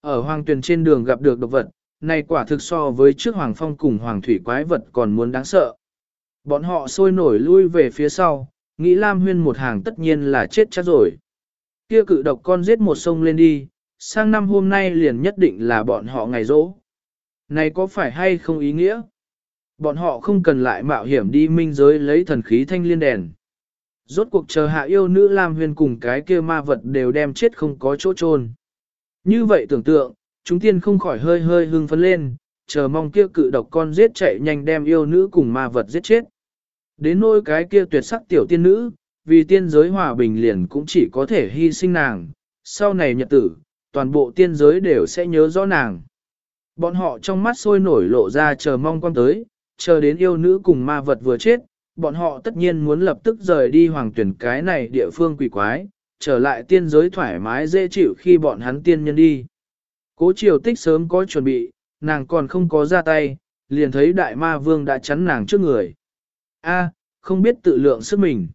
Ở hoàng tuyển trên đường gặp được độc vật, này quả thực so với trước hoàng phong cùng hoàng thủy quái vật còn muốn đáng sợ. Bọn họ sôi nổi lui về phía sau, nghĩ Lam Huyên một hàng tất nhiên là chết chắc rồi. Kia cự độc con giết một sông lên đi, sang năm hôm nay liền nhất định là bọn họ ngày rỗ. Này có phải hay không ý nghĩa? Bọn họ không cần lại mạo hiểm đi minh giới lấy thần khí thanh liên đèn. Rốt cuộc chờ hạ yêu nữ Lam Huyên cùng cái kia ma vật đều đem chết không có chỗ chôn. Như vậy tưởng tượng, chúng tiên không khỏi hơi hơi hưng phấn lên, chờ mong kia cự độc con giết chạy nhanh đem yêu nữ cùng ma vật giết chết. Đến nỗi cái kia tuyệt sắc tiểu tiên nữ, vì tiên giới hòa bình liền cũng chỉ có thể hy sinh nàng, sau này nhật tử, toàn bộ tiên giới đều sẽ nhớ rõ nàng. Bọn họ trong mắt sôi nổi lộ ra chờ mong quan tới, chờ đến yêu nữ cùng ma vật vừa chết, bọn họ tất nhiên muốn lập tức rời đi hoàng tuyển cái này địa phương quỷ quái, trở lại tiên giới thoải mái dễ chịu khi bọn hắn tiên nhân đi. Cố triều tích sớm có chuẩn bị, nàng còn không có ra tay, liền thấy đại ma vương đã chắn nàng trước người. A, không biết tự lượng sức mình.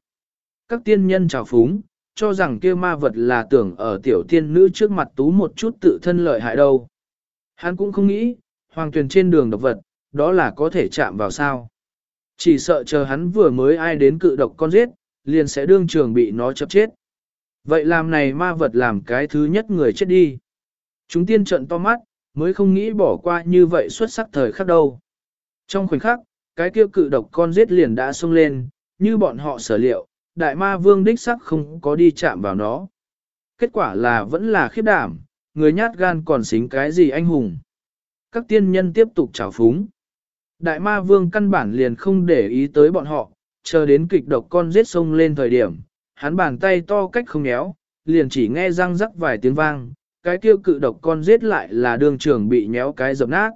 Các tiên nhân trào phúng, cho rằng kia ma vật là tưởng ở tiểu tiên nữ trước mặt tú một chút tự thân lợi hại đâu. Hắn cũng không nghĩ, hoàng tuyền trên đường độc vật, đó là có thể chạm vào sao. Chỉ sợ chờ hắn vừa mới ai đến cự độc con giết, liền sẽ đương trường bị nó chấp chết. Vậy làm này ma vật làm cái thứ nhất người chết đi. Chúng tiên trận to mắt, mới không nghĩ bỏ qua như vậy xuất sắc thời khắc đâu. Trong khoảnh khắc, cái kia cự độc con giết liền đã xông lên, như bọn họ sở liệu, đại ma vương đích sắc không có đi chạm vào nó. Kết quả là vẫn là khiếp đảm, người nhát gan còn xính cái gì anh hùng. Các tiên nhân tiếp tục trào phúng. Đại ma vương căn bản liền không để ý tới bọn họ, chờ đến kịch độc con giết sông lên thời điểm, hắn bàn tay to cách không nhéo, liền chỉ nghe răng rắc vài tiếng vang, cái kia cự độc con giết lại là đường trưởng bị nhéo cái dập nát.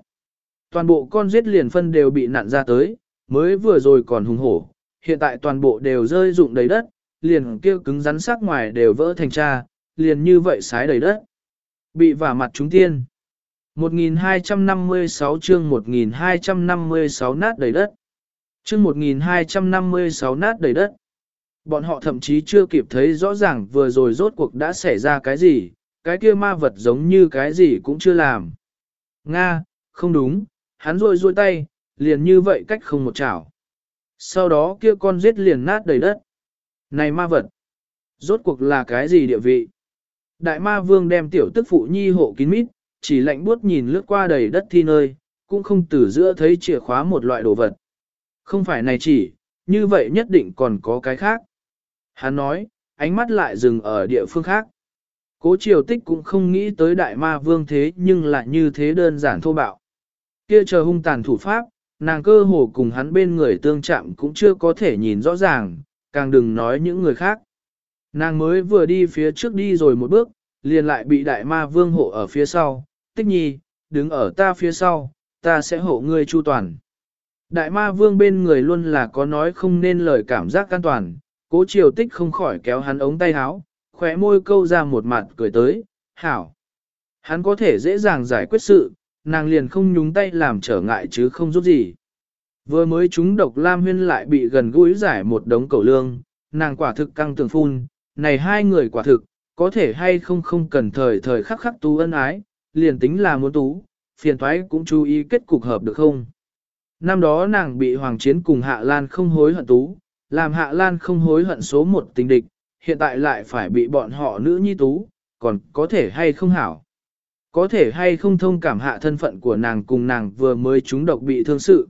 Toàn bộ con giết liền phân đều bị nặn ra tới, mới vừa rồi còn hùng hổ, hiện tại toàn bộ đều rơi rụng đầy đất, liền kia cứng rắn sắc ngoài đều vỡ thành cha, liền như vậy sái đầy đất. Bị vả mặt chúng tiên. 1256 chương 1256 nát đầy đất. Chương 1256 nát đầy đất. Bọn họ thậm chí chưa kịp thấy rõ ràng vừa rồi rốt cuộc đã xảy ra cái gì, cái kia ma vật giống như cái gì cũng chưa làm. Nga, không đúng, hắn rôi rôi tay, liền như vậy cách không một chảo. Sau đó kia con giết liền nát đầy đất. Này ma vật, rốt cuộc là cái gì địa vị? Đại ma vương đem tiểu tức phụ nhi hộ kín mít, chỉ lạnh buốt nhìn lướt qua đầy đất thi nơi, cũng không từ giữa thấy chìa khóa một loại đồ vật. Không phải này chỉ, như vậy nhất định còn có cái khác. Hắn nói, ánh mắt lại dừng ở địa phương khác. Cố triều tích cũng không nghĩ tới đại ma vương thế nhưng lại như thế đơn giản thô bạo. Kia chờ hung tàn thủ pháp, nàng cơ hồ cùng hắn bên người tương chạm cũng chưa có thể nhìn rõ ràng, càng đừng nói những người khác. Nàng mới vừa đi phía trước đi rồi một bước, liền lại bị đại ma vương hộ ở phía sau, tích nhi, đứng ở ta phía sau, ta sẽ hộ ngươi chu toàn. Đại ma vương bên người luôn là có nói không nên lời cảm giác an toàn, cố triều tích không khỏi kéo hắn ống tay áo, khóe môi câu ra một mặt cười tới, hảo. Hắn có thể dễ dàng giải quyết sự, nàng liền không nhúng tay làm trở ngại chứ không giúp gì. Vừa mới chúng độc Lam Huyên lại bị gần gũi giải một đống cầu lương, nàng quả thực căng tường phun, này hai người quả thực, có thể hay không không cần thời thời khắc khắc tú ân ái, liền tính là muốn tú, phiền thoái cũng chú ý kết cục hợp được không. Năm đó nàng bị Hoàng Chiến cùng Hạ Lan không hối hận tú, làm Hạ Lan không hối hận số một tình địch, hiện tại lại phải bị bọn họ nữ nhi tú, còn có thể hay không hảo. Có thể hay không thông cảm hạ thân phận của nàng cùng nàng vừa mới trúng độc bị thương sự.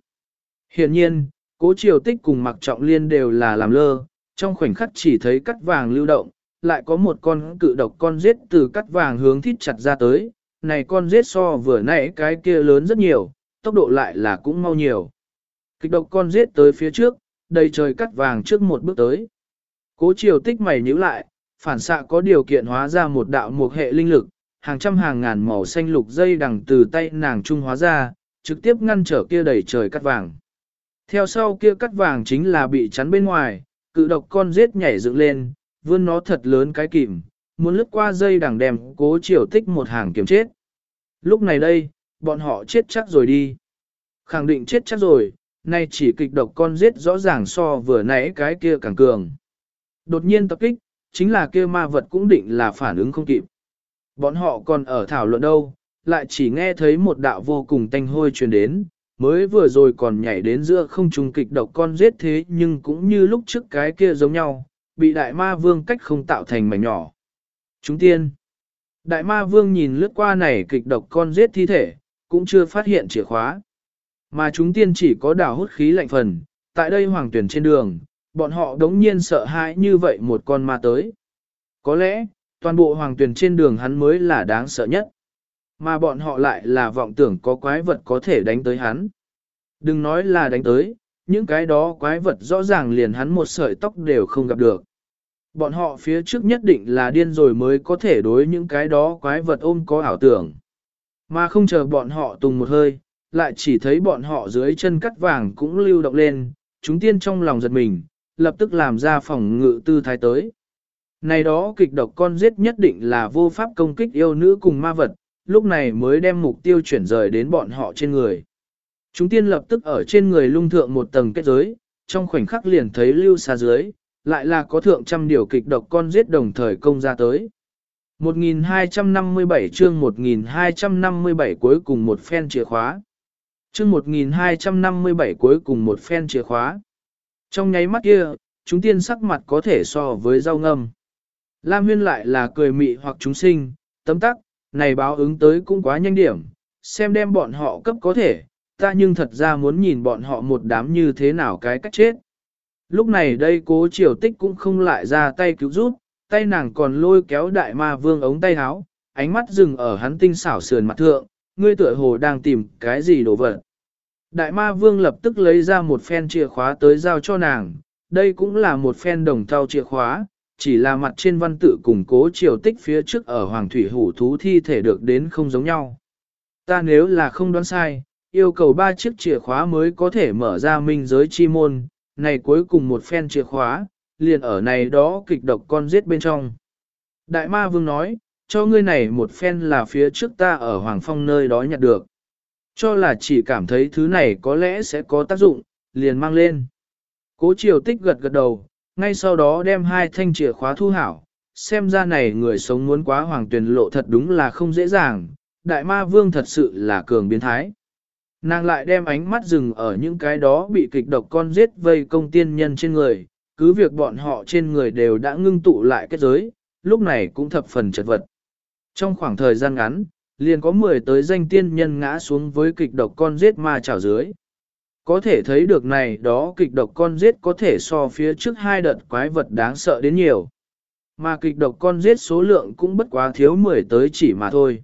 Hiện nhiên, cố triều tích cùng mặc trọng liên đều là làm lơ, trong khoảnh khắc chỉ thấy cắt vàng lưu động, lại có một con cự độc con giết từ cắt vàng hướng thít chặt ra tới, này con giết so vừa nãy cái kia lớn rất nhiều, tốc độ lại là cũng mau nhiều. Kịch độc con giết tới phía trước, đầy trời cắt vàng trước một bước tới. Cố chiều tích mày nhíu lại, phản xạ có điều kiện hóa ra một đạo một hệ linh lực, hàng trăm hàng ngàn màu xanh lục dây đằng từ tay nàng trung hóa ra, trực tiếp ngăn trở kia đầy trời cắt vàng. Theo sau kia cắt vàng chính là bị chắn bên ngoài, cự độc con giết nhảy dựng lên, vươn nó thật lớn cái kìm, muốn lướt qua dây đằng đem cố chiều tích một hàng kiếm chết. Lúc này đây, bọn họ chết chắc rồi đi. Khẳng định chết chắc rồi, nay chỉ kịch độc con giết rõ ràng so vừa nãy cái kia càng cường. Đột nhiên tập kích, chính là kia ma vật cũng định là phản ứng không kịp. Bọn họ còn ở thảo luận đâu, lại chỉ nghe thấy một đạo vô cùng tanh hôi truyền đến, mới vừa rồi còn nhảy đến giữa không trung kịch độc con giết thế nhưng cũng như lúc trước cái kia giống nhau, bị đại ma vương cách không tạo thành mảnh nhỏ. Chúng tiên. Đại ma vương nhìn lướt qua này kịch độc con giết thi thể, cũng chưa phát hiện chìa khóa. Mà chúng tiên chỉ có đảo hút khí lạnh phần, tại đây hoàng tuyển trên đường, bọn họ đống nhiên sợ hãi như vậy một con ma tới. Có lẽ, toàn bộ hoàng tuyển trên đường hắn mới là đáng sợ nhất. Mà bọn họ lại là vọng tưởng có quái vật có thể đánh tới hắn. Đừng nói là đánh tới, những cái đó quái vật rõ ràng liền hắn một sợi tóc đều không gặp được. Bọn họ phía trước nhất định là điên rồi mới có thể đối những cái đó quái vật ôm có ảo tưởng. Mà không chờ bọn họ tùng một hơi, lại chỉ thấy bọn họ dưới chân cắt vàng cũng lưu động lên, chúng tiên trong lòng giật mình, lập tức làm ra phòng ngự tư thái tới. Này đó kịch độc con giết nhất định là vô pháp công kích yêu nữ cùng ma vật, lúc này mới đem mục tiêu chuyển rời đến bọn họ trên người. Chúng tiên lập tức ở trên người lung thượng một tầng kết giới, trong khoảnh khắc liền thấy lưu xa dưới, lại là có thượng trăm điều kịch độc con giết đồng thời công ra tới. 1257 chương 1257 cuối cùng một phen chìa khóa. Chương 1257 cuối cùng một phen chìa khóa. Trong nháy mắt kia, chúng tiên sắc mặt có thể so với rau ngâm. Lam huyên lại là cười mị hoặc chúng sinh, tấm tắc, này báo ứng tới cũng quá nhanh điểm, xem đem bọn họ cấp có thể, ta nhưng thật ra muốn nhìn bọn họ một đám như thế nào cái cách chết. Lúc này đây cố triều tích cũng không lại ra tay cứu giúp, tay nàng còn lôi kéo đại ma vương ống tay áo, ánh mắt dừng ở hắn tinh xảo sườn mặt thượng, ngươi tựa hồ đang tìm cái gì đồ vật. Đại ma vương lập tức lấy ra một phen chìa khóa tới giao cho nàng, đây cũng là một phen đồng thau chìa khóa, chỉ là mặt trên văn tự củng cố triều tích phía trước ở hoàng thủy hủ thú thi thể được đến không giống nhau. Ta nếu là không đoán sai, yêu cầu ba chiếc chìa khóa mới có thể mở ra minh giới chi môn, này cuối cùng một phen chìa khóa, liền ở này đó kịch độc con giết bên trong. Đại ma vương nói, cho ngươi này một phen là phía trước ta ở Hoàng Phong nơi đó nhặt được. Cho là chỉ cảm thấy thứ này có lẽ sẽ có tác dụng, liền mang lên. Cố triều tích gật gật đầu, ngay sau đó đem hai thanh chìa khóa thu hảo, xem ra này người sống muốn quá hoàng tuyển lộ thật đúng là không dễ dàng, đại ma vương thật sự là cường biến thái. Nàng lại đem ánh mắt dừng ở những cái đó bị kịch độc con giết vây công tiên nhân trên người, cứ việc bọn họ trên người đều đã ngưng tụ lại kết giới, lúc này cũng thập phần chật vật. Trong khoảng thời gian ngắn, liền có 10 tới danh tiên nhân ngã xuống với kịch độc con giết ma chảo dưới. Có thể thấy được này đó kịch độc con giết có thể so phía trước hai đợt quái vật đáng sợ đến nhiều. Mà kịch độc con giết số lượng cũng bất quá thiếu 10 tới chỉ mà thôi.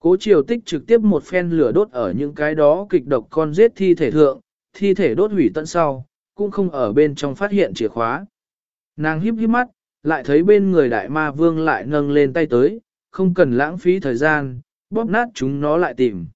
Cố triều tích trực tiếp một phen lửa đốt ở những cái đó kịch độc con giết thi thể thượng, thi thể đốt hủy tận sau, cũng không ở bên trong phát hiện chìa khóa. Nàng híp híp mắt, lại thấy bên người đại ma vương lại nâng lên tay tới, không cần lãng phí thời gian, bóp nát chúng nó lại tìm.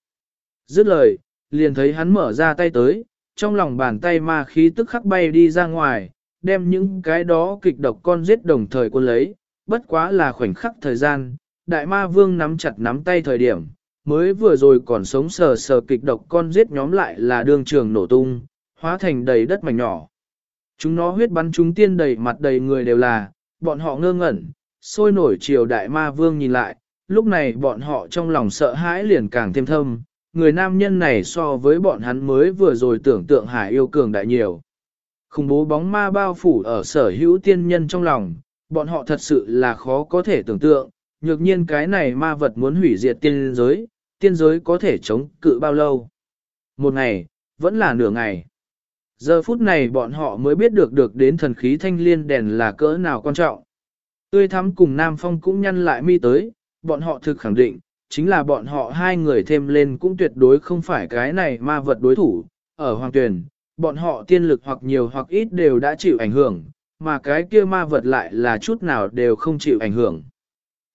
Dứt lời, liền thấy hắn mở ra tay tới, trong lòng bàn tay ma khí tức khắc bay đi ra ngoài, đem những cái đó kịch độc con giết đồng thời quân lấy, bất quá là khoảnh khắc thời gian, đại ma vương nắm chặt nắm tay thời điểm, mới vừa rồi còn sống sờ sờ kịch độc con giết nhóm lại là đường trường nổ tung, hóa thành đầy đất mảnh nhỏ. Chúng nó huyết bắn chúng tiên đầy mặt đầy người đều là, bọn họ ngơ ngẩn, sôi nổi chiều đại ma vương nhìn lại, lúc này bọn họ trong lòng sợ hãi liền càng thêm thâm, người nam nhân này so với bọn hắn mới vừa rồi tưởng tượng hải yêu cường đại nhiều. Khủng bố bóng ma bao phủ ở sở hữu tiên nhân trong lòng, bọn họ thật sự là khó có thể tưởng tượng, nhược nhiên cái này ma vật muốn hủy diệt tiên giới, tiên giới có thể chống cự bao lâu. Một ngày, vẫn là nửa ngày. Giờ phút này bọn họ mới biết được được đến thần khí thanh liên đèn là cỡ nào quan trọng. Tươi thắm cùng Nam Phong cũng nhăn lại mi tới, bọn họ thực khẳng định, chính là bọn họ hai người thêm lên cũng tuyệt đối không phải cái này ma vật đối thủ. Ở Hoàng Tuyền, bọn họ tiên lực hoặc nhiều hoặc ít đều đã chịu ảnh hưởng, mà cái kia ma vật lại là chút nào đều không chịu ảnh hưởng.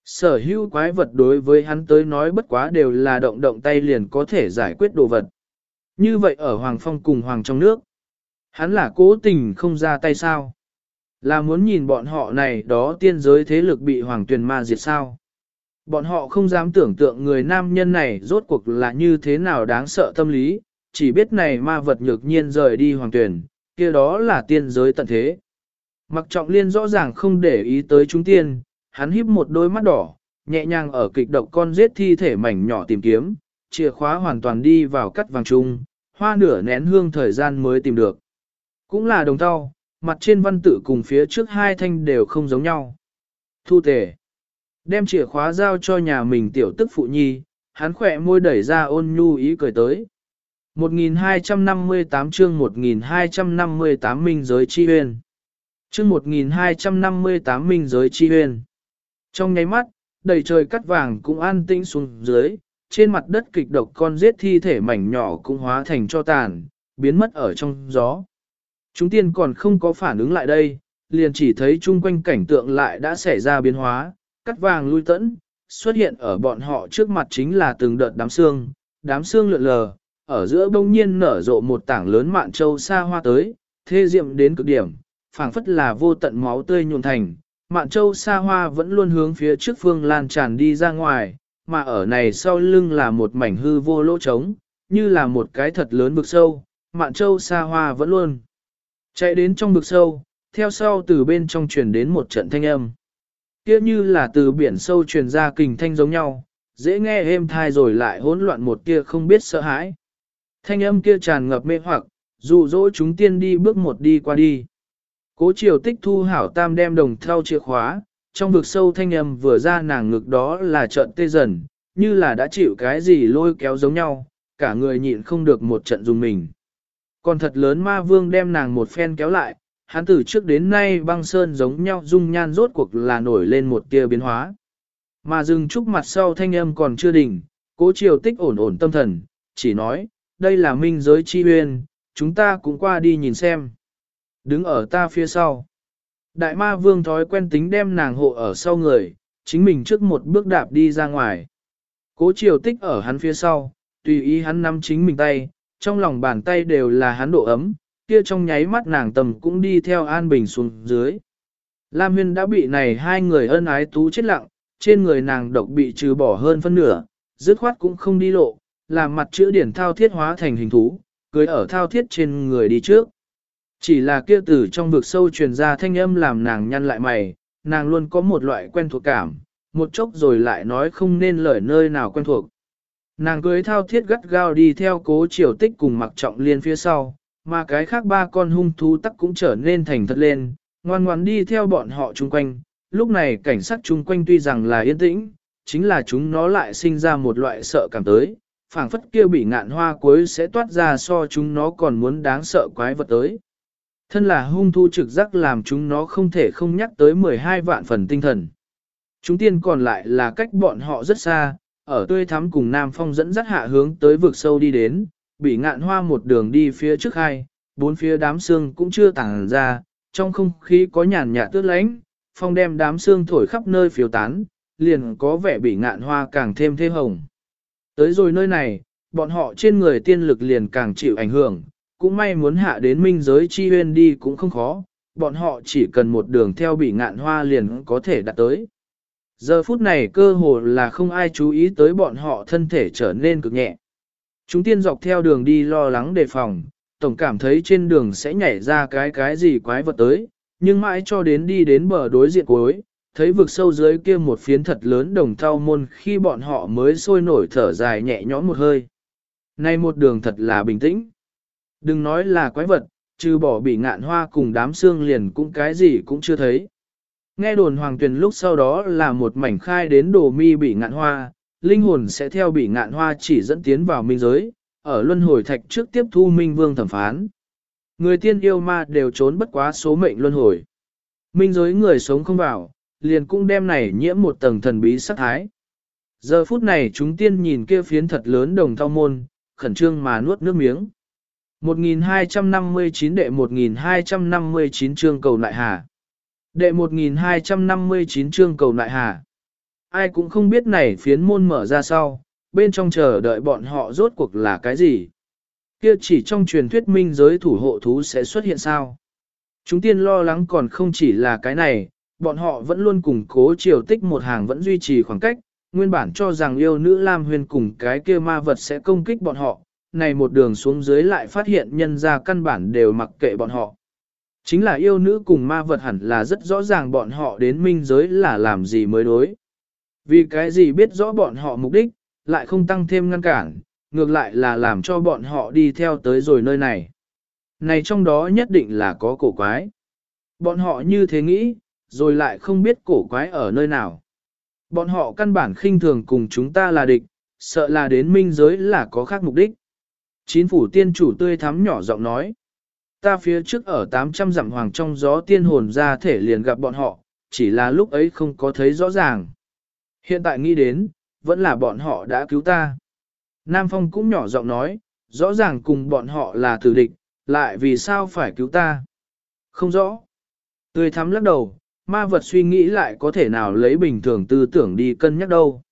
Sở hữu quái vật đối với hắn tới nói bất quá đều là động động tay liền có thể giải quyết đồ vật. Như vậy ở Hoàng Phong cùng Hoàng trong nước, hắn là cố tình không ra tay sao? Là muốn nhìn bọn họ này đó tiên giới thế lực bị Hoàng Tuyền ma diệt sao? Bọn họ không dám tưởng tượng người nam nhân này rốt cuộc là như thế nào đáng sợ tâm lý, chỉ biết này ma vật nhược nhiên rời đi Hoàng tuyển, kia đó là tiên giới tận thế. Mặc trọng liên rõ ràng không để ý tới chúng tiên, hắn híp một đôi mắt đỏ, nhẹ nhàng ở kịch độc con giết thi thể mảnh nhỏ tìm kiếm, chìa khóa hoàn toàn đi vào cắt vàng trung, hoa nửa nén hương thời gian mới tìm được. Cũng là đồng tao, mặt trên văn tự cùng phía trước hai thanh đều không giống nhau. Thu tề. Đem chìa khóa giao cho nhà mình tiểu tức phụ nhi, hắn khỏe môi đẩy ra ôn nhu ý cười tới. 1258 chương 1258 minh giới chi huyền Chương 1258 minh giới chi huyền Trong nháy mắt, đầy trời cắt vàng cũng an tĩnh xuống dưới, trên mặt đất kịch độc con giết thi thể mảnh nhỏ cũng hóa thành cho tàn, biến mất ở trong gió. Chúng tiên còn không có phản ứng lại đây, liền chỉ thấy chung quanh cảnh tượng lại đã xảy ra biến hóa, cắt vàng lui tẫn, xuất hiện ở bọn họ trước mặt chính là từng đợt đám xương, đám xương lượn lờ, ở giữa bông nhiên nở rộ một tảng lớn mạn châu xa hoa tới, thê diệm đến cực điểm, phảng phất là vô tận máu tươi nhuộn thành, mạn châu xa hoa vẫn luôn hướng phía trước phương lan tràn đi ra ngoài, mà ở này sau lưng là một mảnh hư vô lỗ trống, như là một cái thật lớn vực sâu, mạn châu xa hoa vẫn luôn. Chạy đến trong vực sâu, theo sau từ bên trong truyền đến một trận thanh âm. Kia như là từ biển sâu truyền ra kình thanh giống nhau, dễ nghe êm thai rồi lại hỗn loạn một kia không biết sợ hãi. Thanh âm kia tràn ngập mê hoặc, dụ dỗ chúng tiên đi bước một đi qua đi. Cố triều tích thu hảo tam đem đồng theo chìa khóa, trong vực sâu thanh âm vừa ra nàng ngực đó là trận tê dần, như là đã chịu cái gì lôi kéo giống nhau, cả người nhịn không được một trận dùng mình. Còn thật lớn ma vương đem nàng một phen kéo lại, hắn từ trước đến nay băng sơn giống nhau dung nhan rốt cuộc là nổi lên một tia biến hóa. Mà dừng trúc mặt sau thanh âm còn chưa đỉnh, cố triều tích ổn ổn tâm thần, chỉ nói, đây là minh giới chi huyên, chúng ta cũng qua đi nhìn xem. Đứng ở ta phía sau. Đại ma vương thói quen tính đem nàng hộ ở sau người, chính mình trước một bước đạp đi ra ngoài. Cố triều tích ở hắn phía sau, tùy ý hắn nắm chính mình tay, trong lòng bàn tay đều là hắn độ ấm, kia trong nháy mắt nàng tầm cũng đi theo an bình xuống dưới. Lam huyên đã bị này hai người ân ái tú chết lặng, trên người nàng độc bị trừ bỏ hơn phân nửa, dứt khoát cũng không đi lộ, làm mặt chữ điển thao thiết hóa thành hình thú, cưới ở thao thiết trên người đi trước. Chỉ là kia từ trong vực sâu truyền ra thanh âm làm nàng nhăn lại mày, nàng luôn có một loại quen thuộc cảm, một chốc rồi lại nói không nên lời nơi nào quen thuộc. Nàng cưới thao thiết gắt gao đi theo cố triều tích cùng mặc trọng liên phía sau, mà cái khác ba con hung thú tắc cũng trở nên thành thật lên, ngoan ngoan đi theo bọn họ chung quanh. Lúc này cảnh sát chung quanh tuy rằng là yên tĩnh, chính là chúng nó lại sinh ra một loại sợ cảm tới, phảng phất kia bị ngạn hoa cuối sẽ toát ra so chúng nó còn muốn đáng sợ quái vật tới. Thân là hung thu trực giác làm chúng nó không thể không nhắc tới 12 vạn phần tinh thần. Chúng tiên còn lại là cách bọn họ rất xa, ở tươi thắm cùng Nam Phong dẫn dắt hạ hướng tới vực sâu đi đến, bị ngạn hoa một đường đi phía trước hai, bốn phía đám xương cũng chưa tàng ra, trong không khí có nhàn nhạt tước lánh, phong đem đám xương thổi khắp nơi phiếu tán, liền có vẻ bị ngạn hoa càng thêm thê hồng. Tới rồi nơi này, bọn họ trên người tiên lực liền càng chịu ảnh hưởng, cũng may muốn hạ đến minh giới chi huyên đi cũng không khó, bọn họ chỉ cần một đường theo bị ngạn hoa liền có thể đạt tới. Giờ phút này cơ hồ là không ai chú ý tới bọn họ thân thể trở nên cực nhẹ. Chúng tiên dọc theo đường đi lo lắng đề phòng, tổng cảm thấy trên đường sẽ nhảy ra cái cái gì quái vật tới, nhưng mãi cho đến đi đến bờ đối diện cuối, thấy vực sâu dưới kia một phiến thật lớn đồng thau môn khi bọn họ mới sôi nổi thở dài nhẹ nhõm một hơi. Nay một đường thật là bình tĩnh. Đừng nói là quái vật, trừ bỏ bị ngạn hoa cùng đám xương liền cũng cái gì cũng chưa thấy. Nghe đồn hoàng tuyển lúc sau đó là một mảnh khai đến đồ mi bị ngạn hoa, linh hồn sẽ theo bị ngạn hoa chỉ dẫn tiến vào minh giới, ở luân hồi thạch trước tiếp thu minh vương thẩm phán. Người tiên yêu ma đều trốn bất quá số mệnh luân hồi. Minh giới người sống không vào, liền cũng đem này nhiễm một tầng thần bí sắc thái. Giờ phút này chúng tiên nhìn kia phiến thật lớn đồng thao môn, khẩn trương mà nuốt nước miếng. 1259 đệ 1259 chương cầu lại hà. Đệ 1259 chương cầu lại hà. Ai cũng không biết này phiến môn mở ra sau, bên trong chờ đợi bọn họ rốt cuộc là cái gì. Kia chỉ trong truyền thuyết minh giới thủ hộ thú sẽ xuất hiện sao. Chúng tiên lo lắng còn không chỉ là cái này, bọn họ vẫn luôn củng cố triều tích một hàng vẫn duy trì khoảng cách, nguyên bản cho rằng yêu nữ Lam Huyền cùng cái kia ma vật sẽ công kích bọn họ, này một đường xuống dưới lại phát hiện nhân ra căn bản đều mặc kệ bọn họ. Chính là yêu nữ cùng ma vật hẳn là rất rõ ràng bọn họ đến minh giới là làm gì mới đối. Vì cái gì biết rõ bọn họ mục đích, lại không tăng thêm ngăn cản, ngược lại là làm cho bọn họ đi theo tới rồi nơi này. Này trong đó nhất định là có cổ quái. Bọn họ như thế nghĩ, rồi lại không biết cổ quái ở nơi nào. Bọn họ căn bản khinh thường cùng chúng ta là địch, sợ là đến minh giới là có khác mục đích. Chín phủ tiên chủ tươi thắm nhỏ giọng nói. Ta phía trước ở 800 dặm hoàng trong gió tiên hồn ra thể liền gặp bọn họ, chỉ là lúc ấy không có thấy rõ ràng. Hiện tại nghĩ đến, vẫn là bọn họ đã cứu ta. Nam Phong cũng nhỏ giọng nói, rõ ràng cùng bọn họ là tử địch, lại vì sao phải cứu ta? Không rõ. Tươi thắm lắc đầu, ma vật suy nghĩ lại có thể nào lấy bình thường tư tưởng đi cân nhắc đâu.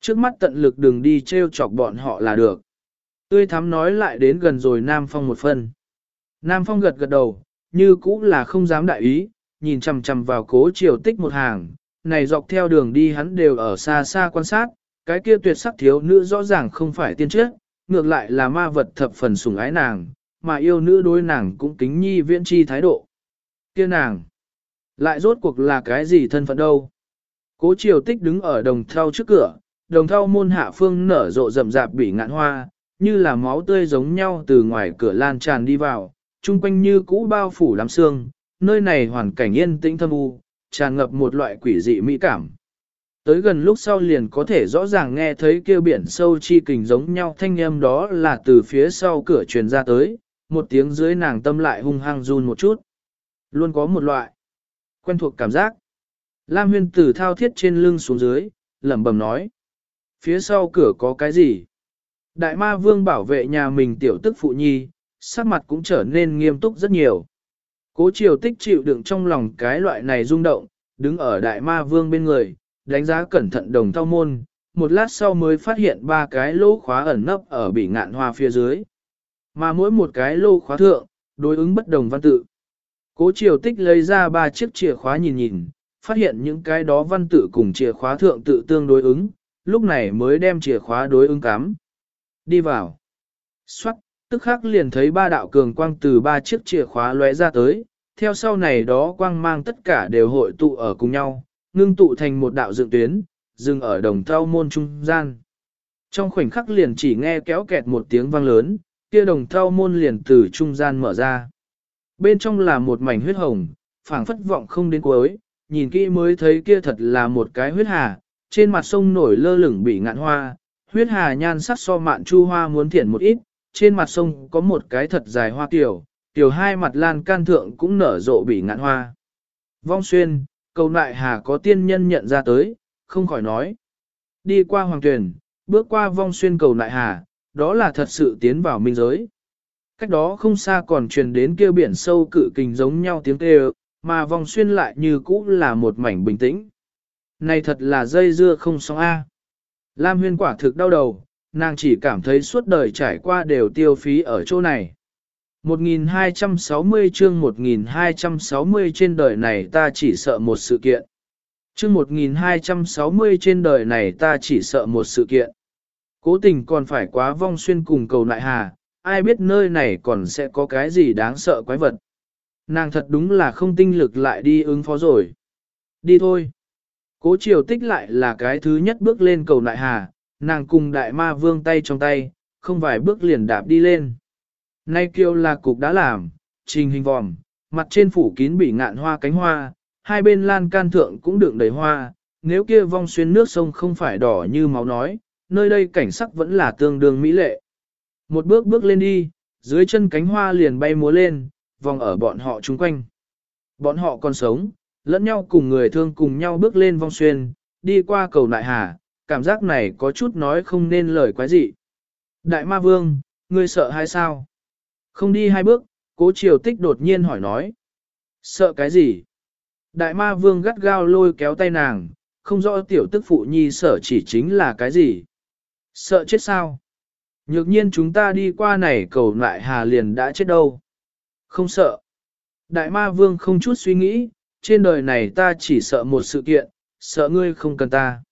Trước mắt tận lực đừng đi treo chọc bọn họ là được. Tươi thắm nói lại đến gần rồi Nam Phong một phân. Nam Phong gật gật đầu, như cũ là không dám đại ý, nhìn chằm chằm vào cố triều tích một hàng, này dọc theo đường đi hắn đều ở xa xa quan sát, cái kia tuyệt sắc thiếu nữ rõ ràng không phải tiên trước, ngược lại là ma vật thập phần sủng ái nàng, mà yêu nữ đối nàng cũng kính nhi viễn chi thái độ. Kia nàng, lại rốt cuộc là cái gì thân phận đâu? Cố triều tích đứng ở đồng thau trước cửa, đồng thau môn hạ phương nở rộ rậm rạp bị ngạn hoa, như là máu tươi giống nhau từ ngoài cửa lan tràn đi vào, chung quanh như cũ bao phủ lắm xương, nơi này hoàn cảnh yên tĩnh thâm u, tràn ngập một loại quỷ dị mỹ cảm. Tới gần lúc sau liền có thể rõ ràng nghe thấy kêu biển sâu chi kình giống nhau thanh âm đó là từ phía sau cửa truyền ra tới, một tiếng dưới nàng tâm lại hung hăng run một chút. Luôn có một loại quen thuộc cảm giác. Lam huyên tử thao thiết trên lưng xuống dưới, lẩm bẩm nói. Phía sau cửa có cái gì? Đại ma vương bảo vệ nhà mình tiểu tức phụ nhi, sắc mặt cũng trở nên nghiêm túc rất nhiều. Cố triều tích chịu đựng trong lòng cái loại này rung động, đứng ở đại ma vương bên người, đánh giá cẩn thận đồng thao môn, một lát sau mới phát hiện ba cái lỗ khóa ẩn nấp ở bị ngạn hoa phía dưới. Mà mỗi một cái lô khóa thượng, đối ứng bất đồng văn tự. Cố triều tích lấy ra ba chiếc chìa khóa nhìn nhìn, phát hiện những cái đó văn tự cùng chìa khóa thượng tự tương đối ứng, lúc này mới đem chìa khóa đối ứng cắm. Đi vào. Xoát, tức khắc liền thấy ba đạo cường quang từ ba chiếc chìa khóa lóe ra tới, theo sau này đó quang mang tất cả đều hội tụ ở cùng nhau, ngưng tụ thành một đạo dựng tuyến, dừng ở đồng thau môn trung gian. Trong khoảnh khắc liền chỉ nghe kéo kẹt một tiếng vang lớn, kia đồng thau môn liền từ trung gian mở ra. Bên trong là một mảnh huyết hồng, phảng phất vọng không đến cuối, nhìn kỹ mới thấy kia thật là một cái huyết hà, trên mặt sông nổi lơ lửng bị ngạn hoa, huyết hà nhan sắc so mạn chu hoa muốn thiện một ít, trên mặt sông có một cái thật dài hoa tiểu, tiểu hai mặt lan can thượng cũng nở rộ bị ngạn hoa. Vong xuyên, cầu nại hà có tiên nhân nhận ra tới, không khỏi nói. Đi qua hoàng tuyển, bước qua vong xuyên cầu nại hà, đó là thật sự tiến vào minh giới. Cách đó không xa còn truyền đến kêu biển sâu cự kình giống nhau tiếng kêu, mà vòng xuyên lại như cũ là một mảnh bình tĩnh. Này thật là dây dưa không sóng A. Lam huyên quả thực đau đầu, nàng chỉ cảm thấy suốt đời trải qua đều tiêu phí ở chỗ này. 1260 chương 1260 trên đời này ta chỉ sợ một sự kiện. Chương 1260 trên đời này ta chỉ sợ một sự kiện. Cố tình còn phải quá vong xuyên cùng cầu nại hà, ai biết nơi này còn sẽ có cái gì đáng sợ quái vật. Nàng thật đúng là không tinh lực lại đi ứng phó rồi. Đi thôi. Cố triều tích lại là cái thứ nhất bước lên cầu nại hà, nàng cùng đại ma vương tay trong tay, không vài bước liền đạp đi lên. Nay kiêu là cục đã làm, trình hình vòm, mặt trên phủ kín bị ngạn hoa cánh hoa, hai bên lan can thượng cũng đựng đầy hoa, nếu kia vong xuyên nước sông không phải đỏ như máu nói, nơi đây cảnh sắc vẫn là tương đương mỹ lệ. Một bước bước lên đi, dưới chân cánh hoa liền bay múa lên, vòng ở bọn họ chung quanh. Bọn họ còn sống, lẫn nhau cùng người thương cùng nhau bước lên vong xuyên, đi qua cầu nại hà, cảm giác này có chút nói không nên lời quái gì. Đại ma vương, ngươi sợ hay sao? Không đi hai bước, cố triều tích đột nhiên hỏi nói. Sợ cái gì? Đại ma vương gắt gao lôi kéo tay nàng, không rõ tiểu tức phụ nhi sợ chỉ chính là cái gì. Sợ chết sao? Nhược nhiên chúng ta đi qua này cầu lại hà liền đã chết đâu. Không sợ. Đại ma vương không chút suy nghĩ, trên đời này ta chỉ sợ một sự kiện, sợ ngươi không cần ta.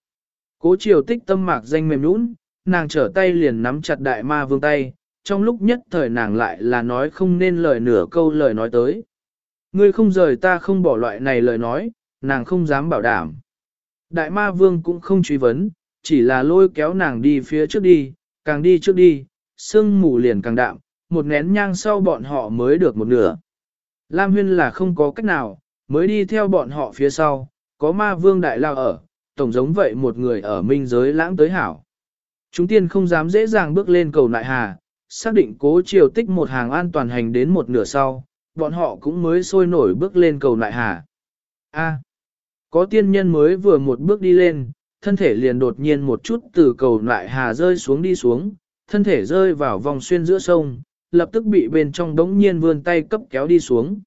Cố triều tích tâm mạc danh mềm nũng, nàng trở tay liền nắm chặt đại ma vương tay, trong lúc nhất thời nàng lại là nói không nên lời nửa câu lời nói tới. Ngươi không rời ta không bỏ loại này lời nói, nàng không dám bảo đảm. Đại ma vương cũng không truy vấn, chỉ là lôi kéo nàng đi phía trước đi, càng đi trước đi, sương mù liền càng đạm, một nén nhang sau bọn họ mới được một nửa. Lam Huyên là không có cách nào, mới đi theo bọn họ phía sau, có ma vương đại lao ở, tổng giống vậy một người ở minh giới lãng tới hảo. Chúng tiên không dám dễ dàng bước lên cầu nại hà, xác định cố chiều tích một hàng an toàn hành đến một nửa sau, bọn họ cũng mới sôi nổi bước lên cầu nại hà. A. có tiên nhân mới vừa một bước đi lên, thân thể liền đột nhiên một chút từ cầu nại hà rơi xuống đi xuống, thân thể rơi vào vòng xuyên giữa sông, lập tức bị bên trong đống nhiên vươn tay cấp kéo đi xuống.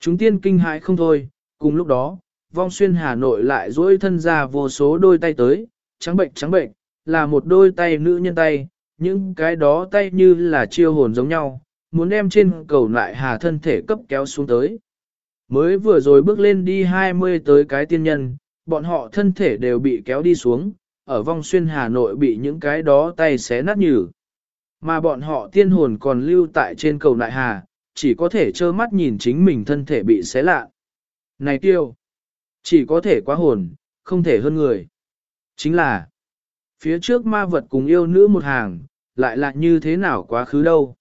Chúng tiên kinh hãi không thôi, cùng lúc đó, vong xuyên Hà Nội lại duỗi thân ra vô số đôi tay tới, trắng bệnh trắng bệnh, là một đôi tay nữ nhân tay, những cái đó tay như là chiêu hồn giống nhau, muốn đem trên cầu lại hà thân thể cấp kéo xuống tới. Mới vừa rồi bước lên đi 20 tới cái tiên nhân, bọn họ thân thể đều bị kéo đi xuống, ở vong xuyên Hà Nội bị những cái đó tay xé nát nhừ. Mà bọn họ tiên hồn còn lưu tại trên cầu nại hà, chỉ có thể trơ mắt nhìn chính mình thân thể bị xé lạ. Này tiêu, chỉ có thể quá hồn, không thể hơn người. Chính là, phía trước ma vật cùng yêu nữ một hàng, lại là như thế nào quá khứ đâu.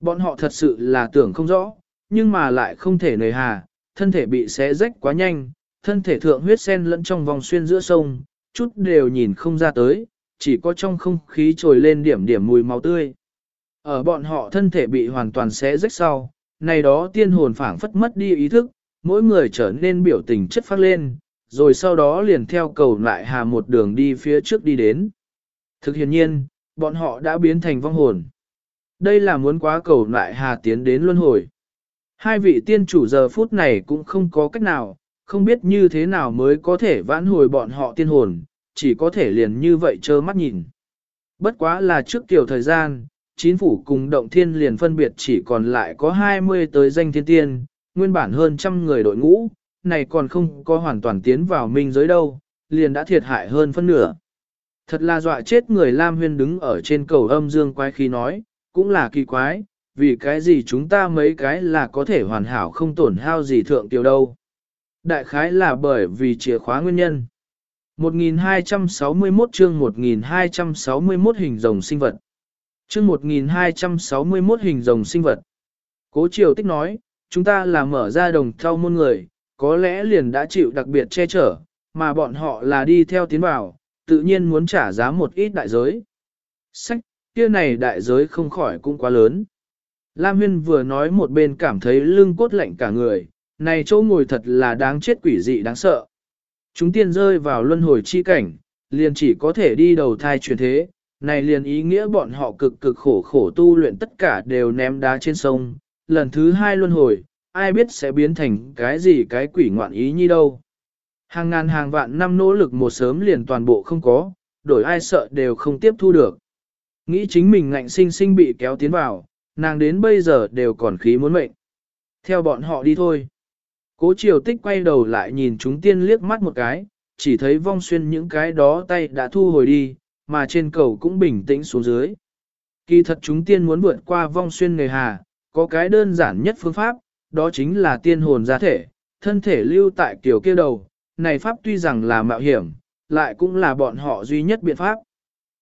Bọn họ thật sự là tưởng không rõ, nhưng mà lại không thể nề hà, thân thể bị xé rách quá nhanh, thân thể thượng huyết sen lẫn trong vòng xuyên giữa sông, chút đều nhìn không ra tới, chỉ có trong không khí trồi lên điểm điểm mùi máu tươi. Ở bọn họ thân thể bị hoàn toàn xé rách sau, này đó tiên hồn phảng phất mất đi ý thức, mỗi người trở nên biểu tình chất phát lên, rồi sau đó liền theo cầu lại hà một đường đi phía trước đi đến. Thực hiện nhiên, bọn họ đã biến thành vong hồn. Đây là muốn quá cầu lại hà tiến đến luân hồi. Hai vị tiên chủ giờ phút này cũng không có cách nào, không biết như thế nào mới có thể vãn hồi bọn họ tiên hồn, chỉ có thể liền như vậy trơ mắt nhìn. Bất quá là trước kiểu thời gian, chính phủ cùng động thiên liền phân biệt chỉ còn lại có 20 tới danh thiên tiên, nguyên bản hơn trăm người đội ngũ, này còn không có hoàn toàn tiến vào minh giới đâu, liền đã thiệt hại hơn phân nửa. Thật là dọa chết người Lam Huyên đứng ở trên cầu âm dương quái khí nói, cũng là kỳ quái, vì cái gì chúng ta mấy cái là có thể hoàn hảo không tổn hao gì thượng tiểu đâu. Đại khái là bởi vì chìa khóa nguyên nhân. 1261 chương 1261 hình rồng sinh vật. Chương 1261 hình rồng sinh vật. Cố Triều Tích nói, chúng ta là mở ra đồng theo môn người, có lẽ liền đã chịu đặc biệt che chở, mà bọn họ là đi theo tiến vào, tự nhiên muốn trả giá một ít đại giới. Sách, kia này đại giới không khỏi cũng quá lớn. Lam Huyên vừa nói một bên cảm thấy lưng cốt lạnh cả người, này chỗ ngồi thật là đáng chết quỷ dị đáng sợ. Chúng tiên rơi vào luân hồi chi cảnh, liền chỉ có thể đi đầu thai chuyển thế, này liền ý nghĩa bọn họ cực cực khổ khổ tu luyện tất cả đều ném đá trên sông, lần thứ hai luân hồi, ai biết sẽ biến thành cái gì cái quỷ ngoạn ý như đâu. Hàng ngàn hàng vạn năm nỗ lực một sớm liền toàn bộ không có, đổi ai sợ đều không tiếp thu được. Nghĩ chính mình ngạnh sinh sinh bị kéo tiến vào, nàng đến bây giờ đều còn khí muốn mệnh. Theo bọn họ đi thôi. Cố triều tích quay đầu lại nhìn chúng tiên liếc mắt một cái, chỉ thấy vong xuyên những cái đó tay đã thu hồi đi, mà trên cầu cũng bình tĩnh xuống dưới. Kỳ thật chúng tiên muốn vượt qua vong xuyên người hà, có cái đơn giản nhất phương pháp, đó chính là tiên hồn ra thể, thân thể lưu tại kiểu kia đầu, này pháp tuy rằng là mạo hiểm, lại cũng là bọn họ duy nhất biện pháp.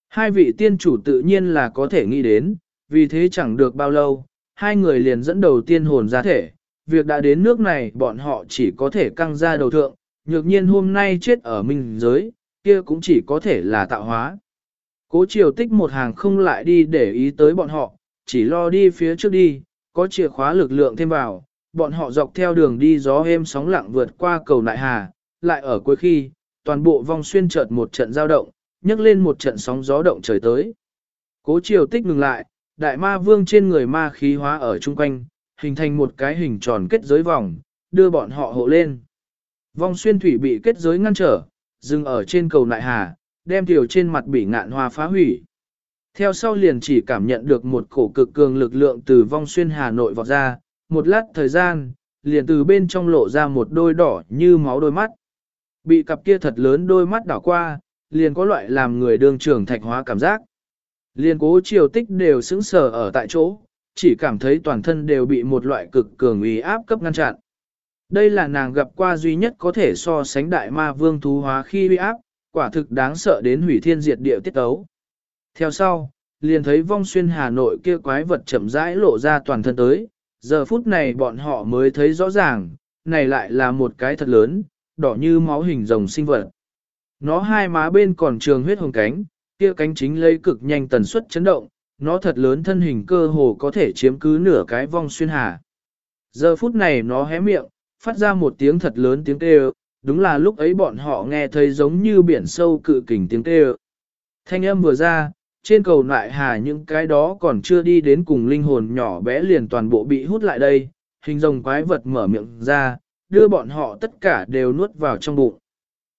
Hai vị tiên chủ tự nhiên là có thể nghĩ đến, vì thế chẳng được bao lâu, hai người liền dẫn đầu tiên hồn ra thể, việc đã đến nước này bọn họ chỉ có thể căng ra đầu thượng, nhược nhiên hôm nay chết ở minh giới, kia cũng chỉ có thể là tạo hóa. Cố triều tích một hàng không lại đi để ý tới bọn họ, chỉ lo đi phía trước đi, có chìa khóa lực lượng thêm vào, bọn họ dọc theo đường đi gió êm sóng lặng vượt qua cầu nại hà, lại ở cuối khi, toàn bộ vòng xuyên chợt một trận giao động, nhấc lên một trận sóng gió động trời tới. Cố triều tích ngừng lại, đại ma vương trên người ma khí hóa ở chung quanh, hình thành một cái hình tròn kết giới vòng, đưa bọn họ hộ lên. vòng xuyên thủy bị kết giới ngăn trở, dừng ở trên cầu nại hà, đem tiểu trên mặt bị ngạn hoa phá hủy. Theo sau liền chỉ cảm nhận được một cổ cực cường lực lượng từ vong xuyên Hà Nội vọt ra, một lát thời gian, liền từ bên trong lộ ra một đôi đỏ như máu đôi mắt. Bị cặp kia thật lớn đôi mắt đảo qua, liền có loại làm người đường trưởng thạch hóa cảm giác. Liền cố triều tích đều sững sờ ở tại chỗ, chỉ cảm thấy toàn thân đều bị một loại cực cường uy áp cấp ngăn chặn. Đây là nàng gặp qua duy nhất có thể so sánh đại ma vương thú hóa khi bị áp, quả thực đáng sợ đến hủy thiên diệt địa tiết tấu. Theo sau, liền thấy vong xuyên Hà Nội kia quái vật chậm rãi lộ ra toàn thân tới, giờ phút này bọn họ mới thấy rõ ràng, này lại là một cái thật lớn, đỏ như máu hình rồng sinh vật. Nó hai má bên còn trường huyết hồng cánh, kia cánh chính lấy cực nhanh tần suất chấn động, nó thật lớn thân hình cơ hồ có thể chiếm cứ nửa cái vong xuyên hà. Giờ phút này nó hé miệng, phát ra một tiếng thật lớn tiếng kêu, đúng là lúc ấy bọn họ nghe thấy giống như biển sâu cự kình tiếng kêu. Thanh âm vừa ra, trên cầu nại hà những cái đó còn chưa đi đến cùng linh hồn nhỏ bé liền toàn bộ bị hút lại đây, hình rồng quái vật mở miệng ra, đưa bọn họ tất cả đều nuốt vào trong bụng.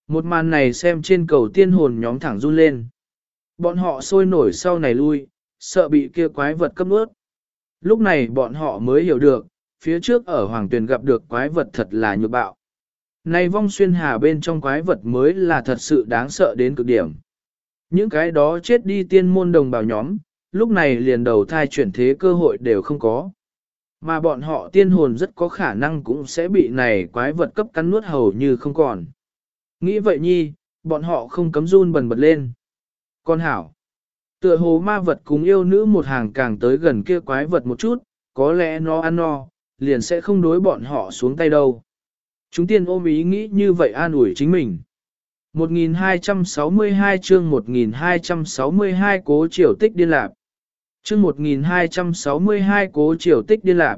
Một màn này xem trên cầu tiên hồn nhóm thẳng run lên. Bọn họ sôi nổi sau này lui, sợ bị kia quái vật cấp nuốt. Lúc này bọn họ mới hiểu được, phía trước ở hoàng tuyền gặp được quái vật thật là nhược bạo. Này vong xuyên hà bên trong quái vật mới là thật sự đáng sợ đến cực điểm. Những cái đó chết đi tiên môn đồng bào nhóm, lúc này liền đầu thai chuyển thế cơ hội đều không có. Mà bọn họ tiên hồn rất có khả năng cũng sẽ bị này quái vật cấp cắn nuốt hầu như không còn. Nghĩ vậy nhi, bọn họ không cấm run bần bật lên. Con hảo, tựa hồ ma vật cùng yêu nữ một hàng càng tới gần kia quái vật một chút, có lẽ nó ăn no, liền sẽ không đối bọn họ xuống tay đâu. Chúng tiên ôm ý nghĩ như vậy an ủi chính mình. 1262 chương 1262 cố triều tích điên lạc. Chương 1262 cố triều tích điên lạc.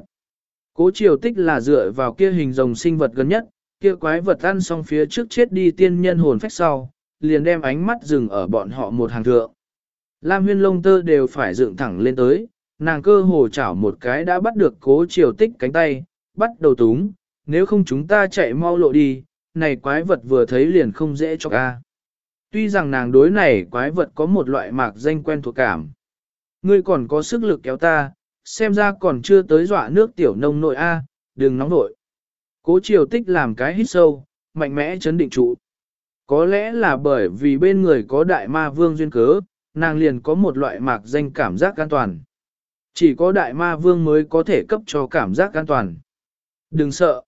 Cố triều tích là dựa vào kia hình rồng sinh vật gần nhất, kia quái vật ăn xong phía trước chết đi tiên nhân hồn phách sau, liền đem ánh mắt dừng ở bọn họ một hàng thượng. Lam huyên lông tơ đều phải dựng thẳng lên tới, nàng cơ hồ chảo một cái đã bắt được cố triều tích cánh tay, bắt đầu túng, nếu không chúng ta chạy mau lộ đi, này quái vật vừa thấy liền không dễ cho ca. Tuy rằng nàng đối này quái vật có một loại mạc danh quen thuộc cảm. Ngươi còn có sức lực kéo ta, xem ra còn chưa tới dọa nước tiểu nông nội A, đừng nóng nội. Cố triều tích làm cái hít sâu, mạnh mẽ chấn định trụ. Có lẽ là bởi vì bên người có đại ma vương duyên cớ, nàng liền có một loại mạc danh cảm giác an toàn. Chỉ có đại ma vương mới có thể cấp cho cảm giác an toàn. Đừng sợ.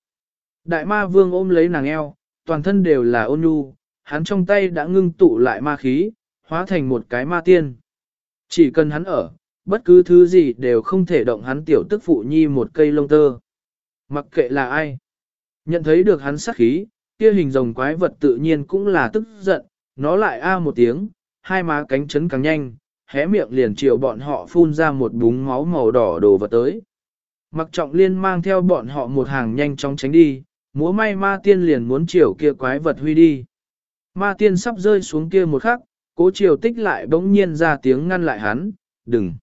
Đại ma vương ôm lấy nàng eo, toàn thân đều là ôn nhu, hắn trong tay đã ngưng tụ lại ma khí, hóa thành một cái ma tiên. Chỉ cần hắn ở, bất cứ thứ gì đều không thể động hắn tiểu tức phụ nhi một cây lông tơ. Mặc kệ là ai. Nhận thấy được hắn sát khí, kia hình rồng quái vật tự nhiên cũng là tức giận, nó lại a một tiếng, hai má cánh chấn càng nhanh, hé miệng liền chiều bọn họ phun ra một búng máu màu đỏ đồ vật tới. Mặc trọng liên mang theo bọn họ một hàng nhanh chóng tránh đi, múa may ma tiên liền muốn chiều kia quái vật huy đi. Ma tiên sắp rơi xuống kia một khắc, cố chiều tích lại bỗng nhiên ra tiếng ngăn lại hắn, đừng.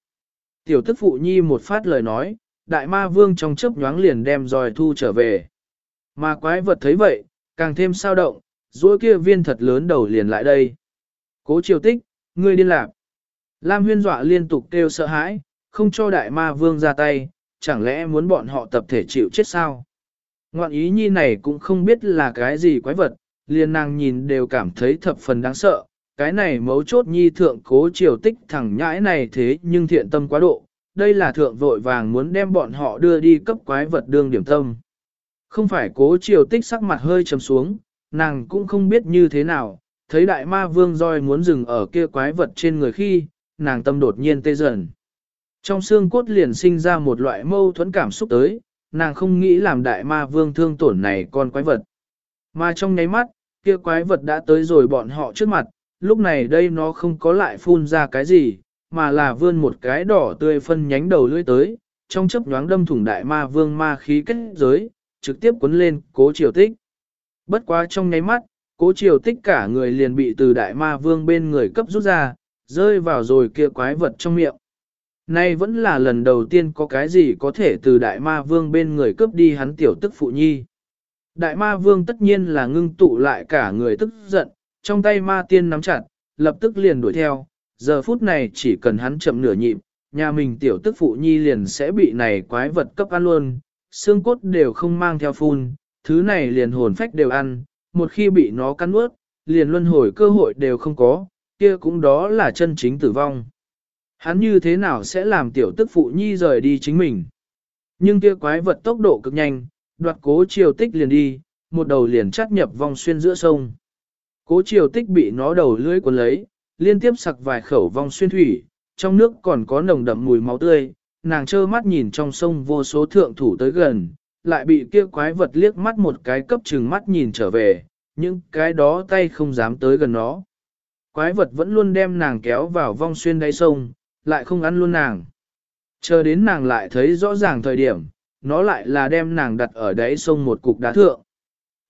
Tiểu tức phụ nhi một phát lời nói, đại ma vương trong chớp nhoáng liền đem roi thu trở về. Ma quái vật thấy vậy, càng thêm sao động, dối kia viên thật lớn đầu liền lại đây. Cố chiều tích, ngươi điên lạc. Lam huyên dọa liên tục kêu sợ hãi, không cho đại ma vương ra tay, chẳng lẽ muốn bọn họ tập thể chịu chết sao? Ngoạn ý nhi này cũng không biết là cái gì quái vật, liền nàng nhìn đều cảm thấy thập phần đáng sợ, cái này mấu chốt nhi thượng cố triều tích thẳng nhãi này thế nhưng thiện tâm quá độ, đây là thượng vội vàng muốn đem bọn họ đưa đi cấp quái vật đương điểm tâm. Không phải cố triều tích sắc mặt hơi trầm xuống, nàng cũng không biết như thế nào, thấy đại ma vương roi muốn dừng ở kia quái vật trên người khi, nàng tâm đột nhiên tê dần. Trong xương cốt liền sinh ra một loại mâu thuẫn cảm xúc tới, nàng không nghĩ làm đại ma vương thương tổn này con quái vật. Mà trong nháy mắt, kia quái vật đã tới rồi bọn họ trước mặt, lúc này đây nó không có lại phun ra cái gì, mà là vươn một cái đỏ tươi phân nhánh đầu lưỡi tới, trong chớp nhoáng đâm thủng đại ma vương ma khí kết giới, trực tiếp cuốn lên cố triều tích. Bất quá trong nháy mắt, cố triều tích cả người liền bị từ đại ma vương bên người cấp rút ra, rơi vào rồi kia quái vật trong miệng. Nay vẫn là lần đầu tiên có cái gì có thể từ đại ma vương bên người cướp đi hắn tiểu tức phụ nhi. Đại ma vương tất nhiên là ngưng tụ lại cả người tức giận, trong tay ma tiên nắm chặt, lập tức liền đuổi theo, giờ phút này chỉ cần hắn chậm nửa nhịp, nhà mình tiểu tức phụ nhi liền sẽ bị này quái vật cấp ăn luôn, xương cốt đều không mang theo phun, thứ này liền hồn phách đều ăn, một khi bị nó cắn nuốt, liền luân hồi cơ hội đều không có, kia cũng đó là chân chính tử vong. Hắn như thế nào sẽ làm tiểu tức phụ nhi rời đi chính mình? Nhưng kia quái vật tốc độ cực nhanh, đoạt cố triều tích liền đi, một đầu liền chắt nhập vòng xuyên giữa sông. Cố triều tích bị nó đầu lưỡi cuốn lấy, liên tiếp sặc vài khẩu vòng xuyên thủy, trong nước còn có nồng đậm mùi máu tươi, nàng trơ mắt nhìn trong sông vô số thượng thủ tới gần, lại bị kia quái vật liếc mắt một cái cấp chừng mắt nhìn trở về, nhưng cái đó tay không dám tới gần nó. Quái vật vẫn luôn đem nàng kéo vào vong xuyên đáy sông, lại không ăn luôn nàng. Chờ đến nàng lại thấy rõ ràng thời điểm, nó lại là đem nàng đặt ở đáy sông một cục đá thượng.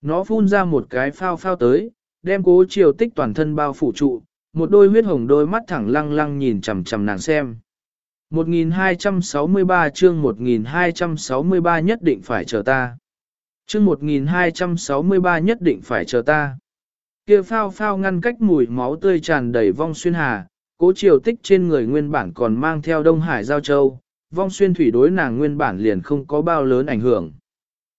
Nó phun ra một cái phao phao tới, đem cố chiều tích toàn thân bao phủ trụ, một đôi huyết hồng đôi mắt thẳng lăng lăng nhìn chằm chằm nàng xem. 1263 chương 1263 nhất định phải chờ ta. Chương 1263 nhất định phải chờ ta. Kia phao phao ngăn cách mùi máu tươi tràn đầy vong xuyên hà, cố triều tích trên người nguyên bản còn mang theo Đông Hải Giao Châu, vong xuyên thủy đối nàng nguyên bản liền không có bao lớn ảnh hưởng.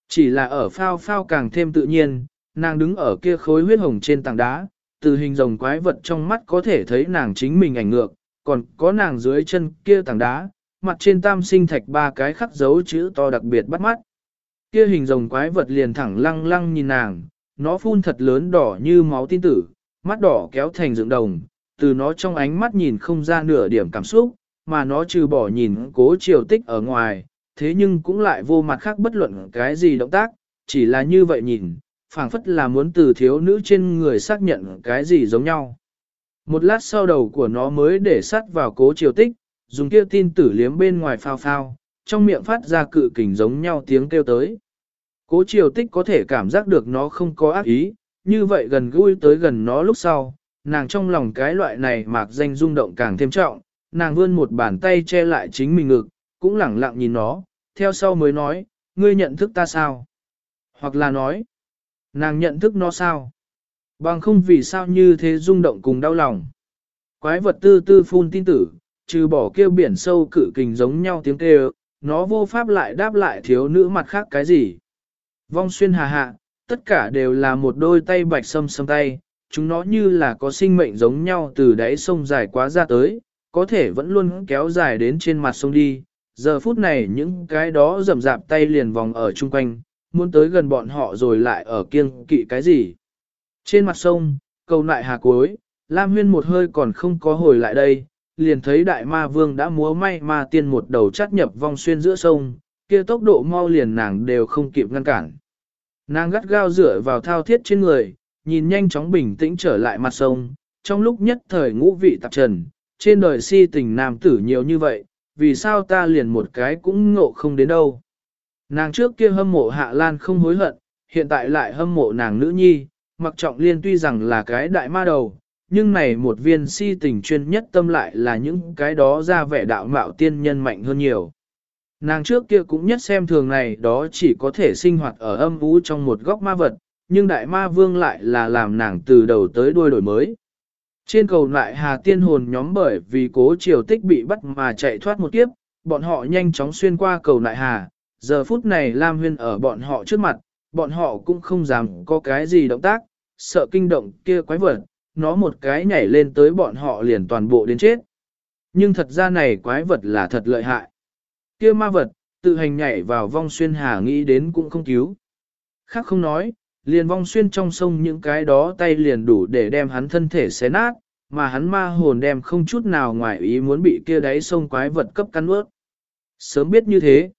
Chỉ là ở phao phao càng thêm tự nhiên, nàng đứng ở kia khối huyết hồng trên tảng đá, từ hình rồng quái vật trong mắt có thể thấy nàng chính mình ảnh ngược, còn có nàng dưới chân kia tảng đá, mặt trên tam sinh thạch ba cái khắc dấu chữ to đặc biệt bắt mắt. Kia hình rồng quái vật liền thẳng lăng lăng nhìn nàng, nó phun thật lớn đỏ như máu tin tử, mắt đỏ kéo thành dựng đồng, từ nó trong ánh mắt nhìn không ra nửa điểm cảm xúc, mà nó trừ bỏ nhìn cố triều tích ở ngoài, thế nhưng cũng lại vô mặt khác bất luận cái gì động tác, chỉ là như vậy nhìn, phảng phất là muốn từ thiếu nữ trên người xác nhận cái gì giống nhau. Một lát sau đầu của nó mới để sắt vào cố triều tích, dùng kia tin tử liếm bên ngoài phao phao, trong miệng phát ra cự kình giống nhau tiếng kêu tới. Cố triều tích có thể cảm giác được nó không có ác ý, như vậy gần gũi tới gần nó lúc sau, nàng trong lòng cái loại này mạc danh rung động càng thêm trọng, nàng vươn một bàn tay che lại chính mình ngực, cũng lẳng lặng nhìn nó, theo sau mới nói, ngươi nhận thức ta sao? Hoặc là nói, nàng nhận thức nó sao? Bằng không vì sao như thế rung động cùng đau lòng. Quái vật tư tư phun tin tử, trừ bỏ kêu biển sâu cự kình giống nhau tiếng kêu, nó vô pháp lại đáp lại thiếu nữ mặt khác cái gì. Vong xuyên hà hạ, tất cả đều là một đôi tay bạch sâm sâm tay, chúng nó như là có sinh mệnh giống nhau từ đáy sông dài quá ra tới, có thể vẫn luôn kéo dài đến trên mặt sông đi. Giờ phút này những cái đó rầm rạp tay liền vòng ở chung quanh, muốn tới gần bọn họ rồi lại ở kiêng kỵ cái gì. Trên mặt sông, cầu lại hà cuối, Lam Huyên một hơi còn không có hồi lại đây, liền thấy đại ma vương đã múa may ma tiên một đầu chắt nhập vong xuyên giữa sông, kia tốc độ mau liền nàng đều không kịp ngăn cản. Nàng gắt gao dựa vào thao thiết trên người, nhìn nhanh chóng bình tĩnh trở lại mặt sông, trong lúc nhất thời ngũ vị tạp trần, trên đời si tình nam tử nhiều như vậy, vì sao ta liền một cái cũng ngộ không đến đâu. Nàng trước kia hâm mộ hạ lan không hối hận, hiện tại lại hâm mộ nàng nữ nhi, mặc trọng liên tuy rằng là cái đại ma đầu, nhưng này một viên si tình chuyên nhất tâm lại là những cái đó ra vẻ đạo mạo tiên nhân mạnh hơn nhiều. Nàng trước kia cũng nhất xem thường này đó chỉ có thể sinh hoạt ở âm vũ trong một góc ma vật, nhưng đại ma vương lại là làm nàng từ đầu tới đuôi đổi mới. Trên cầu lại hà tiên hồn nhóm bởi vì cố triều tích bị bắt mà chạy thoát một kiếp, bọn họ nhanh chóng xuyên qua cầu lại hà, giờ phút này Lam Huyên ở bọn họ trước mặt, bọn họ cũng không dám có cái gì động tác, sợ kinh động kia quái vật, nó một cái nhảy lên tới bọn họ liền toàn bộ đến chết. Nhưng thật ra này quái vật là thật lợi hại. Kia ma vật, tự hành nhảy vào vong xuyên hà nghĩ đến cũng không cứu. Khác không nói, liền vong xuyên trong sông những cái đó tay liền đủ để đem hắn thân thể xé nát, mà hắn ma hồn đem không chút nào ngoài ý muốn bị kia đáy sông quái vật cấp cắn ướt. Sớm biết như thế,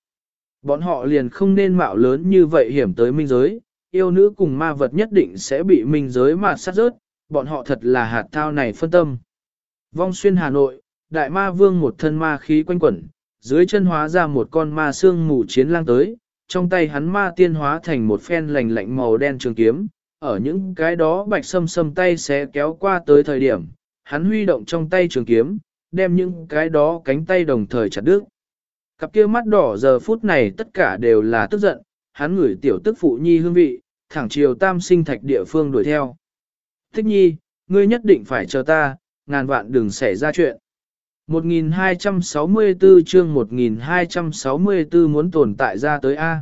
bọn họ liền không nên mạo lớn như vậy hiểm tới minh giới, yêu nữ cùng ma vật nhất định sẽ bị minh giới mà sát rớt, bọn họ thật là hạt thao này phân tâm. Vong xuyên Hà Nội, đại ma vương một thân ma khí quanh quẩn, dưới chân hóa ra một con ma xương mù chiến lang tới, trong tay hắn ma tiên hóa thành một phen lành lạnh màu đen trường kiếm, ở những cái đó bạch sâm sâm tay sẽ kéo qua tới thời điểm, hắn huy động trong tay trường kiếm, đem những cái đó cánh tay đồng thời chặt đứt. Cặp kia mắt đỏ giờ phút này tất cả đều là tức giận, hắn ngửi tiểu tức phụ nhi hương vị, thẳng chiều tam sinh thạch địa phương đuổi theo. Thích nhi, ngươi nhất định phải chờ ta, ngàn vạn đừng xảy ra chuyện. 1264 chương 1264 muốn tồn tại ra tới A.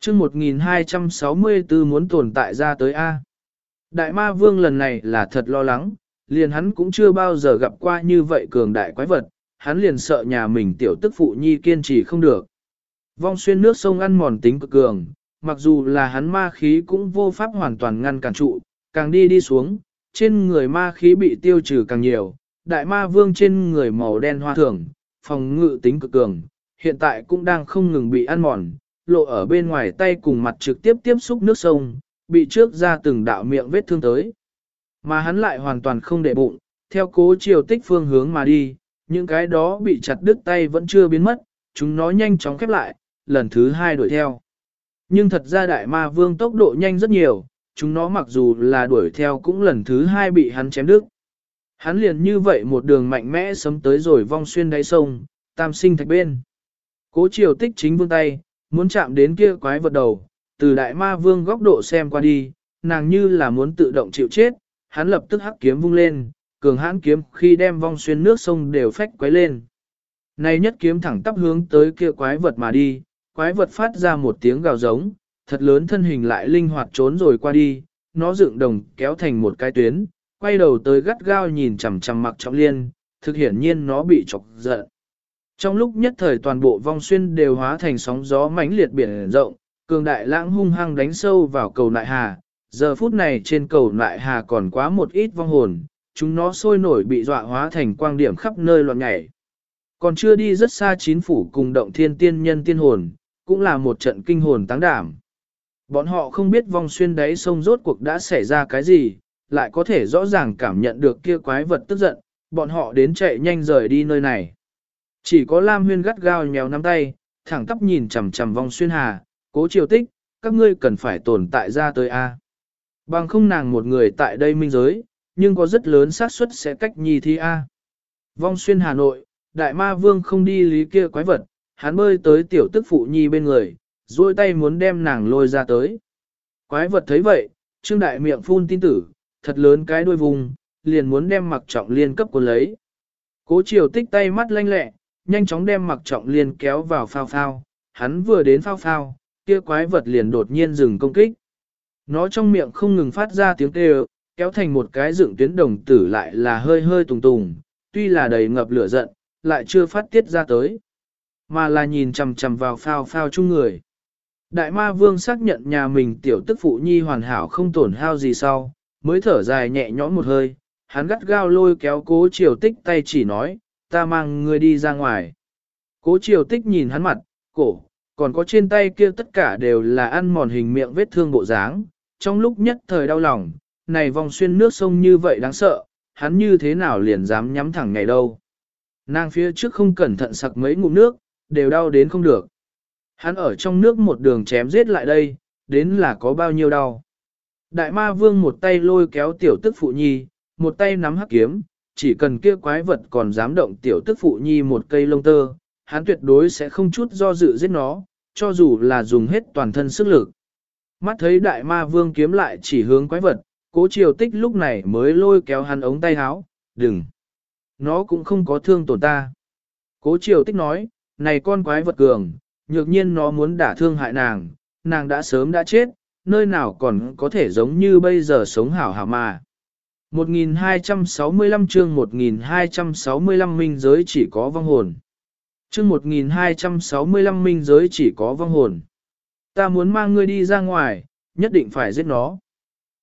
Chương 1264 muốn tồn tại ra tới A. Đại ma vương lần này là thật lo lắng, liền hắn cũng chưa bao giờ gặp qua như vậy cường đại quái vật, hắn liền sợ nhà mình tiểu tức phụ nhi kiên trì không được. Vong xuyên nước sông ăn mòn tính cực cường, mặc dù là hắn ma khí cũng vô pháp hoàn toàn ngăn cản trụ, càng đi đi xuống, trên người ma khí bị tiêu trừ càng nhiều, đại ma vương trên người màu đen hoa thường, phòng ngự tính cực cường, hiện tại cũng đang không ngừng bị ăn mòn, lộ ở bên ngoài tay cùng mặt trực tiếp tiếp xúc nước sông, bị trước ra từng đạo miệng vết thương tới. Mà hắn lại hoàn toàn không để bụng, theo cố chiều tích phương hướng mà đi, những cái đó bị chặt đứt tay vẫn chưa biến mất, chúng nó nhanh chóng khép lại, lần thứ hai đuổi theo. Nhưng thật ra đại ma vương tốc độ nhanh rất nhiều, chúng nó mặc dù là đuổi theo cũng lần thứ hai bị hắn chém đứt. Hắn liền như vậy một đường mạnh mẽ sấm tới rồi vong xuyên đáy sông, tam sinh thạch bên. Cố triều tích chính vương tay, muốn chạm đến kia quái vật đầu, từ đại ma vương góc độ xem qua đi, nàng như là muốn tự động chịu chết, hắn lập tức hắc kiếm vung lên, cường hãn kiếm khi đem vong xuyên nước sông đều phách quấy lên. Này nhất kiếm thẳng tắp hướng tới kia quái vật mà đi, quái vật phát ra một tiếng gào giống, thật lớn thân hình lại linh hoạt trốn rồi qua đi, nó dựng đồng kéo thành một cái tuyến, quay đầu tới gắt gao nhìn chằm chằm mặc trọng liên, thực hiển nhiên nó bị chọc giận. Trong lúc nhất thời toàn bộ vong xuyên đều hóa thành sóng gió mãnh liệt biển rộng, cường đại lãng hung hăng đánh sâu vào cầu nại hà. Giờ phút này trên cầu nại hà còn quá một ít vong hồn, chúng nó sôi nổi bị dọa hóa thành quang điểm khắp nơi loạn nhảy. Còn chưa đi rất xa chín phủ cùng động thiên tiên nhân tiên hồn, cũng là một trận kinh hồn táng đảm. Bọn họ không biết vong xuyên đáy sông rốt cuộc đã xảy ra cái gì, lại có thể rõ ràng cảm nhận được kia quái vật tức giận, bọn họ đến chạy nhanh rời đi nơi này. Chỉ có Lam Huyên gắt gao nhéo nắm tay, thẳng tắp nhìn chằm chằm vong xuyên hà, cố triều tích, các ngươi cần phải tồn tại ra tới A. Bằng không nàng một người tại đây minh giới, nhưng có rất lớn xác suất sẽ cách nhi thi A. Vong xuyên Hà Nội, đại ma vương không đi lý kia quái vật, hắn bơi tới tiểu tức phụ nhi bên người, duỗi tay muốn đem nàng lôi ra tới. Quái vật thấy vậy, trương đại miệng phun tin tử, thật lớn cái đuôi vùng, liền muốn đem mặc trọng liên cấp của lấy. Cố triều tích tay mắt lanh lẹ, nhanh chóng đem mặc trọng liên kéo vào phao phao, hắn vừa đến phao phao, kia quái vật liền đột nhiên dừng công kích. Nó trong miệng không ngừng phát ra tiếng kêu, kéo thành một cái dựng tuyến đồng tử lại là hơi hơi tùng tùng, tuy là đầy ngập lửa giận, lại chưa phát tiết ra tới, mà là nhìn chằm chằm vào phao phao chung người. Đại ma vương xác nhận nhà mình tiểu tức phụ nhi hoàn hảo không tổn hao gì sau, mới thở dài nhẹ nhõm một hơi, hắn gắt gao lôi kéo cố triều tích tay chỉ nói, ta mang ngươi đi ra ngoài. Cố triều tích nhìn hắn mặt, cổ, còn có trên tay kia tất cả đều là ăn mòn hình miệng vết thương bộ dáng, trong lúc nhất thời đau lòng, này vòng xuyên nước sông như vậy đáng sợ, hắn như thế nào liền dám nhắm thẳng ngày đâu. Nàng phía trước không cẩn thận sặc mấy ngụm nước, đều đau đến không được. Hắn ở trong nước một đường chém giết lại đây, đến là có bao nhiêu đau. Đại ma vương một tay lôi kéo tiểu tức phụ nhi, một tay nắm hắc kiếm, chỉ cần kia quái vật còn dám động tiểu tức phụ nhi một cây lông tơ, hắn tuyệt đối sẽ không chút do dự giết nó, cho dù là dùng hết toàn thân sức lực. Mắt thấy đại ma vương kiếm lại chỉ hướng quái vật, cố triều tích lúc này mới lôi kéo hắn ống tay háo, đừng. Nó cũng không có thương tổn ta. Cố triều tích nói, này con quái vật cường, nhược nhiên nó muốn đả thương hại nàng, nàng đã sớm đã chết, nơi nào còn có thể giống như bây giờ sống hảo hảo mà. 1265 chương 1265 minh giới chỉ có vong hồn. Chương 1265 minh giới chỉ có vong hồn. Ta muốn mang ngươi đi ra ngoài, nhất định phải giết nó.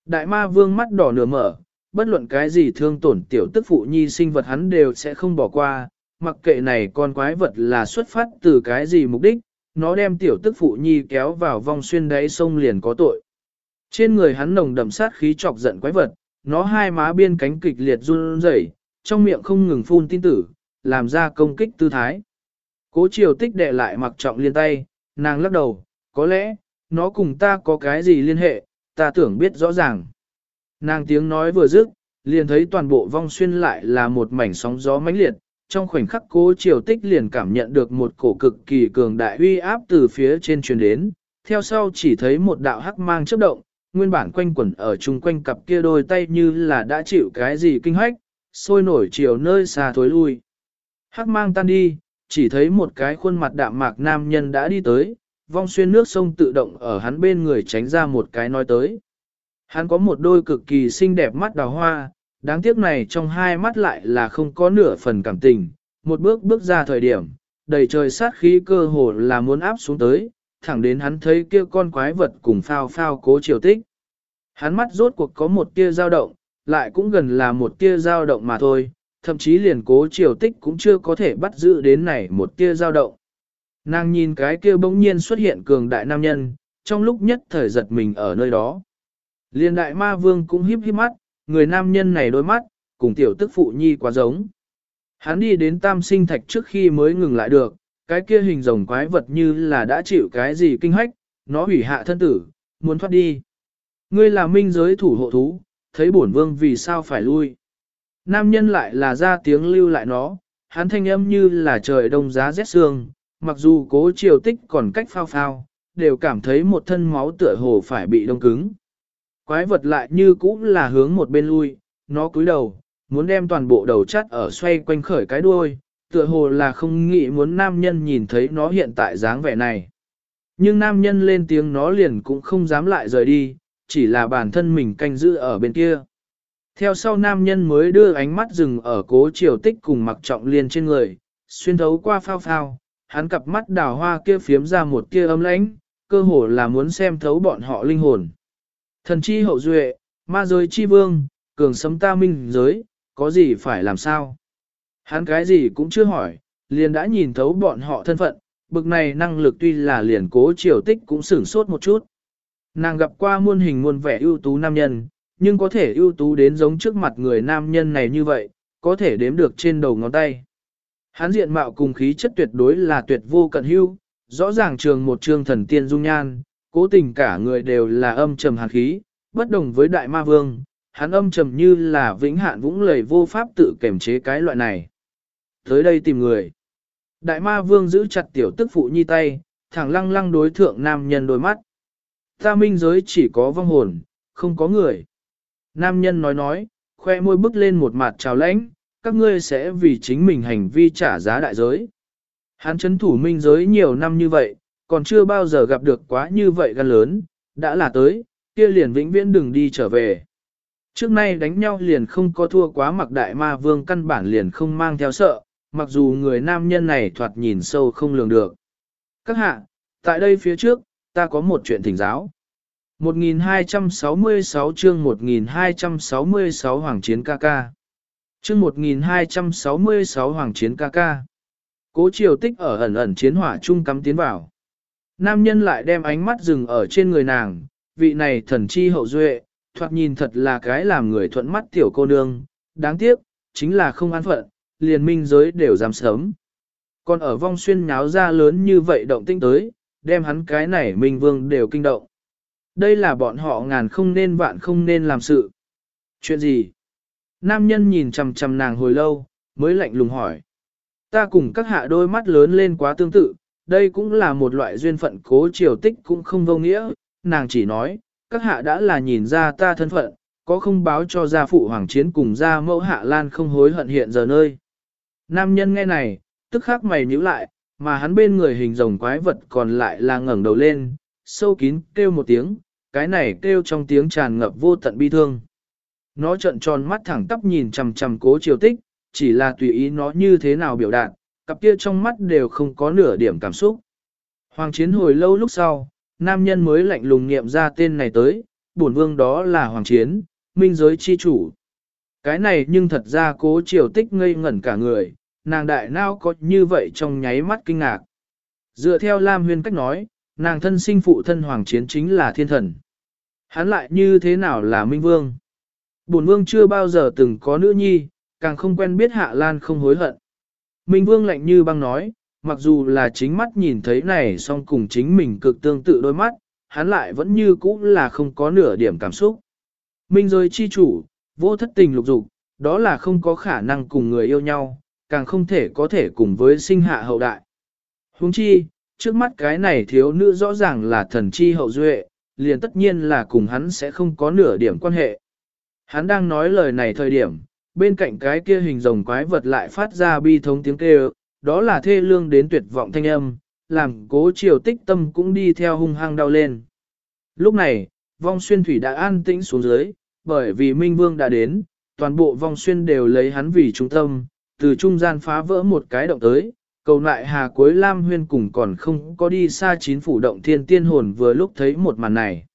Đại ma vương mắt đỏ nửa mở, bất luận cái gì thương tổn tiểu tức phụ nhi sinh vật hắn đều sẽ không bỏ qua, mặc kệ này con quái vật là xuất phát từ cái gì mục đích, nó đem tiểu tức phụ nhi kéo vào vong xuyên đáy sông liền có tội. Trên người hắn nồng đậm sát khí chọc giận quái vật, nó hai má biên cánh kịch liệt run rẩy, trong miệng không ngừng phun tin tử, làm ra công kích tư thái. Cố triều tích đệ lại mặc trọng liên tay, nàng lắc đầu, có lẽ, nó cùng ta có cái gì liên hệ, ta tưởng biết rõ ràng. Nàng tiếng nói vừa dứt, liền thấy toàn bộ vong xuyên lại là một mảnh sóng gió mãnh liệt, trong khoảnh khắc cố triều tích liền cảm nhận được một cổ cực kỳ cường đại uy áp từ phía trên truyền đến, theo sau chỉ thấy một đạo hắc mang chớp động, nguyên bản quanh quẩn ở chung quanh cặp kia đôi tay như là đã chịu cái gì kinh hoách, sôi nổi chiều nơi xa thối lui. Hắc mang tan đi, chỉ thấy một cái khuôn mặt đạm mạc nam nhân đã đi tới, vong xuyên nước sông tự động ở hắn bên người tránh ra một cái nói tới. Hắn có một đôi cực kỳ xinh đẹp mắt đào hoa, đáng tiếc này trong hai mắt lại là không có nửa phần cảm tình, một bước bước ra thời điểm, đầy trời sát khí cơ hồ là muốn áp xuống tới, thẳng đến hắn thấy kia con quái vật cùng phao phao cố triều tích. Hắn mắt rốt cuộc có một tia dao động, lại cũng gần là một tia dao động mà thôi, thậm chí liền cố triều tích cũng chưa có thể bắt giữ đến này một tia dao động. Nàng nhìn cái kia bỗng nhiên xuất hiện cường đại nam nhân, trong lúc nhất thời giật mình ở nơi đó. Liên đại ma vương cũng híp híp mắt, người nam nhân này đôi mắt, cùng tiểu tức phụ nhi quá giống. Hắn đi đến tam sinh thạch trước khi mới ngừng lại được, cái kia hình rồng quái vật như là đã chịu cái gì kinh hách, nó hủy hạ thân tử, muốn thoát đi. Ngươi là minh giới thủ hộ thú, thấy bổn vương vì sao phải lui. Nam nhân lại là ra tiếng lưu lại nó, hắn thanh âm như là trời đông giá rét sương, mặc dù cố triều tích còn cách phao phao, đều cảm thấy một thân máu tựa hồ phải bị đông cứng. Quái vật lại như cũng là hướng một bên lui, nó cúi đầu, muốn đem toàn bộ đầu chắt ở xoay quanh khởi cái đuôi, tựa hồ là không nghĩ muốn nam nhân nhìn thấy nó hiện tại dáng vẻ này. Nhưng nam nhân lên tiếng nó liền cũng không dám lại rời đi, chỉ là bản thân mình canh giữ ở bên kia. Theo sau nam nhân mới đưa ánh mắt dừng ở cố triều tích cùng mặc trọng liên trên người, xuyên thấu qua phao phao, hắn cặp mắt đào hoa kia phiếm ra một kia ấm lãnh, cơ hồ là muốn xem thấu bọn họ linh hồn. Thần chi hậu duệ, ma giới chi vương, cường sấm ta minh giới, có gì phải làm sao? Hắn cái gì cũng chưa hỏi, liền đã nhìn thấu bọn họ thân phận, bực này năng lực tuy là liền cố triều tích cũng sửng sốt một chút. Nàng gặp qua muôn hình muôn vẻ ưu tú nam nhân, nhưng có thể ưu tú đến giống trước mặt người nam nhân này như vậy, có thể đếm được trên đầu ngón tay. Hắn diện mạo cùng khí chất tuyệt đối là tuyệt vô cận hưu, rõ ràng trường một trường thần tiên dung nhan, cố tình cả người đều là âm trầm hàn khí, bất đồng với đại ma vương, hắn âm trầm như là vĩnh hạn vũng lầy vô pháp tự kiểm chế cái loại này. Tới đây tìm người. Đại ma vương giữ chặt tiểu tức phụ nhi tay, thẳng lăng lăng đối thượng nam nhân đôi mắt. Ta minh giới chỉ có vong hồn, không có người. Nam nhân nói nói, khoe môi bước lên một mặt trào lãnh, các ngươi sẽ vì chính mình hành vi trả giá đại giới. Hắn chấn thủ minh giới nhiều năm như vậy, còn chưa bao giờ gặp được quá như vậy gan lớn, đã là tới, kia liền vĩnh viễn đừng đi trở về. Trước nay đánh nhau liền không có thua quá mặc đại ma vương căn bản liền không mang theo sợ, mặc dù người nam nhân này thoạt nhìn sâu không lường được. Các hạ, tại đây phía trước, ta có một chuyện thỉnh giáo. 1266 chương 1266 Hoàng Chiến ca ca. Chương 1266 Hoàng Chiến ca ca. Cố triều tích ở ẩn ẩn chiến hỏa trung cắm tiến vào. Nam nhân lại đem ánh mắt dừng ở trên người nàng, vị này thần chi hậu duệ, thoạt nhìn thật là cái làm người thuận mắt tiểu cô nương, đáng tiếc, chính là không an phận, liền minh giới đều dám sớm. Còn ở vong xuyên nháo ra lớn như vậy động tinh tới, đem hắn cái này minh vương đều kinh động. Đây là bọn họ ngàn không nên vạn không nên làm sự. Chuyện gì? Nam nhân nhìn chằm chằm nàng hồi lâu, mới lạnh lùng hỏi. Ta cùng các hạ đôi mắt lớn lên quá tương tự, đây cũng là một loại duyên phận cố triều tích cũng không vô nghĩa, nàng chỉ nói, các hạ đã là nhìn ra ta thân phận, có không báo cho gia phụ hoàng chiến cùng gia mẫu hạ lan không hối hận hiện giờ nơi. Nam nhân nghe này, tức khắc mày nhíu lại, mà hắn bên người hình rồng quái vật còn lại là ngẩng đầu lên, sâu kín kêu một tiếng, cái này kêu trong tiếng tràn ngập vô tận bi thương. Nó trợn tròn mắt thẳng tắp nhìn chằm chằm cố triều tích, chỉ là tùy ý nó như thế nào biểu đạt, cặp kia trong mắt đều không có nửa điểm cảm xúc. Hoàng chiến hồi lâu lúc sau, nam nhân mới lạnh lùng nghiệm ra tên này tới, bổn vương đó là Hoàng chiến, minh giới chi chủ. Cái này nhưng thật ra cố triều tích ngây ngẩn cả người, nàng đại nao có như vậy trong nháy mắt kinh ngạc. Dựa theo Lam Huyên cách nói, nàng thân sinh phụ thân Hoàng chiến chính là thiên thần. Hắn lại như thế nào là minh vương? Bổn vương chưa bao giờ từng có nữ nhi, càng không quen biết Hạ Lan không hối hận. Minh Vương lạnh như băng nói, mặc dù là chính mắt nhìn thấy này song cùng chính mình cực tương tự đôi mắt, hắn lại vẫn như cũ là không có nửa điểm cảm xúc. Minh rồi chi chủ, vô thất tình lục dục, đó là không có khả năng cùng người yêu nhau, càng không thể có thể cùng với sinh hạ hậu đại. Huống chi, trước mắt cái này thiếu nữ rõ ràng là thần chi hậu duệ, liền tất nhiên là cùng hắn sẽ không có nửa điểm quan hệ. Hắn đang nói lời này thời điểm, bên cạnh cái kia hình rồng quái vật lại phát ra bi thống tiếng kêu, đó là thê lương đến tuyệt vọng thanh âm, làm cố triều tích tâm cũng đi theo hung hăng đau lên. Lúc này, vong xuyên thủy đã an tĩnh xuống dưới, bởi vì Minh Vương đã đến, toàn bộ vong xuyên đều lấy hắn vì trung tâm, từ trung gian phá vỡ một cái động tới, cầu lại hà cuối Lam Huyên cùng còn không có đi xa chín phủ động thiên tiên hồn vừa lúc thấy một màn này.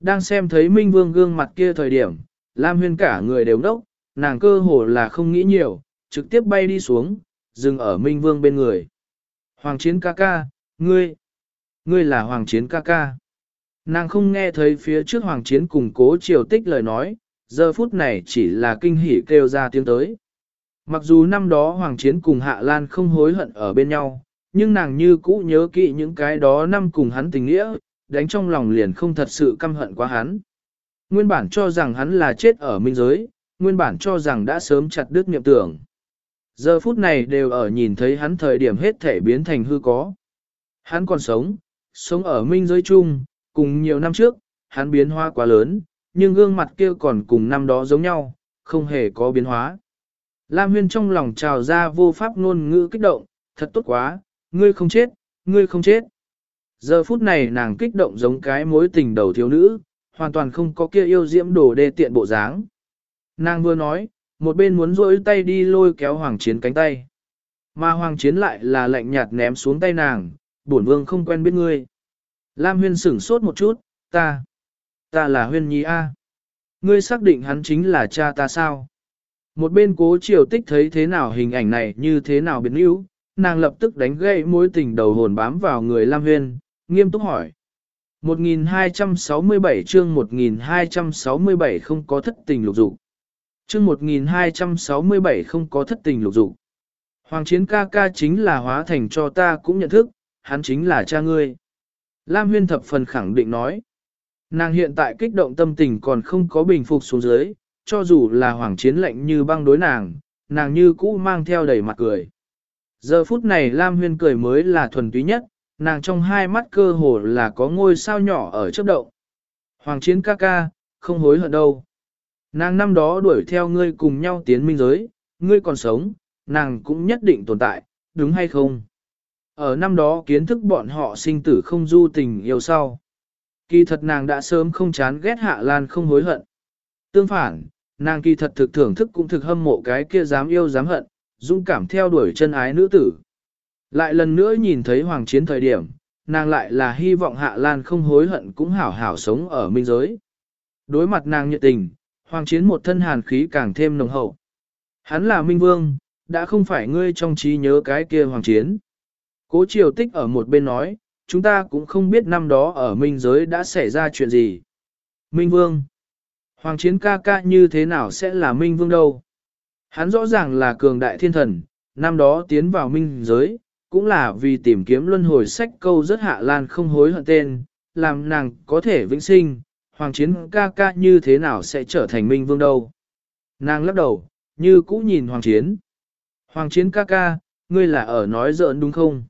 Đang xem thấy Minh Vương gương mặt kia thời điểm, Lam Huyên cả người đều đốc, nàng cơ hồ là không nghĩ nhiều, trực tiếp bay đi xuống, dừng ở Minh Vương bên người. Hoàng chiến ca ca, ngươi, ngươi là Hoàng chiến ca ca. Nàng không nghe thấy phía trước Hoàng chiến cùng cố triều tích lời nói, giờ phút này chỉ là kinh hỉ kêu ra tiếng tới. Mặc dù năm đó Hoàng chiến cùng Hạ Lan không hối hận ở bên nhau, nhưng nàng như cũ nhớ kỹ những cái đó năm cùng hắn tình nghĩa, đánh trong lòng liền không thật sự căm hận quá hắn. Nguyên bản cho rằng hắn là chết ở minh giới, nguyên bản cho rằng đã sớm chặt đứt niệm tưởng. Giờ phút này đều ở nhìn thấy hắn thời điểm hết thể biến thành hư có. Hắn còn sống, sống ở minh giới chung, cùng nhiều năm trước, hắn biến hóa quá lớn, nhưng gương mặt kia còn cùng năm đó giống nhau, không hề có biến hóa. Lam Huyên trong lòng trào ra vô pháp ngôn ngữ kích động, thật tốt quá, ngươi không chết, ngươi không chết. Giờ phút này nàng kích động giống cái mối tình đầu thiếu nữ, hoàn toàn không có kia yêu diễm đồ đê tiện bộ dáng. Nàng vừa nói, một bên muốn rỗi tay đi lôi kéo Hoàng Chiến cánh tay. Mà Hoàng Chiến lại là lạnh nhạt ném xuống tay nàng, bổn vương không quen biết ngươi. Lam Huyên sửng sốt một chút, ta, ta là Huyên Nhi A. Ngươi xác định hắn chính là cha ta sao? Một bên cố triều tích thấy thế nào hình ảnh này như thế nào biến yếu, nàng lập tức đánh gậy mối tình đầu hồn bám vào người Lam Huyên, nghiêm túc hỏi. 1267 chương 1267 không có thất tình lục dục. Chương 1267 không có thất tình lục dục. Hoàng chiến ca ca chính là hóa thành cho ta cũng nhận thức, hắn chính là cha ngươi. Lam Huyên thập phần khẳng định nói. Nàng hiện tại kích động tâm tình còn không có bình phục xuống dưới, cho dù là hoàng chiến lệnh như băng đối nàng, nàng như cũ mang theo đầy mặt cười. Giờ phút này Lam Huyên cười mới là thuần túy nhất, nàng trong hai mắt cơ hồ là có ngôi sao nhỏ ở chớp động. Hoàng chiến ca ca, không hối hận đâu. Nàng năm đó đuổi theo ngươi cùng nhau tiến minh giới, ngươi còn sống, nàng cũng nhất định tồn tại, đúng hay không? Ở năm đó kiến thức bọn họ sinh tử không du tình yêu sau. Kỳ thật nàng đã sớm không chán ghét Hạ Lan không hối hận. Tương phản, nàng kỳ thật thực thưởng thức cũng thực hâm mộ cái kia dám yêu dám hận, dũng cảm theo đuổi chân ái nữ tử. Lại lần nữa nhìn thấy hoàng chiến thời điểm, nàng lại là hy vọng Hạ Lan không hối hận cũng hảo hảo sống ở minh giới. Đối mặt nàng nhiệt tình, hoàng chiến một thân hàn khí càng thêm nồng hậu. Hắn là minh vương, đã không phải ngươi trong trí nhớ cái kia hoàng chiến. Cố triều tích ở một bên nói, chúng ta cũng không biết năm đó ở minh giới đã xảy ra chuyện gì. Minh vương. Hoàng chiến ca ca như thế nào sẽ là minh vương đâu? Hắn rõ ràng là cường đại thiên thần, năm đó tiến vào minh giới, cũng là vì tìm kiếm luân hồi sách câu rất hạ lan không hối hận tên, làm nàng có thể vĩnh sinh, hoàng chiến ca ca như thế nào sẽ trở thành minh vương đâu. Nàng lắc đầu, như cũ nhìn hoàng chiến. Hoàng chiến ca ca, ngươi là ở nói giỡn đúng không?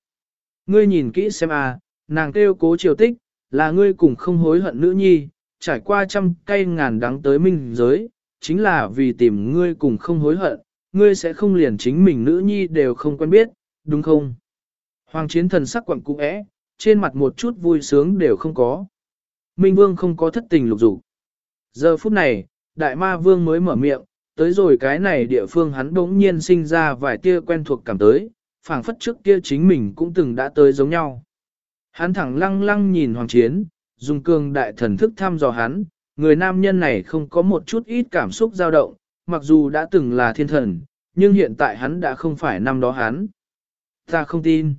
Ngươi nhìn kỹ xem à, nàng kêu cố triều tích, là ngươi cùng không hối hận nữ nhi, trải qua trăm cây ngàn đắng tới minh giới, chính là vì tìm ngươi cùng không hối hận, ngươi sẽ không liền chính mình nữ nhi đều không quen biết, đúng không? Hoàng chiến thần sắc quặng cũng é, trên mặt một chút vui sướng đều không có. Minh vương không có thất tình lục dục. Giờ phút này, đại ma vương mới mở miệng, tới rồi cái này địa phương hắn đống nhiên sinh ra vài tia quen thuộc cảm tới, phảng phất trước kia chính mình cũng từng đã tới giống nhau. Hắn thẳng lăng lăng nhìn hoàng chiến, dùng cường đại thần thức thăm dò hắn, người nam nhân này không có một chút ít cảm xúc dao động, mặc dù đã từng là thiên thần, nhưng hiện tại hắn đã không phải năm đó hắn. Ta không tin.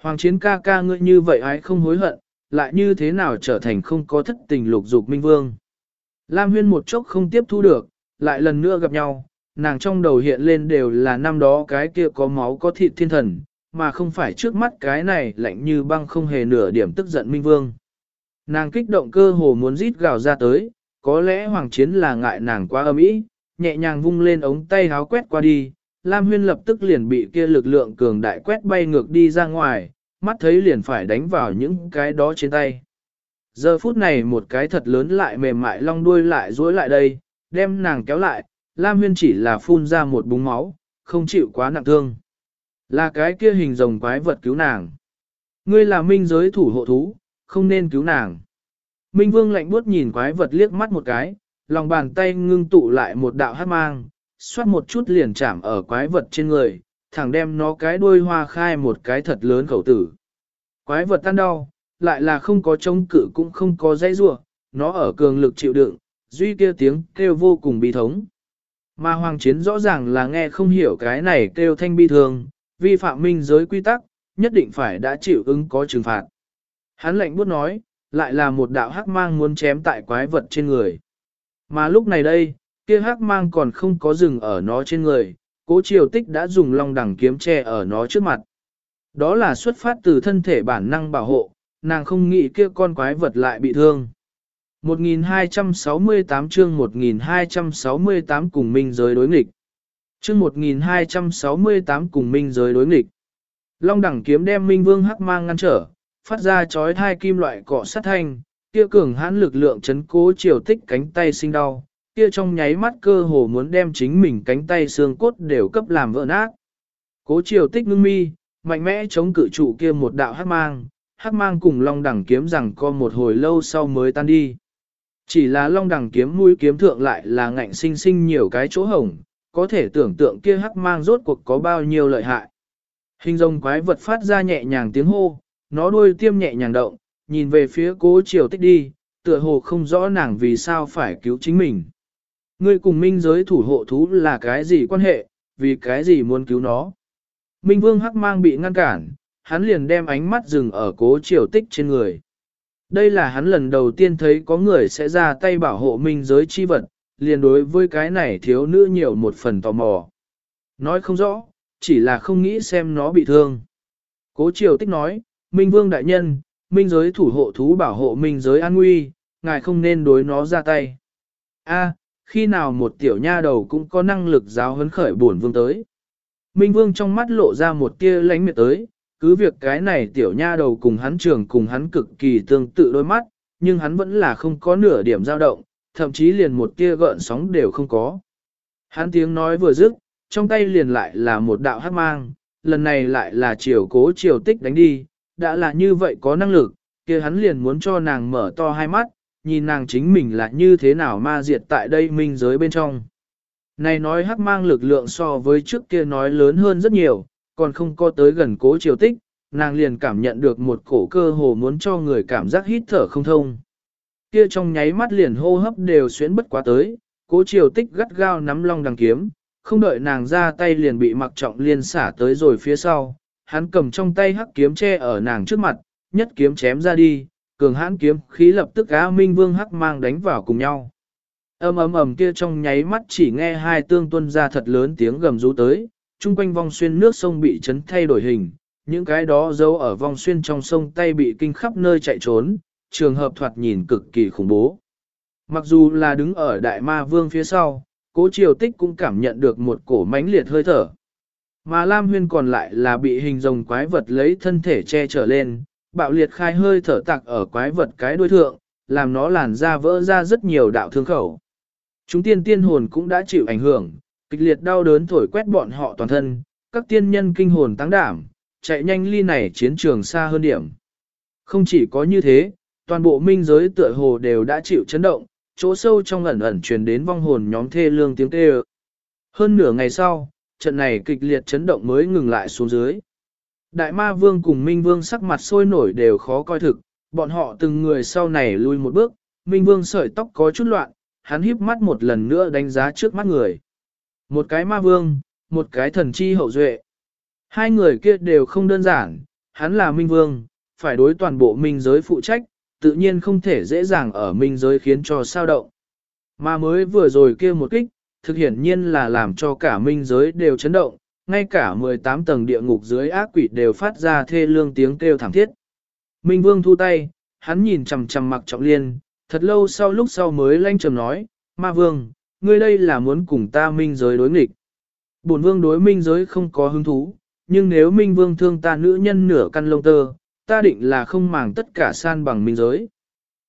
Hoàng chiến ca ca ngươi như vậy ai không hối hận, lại như thế nào trở thành không có thất tình lục dục minh vương. Lam huyên một chốc không tiếp thu được, lại lần nữa gặp nhau, nàng trong đầu hiện lên đều là năm đó cái kia có máu có thịt thiên thần, mà không phải trước mắt cái này lạnh như băng không hề nửa điểm tức giận minh vương. Nàng kích động cơ hồ muốn rít gào ra tới, có lẽ hoàng chiến là ngại nàng quá âm ý, nhẹ nhàng vung lên ống tay háo quét qua đi, Lam Huyên lập tức liền bị kia lực lượng cường đại quét bay ngược đi ra ngoài, mắt thấy liền phải đánh vào những cái đó trên tay. Giờ phút này một cái thật lớn lại mềm mại long đuôi lại duỗi lại đây, đem nàng kéo lại, Lam Huyên chỉ là phun ra một búng máu, không chịu quá nặng thương. Là cái kia hình rồng quái vật cứu nàng. Ngươi là minh giới thủ hộ thú, không nên cứu nàng. Minh Vương lạnh buốt nhìn quái vật liếc mắt một cái, lòng bàn tay ngưng tụ lại một đạo hát mang, xoát một chút liền chạm ở quái vật trên người, thẳng đem nó cái đuôi hoa khai một cái thật lớn khẩu tử. Quái vật tan đau, lại là không có chống cự cũng không có dây rua, nó ở cường lực chịu đựng, duy kia tiếng kêu vô cùng bi thống. Mà hoàng chiến rõ ràng là nghe không hiểu cái này kêu thanh bi thường, vi phạm minh giới quy tắc, nhất định phải đã chịu ứng có trừng phạt. Hắn lệnh buốt nói, lại là một đạo hắc mang muốn chém tại quái vật trên người. Mà lúc này đây, kia hắc mang còn không có dừng ở nó trên người, cố triều tích đã dùng long đẳng kiếm che ở nó trước mặt. Đó là xuất phát từ thân thể bản năng bảo hộ, nàng không nghĩ kia con quái vật lại bị thương. 1268 chương 1268 cùng minh giới đối nghịch. Chương 1268 cùng minh giới đối nghịch. Long đẳng kiếm đem minh vương hắc mang ngăn trở, phát ra chói thai kim loại cọ sát thanh, kia cường hãn lực lượng chấn cố chiều tích cánh tay sinh đau, kia trong nháy mắt cơ hồ muốn đem chính mình cánh tay xương cốt đều cấp làm vỡ nát. Cố chiều tích ngưng mi, mạnh mẽ chống cự trụ kia một đạo hắc mang, hắc mang cùng long đẳng kiếm rằng co một hồi lâu sau mới tan đi. Chỉ là long đẳng kiếm mũi kiếm thượng lại là ngạnh sinh sinh nhiều cái chỗ hổng, có thể tưởng tượng kia hắc mang rốt cuộc có bao nhiêu lợi hại. Hình rồng quái vật phát ra nhẹ nhàng tiếng hô, nó đuôi tiêm nhẹ nhàng động, nhìn về phía cố triều tích đi, tựa hồ không rõ nàng vì sao phải cứu chính mình. Ngươi cùng minh giới thủ hộ thú là cái gì quan hệ, vì cái gì muốn cứu nó. Minh vương hắc mang bị ngăn cản, hắn liền đem ánh mắt dừng ở cố triều tích trên người. Đây là hắn lần đầu tiên thấy có người sẽ ra tay bảo hộ minh giới chi vật, liền đối với cái này thiếu nữ nhiều một phần tò mò. Nói không rõ, chỉ là không nghĩ xem nó bị thương. Cố triều tích nói, Minh vương đại nhân, minh giới thủ hộ thú bảo hộ minh giới an nguy, ngài không nên đối nó ra tay. A, khi nào một tiểu nha đầu cũng có năng lực giáo huấn khởi bổn vương tới. Minh vương trong mắt lộ ra một tia lánh miệt tới, cứ việc cái này tiểu nha đầu cùng hắn trường cùng hắn cực kỳ tương tự đôi mắt, nhưng hắn vẫn là không có nửa điểm dao động, thậm chí liền một tia gợn sóng đều không có. Hắn tiếng nói vừa dứt, trong tay liền lại là một đạo hát mang, lần này lại là chiều cố chiều tích đánh đi, đã là như vậy có năng lực, kia hắn liền muốn cho nàng mở to hai mắt, nhìn nàng chính mình là như thế nào ma diệt tại đây minh giới bên trong. Này nói hắc mang lực lượng so với trước kia nói lớn hơn rất nhiều, còn không có tới gần cố triều tích, nàng liền cảm nhận được một cổ cơ hồ muốn cho người cảm giác hít thở không thông. Kia trong nháy mắt liền hô hấp đều xuyến bất quá tới, cố triều tích gắt gao nắm long đằng kiếm, không đợi nàng ra tay liền bị mặc trọng liên xả tới rồi phía sau, hắn cầm trong tay hắc kiếm che ở nàng trước mặt, nhất kiếm chém ra đi, cường hãn kiếm khí lập tức á minh vương hắc mang đánh vào cùng nhau. Ầm ầm ầm kia trong nháy mắt chỉ nghe hai tương tuân ra thật lớn tiếng gầm rú tới, chung quanh vong xuyên nước sông bị chấn thay đổi hình, những cái đó giấu ở vong xuyên trong sông tay bị kinh khắp nơi chạy trốn, trường hợp thoạt nhìn cực kỳ khủng bố. Mặc dù là đứng ở đại ma vương phía sau, cố triều tích cũng cảm nhận được một cổ mãnh liệt hơi thở. Mà Lam Huyên còn lại là bị hình rồng quái vật lấy thân thể che trở lên, bạo liệt khai hơi thở tạc ở quái vật cái đuôi thượng, làm nó làn ra vỡ ra rất nhiều đạo thương khẩu. Chúng tiên tiên hồn cũng đã chịu ảnh hưởng, kịch liệt đau đớn thổi quét bọn họ toàn thân, các tiên nhân kinh hồn tăng đảm, chạy nhanh ly này chiến trường xa hơn điểm. Không chỉ có như thế, toàn bộ minh giới tựa hồ đều đã chịu chấn động, chỗ sâu trong ẩn ẩn truyền đến vong hồn nhóm thê lương tiếng kêu. Hơn nửa ngày sau, trận này kịch liệt chấn động mới ngừng lại xuống dưới. Đại ma vương cùng Minh vương sắc mặt sôi nổi đều khó coi thực, bọn họ từng người sau này lui một bước, Minh vương sợi tóc có chút loạn, hắn híp mắt một lần nữa đánh giá trước mắt người. Một cái ma vương, một cái thần chi hậu duệ. Hai người kia đều không đơn giản, hắn là Minh vương, phải đối toàn bộ Minh giới phụ trách, tự nhiên không thể dễ dàng ở Minh giới khiến cho sao động. Mà mới vừa rồi kia một kích, thực hiển nhiên là làm cho cả minh giới đều chấn động, ngay cả 18 tầng địa ngục dưới ác quỷ đều phát ra thê lương tiếng kêu thảm thiết. Minh Vương thu tay, hắn nhìn chằm chằm mặc trọng liên, thật lâu sau lúc sau mới lanh trầm nói, Ma Vương, ngươi đây là muốn cùng ta minh giới đối nghịch. Bổn Vương đối minh giới không có hứng thú, nhưng nếu Minh Vương thương ta nữ nhân nửa căn lông tơ, ta định là không màng tất cả san bằng minh giới.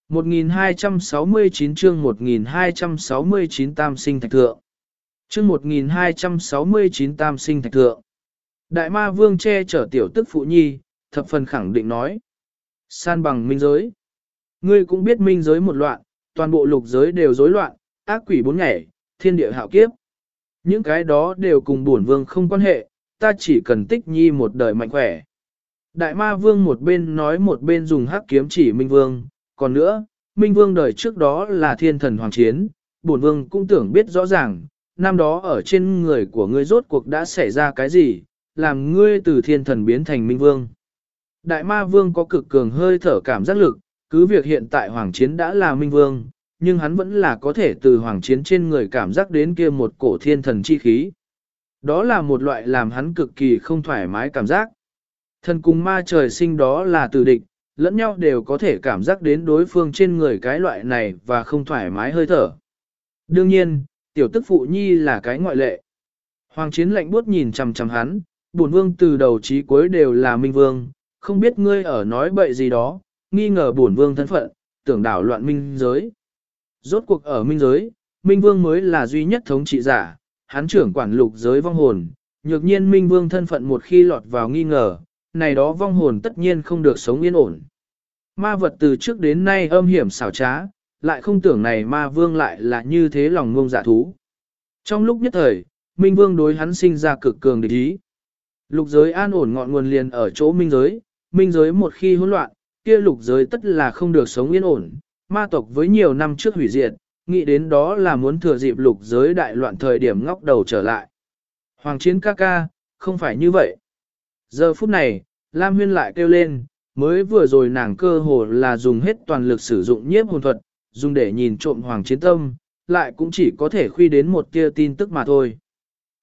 1269 chương 1269 tam sinh thạch thượng chương 1269 tam sinh thạch thượng. Đại ma vương che chở tiểu tức phụ nhi, thập phần khẳng định nói. San bằng minh giới. Ngươi cũng biết minh giới một loạn, toàn bộ lục giới đều rối loạn, ác quỷ bốn nhảy, thiên địa hạo kiếp. Những cái đó đều cùng bổn vương không quan hệ, ta chỉ cần tích nhi một đời mạnh khỏe. Đại ma vương một bên nói một bên dùng hắc kiếm chỉ Minh Vương, còn nữa, Minh Vương đời trước đó là thiên thần hoàng chiến, bổn vương cũng tưởng biết rõ ràng, năm đó ở trên người của ngươi rốt cuộc đã xảy ra cái gì, làm ngươi từ thiên thần biến thành Minh Vương. Đại ma vương có cực cường hơi thở cảm giác lực, cứ việc hiện tại hoàng chiến đã là Minh Vương, nhưng hắn vẫn là có thể từ hoàng chiến trên người cảm giác đến kia một cổ thiên thần chi khí. Đó là một loại làm hắn cực kỳ không thoải mái cảm giác. Thần cùng ma trời sinh đó là từ địch, lẫn nhau đều có thể cảm giác đến đối phương trên người cái loại này và không thoải mái hơi thở. Đương nhiên, tiểu tức phụ nhi là cái ngoại lệ. Hoàng chiến lạnh buốt nhìn chằm chằm hắn, bổn vương từ đầu chí cuối đều là minh vương, không biết ngươi ở nói bậy gì đó, nghi ngờ bổn vương thân phận, tưởng đảo loạn minh giới. Rốt cuộc ở minh giới, minh vương mới là duy nhất thống trị giả, hắn trưởng quản lục giới vong hồn, nhược nhiên minh vương thân phận một khi lọt vào nghi ngờ, này đó vong hồn tất nhiên không được sống yên ổn. Ma vật từ trước đến nay âm hiểm xảo trá, lại không tưởng này ma vương lại là như thế lòng ngông giả thú. Trong lúc nhất thời, Minh Vương đối hắn sinh ra cực cường địch ý. Lục giới an ổn ngọn nguồn liền ở chỗ minh giới, minh giới một khi hỗn loạn, kia lục giới tất là không được sống yên ổn, ma tộc với nhiều năm trước hủy diệt, nghĩ đến đó là muốn thừa dịp lục giới đại loạn thời điểm ngóc đầu trở lại. Hoàng chiến ca ca, không phải như vậy. Giờ phút này, Lam Huyên lại kêu lên, mới vừa rồi nàng cơ hồ là dùng hết toàn lực sử dụng nhiếp hồn thuật, dùng để nhìn trộm hoàng chiến tâm, lại cũng chỉ có thể khuy đến một tia tin tức mà thôi.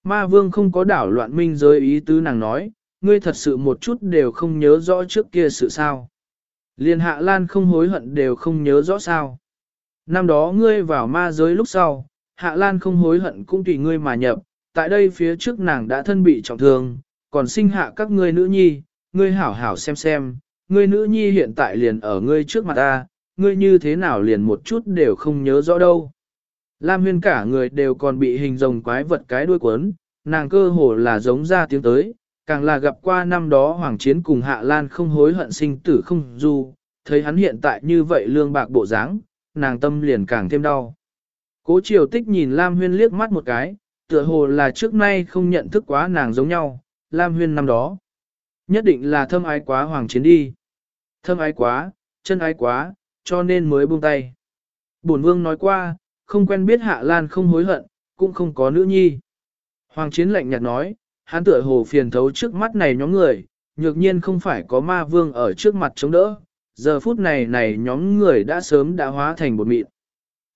Ma vương không có đảo loạn minh giới ý tứ nàng nói, ngươi thật sự một chút đều không nhớ rõ trước kia sự sao. Liên hạ lan không hối hận đều không nhớ rõ sao. Năm đó ngươi vào ma giới lúc sau, hạ lan không hối hận cũng tùy ngươi mà nhập, tại đây phía trước nàng đã thân bị trọng thương, còn sinh hạ các ngươi nữ nhi, ngươi hảo hảo xem xem, ngươi nữ nhi hiện tại liền ở ngươi trước mặt ta, ngươi như thế nào liền một chút đều không nhớ rõ đâu. Lam huyên cả người đều còn bị hình rồng quái vật cái đuôi cuốn, nàng cơ hồ là giống ra tiếng tới, càng là gặp qua năm đó Hoàng Chiến cùng Hạ Lan không hối hận sinh tử không du, thấy hắn hiện tại như vậy lương bạc bộ dáng, nàng tâm liền càng thêm đau. Cố triều tích nhìn Lam huyên liếc mắt một cái, tựa hồ là trước nay không nhận thức quá nàng giống nhau, Lam huyên năm đó. Nhất định là thâm ái quá Hoàng Chiến đi. Thâm ái quá, chân ái quá, cho nên mới buông tay. Bổn vương nói qua, không quen biết Hạ Lan không hối hận, cũng không có nữ nhi. Hoàng chiến lạnh nhạt nói, hắn tựa hồ phiền thấu trước mắt này nhóm người, nhược nhiên không phải có ma vương ở trước mặt chống đỡ, giờ phút này này nhóm người đã sớm đã hóa thành bột mịn.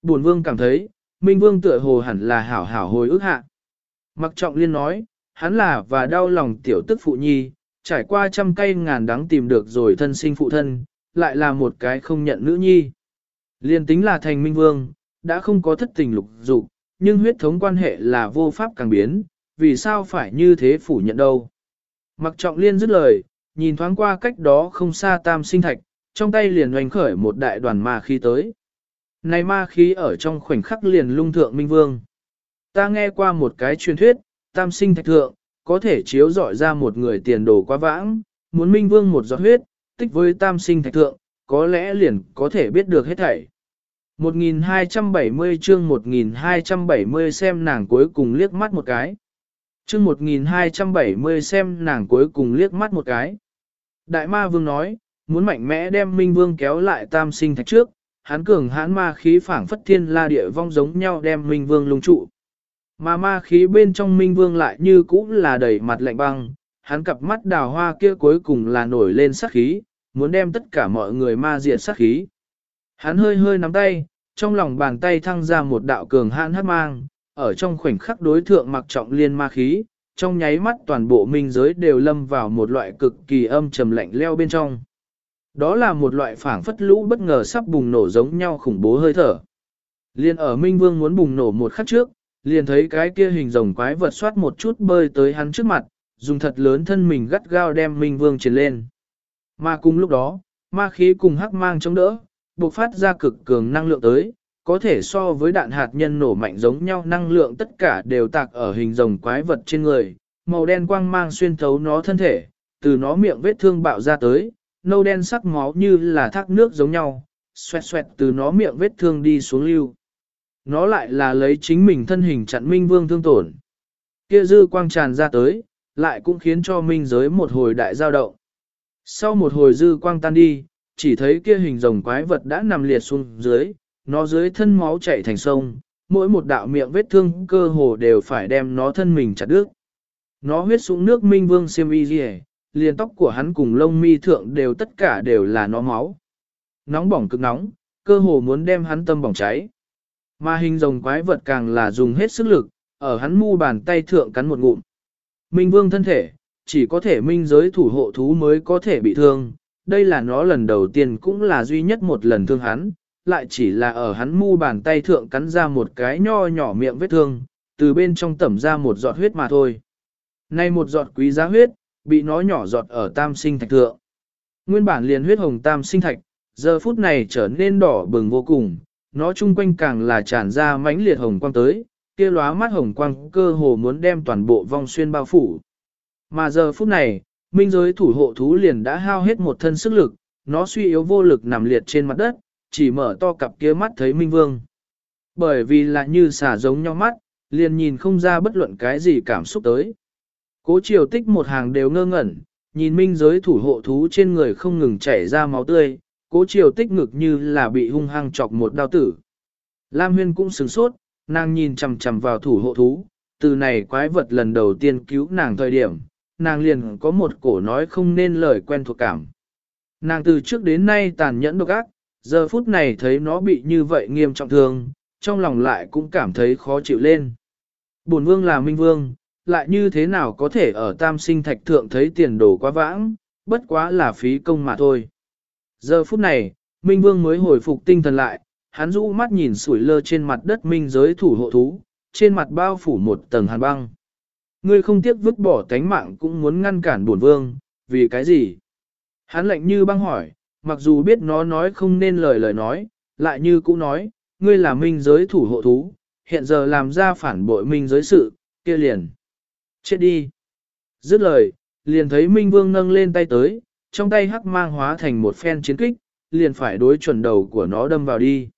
Bổn vương cảm thấy, Minh vương tựa hồ hẳn là hảo hảo hồi ức hạ. Mặc trọng liên nói, hắn là và đau lòng tiểu tức phụ nhi, trải qua trăm cây ngàn đắng tìm được rồi thân sinh phụ thân, lại là một cái không nhận nữ nhi. Liên tính là thành minh vương, đã không có thất tình lục dục, nhưng huyết thống quan hệ là vô pháp càng biến, vì sao phải như thế phủ nhận đâu. Mặc trọng liên dứt lời, nhìn thoáng qua cách đó không xa tam sinh thạch, trong tay liền hoành khởi một đại đoàn ma khí tới. Này ma khí ở trong khoảnh khắc liền lung thượng minh vương. Ta nghe qua một cái truyền thuyết, tam sinh thạch thượng, có thể chiếu dọi ra một người tiền đồ quá vãng, muốn minh vương một giọt huyết, tích với tam sinh thạch thượng, có lẽ liền có thể biết được hết thảy. 1270 chương 1270 xem nàng cuối cùng liếc mắt một cái. Chương 1270 xem nàng cuối cùng liếc mắt một cái. Đại ma vương nói, muốn mạnh mẽ đem minh vương kéo lại tam sinh thạch trước, hắn cường hán ma khí phảng phất thiên la địa vong giống nhau đem minh vương lung trụ. Mà ma khí bên trong minh vương lại như cũ là đầy mặt lạnh băng, hắn cặp mắt đào hoa kia cuối cùng là nổi lên sắc khí, muốn đem tất cả mọi người ma diệt sát khí. Hắn hơi hơi nắm tay, trong lòng bàn tay thăng ra một đạo cường hãn hát mang, ở trong khoảnh khắc đối thượng mặc trọng liên ma khí, trong nháy mắt toàn bộ minh giới đều lâm vào một loại cực kỳ âm trầm lạnh leo bên trong. Đó là một loại phảng phất lũ bất ngờ sắp bùng nổ giống nhau khủng bố hơi thở. Liên ở Minh Vương muốn bùng nổ một khắc trước, liền thấy cái kia hình rồng quái vật xoát một chút bơi tới hắn trước mặt, dùng thật lớn thân mình gắt gao đem Minh Vương trên lên. Mà cùng lúc đó, ma khí cùng hắc mang chống đỡ, bộc phát ra cực cường năng lượng tới, có thể so với đạn hạt nhân nổ mạnh giống nhau năng lượng tất cả đều tạc ở hình rồng quái vật trên người, màu đen quang mang xuyên thấu nó thân thể, từ nó miệng vết thương bạo ra tới, nâu đen sắc máu như là thác nước giống nhau, xoẹt xoẹt từ nó miệng vết thương đi xuống lưu. Nó lại là lấy chính mình thân hình chặn minh vương thương tổn. Kia dư quang tràn ra tới, lại cũng khiến cho minh giới một hồi đại giao động. Sau một hồi dư quang tan đi, chỉ thấy kia hình rồng quái vật đã nằm liệt xuống dưới, nó dưới thân máu chảy thành sông, mỗi một đạo miệng vết thương cơ hồ đều phải đem nó thân mình chặt đứt. Nó huyết xuống nước minh vương xiêm y rìa, liền tóc của hắn cùng lông mi thượng đều tất cả đều là nó máu. Nóng bỏng cực nóng, cơ hồ muốn đem hắn tâm bỏng cháy. Mà hình rồng quái vật càng là dùng hết sức lực, ở hắn mu bàn tay thượng cắn một ngụm. Minh vương thân thể, chỉ có thể minh giới thủ hộ thú mới có thể bị thương, đây là nó lần đầu tiên cũng là duy nhất một lần thương hắn, lại chỉ là ở hắn mu bàn tay thượng cắn ra một cái nho nhỏ miệng vết thương, từ bên trong tẩm ra một giọt huyết mà thôi. Nay một giọt quý giá huyết, bị nó nhỏ giọt ở tam sinh thạch thượng. Nguyên bản liền huyết hồng tam sinh thạch, giờ phút này trở nên đỏ bừng vô cùng, nó chung quanh càng là tràn ra mãnh liệt hồng quang tới, kia lóa mắt hồng quang cơ hồ muốn đem toàn bộ vong xuyên bao phủ. Mà giờ phút này, minh giới thủ hộ thú liền đã hao hết một thân sức lực, nó suy yếu vô lực nằm liệt trên mặt đất, chỉ mở to cặp kia mắt thấy minh vương. Bởi vì là như xả giống nhau mắt, liền nhìn không ra bất luận cái gì cảm xúc tới. Cố triều tích một hàng đều ngơ ngẩn, nhìn minh giới thủ hộ thú trên người không ngừng chảy ra máu tươi, cố triều tích ngực như là bị hung hăng chọc một đao tử. Lam huyên cũng sửng sốt, nàng nhìn chằm chằm vào thủ hộ thú, từ này quái vật lần đầu tiên cứu nàng thời điểm, nàng liền có một cổ nói không nên lời quen thuộc cảm. Nàng từ trước đến nay tàn nhẫn độc ác, giờ phút này thấy nó bị như vậy nghiêm trọng thương, trong lòng lại cũng cảm thấy khó chịu lên. Bổn vương là minh vương, lại như thế nào có thể ở tam sinh thạch thượng thấy tiền đồ quá vãng, bất quá là phí công mà thôi. Giờ phút này, Minh Vương mới hồi phục tinh thần lại, hắn rũ mắt nhìn sủi lơ trên mặt đất minh giới thủ hộ thú, trên mặt bao phủ một tầng hàn băng. Ngươi không tiếc vứt bỏ tánh mạng cũng muốn ngăn cản bổn vương, vì cái gì? Hắn lạnh như băng hỏi, mặc dù biết nó nói không nên lời lời nói, lại như cũ nói, ngươi là minh giới thủ hộ thú, hiện giờ làm ra phản bội minh giới sự, kia liền. Chết đi. Dứt lời, liền thấy minh vương nâng lên tay tới, trong tay hắc mang hóa thành một phen chiến kích, liền phải đối chuẩn đầu của nó đâm vào đi.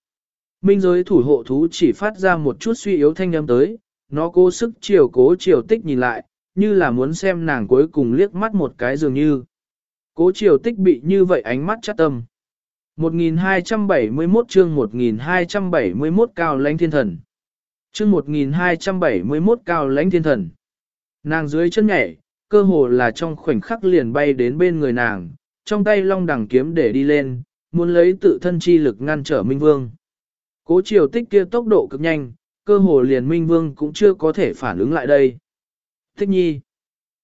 Minh giới thủ hộ thú chỉ phát ra một chút suy yếu thanh âm tới, nó cố sức chiều cố chiều tích nhìn lại, như là muốn xem nàng cuối cùng liếc mắt một cái dường như. Cố chiều tích bị như vậy ánh mắt chắc tâm. 1271 chương 1271 cao lãnh thiên thần. Chương 1271 cao lãnh thiên thần. Nàng dưới chân nhảy, cơ hồ là trong khoảnh khắc liền bay đến bên người nàng, trong tay long đằng kiếm để đi lên, muốn lấy tự thân chi lực ngăn trở Minh Vương. Cố triều tích kia tốc độ cực nhanh, cơ hồ liền Minh Vương cũng chưa có thể phản ứng lại đây. thích nhi.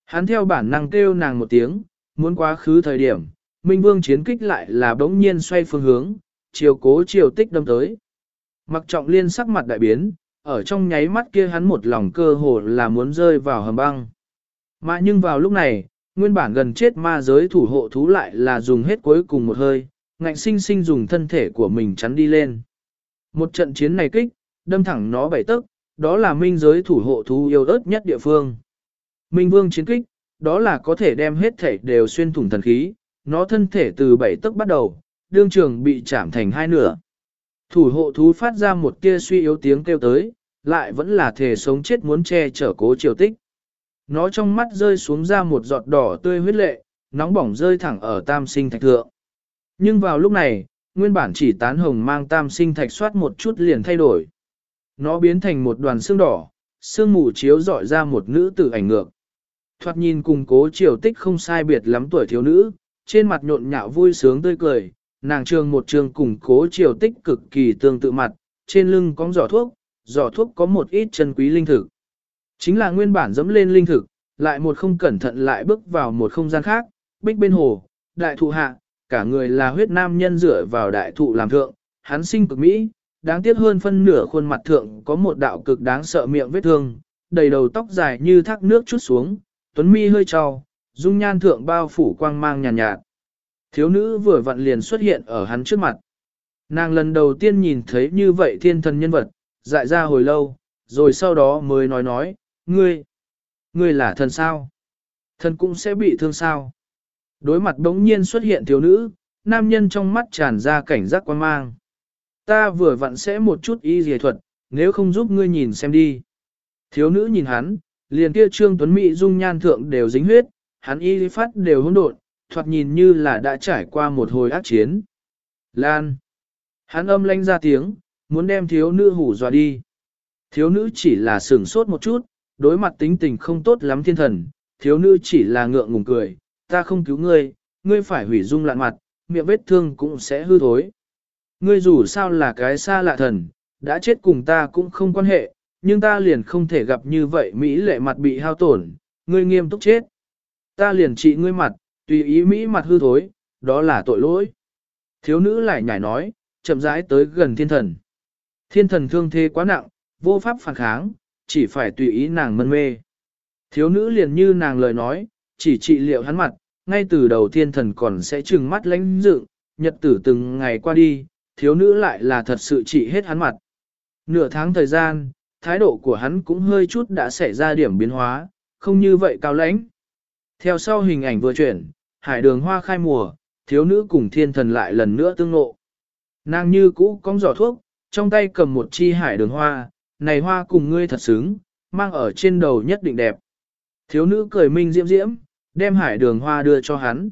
Hắn theo bản năng kêu nàng một tiếng, muốn quá khứ thời điểm, Minh Vương chiến kích lại là bỗng nhiên xoay phương hướng, chiều cố triều tích đâm tới. Mặc trọng liên sắc mặt đại biến, ở trong nháy mắt kia hắn một lòng cơ hồ là muốn rơi vào hầm băng. Mà nhưng vào lúc này, nguyên bản gần chết ma giới thủ hộ thú lại là dùng hết cuối cùng một hơi, ngạnh sinh sinh dùng thân thể của mình chắn đi lên. Một trận chiến này kích, đâm thẳng nó bảy tức, đó là minh giới thủ hộ thú yêu ớt nhất địa phương. Minh vương chiến kích, đó là có thể đem hết thể đều xuyên thủng thần khí, nó thân thể từ bảy tức bắt đầu, đương trường bị chạm thành hai nửa. Thủ hộ thú phát ra một tia suy yếu tiếng kêu tới, lại vẫn là thể sống chết muốn che chở cố triều tích. Nó trong mắt rơi xuống ra một giọt đỏ tươi huyết lệ, nóng bỏng rơi thẳng ở tam sinh thạch thượng. Nhưng vào lúc này, nguyên bản chỉ tán hồng mang tam sinh thạch soát một chút liền thay đổi. Nó biến thành một đoàn xương đỏ, xương mù chiếu dọi ra một nữ tử ảnh ngược. Thoạt nhìn cùng cố triều tích không sai biệt lắm tuổi thiếu nữ, trên mặt nhộn nhạo vui sướng tươi cười, nàng trường một trường cùng cố triều tích cực kỳ tương tự mặt, trên lưng có giỏ thuốc, giỏ thuốc có một ít chân quý linh thực. Chính là nguyên bản dẫm lên linh thực, lại một không cẩn thận lại bước vào một không gian khác, bích bên hồ, đại thụ hạ, cả người là huyết nam nhân dựa vào đại thụ làm thượng, hắn sinh cực mỹ, đáng tiếc hơn phân nửa khuôn mặt thượng có một đạo cực đáng sợ miệng vết thương, đầy đầu tóc dài như thác nước chút xuống, tuấn mi hơi trao, dung nhan thượng bao phủ quang mang nhàn nhạt, nhạt. Thiếu nữ vừa vặn liền xuất hiện ở hắn trước mặt. Nàng lần đầu tiên nhìn thấy như vậy thiên thần nhân vật, dại ra hồi lâu, rồi sau đó mới nói nói, ngươi, ngươi là thần sao? Thần cũng sẽ bị thương sao? Đối mặt đống nhiên xuất hiện thiếu nữ, nam nhân trong mắt tràn ra cảnh giác quan mang. Ta vừa vặn sẽ một chút y dề thuật, nếu không giúp ngươi nhìn xem đi. Thiếu nữ nhìn hắn, liền kia Trương Tuấn Mỹ dung nhan thượng đều dính huyết, hắn y phát đều hỗn độn, thoạt nhìn như là đã trải qua một hồi ác chiến. Lan. Hắn âm lanh ra tiếng, muốn đem thiếu nữ hủ dọa đi. Thiếu nữ chỉ là sửng sốt một chút, đối mặt tính tình không tốt lắm thiên thần, thiếu nữ chỉ là ngượng ngùng cười, ta không cứu ngươi, ngươi phải hủy dung lạn mặt, miệng vết thương cũng sẽ hư thối. Ngươi dù sao là cái xa lạ thần, đã chết cùng ta cũng không quan hệ, nhưng ta liền không thể gặp như vậy Mỹ lệ mặt bị hao tổn, ngươi nghiêm túc chết. Ta liền trị ngươi mặt, tùy ý Mỹ mặt hư thối, đó là tội lỗi. Thiếu nữ lại nhảy nói, chậm rãi tới gần thiên thần. Thiên thần thương thế quá nặng, vô pháp phản kháng, chỉ phải tùy ý nàng mân mê. Thiếu nữ liền như nàng lời nói, chỉ trị liệu hắn mặt, ngay từ đầu thiên thần còn sẽ trừng mắt lãnh dựng, nhật tử từng ngày qua đi, thiếu nữ lại là thật sự trị hết hắn mặt. Nửa tháng thời gian, thái độ của hắn cũng hơi chút đã xảy ra điểm biến hóa, không như vậy cao lãnh. Theo sau hình ảnh vừa chuyển, hải đường hoa khai mùa, thiếu nữ cùng thiên thần lại lần nữa tương ngộ. Nàng như cũ cong giỏ thuốc, trong tay cầm một chi hải đường hoa, này hoa cùng ngươi thật xứng, mang ở trên đầu nhất định đẹp. Thiếu nữ cười minh diễm diễm, đem hải đường hoa đưa cho hắn.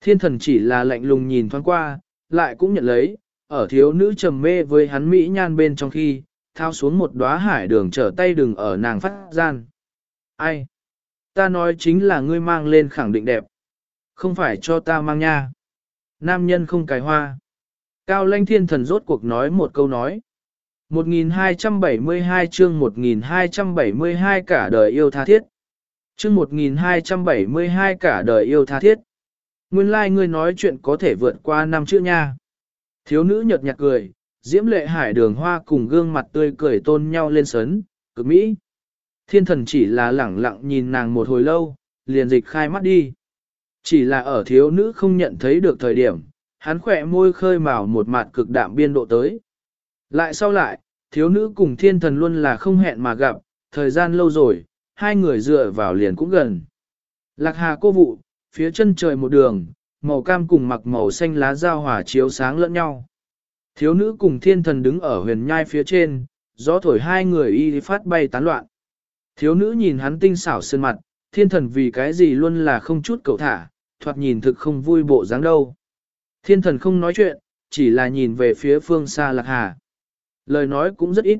Thiên thần chỉ là lạnh lùng nhìn thoáng qua, lại cũng nhận lấy, ở thiếu nữ trầm mê với hắn mỹ nhan bên trong khi, thao xuống một đóa hải đường trở tay đừng ở nàng phát gian. Ai? Ta nói chính là ngươi mang lên khẳng định đẹp. Không phải cho ta mang nha. Nam nhân không cài hoa. Cao lanh thiên thần rốt cuộc nói một câu nói. 1272 chương 1272 cả đời yêu tha thiết. Chương 1272 cả đời yêu tha thiết. Nguyên lai like ngươi nói chuyện có thể vượt qua năm chữ nha. Thiếu nữ nhợt nhạt cười, diễm lệ hải đường hoa cùng gương mặt tươi cười tôn nhau lên sấn, cực mỹ. Thiên thần chỉ là lẳng lặng nhìn nàng một hồi lâu, liền dịch khai mắt đi. Chỉ là ở thiếu nữ không nhận thấy được thời điểm, hắn khỏe môi khơi mào một mặt cực đạm biên độ tới. Lại sau lại, thiếu nữ cùng thiên thần luôn là không hẹn mà gặp, thời gian lâu rồi, hai người dựa vào liền cũng gần. Lạc hà cô vụ, phía chân trời một đường, màu cam cùng mặc màu xanh lá giao hòa chiếu sáng lẫn nhau. Thiếu nữ cùng thiên thần đứng ở huyền nhai phía trên, gió thổi hai người y phát bay tán loạn. Thiếu nữ nhìn hắn tinh xảo sơn mặt, thiên thần vì cái gì luôn là không chút cầu thả, thoạt nhìn thực không vui bộ dáng đâu. Thiên thần không nói chuyện, chỉ là nhìn về phía phương xa lạc hà. Lời nói cũng rất ít.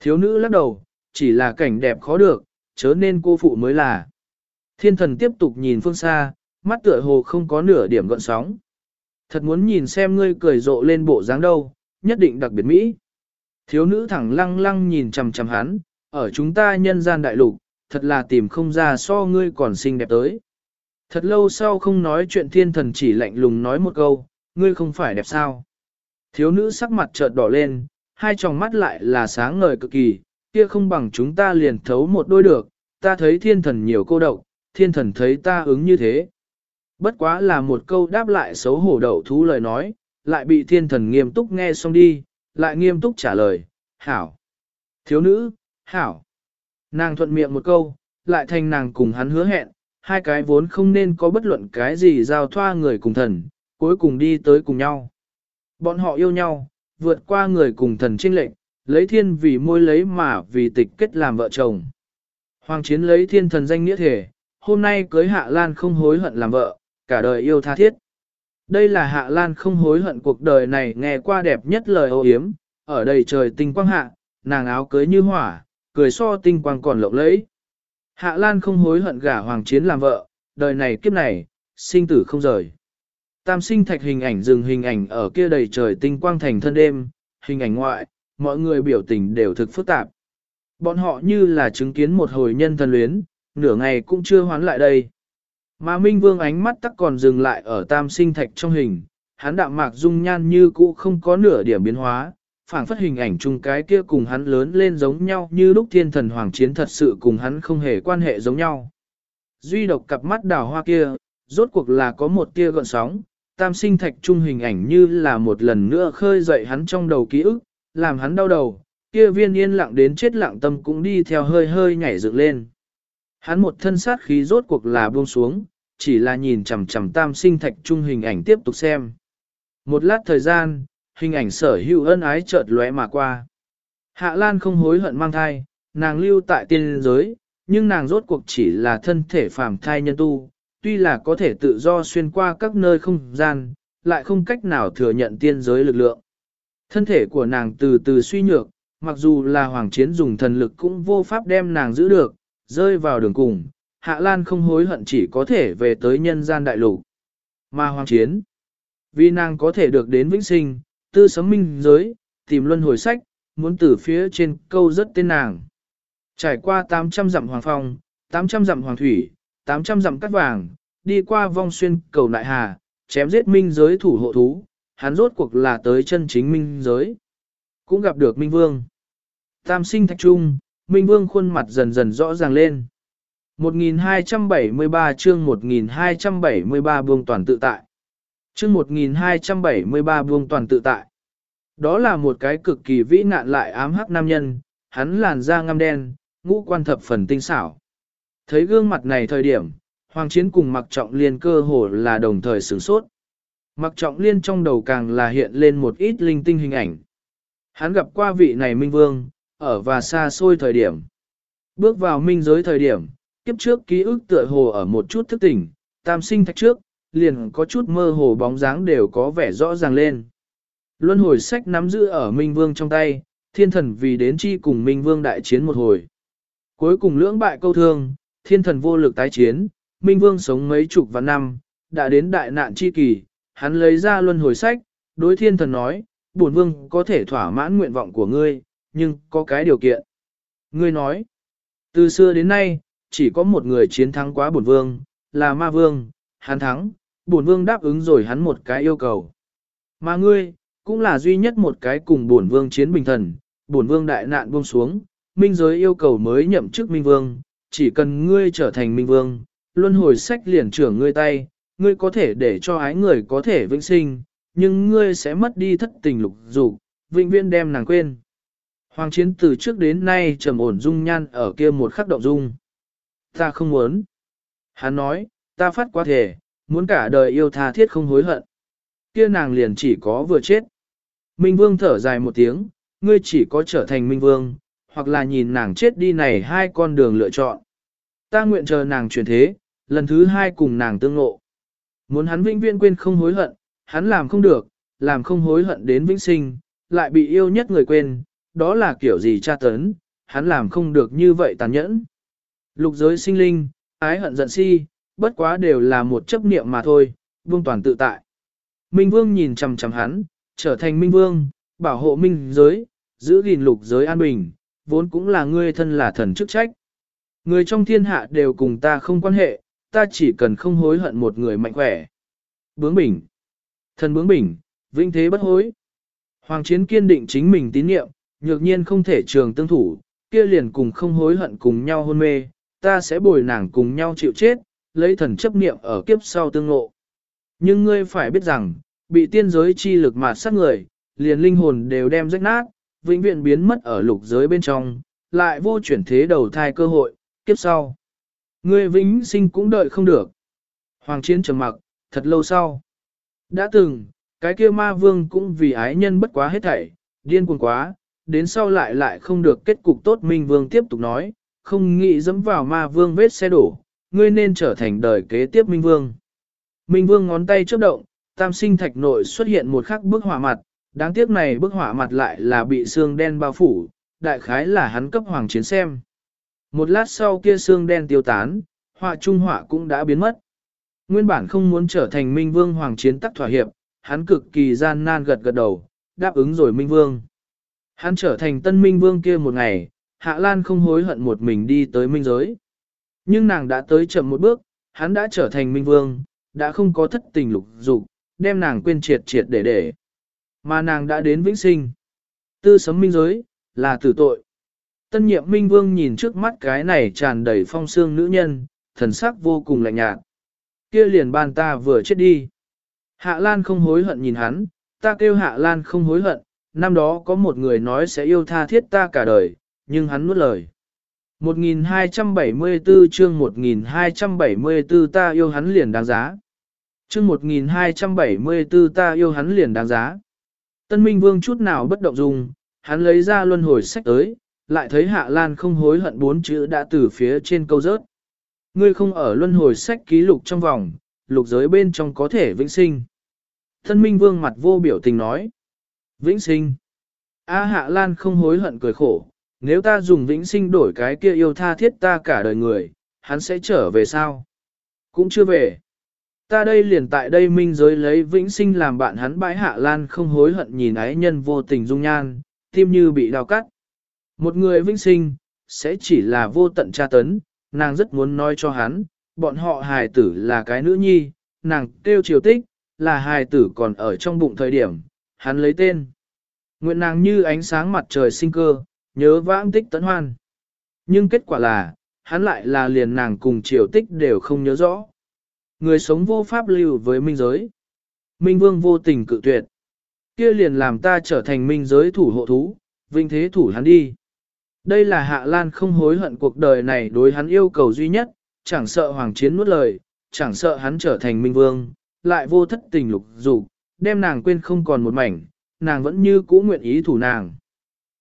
Thiếu nữ lắc đầu, chỉ là cảnh đẹp khó được, chớ nên cô phụ mới là. Thiên thần tiếp tục nhìn phương xa, mắt tựa hồ không có nửa điểm gợn sóng. Thật muốn nhìn xem ngươi cười rộ lên bộ dáng đâu, nhất định đặc biệt mỹ. Thiếu nữ thẳng lăng lăng nhìn chằm chằm hắn, ở chúng ta nhân gian đại lục, thật là tìm không ra so ngươi còn xinh đẹp tới. Thật lâu sau không nói chuyện thiên thần chỉ lạnh lùng nói một câu, ngươi không phải đẹp sao. Thiếu nữ sắc mặt chợt đỏ lên, hai tròng mắt lại là sáng ngời cực kỳ, kia không bằng chúng ta liền thấu một đôi được, ta thấy thiên thần nhiều cô độc, thiên thần thấy ta ứng như thế. Bất quá là một câu đáp lại xấu hổ đậu thú lời nói, lại bị thiên thần nghiêm túc nghe xong đi, lại nghiêm túc trả lời, hảo. Thiếu nữ, hảo. Nàng thuận miệng một câu, lại thành nàng cùng hắn hứa hẹn, hai cái vốn không nên có bất luận cái gì giao thoa người cùng thần, cuối cùng đi tới cùng nhau. Bọn họ yêu nhau, vượt qua người cùng thần trinh lệnh, lấy thiên vì môi lấy mà vì tịch kết làm vợ chồng. Hoàng chiến lấy thiên thần danh nghĩa thể, hôm nay cưới Hạ Lan không hối hận làm vợ, cả đời yêu tha thiết. Đây là Hạ Lan không hối hận cuộc đời này nghe qua đẹp nhất lời ô yếm, ở đầy trời tinh quang hạ, nàng áo cưới như hỏa, cười so tinh quang còn lộng lẫy. Hạ Lan không hối hận gả Hoàng Chiến làm vợ, đời này kiếp này, sinh tử không rời. Tam sinh thạch hình ảnh dừng hình ảnh ở kia đầy trời tinh quang thành thân đêm, hình ảnh ngoại, mọi người biểu tình đều thực phức tạp. Bọn họ như là chứng kiến một hồi nhân thân luyến, nửa ngày cũng chưa hoán lại đây. Mà Minh Vương ánh mắt tắc còn dừng lại ở tam sinh thạch trong hình, hắn đạm mạc dung nhan như cũ không có nửa điểm biến hóa, phảng phất hình ảnh chung cái kia cùng hắn lớn lên giống nhau như lúc thiên thần hoàng chiến thật sự cùng hắn không hề quan hệ giống nhau. Duy độc cặp mắt đào hoa kia, rốt cuộc là có một tia gợn sóng, tam sinh thạch trung hình ảnh như là một lần nữa khơi dậy hắn trong đầu ký ức, làm hắn đau đầu, kia viên yên lặng đến chết lặng tâm cũng đi theo hơi hơi nhảy dựng lên. Hắn một thân sát khí rốt cuộc là buông xuống, chỉ là nhìn chằm chằm tam sinh thạch trung hình ảnh tiếp tục xem. Một lát thời gian, hình ảnh sở hữu ân ái chợt lóe mà qua. Hạ Lan không hối hận mang thai, nàng lưu tại tiên giới, nhưng nàng rốt cuộc chỉ là thân thể phàm thai nhân tu, tuy là có thể tự do xuyên qua các nơi không gian, lại không cách nào thừa nhận tiên giới lực lượng. Thân thể của nàng từ từ suy nhược, mặc dù là hoàng chiến dùng thần lực cũng vô pháp đem nàng giữ được, rơi vào đường cùng, Hạ Lan không hối hận chỉ có thể về tới nhân gian đại lục. Mà hoàng chiến, vì nàng có thể được đến vĩnh sinh, tư sấm minh giới, tìm luân hồi sách, muốn từ phía trên câu rất tên nàng. Trải qua 800 dặm hoàng phong, 800 dặm hoàng thủy, 800 dặm cắt vàng, đi qua vong xuyên cầu nại hà, chém giết minh giới thủ hộ thú, hắn rốt cuộc là tới chân chính minh giới. Cũng gặp được minh vương. Tam sinh thạch trung, minh vương khuôn mặt dần dần rõ ràng lên. 1273 chương 1273 buông toàn tự tại. Chương 1273 buông toàn tự tại. Đó là một cái cực kỳ vĩ nạn lại ám hắc nam nhân, hắn làn da ngăm đen, ngũ quan thập phần tinh xảo. Thấy gương mặt này thời điểm, Hoàng Chiến cùng Mặc Trọng Liên cơ hồ là đồng thời sửng sốt. Mặc Trọng Liên trong đầu càng là hiện lên một ít linh tinh hình ảnh. Hắn gặp qua vị này Minh Vương, ở và xa xôi thời điểm. Bước vào minh giới thời điểm, kiếp trước ký ức tựa hồ ở một chút thức tỉnh, tam sinh thạch trước, liền có chút mơ hồ bóng dáng đều có vẻ rõ ràng lên. Luân hồi sách nắm giữ ở Minh Vương trong tay, thiên thần vì đến chi cùng Minh Vương đại chiến một hồi. Cuối cùng lưỡng bại câu thương, thiên thần vô lực tái chiến, Minh Vương sống mấy chục vạn năm, đã đến đại nạn chi kỳ, hắn lấy ra luân hồi sách, đối thiên thần nói, bổn vương có thể thỏa mãn nguyện vọng của ngươi, nhưng có cái điều kiện. Ngươi nói, từ xưa đến nay, chỉ có một người chiến thắng quá bổn vương, là ma vương, hắn thắng, bổn vương đáp ứng rồi hắn một cái yêu cầu. Mà ngươi, cũng là duy nhất một cái cùng bổn vương chiến bình thần, bổn vương đại nạn buông xuống, minh giới yêu cầu mới nhậm chức minh vương, chỉ cần ngươi trở thành minh vương, luân hồi sách liền trưởng ngươi tay, ngươi có thể để cho ái người có thể vĩnh sinh, nhưng ngươi sẽ mất đi thất tình lục dục, vĩnh viễn đem nàng quên. Hoàng chiến từ trước đến nay trầm ổn dung nhan ở kia một khắc động dung. Ta không muốn. Hắn nói, ta phát quá thể, muốn cả đời yêu tha thiết không hối hận. Kia nàng liền chỉ có vừa chết. Minh Vương thở dài một tiếng, ngươi chỉ có trở thành Minh Vương, hoặc là nhìn nàng chết đi này hai con đường lựa chọn. Ta nguyện chờ nàng chuyển thế, lần thứ hai cùng nàng tương ngộ. Muốn hắn vĩnh viễn quên không hối hận, hắn làm không được, làm không hối hận đến vĩnh sinh, lại bị yêu nhất người quên, đó là kiểu gì tra tấn, hắn làm không được như vậy tàn nhẫn. Lục giới sinh linh, ái hận giận si, bất quá đều là một chấp niệm mà thôi, vương toàn tự tại. Minh Vương nhìn chằm chằm hắn, trở thành Minh Vương, bảo hộ Minh giới, giữ gìn lục giới an bình, vốn cũng là ngươi thân là thần chức trách. Người trong thiên hạ đều cùng ta không quan hệ, ta chỉ cần không hối hận một người mạnh khỏe. Bướng bỉnh. Thần bướng bỉnh, vinh thế bất hối. Hoàng chiến kiên định chính mình tín niệm, nhược nhiên không thể trường tương thủ, kia liền cùng không hối hận cùng nhau hôn mê, ta sẽ bồi nàng cùng nhau chịu chết, lấy thần chấp niệm ở kiếp sau tương ngộ. Nhưng ngươi phải biết rằng, bị tiên giới chi lực mà sát người, liền linh hồn đều đem rách nát, vĩnh viễn biến mất ở lục giới bên trong, lại vô chuyển thế đầu thai cơ hội, kiếp sau. Ngươi vĩnh sinh cũng đợi không được. Hoàng chiến trầm mặc, thật lâu sau. Đã từng, cái kia ma vương cũng vì ái nhân bất quá hết thảy, điên cuồng quá, đến sau lại lại không được kết cục tốt minh vương tiếp tục nói, không nghĩ dẫm vào ma vương vết xe đổ, ngươi nên trở thành đời kế tiếp minh vương. Minh vương ngón tay chớp động, tam sinh thạch nội xuất hiện một khắc bức hỏa mặt, đáng tiếc này bức hỏa mặt lại là bị xương đen bao phủ, đại khái là hắn cấp hoàng chiến xem. Một lát sau kia xương đen tiêu tán, họa trung họa cũng đã biến mất. Nguyên bản không muốn trở thành minh vương hoàng chiến tắc thỏa hiệp, hắn cực kỳ gian nan gật gật đầu, đáp ứng rồi minh vương. Hắn trở thành tân minh vương kia một ngày, Hạ Lan không hối hận một mình đi tới minh giới. Nhưng nàng đã tới chậm một bước, hắn đã trở thành minh vương, đã không có thất tình lục dục, đem nàng quên triệt triệt để để. Mà nàng đã đến vĩnh sinh. Tư sấm minh giới, là tử tội. Tân nhiệm minh vương nhìn trước mắt cái này tràn đầy phong xương nữ nhân, thần sắc vô cùng lạnh nhạt. Kia liền ban ta vừa chết đi. Hạ Lan không hối hận nhìn hắn, ta kêu Hạ Lan không hối hận, năm đó có một người nói sẽ yêu tha thiết ta cả đời, nhưng hắn nuốt lời. 1274 chương 1274 ta yêu hắn liền đáng giá. Chương 1274 ta yêu hắn liền đáng giá. Tân Minh Vương chút nào bất động dung, hắn lấy ra luân hồi sách tới, lại thấy Hạ Lan không hối hận bốn chữ đã từ phía trên câu rớt. Ngươi không ở luân hồi sách ký lục trong vòng, lục giới bên trong có thể vĩnh sinh. tân minh vương mặt vô biểu tình nói. Vĩnh sinh. A Hạ Lan không hối hận cười khổ, nếu ta dùng vĩnh sinh đổi cái kia yêu tha thiết ta cả đời người, hắn sẽ trở về sao? Cũng chưa về. Ta đây liền tại đây minh giới lấy vĩnh sinh làm bạn hắn bãi Hạ Lan không hối hận nhìn ái nhân vô tình dung nhan, tim như bị đào cắt. Một người vĩnh sinh, sẽ chỉ là vô tận tra tấn, nàng rất muốn nói cho hắn, bọn họ hài tử là cái nữ nhi, nàng kêu triều tích, là hài tử còn ở trong bụng thời điểm, hắn lấy tên. Nguyện nàng như ánh sáng mặt trời sinh cơ, nhớ vãng tích tấn hoan. Nhưng kết quả là, hắn lại là liền nàng cùng triều tích đều không nhớ rõ. Người sống vô pháp lưu với minh giới. Minh vương vô tình cự tuyệt. kia liền làm ta trở thành minh giới thủ hộ thú, vinh thế thủ hắn đi. Đây là Hạ Lan không hối hận cuộc đời này đối hắn yêu cầu duy nhất, chẳng sợ hoàng chiến nuốt lời, chẳng sợ hắn trở thành minh vương, lại vô thất tình lục dục, đem nàng quên không còn một mảnh, nàng vẫn như cũ nguyện ý thủ nàng.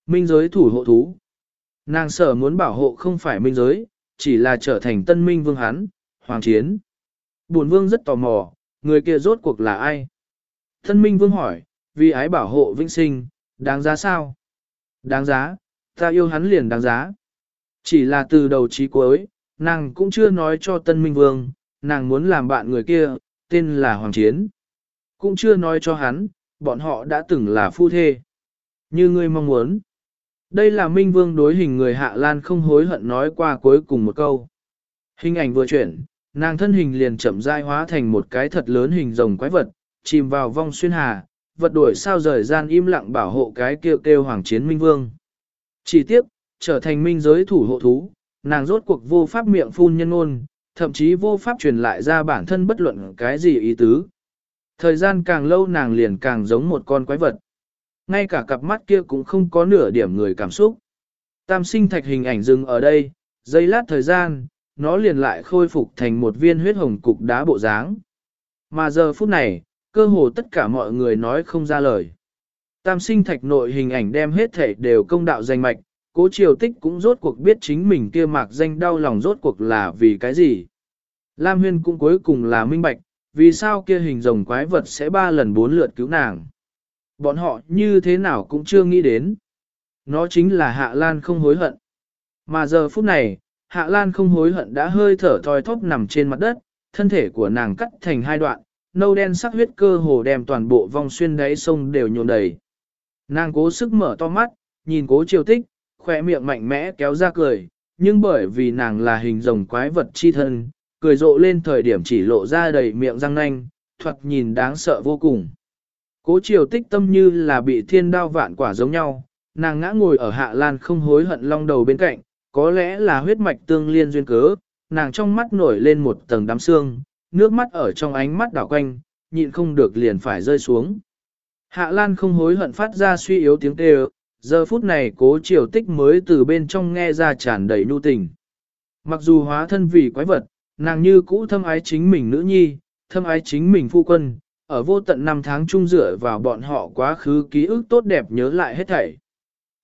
Minh giới thủ hộ thú. Nàng sở muốn bảo hộ không phải minh giới, chỉ là trở thành tân minh vương hắn, hoàng chiến. Bổn vương rất tò mò, người kia rốt cuộc là ai? Tân minh vương hỏi, vì ái bảo hộ vĩnh sinh, đáng giá sao? Đáng giá, ta yêu hắn liền đáng giá. Chỉ là từ đầu chí cuối, nàng cũng chưa nói cho tân minh vương, nàng muốn làm bạn người kia, tên là Hoàng Chiến. Cũng chưa nói cho hắn, bọn họ đã từng là phu thê. Như ngươi mong muốn. Đây là Minh Vương đối hình người Hạ Lan không hối hận nói qua cuối cùng một câu. Hình ảnh vừa chuyển, nàng thân hình liền chậm rãi hóa thành một cái thật lớn hình rồng quái vật, chìm vào vong xuyên hà, vật đuổi sao rời gian im lặng bảo hộ cái kêu kêu Hoàng Chiến Minh Vương. Chỉ tiếp, trở thành minh giới thủ hộ thú, nàng rốt cuộc vô pháp miệng phun nhân ngôn, thậm chí vô pháp truyền lại ra bản thân bất luận cái gì ý tứ. Thời gian càng lâu nàng liền càng giống một con quái vật. Ngay cả cặp mắt kia cũng không có nửa điểm người cảm xúc. Tam sinh thạch hình ảnh dừng ở đây, giây lát thời gian, nó liền lại khôi phục thành một viên huyết hồng cục đá bộ dáng. Mà giờ phút này, cơ hồ tất cả mọi người nói không ra lời. Tam sinh thạch nội hình ảnh đem hết thể đều công đạo danh mạch, cố triều tích cũng rốt cuộc biết chính mình kia mạc danh đau lòng rốt cuộc là vì cái gì. Lam Huyên cũng cuối cùng là minh bạch, vì sao kia hình rồng quái vật sẽ ba lần bốn lượt cứu nàng. Bọn họ như thế nào cũng chưa nghĩ đến. Nó chính là Hạ Lan không hối hận. Mà giờ phút này, Hạ Lan không hối hận đã hơi thở thoi thóp nằm trên mặt đất, thân thể của nàng cắt thành hai đoạn, nâu đen sắc huyết cơ hồ đem toàn bộ vong xuyên đáy sông đều nhồn đầy. Nàng cố sức mở to mắt, nhìn cố triều tích, khỏe miệng mạnh mẽ kéo ra cười, nhưng bởi vì nàng là hình rồng quái vật chi thân, cười rộ lên thời điểm chỉ lộ ra đầy miệng răng nanh, thuật nhìn đáng sợ vô cùng. Cố triều tích tâm như là bị thiên đao vạn quả giống nhau, nàng ngã ngồi ở hạ lan không hối hận long đầu bên cạnh, có lẽ là huyết mạch tương liên duyên cớ, nàng trong mắt nổi lên một tầng đám xương, nước mắt ở trong ánh mắt đảo quanh, nhịn không được liền phải rơi xuống. Hạ Lan không hối hận phát ra suy yếu tiếng kêu, giờ phút này cố triều tích mới từ bên trong nghe ra tràn đầy nhu tình. Mặc dù hóa thân vì quái vật, nàng như cũ thâm ái chính mình nữ nhi, thâm ái chính mình phu quân, ở vô tận năm tháng chung dựa vào bọn họ quá khứ ký ức tốt đẹp nhớ lại hết thảy.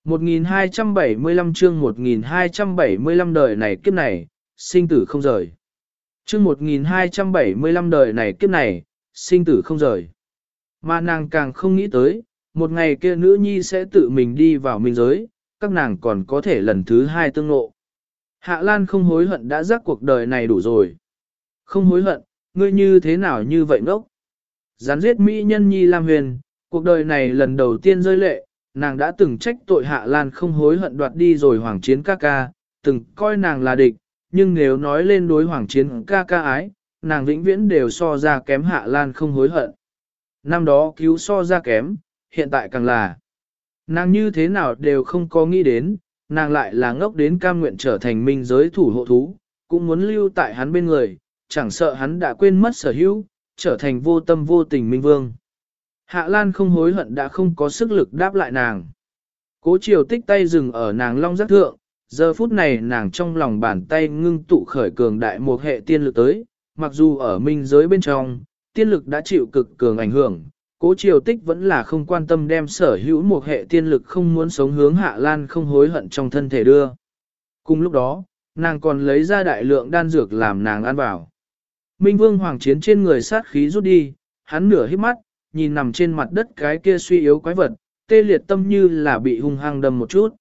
1275 chương 1275 đời này kiếp này, sinh tử không rời. Chương 1275 đời này kiếp này, sinh tử không rời. Mà nàng càng không nghĩ tới, một ngày kia nữ nhi sẽ tự mình đi vào minh giới, các nàng còn có thể lần thứ hai tương ngộ. Hạ Lan không hối hận đã giác cuộc đời này đủ rồi. Không hối hận, ngươi như thế nào như vậy ngốc? Gián giết Mỹ nhân nhi Lam Huyền, cuộc đời này lần đầu tiên rơi lệ, nàng đã từng trách tội Hạ Lan không hối hận đoạt đi rồi hoàng chiến ca ca, từng coi nàng là địch, nhưng nếu nói lên đối hoàng chiến ca ca ái, nàng vĩnh viễn đều so ra kém Hạ Lan không hối hận. Năm đó cứu so ra kém, hiện tại càng là. Nàng như thế nào đều không có nghĩ đến, nàng lại là ngốc đến cam nguyện trở thành minh giới thủ hộ thú, cũng muốn lưu tại hắn bên người, chẳng sợ hắn đã quên mất sở hữu, trở thành vô tâm vô tình minh vương. Hạ Lan không hối hận đã không có sức lực đáp lại nàng. Cố chiều tích tay dừng ở nàng long giác thượng, giờ phút này nàng trong lòng bàn tay ngưng tụ khởi cường đại một hệ tiên lực tới, mặc dù ở minh giới bên trong, tiên lực đã chịu cực cường ảnh hưởng, cố triều tích vẫn là không quan tâm đem sở hữu một hệ tiên lực không muốn sống hướng hạ lan không hối hận trong thân thể đưa. Cùng lúc đó, nàng còn lấy ra đại lượng đan dược làm nàng ăn vào. Minh vương hoàng chiến trên người sát khí rút đi, hắn nửa hít mắt, nhìn nằm trên mặt đất cái kia suy yếu quái vật, tê liệt tâm như là bị hung hăng đâm một chút.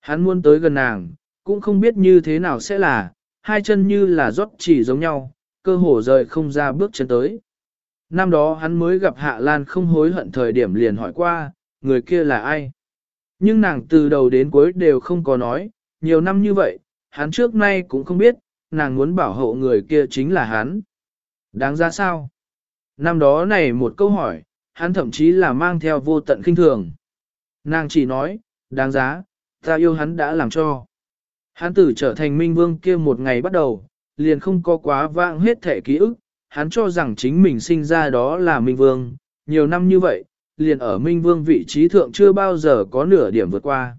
Hắn muốn tới gần nàng, cũng không biết như thế nào sẽ là, hai chân như là rót chỉ giống nhau, cơ hồ rời không ra bước chân tới. Năm đó hắn mới gặp Hạ Lan không hối hận thời điểm liền hỏi qua, người kia là ai? Nhưng nàng từ đầu đến cuối đều không có nói, nhiều năm như vậy, hắn trước nay cũng không biết, nàng muốn bảo hộ người kia chính là hắn. Đáng ra sao? Năm đó này một câu hỏi, hắn thậm chí là mang theo vô tận kinh thường. Nàng chỉ nói, đáng giá, ta yêu hắn đã làm cho. Hắn tử trở thành minh vương kia một ngày bắt đầu, liền không có quá vãng hết thể ký ức, hắn cho rằng chính mình sinh ra đó là minh vương, nhiều năm như vậy, liền ở minh vương vị trí thượng chưa bao giờ có nửa điểm vượt qua.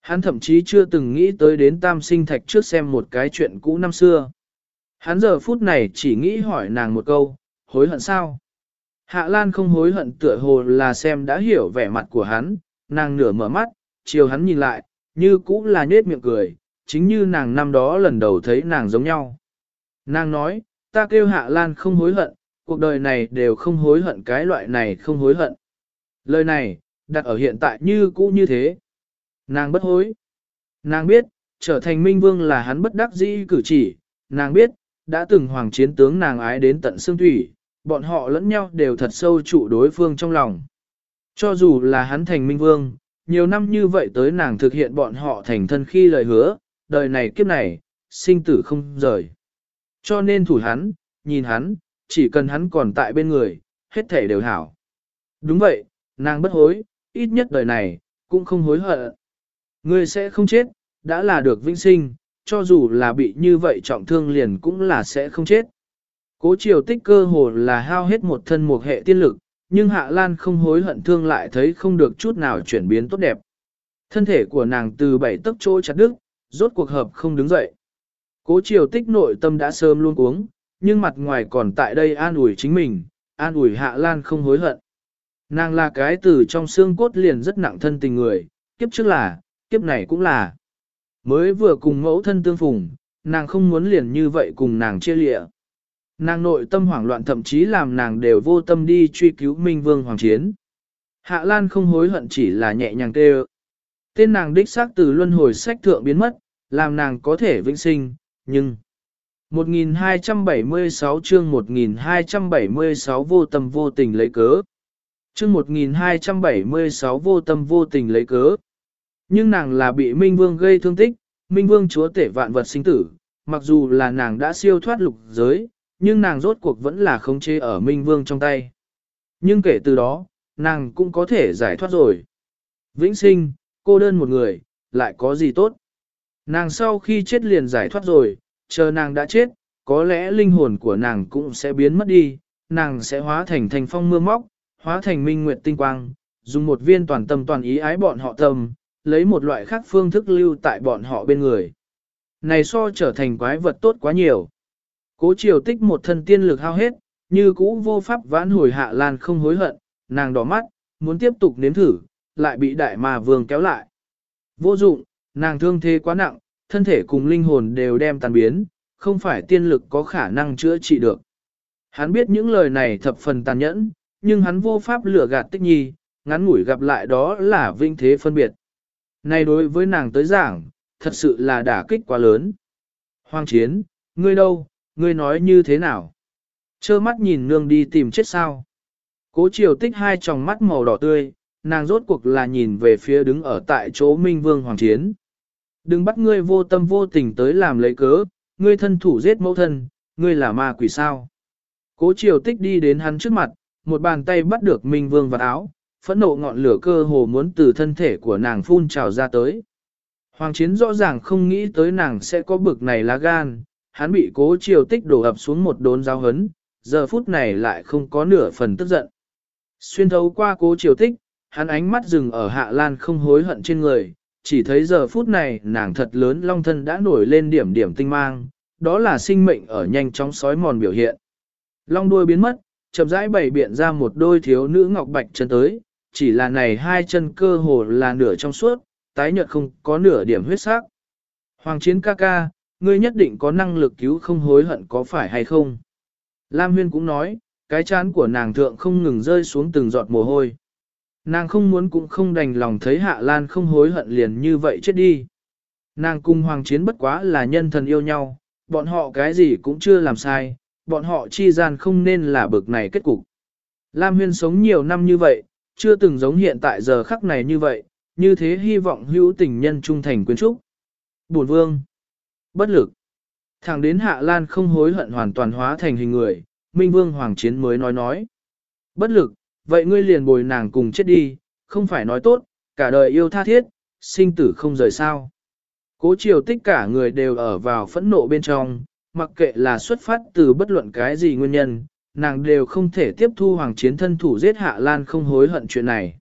Hắn thậm chí chưa từng nghĩ tới đến tam sinh thạch trước xem một cái chuyện cũ năm xưa. Hắn giờ phút này chỉ nghĩ hỏi nàng một câu, hối hận sao? Hạ Lan không hối hận tựa hồ là xem đã hiểu vẻ mặt của hắn, nàng nửa mở mắt, chiều hắn nhìn lại, như cũ là nết miệng cười, chính như nàng năm đó lần đầu thấy nàng giống nhau. Nàng nói, ta kêu Hạ Lan không hối hận, cuộc đời này đều không hối hận cái loại này không hối hận. Lời này, đặt ở hiện tại như cũ như thế. Nàng bất hối. Nàng biết, trở thành minh vương là hắn bất đắc dĩ cử chỉ, nàng biết, đã từng hoàng chiến tướng nàng ái đến tận xương thủy, bọn họ lẫn nhau đều thật sâu trụ đối phương trong lòng. Cho dù là hắn thành minh vương, nhiều năm như vậy tới nàng thực hiện bọn họ thành thân khi lời hứa, đời này kiếp này, sinh tử không rời. Cho nên thủ hắn, nhìn hắn, chỉ cần hắn còn tại bên người, hết thể đều hảo. Đúng vậy, nàng bất hối, ít nhất đời này, cũng không hối hận. Ngươi sẽ không chết, đã là được vinh sinh, cho dù là bị như vậy trọng thương liền cũng là sẽ không chết. Cố triều tích cơ hồ là hao hết một thân một hệ tiên lực, nhưng Hạ Lan không hối hận thương lại thấy không được chút nào chuyển biến tốt đẹp. Thân thể của nàng từ bảy tấc chỗ chặt đứt, rốt cuộc hợp không đứng dậy. Cố triều tích nội tâm đã sớm luôn uống, nhưng mặt ngoài còn tại đây an ủi chính mình, an ủi Hạ Lan không hối hận. Nàng là cái từ trong xương cốt liền rất nặng thân tình người, kiếp trước là, kiếp này cũng là. Mới vừa cùng mẫu thân tương phùng, nàng không muốn liền như vậy cùng nàng chia lịa. Nàng nội tâm hoảng loạn thậm chí làm nàng đều vô tâm đi truy cứu Minh Vương Hoàng Chiến. Hạ Lan không hối hận chỉ là nhẹ nhàng tê Tên nàng đích xác từ luân hồi sách thượng biến mất, làm nàng có thể vĩnh sinh, nhưng... 1276 chương 1276 vô tâm vô tình lấy cớ. Chương 1276 vô tâm vô tình lấy cớ. Nhưng nàng là bị Minh Vương gây thương tích, Minh Vương chúa tể vạn vật sinh tử, mặc dù là nàng đã siêu thoát lục giới, nhưng nàng rốt cuộc vẫn là khống chế ở Minh Vương trong tay. Nhưng kể từ đó, nàng cũng có thể giải thoát rồi. Vĩnh sinh, cô đơn một người, lại có gì tốt? Nàng sau khi chết liền giải thoát rồi, chờ nàng đã chết, có lẽ linh hồn của nàng cũng sẽ biến mất đi, nàng sẽ hóa thành thành phong mưa móc, hóa thành minh nguyệt tinh quang, dùng một viên toàn tâm toàn ý ái bọn họ tâm, lấy một loại khác phương thức lưu tại bọn họ bên người. Này so trở thành quái vật tốt quá nhiều. Cố triều tích một thân tiên lực hao hết, như cũ vô pháp vãn hồi hạ lan không hối hận, nàng đỏ mắt, muốn tiếp tục nếm thử, lại bị đại ma vương kéo lại. Vô dụng, nàng thương thế quá nặng, thân thể cùng linh hồn đều đem tàn biến, không phải tiên lực có khả năng chữa trị được. Hắn biết những lời này thập phần tàn nhẫn, nhưng hắn vô pháp lừa gạt tích nhi, ngắn ngủi gặp lại đó là vinh thế phân biệt. Này đối với nàng tới giảng, thật sự là đả kích quá lớn. Hoàng chiến, ngươi đâu, ngươi nói như thế nào? Chơ mắt nhìn nương đi tìm chết sao? Cố triều tích hai tròng mắt màu đỏ tươi, nàng rốt cuộc là nhìn về phía đứng ở tại chỗ Minh Vương Hoàng Chiến. Đừng bắt ngươi vô tâm vô tình tới làm lấy cớ, ngươi thân thủ giết mẫu thân, ngươi là ma quỷ sao. Cố triều tích đi đến hắn trước mặt, một bàn tay bắt được Minh Vương vào áo, phẫn nộ ngọn lửa cơ hồ muốn từ thân thể của nàng phun trào ra tới. Hoàng chiến rõ ràng không nghĩ tới nàng sẽ có bực này lá gan, hắn bị cố triều tích đổ ập xuống một đốn giao hấn, giờ phút này lại không có nửa phần tức giận. Xuyên thấu qua cố triều tích, hắn ánh mắt dừng ở hạ lan không hối hận trên người, chỉ thấy giờ phút này nàng thật lớn long thân đã nổi lên điểm điểm tinh mang, đó là sinh mệnh ở nhanh chóng sói mòn biểu hiện. Long đuôi biến mất, chậm rãi bày biện ra một đôi thiếu nữ ngọc bạch chân tới, chỉ là này hai chân cơ hồ là nửa trong suốt, tái nhợt không có nửa điểm huyết sắc. Hoàng chiến ca ca, ngươi nhất định có năng lực cứu không hối hận có phải hay không? Lam Huyên cũng nói, cái chán của nàng thượng không ngừng rơi xuống từng giọt mồ hôi. Nàng không muốn cũng không đành lòng thấy Hạ Lan không hối hận liền như vậy chết đi. Nàng cung Hoàng Chiến bất quá là nhân thần yêu nhau, bọn họ cái gì cũng chưa làm sai, bọn họ chi gian không nên là bực này kết cục. Lam Huyên sống nhiều năm như vậy, chưa từng giống hiện tại giờ khắc này như vậy, như thế hy vọng hữu tình nhân trung thành quyến trúc. Bổn vương, bất lực. Thẳng đến Hạ Lan không hối hận hoàn toàn hóa thành hình người, Minh Vương Hoàng Chiến mới nói nói. Bất lực, vậy ngươi liền bồi nàng cùng chết đi, không phải nói tốt, cả đời yêu tha thiết, sinh tử không rời sao. Cố triều tích cả người đều ở vào phẫn nộ bên trong, mặc kệ là xuất phát từ bất luận cái gì nguyên nhân, nàng đều không thể tiếp thu hoàng chiến thân thủ giết hạ lan không hối hận chuyện này.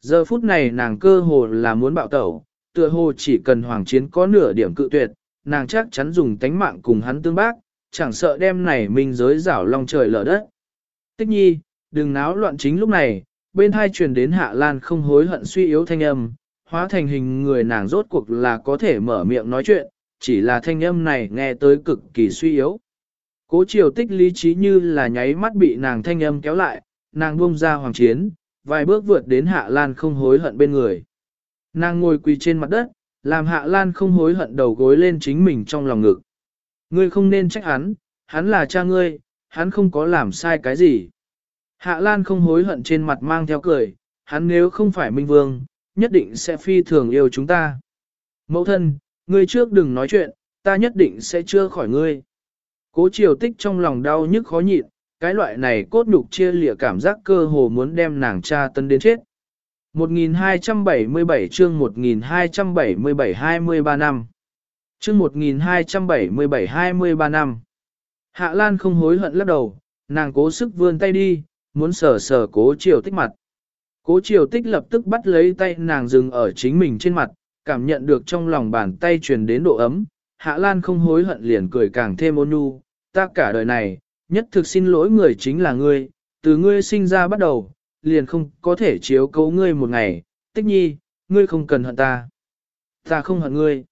Giờ phút này nàng cơ hồ là muốn bạo tẩu, tựa hồ chỉ cần hoàng chiến có nửa điểm cự tuyệt, nàng chắc chắn dùng tánh mạng cùng hắn tương bác, chẳng sợ đem này mình giới rảo long trời lở đất. Tích nhi, đừng náo loạn chính lúc này, bên hai truyền đến hạ lan không hối hận suy yếu thanh âm, hóa thành hình người nàng rốt cuộc là có thể mở miệng nói chuyện, chỉ là thanh âm này nghe tới cực kỳ suy yếu. Cố triều tích lý trí như là nháy mắt bị nàng thanh âm kéo lại, nàng buông ra hoàng chiến, vài bước vượt đến hạ lan không hối hận bên người. Nàng ngồi quỳ trên mặt đất, làm hạ lan không hối hận đầu gối lên chính mình trong lòng ngực. Ngươi không nên trách hắn, hắn là cha ngươi, hắn không có làm sai cái gì. Hạ lan không hối hận trên mặt mang theo cười, hắn nếu không phải minh vương, nhất định sẽ phi thường yêu chúng ta. Mẫu thân, ngươi trước đừng nói chuyện, ta nhất định sẽ chưa khỏi ngươi. Cố triều tích trong lòng đau nhức khó nhịn, cái loại này cốt nhục chia lịa cảm giác cơ hồ muốn đem nàng cha tân đến chết. 1277 chương 1277 23 năm. Chương 1277 23 năm. Hạ Lan không hối hận lắc đầu, nàng cố sức vươn tay đi, muốn sờ sờ cố triều tích mặt. Cố triều tích lập tức bắt lấy tay nàng dừng ở chính mình trên mặt, cảm nhận được trong lòng bàn tay truyền đến độ ấm. Hạ Lan không hối hận liền cười càng thêm ôn nhu, ta cả đời này, nhất thực xin lỗi người chính là ngươi, từ ngươi sinh ra bắt đầu, liền không có thể chiếu cấu ngươi một ngày, tích nhi, ngươi không cần hận ta. Ta không hận ngươi.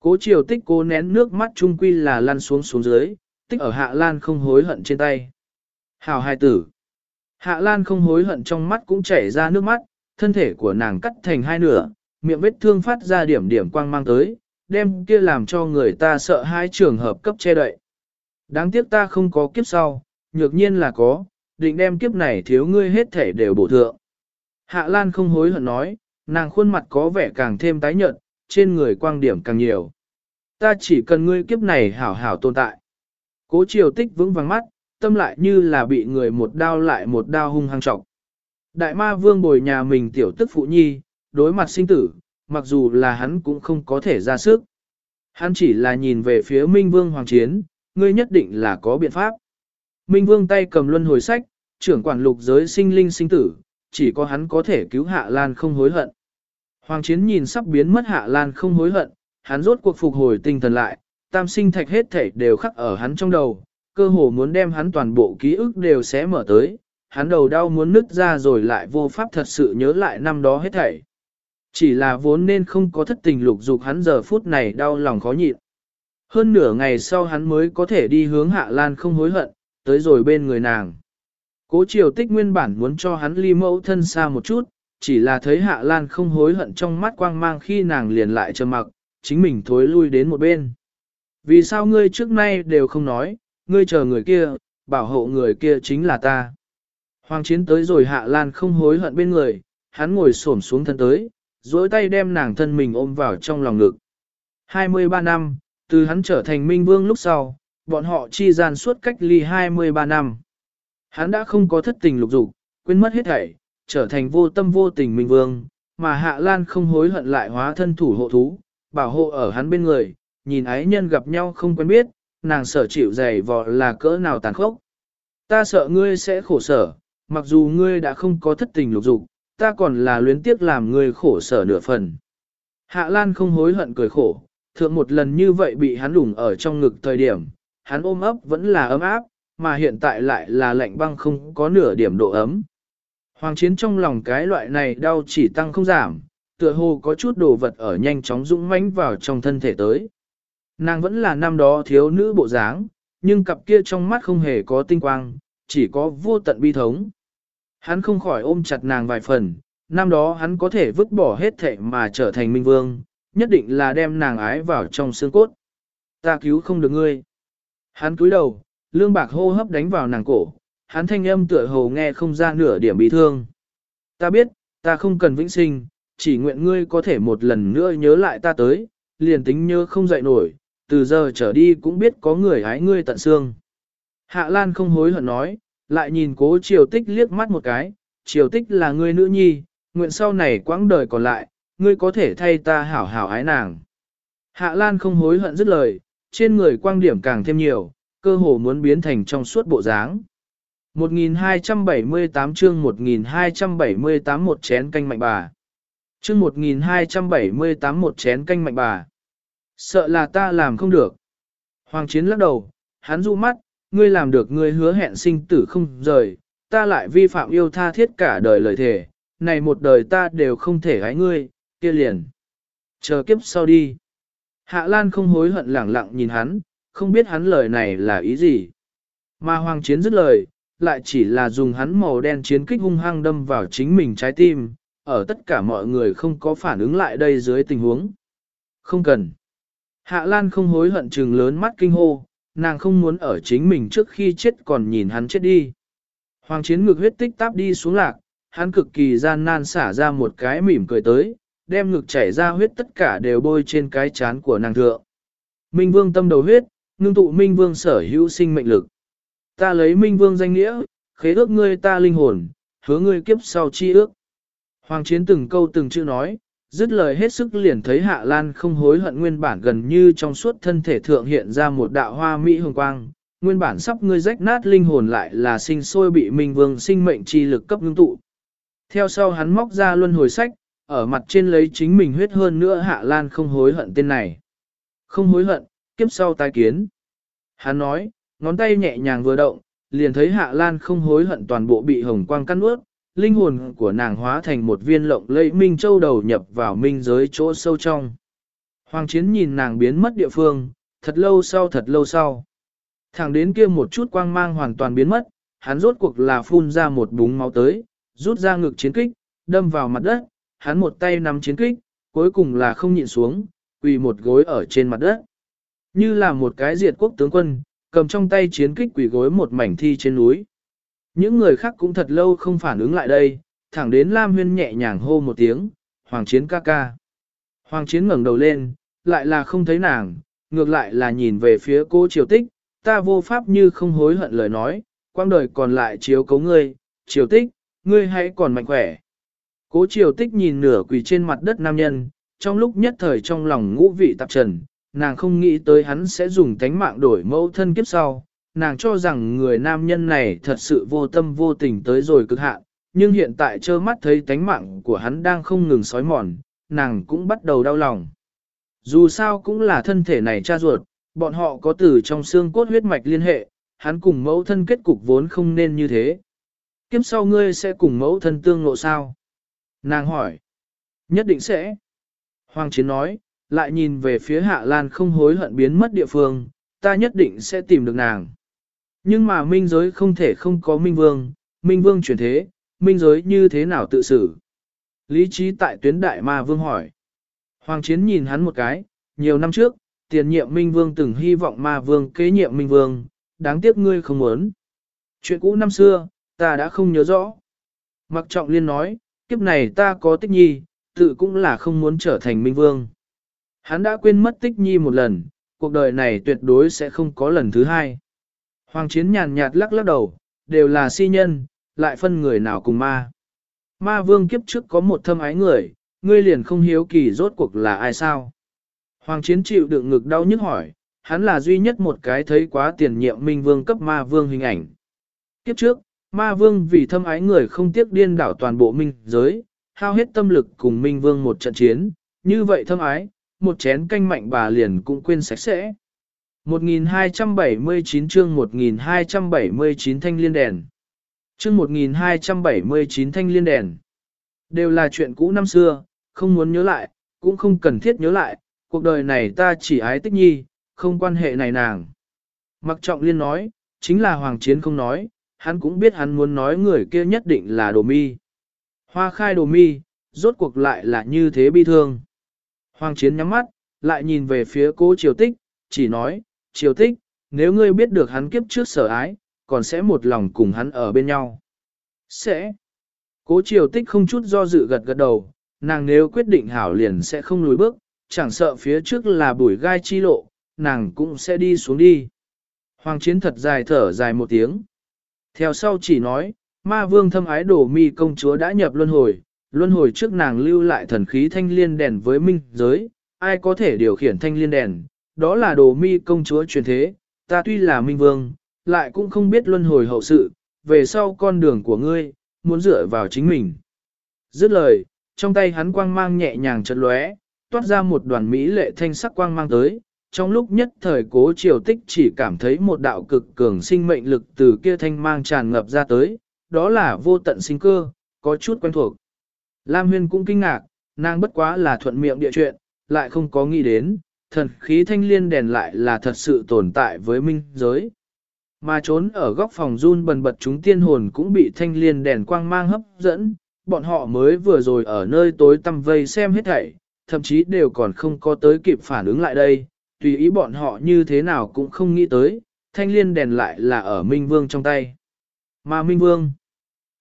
Cố chiều tích cố nén nước mắt trung quy là lăn xuống xuống dưới, tích ở hạ lan không hối hận trên tay. Hào hai tử. Hạ lan không hối hận trong mắt cũng chảy ra nước mắt, thân thể của nàng cắt thành hai nửa, miệng vết thương phát ra điểm điểm quang mang tới, đem kia làm cho người ta sợ hai trường hợp cấp che đậy. Đáng tiếc ta không có kiếp sau, nhược nhiên là có, định đem kiếp này thiếu ngươi hết thể đều bổ thượng. Hạ Lan không hối hận nói, nàng khuôn mặt có vẻ càng thêm tái nhợt, trên người quang điểm càng nhiều. Ta chỉ cần ngươi kiếp này hảo hảo tồn tại. Cố triều tích vững vàng mắt, tâm lại như là bị người một đao lại một đao hung hăng trọng. Đại ma vương bồi nhà mình tiểu tức phụ nhi, đối mặt sinh tử, mặc dù là hắn cũng không có thể ra sức. Hắn chỉ là nhìn về phía Minh Vương Hoàng Chiến, ngươi nhất định là có biện pháp. Minh Vương tay cầm luân hồi sách, trưởng quản lục giới sinh linh sinh tử, chỉ có hắn có thể cứu Hạ Lan không hối hận. Hoàng Chiến nhìn sắp biến mất Hạ Lan không hối hận, hắn rốt cuộc phục hồi tinh thần lại, tam sinh thạch hết thảy đều khắc ở hắn trong đầu, cơ hồ muốn đem hắn toàn bộ ký ức đều sẽ mở tới, hắn đầu đau muốn nứt ra rồi lại vô pháp thật sự nhớ lại năm đó hết thảy. Chỉ là vốn nên không có thất tình lục dục hắn giờ phút này đau lòng khó nhịn. Hơn nửa ngày sau hắn mới có thể đi hướng Hạ Lan không hối hận, tới rồi bên người nàng. Cố triều tích nguyên bản muốn cho hắn ly mẫu thân xa một chút, chỉ là thấy Hạ Lan không hối hận trong mắt quang mang khi nàng liền lại trầm mặc, chính mình thối lui đến một bên. Vì sao ngươi trước nay đều không nói, ngươi chờ người kia, bảo hộ người kia chính là ta. Hoàng chiến tới rồi Hạ Lan không hối hận bên người, hắn ngồi xổm xuống thân tới, duỗi tay đem nàng thân mình ôm vào trong lòng ngực. 23 năm, từ hắn trở thành minh vương lúc sau, bọn họ chi gian suốt cách ly 23 năm. Hắn đã không có thất tình lục dục, quên mất hết thảy, trở thành vô tâm vô tình minh vương, mà Hạ Lan không hối hận lại hóa thân thủ hộ thú, bảo hộ ở hắn bên người, nhìn ái nhân gặp nhau không quen biết, nàng sở chịu dày vò là cỡ nào tàn khốc. Ta sợ ngươi sẽ khổ sở, mặc dù ngươi đã không có thất tình lục dục, ta còn là luyến tiếc làm người khổ sở nửa phần. Hạ Lan không hối hận cười khổ, thượng một lần như vậy bị hắn đủng ở trong ngực thời điểm, hắn ôm ấp vẫn là ấm áp, mà hiện tại lại là lạnh băng không có nửa điểm độ ấm. Hoàng chiến trong lòng cái loại này đau chỉ tăng không giảm, tựa hồ có chút đồ vật ở nhanh chóng dũng mãnh vào trong thân thể tới. Nàng vẫn là năm đó thiếu nữ bộ dáng, nhưng cặp kia trong mắt không hề có tinh quang, chỉ có vô tận bi thống. Hắn không khỏi ôm chặt nàng vài phần, năm đó hắn có thể vứt bỏ hết thệ mà trở thành minh vương, nhất định là đem nàng ái vào trong xương cốt. Ta cứu không được ngươi. Hắn cúi đầu, lương bạc hô hấp đánh vào nàng cổ, hắn thanh âm tựa hồ nghe không ra nửa điểm bị thương. Ta biết, ta không cần vĩnh sinh, chỉ nguyện ngươi có thể một lần nữa nhớ lại ta tới, liền tính nhớ không dậy nổi, từ giờ trở đi cũng biết có người hái ngươi tận xương. Hạ Lan không hối hận nói, lại nhìn cố triều tích liếc mắt một cái, triều tích là ngươi nữ nhi, nguyện sau này quãng đời còn lại, ngươi có thể thay ta hảo hảo ái nàng. Hạ Lan không hối hận dứt lời, trên người quang điểm càng thêm nhiều, cơ hồ muốn biến thành trong suốt bộ dáng. 1278 chương 1278 một chén canh mạnh bà. Chương 1278 một chén canh mạnh bà. Sợ là ta làm không được. Hoàng chiến lắc đầu, hắn du mắt, ngươi làm được ngươi hứa hẹn sinh tử không rời, ta lại vi phạm yêu tha thiết cả đời lời thề, này một đời ta đều không thể gái ngươi, kia liền. Chờ kiếp sau đi. Hạ Lan không hối hận lẳng lặng nhìn hắn, không biết hắn lời này là ý gì. Mà Hoàng Chiến dứt lời, lại chỉ là dùng hắn màu đen chiến kích hung hăng đâm vào chính mình trái tim, ở tất cả mọi người không có phản ứng lại đây dưới tình huống. Không cần. Hạ Lan không hối hận trừng lớn mắt kinh hô, nàng không muốn ở chính mình trước khi chết còn nhìn hắn chết đi. Hoàng chiến ngực huyết tích táp đi xuống lạc, hắn cực kỳ gian nan xả ra một cái mỉm cười tới, đem ngực chảy ra huyết tất cả đều bôi trên cái chán của nàng thượng. Minh vương tâm đầu huyết, ngưng tụ Minh vương sở hữu sinh mệnh lực. Ta lấy Minh vương danh nghĩa, khế ước ngươi ta linh hồn, hứa ngươi kiếp sau chi ước. Hoàng chiến từng câu từng chữ nói, dứt lời hết sức liền thấy Hạ Lan không hối hận nguyên bản gần như trong suốt thân thể thượng hiện ra một đạo hoa mỹ hồng quang, nguyên bản sắp ngươi rách nát linh hồn lại là sinh sôi bị Minh Vương sinh mệnh chi lực cấp ngưng tụ. Theo sau hắn móc ra luân hồi sách, ở mặt trên lấy chính mình huyết hơn nữa Hạ Lan không hối hận tên này. Không hối hận, kiếp sau tái kiến. Hắn nói, ngón tay nhẹ nhàng vừa động, liền thấy Hạ Lan không hối hận toàn bộ bị hồng quang cắn ướt, linh hồn của nàng hóa thành một viên lộng lẫy minh châu đầu nhập vào minh giới chỗ sâu trong. Hoàng chiến nhìn nàng biến mất địa phương, thật lâu sau thật lâu sau. Thẳng đến kia một chút quang mang hoàn toàn biến mất, hắn rốt cuộc là phun ra một búng máu tới, rút ra ngực chiến kích, đâm vào mặt đất, hắn một tay nắm chiến kích, cuối cùng là không nhịn xuống, quỳ một gối ở trên mặt đất. Như là một cái diệt quốc tướng quân, cầm trong tay chiến kích quỳ gối một mảnh thi trên núi. Những người khác cũng thật lâu không phản ứng lại đây, thẳng đến Lam Huyên nhẹ nhàng hô một tiếng, Hoàng Chiến ca ca. Hoàng Chiến ngẩng đầu lên, lại là không thấy nàng, ngược lại là nhìn về phía cô Triều Tích, ta vô pháp như không hối hận lời nói, quang đời còn lại chiếu cấu ngươi, Triều Tích, ngươi hãy còn mạnh khỏe. Cố Triều Tích nhìn nửa quỳ trên mặt đất nam nhân, trong lúc nhất thời trong lòng ngũ vị tạp trần, nàng không nghĩ tới hắn sẽ dùng tánh mạng đổi mẫu thân kiếp sau, nàng cho rằng người nam nhân này thật sự vô tâm vô tình tới rồi cực hạn, nhưng hiện tại trơ mắt thấy tánh mạng của hắn đang không ngừng sói mòn, nàng cũng bắt đầu đau lòng. Dù sao cũng là thân thể này cha ruột, bọn họ có từ trong xương cốt huyết mạch liên hệ, hắn cùng mẫu thân kết cục vốn không nên như thế. Kiếp sau ngươi sẽ cùng mẫu thân tương ngộ sao? Nàng hỏi. Nhất định sẽ. Hoàng Chiến nói, lại nhìn về phía Hạ Lan không hối hận biến mất địa phương, ta nhất định sẽ tìm được nàng. Nhưng mà minh giới không thể không có minh vương, minh vương chuyển thế, minh giới như thế nào tự xử? Lý trí tại tuyến đại ma vương hỏi. Hoàng chiến nhìn hắn một cái, nhiều năm trước, tiền nhiệm minh vương từng hy vọng ma vương kế nhiệm minh vương, đáng tiếc ngươi không muốn. Chuyện cũ năm xưa, ta đã không nhớ rõ. Mặc trọng liên nói, kiếp này ta có tích nhi, tự cũng là không muốn trở thành minh vương. Hắn đã quên mất tích nhi một lần, cuộc đời này tuyệt đối sẽ không có lần thứ hai. Hoàng chiến nhàn nhạt lắc lắc đầu, đều là si nhân, lại phân người nào cùng ma. Ma vương kiếp trước có một thâm ái người, ngươi liền không hiếu kỳ rốt cuộc là ai sao. Hoàng chiến chịu đựng ngực đau nhức hỏi, hắn là duy nhất một cái thấy quá tiền nhiệm minh vương cấp ma vương hình ảnh. Kiếp trước, ma vương vì thâm ái người không tiếc điên đảo toàn bộ minh giới, hao hết tâm lực cùng minh vương một trận chiến, như vậy thâm ái, một chén canh mạnh bà liền cũng quên sạch sẽ. 1279 chương 1279 thanh liên đèn. Chương 1279 thanh liên đèn. Đều là chuyện cũ năm xưa, không muốn nhớ lại, cũng không cần thiết nhớ lại, cuộc đời này ta chỉ ái tích nhi, không quan hệ này nàng. Mặc trọng liên nói, chính là Hoàng Chiến không nói, hắn cũng biết hắn muốn nói người kia nhất định là đồ mi. Hoa khai đồ mi, rốt cuộc lại là như thế bi thương. Hoàng Chiến nhắm mắt, lại nhìn về phía cô Triều Tích, chỉ nói, Triều Tích, nếu ngươi biết được hắn kiếp trước sở ái, còn sẽ một lòng cùng hắn ở bên nhau. Sẽ. Cố Triều Tích không chút do dự gật gật đầu, nàng nếu quyết định hảo liền sẽ không lùi bước, chẳng sợ phía trước là bụi gai chi lộ, nàng cũng sẽ đi xuống đi. Hoàng chiến thật dài thở dài một tiếng. Theo sau chỉ nói, ma vương thâm ái đổ mi công chúa đã nhập luân hồi, luân hồi trước nàng lưu lại thần khí thanh liên đèn với minh giới, ai có thể điều khiển thanh liên đèn, đó là đồ mi công chúa truyền thế, ta tuy là minh vương, lại cũng không biết luân hồi hậu sự, về sau con đường của ngươi, muốn dựa vào chính mình. Dứt lời, trong tay hắn quang mang nhẹ nhàng chật lóe, toát ra một đoàn mỹ lệ thanh sắc quang mang tới, trong lúc nhất thời cố triều tích chỉ cảm thấy một đạo cực cường sinh mệnh lực từ kia thanh mang tràn ngập ra tới, đó là vô tận sinh cơ, có chút quen thuộc. Lam Huyên cũng kinh ngạc, nàng bất quá là thuận miệng địa chuyện, lại không có nghĩ đến, thần khí thanh liên đèn lại là thật sự tồn tại với minh giới. Mà trốn ở góc phòng run bần bật chúng tiên hồn cũng bị thanh liên đèn quang mang hấp dẫn, bọn họ mới vừa rồi ở nơi tối tăm vây xem hết thảy, thậm chí đều còn không có tới kịp phản ứng lại đây, tùy ý bọn họ như thế nào cũng không nghĩ tới, thanh liên đèn lại là ở Minh Vương trong tay. Mà Minh Vương,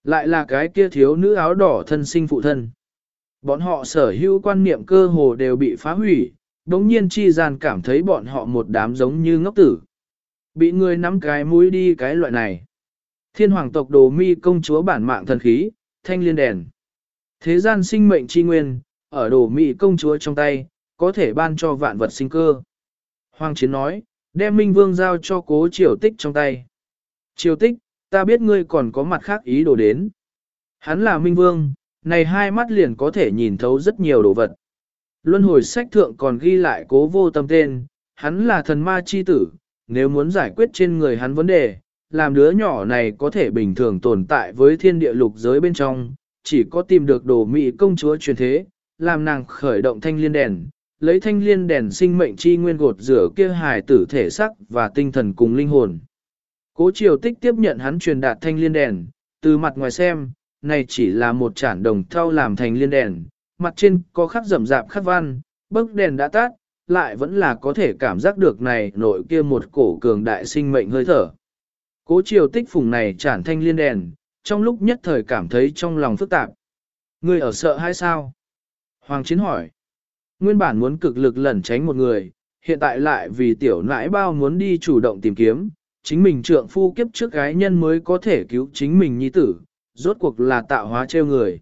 lại là cái kia thiếu nữ áo đỏ thân sinh phụ thân. Bọn họ sở hữu quan niệm cơ hồ đều bị phá hủy, đống nhiên chi gian cảm thấy bọn họ một đám giống như ngốc tử. Bị người nắm cái mũi đi cái loại này. Thiên hoàng tộc đồ mi công chúa bản mạng thần khí, thanh liên đèn. Thế gian sinh mệnh chi nguyên, ở đồ mi công chúa trong tay, có thể ban cho vạn vật sinh cơ. Hoàng chiến nói, đem Minh Vương giao cho cố triều tích trong tay. Triều tích, ta biết ngươi còn có mặt khác ý đồ đến. Hắn là Minh Vương, này hai mắt liền có thể nhìn thấu rất nhiều đồ vật. Luân hồi sách thượng còn ghi lại cố vô tâm tên, hắn là thần ma chi tử, nếu muốn giải quyết trên người hắn vấn đề, làm đứa nhỏ này có thể bình thường tồn tại với thiên địa lục giới bên trong, chỉ có tìm được đồ mỹ công chúa truyền thế, làm nàng khởi động thanh liên đèn, lấy thanh liên đèn sinh mệnh chi nguyên gột rửa kia hài tử thể sắc và tinh thần cùng linh hồn. Cố triều tích tiếp nhận hắn truyền đạt thanh liên đèn, từ mặt ngoài xem, này chỉ là một chản đồng thau làm thành liên đèn, mặt trên có khắc rậm rạp khắc văn, bức đèn đã tắt, lại vẫn là có thể cảm giác được này nội kia một cổ cường đại sinh mệnh hơi thở. Cố triều tích phùng này chản thanh liên đèn, trong lúc nhất thời cảm thấy trong lòng phức tạp. Người ở sợ hay sao? Hoàng Chiến hỏi. Nguyên bản muốn cực lực lẩn tránh một người, hiện tại lại vì tiểu nãi bao muốn đi chủ động tìm kiếm, chính mình trượng phu kiếp trước gái nhân mới có thể cứu chính mình nhi tử, rốt cuộc là tạo hóa treo người.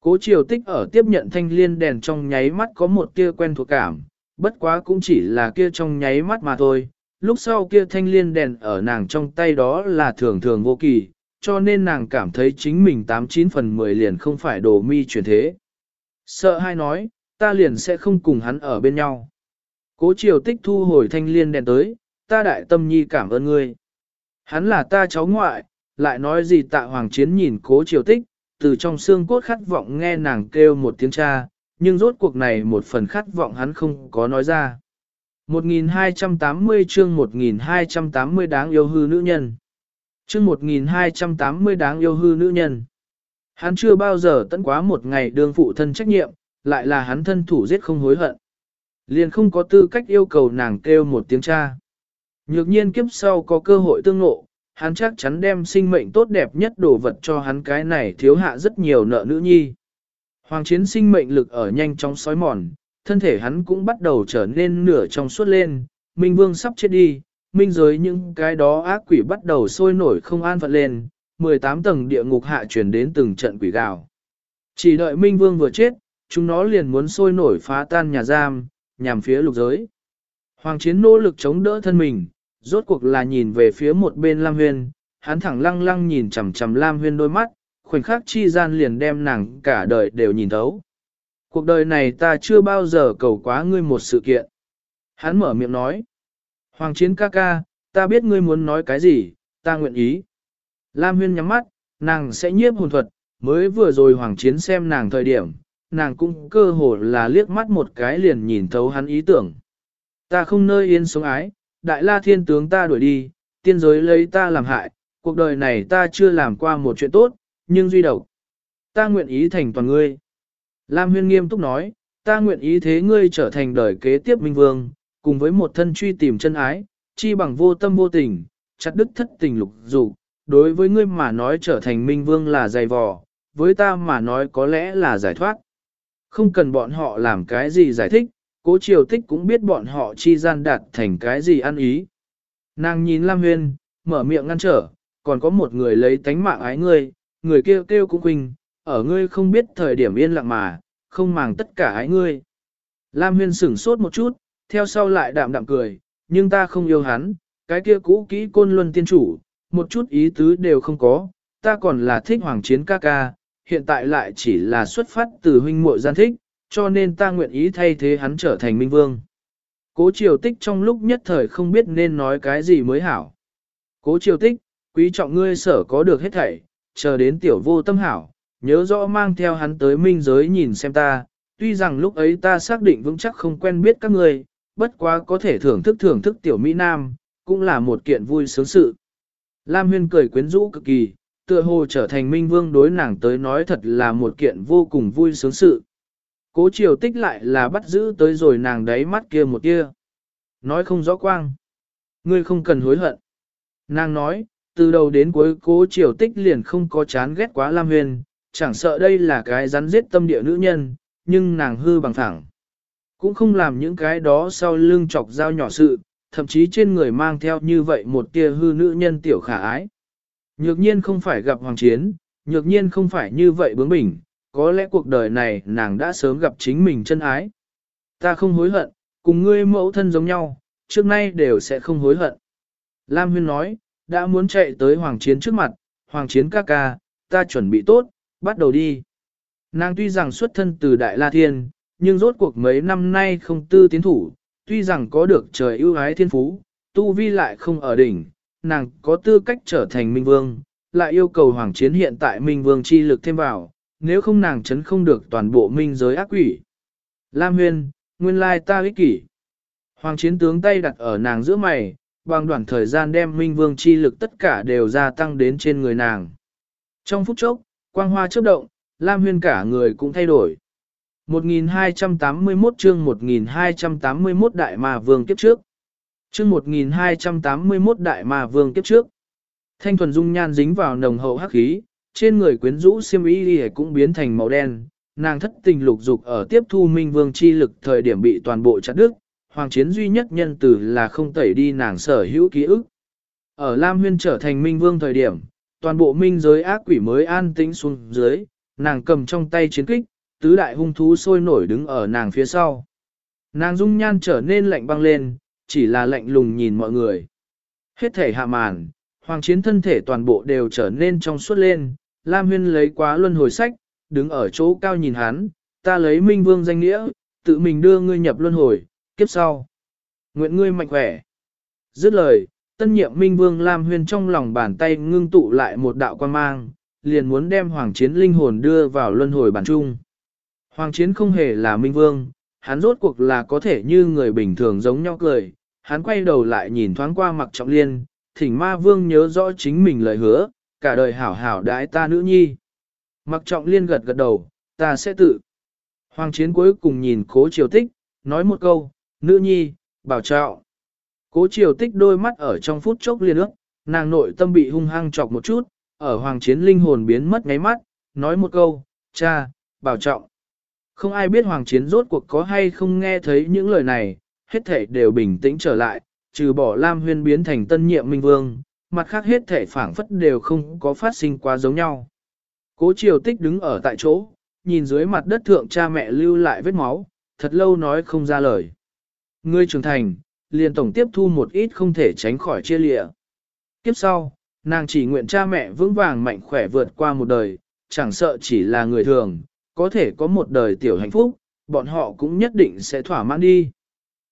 Cố triều tích ở tiếp nhận thanh liên đèn trong nháy mắt có một tia quen thuộc cảm, bất quá cũng chỉ là kia trong nháy mắt mà thôi. Lúc sau kia thanh liên đèn ở nàng trong tay đó là thường thường vô kỳ, cho nên nàng cảm thấy chính mình 89 phần 10 liền không phải đồ mi chuyển thế. Sợ hai nói, ta liền sẽ không cùng hắn ở bên nhau. Cố triều tích thu hồi thanh liên đèn tới, ta đại tâm nhi cảm ơn ngươi. Hắn là ta cháu ngoại, lại nói gì tạ hoàng chiến nhìn cố triều tích, từ trong xương cốt khát vọng nghe nàng kêu một tiếng cha, nhưng rốt cuộc này một phần khát vọng hắn không có nói ra. 1280 chương 1280 đáng yêu hư nữ nhân. Chương 1280 đáng yêu hư nữ nhân. Hắn chưa bao giờ tận quá một ngày đương phụ thân trách nhiệm, lại là hắn thân thủ giết không hối hận. Liền không có tư cách yêu cầu nàng kêu một tiếng cha. Nhược nhiên kiếp sau có cơ hội tương ngộ, hắn chắc chắn đem sinh mệnh tốt đẹp nhất đồ vật cho hắn cái này thiếu hạ rất nhiều nợ nữ nhi. Hoàng chiến sinh mệnh lực ở nhanh chóng sói mòn, thân thể hắn cũng bắt đầu trở nên nửa trong suốt lên, Minh Vương sắp chết đi, Minh giới những cái đó ác quỷ bắt đầu sôi nổi không an phận lên, 18 tầng địa ngục hạ chuyển đến từng trận quỷ gào. Chỉ đợi Minh Vương vừa chết, chúng nó liền muốn sôi nổi phá tan nhà giam, nhằm phía lục giới. Hoàng chiến nỗ lực chống đỡ thân mình, rốt cuộc là nhìn về phía một bên Lam Huyên, hắn thẳng lăng lăng nhìn chằm chằm Lam Huyên đôi mắt, khoảnh khắc chi gian liền đem nàng cả đời đều nhìn thấu. Cuộc đời này ta chưa bao giờ cầu quá ngươi một sự kiện. Hắn mở miệng nói. Hoàng chiến ca ca, ta biết ngươi muốn nói cái gì, ta nguyện ý. Lam huyên nhắm mắt, nàng sẽ nhiếp hồn thuật, mới vừa rồi hoàng chiến xem nàng thời điểm, nàng cũng cơ hồ là liếc mắt một cái liền nhìn thấu hắn ý tưởng. Ta không nơi yên sống ái, đại la thiên tướng ta đuổi đi, tiên giới lấy ta làm hại, cuộc đời này ta chưa làm qua một chuyện tốt, nhưng duy độc. Ta nguyện ý thành toàn ngươi. Lam huyên nghiêm túc nói, ta nguyện ý thế ngươi trở thành đời kế tiếp minh vương, cùng với một thân truy tìm chân ái, chi bằng vô tâm vô tình, chặt đứt thất tình lục dục. đối với ngươi mà nói trở thành minh vương là dày vò, với ta mà nói có lẽ là giải thoát. Không cần bọn họ làm cái gì giải thích, cố triều tích cũng biết bọn họ chi gian đạt thành cái gì ăn ý. Nàng nhìn Lam Huyên, mở miệng ngăn trở, còn có một người lấy tánh mạng ái ngươi, người kêu kêu cũng quỳnh, ở ngươi không biết thời điểm yên lặng mà, không màng tất cả ái ngươi. Lam Huyên sửng sốt một chút, theo sau lại đạm đạm cười, nhưng ta không yêu hắn, cái kia cũ kỹ côn luân tiên chủ, một chút ý tứ đều không có, ta còn là thích hoàng chiến ca ca, hiện tại lại chỉ là xuất phát từ huynh muội gian thích, cho nên ta nguyện ý thay thế hắn trở thành minh vương. Cố triều tích trong lúc nhất thời không biết nên nói cái gì mới hảo. Cố triều tích, quý trọng ngươi sở có được hết thảy, chờ đến tiểu vô tâm hảo, nhớ rõ mang theo hắn tới minh giới nhìn xem ta, tuy rằng lúc ấy ta xác định vững chắc không quen biết các ngươi, bất quá có thể thưởng thức thưởng thức tiểu Mỹ Nam, cũng là một kiện vui sướng sự. Lam Huyên cười quyến rũ cực kỳ, tựa hồ trở thành minh vương đối nàng tới nói thật là một kiện vô cùng vui sướng sự. Cố triều tích lại là bắt giữ tới rồi nàng đáy mắt kia một kia. Nói không rõ quang. Ngươi không cần hối hận. Nàng nói, từ đầu đến cuối cố triều tích liền không có chán ghét quá Lam Huyền, chẳng sợ đây là cái rắn giết tâm địa nữ nhân, nhưng nàng hư bằng thẳng. Cũng không làm những cái đó sau lưng chọc dao nhỏ sự, thậm chí trên người mang theo như vậy một tia hư nữ nhân tiểu khả ái. Nhược nhiên không phải gặp hoàng chiến, nhược nhiên không phải như vậy bướng bỉnh, có lẽ cuộc đời này nàng đã sớm gặp chính mình chân ái. Ta không hối hận, cùng ngươi mẫu thân giống nhau, trước nay đều sẽ không hối hận. Lam Huyên nói, đã muốn chạy tới Hoàng Chiến trước mặt, Hoàng Chiến ca ca, ta chuẩn bị tốt, bắt đầu đi. Nàng tuy rằng xuất thân từ Đại La Thiên, nhưng rốt cuộc mấy năm nay không tư tiến thủ, tuy rằng có được trời ưu ái thiên phú, tu vi lại không ở đỉnh, nàng có tư cách trở thành minh vương, lại yêu cầu Hoàng Chiến hiện tại minh vương chi lực thêm vào, nếu không nàng chấn không được toàn bộ minh giới ác quỷ. Lam Huyên, nguyên lai ta ích kỷ. Hoàng chiến tướng tay đặt ở nàng giữa mày, bằng đoạn thời gian đem minh vương chi lực tất cả đều gia tăng đến trên người nàng. Trong phút chốc, quang hoa chớp động, Lam Huyên cả người cũng thay đổi. 1281 chương 1281 Đại Ma Vương kiếp trước. Chương 1281 Đại Ma Vương kiếp trước. Thanh thuần dung nhan dính vào nồng hậu hắc khí, trên người quyến rũ xiêm y cũng biến thành màu đen, nàng thất tình lục dục ở tiếp thu minh vương chi lực thời điểm bị toàn bộ chặt đứt, hoàng chiến duy nhất nhân tử là không tẩy đi nàng sở hữu ký ức. Ở Lam Huyên trở thành minh vương thời điểm, toàn bộ minh giới ác quỷ mới an tĩnh xuống dưới, nàng cầm trong tay chiến kích, tứ đại hung thú sôi nổi đứng ở nàng phía sau. Nàng dung nhan trở nên lạnh băng lên, chỉ là lạnh lùng nhìn mọi người. Hết thể hạ màn, hoàng chiến thân thể toàn bộ đều trở nên trong suốt lên, Lam Huyên lấy quá luân hồi sách, đứng ở chỗ cao nhìn hắn, ta lấy minh vương danh nghĩa, tự mình đưa ngươi nhập luân hồi, kiếp sau. Nguyện ngươi mạnh khỏe. Dứt lời, tân nhiệm minh vương Lam Huyên trong lòng bàn tay ngưng tụ lại một đạo quan mang, liền muốn đem hoàng chiến linh hồn đưa vào luân hồi bản trung. Hoàng chiến không hề là minh vương, hắn rốt cuộc là có thể như người bình thường giống nhau cười, hắn quay đầu lại nhìn thoáng qua mặc trọng liên, thỉnh ma vương nhớ rõ chính mình lời hứa, cả đời hảo hảo đãi ta nữ nhi. Mặc trọng liên gật gật đầu, ta sẽ tự. Hoàng chiến cuối cùng nhìn cố triều tích, nói một câu, nữ nhi, bảo trọng. Cố triều tích đôi mắt ở trong phút chốc liên ước, nàng nội tâm bị hung hăng chọc một chút, ở hoàng chiến linh hồn biến mất ngáy mắt, nói một câu, cha, bảo trọng. Không ai biết hoàng chiến rốt cuộc có hay không nghe thấy những lời này, hết thể đều bình tĩnh trở lại, trừ bỏ Lam Huyên biến thành tân nhiệm minh vương, mặt khác hết thể phảng phất đều không có phát sinh quá giống nhau. Cố triều tích đứng ở tại chỗ, nhìn dưới mặt đất thượng cha mẹ lưu lại vết máu, thật lâu nói không ra lời. Ngươi trưởng thành, liền tổng tiếp thu một ít không thể tránh khỏi chia lịa. Kiếp sau, nàng chỉ nguyện cha mẹ vững vàng mạnh khỏe vượt qua một đời, chẳng sợ chỉ là người thường, có thể có một đời tiểu hạnh phúc, bọn họ cũng nhất định sẽ thỏa mãn đi.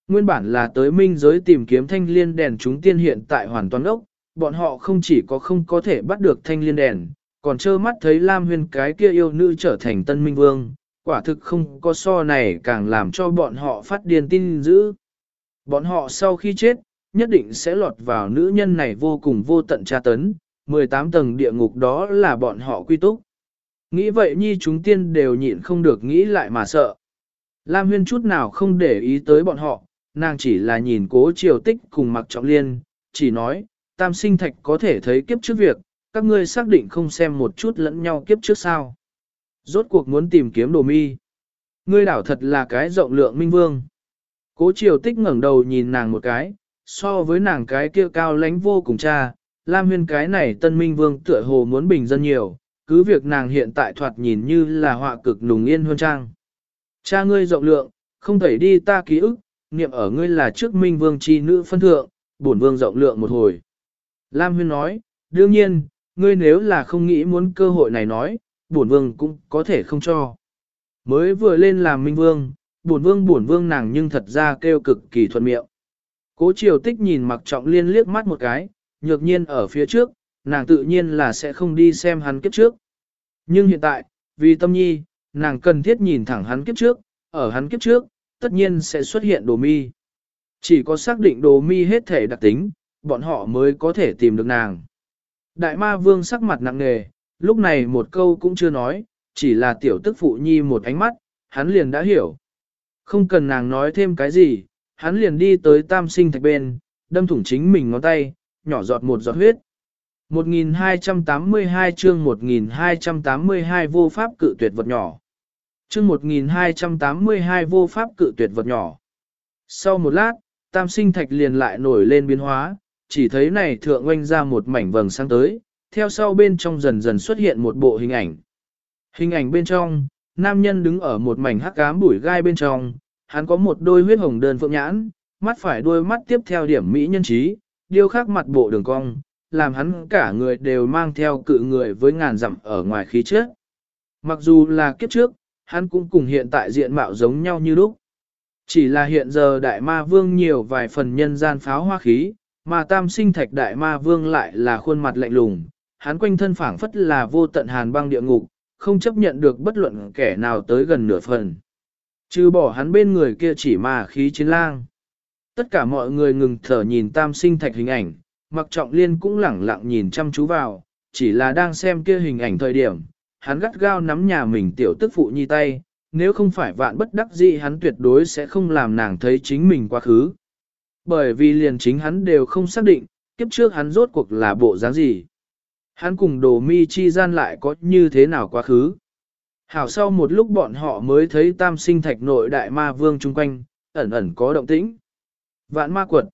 Nguyên bản là tới minh giới tìm kiếm thanh liên đèn chúng tiên hiện tại hoàn toàn ốc, bọn họ không chỉ có không có thể bắt được thanh liên đèn, còn trơ mắt thấy Lam Huyên cái kia yêu nữ trở thành tân minh vương, quả thực không có so này càng làm cho bọn họ phát điên tin dữ. Bọn họ sau khi chết, nhất định sẽ lọt vào nữ nhân này vô cùng vô tận tra tấn, 18 tầng địa ngục đó là bọn họ quy túc. Nghĩ vậy nhi chúng tiên đều nhịn không được nghĩ lại mà sợ. Lam Huyên chút nào không để ý tới bọn họ, nàng chỉ là nhìn cố triều tích cùng mặc trọng liên, chỉ nói, tam sinh thạch có thể thấy kiếp trước việc, các ngươi xác định không xem một chút lẫn nhau kiếp trước sao. Rốt cuộc muốn tìm kiếm đồ mi. Ngươi đảo thật là cái rộng lượng minh vương. Cố triều tích ngẩng đầu nhìn nàng một cái, so với nàng cái kia cao lánh vô cùng cha, Lam huyên cái này tân minh vương tựa hồ muốn bình dân nhiều, cứ việc nàng hiện tại thoạt nhìn như là họa cực nùng yên huân trang. Cha ngươi rộng lượng, không thể đi ta ký ức, niệm ở ngươi là trước minh vương chi nữ phân thượng, bổn vương rộng lượng một hồi. Lam huyên nói, đương nhiên, ngươi nếu là không nghĩ muốn cơ hội này nói, bổn vương cũng có thể không cho. Mới vừa lên làm minh vương, bổn vương bổn vương nàng nhưng thật ra kêu cực kỳ thuận miệng. Cố triều tích nhìn mặc trọng liên liếc mắt một cái, nhược nhiên ở phía trước, nàng tự nhiên là sẽ không đi xem hắn kiếp trước. Nhưng hiện tại, vì tâm nhi, nàng cần thiết nhìn thẳng hắn kiếp trước, ở hắn kiếp trước, tất nhiên sẽ xuất hiện đồ mi. Chỉ có xác định đồ mi hết thể đặc tính, bọn họ mới có thể tìm được nàng. Đại ma vương sắc mặt nặng nề, lúc này một câu cũng chưa nói, chỉ là tiểu tức phụ nhi một ánh mắt, hắn liền đã hiểu. Không cần nàng nói thêm cái gì, hắn liền đi tới tam sinh thạch bên, đâm thủng chính mình ngón tay, nhỏ giọt một giọt huyết. 1282 chương 1282 vô pháp cự tuyệt vật nhỏ. Chương 1282 vô pháp cự tuyệt vật nhỏ. Sau một lát, tam sinh thạch liền lại nổi lên biến hóa, chỉ thấy này thượng oanh ra một mảnh vầng sáng tới, theo sau bên trong dần dần xuất hiện một bộ hình ảnh. Hình ảnh bên trong, nam nhân đứng ở một mảnh hắc ám bụi gai bên trong, hắn có một đôi huyết hồng đơn phượng nhãn, mắt phải đôi mắt tiếp theo điểm mỹ nhân trí, điêu khắc mặt bộ đường cong, làm hắn cả người đều mang theo cự người với ngàn dặm ở ngoài khí trước. Mặc dù là kiếp trước, hắn cũng cùng hiện tại diện mạo giống nhau như lúc. Chỉ là hiện giờ đại ma vương nhiều vài phần nhân gian pháo hoa khí, mà tam sinh thạch đại ma vương lại là khuôn mặt lạnh lùng, hắn quanh thân phảng phất là vô tận hàn băng địa ngục, không chấp nhận được bất luận kẻ nào tới gần nửa phần. Trừ bỏ hắn bên người kia chỉ mà khí chiến lang. Tất cả mọi người ngừng thở nhìn tam sinh thạch hình ảnh, mặc trọng liên cũng lẳng lặng nhìn chăm chú vào, chỉ là đang xem kia hình ảnh thời điểm, hắn gắt gao nắm nhà mình tiểu tức phụ nhi tay, nếu không phải vạn bất đắc dĩ hắn tuyệt đối sẽ không làm nàng thấy chính mình quá khứ. Bởi vì liền chính hắn đều không xác định, kiếp trước hắn rốt cuộc là bộ dáng gì. Hắn cùng đồ mi chi gian lại có như thế nào quá khứ. Hảo sau một lúc bọn họ mới thấy tam sinh thạch nội đại ma vương chung quanh, ẩn ẩn có động tĩnh. Vạn ma quật.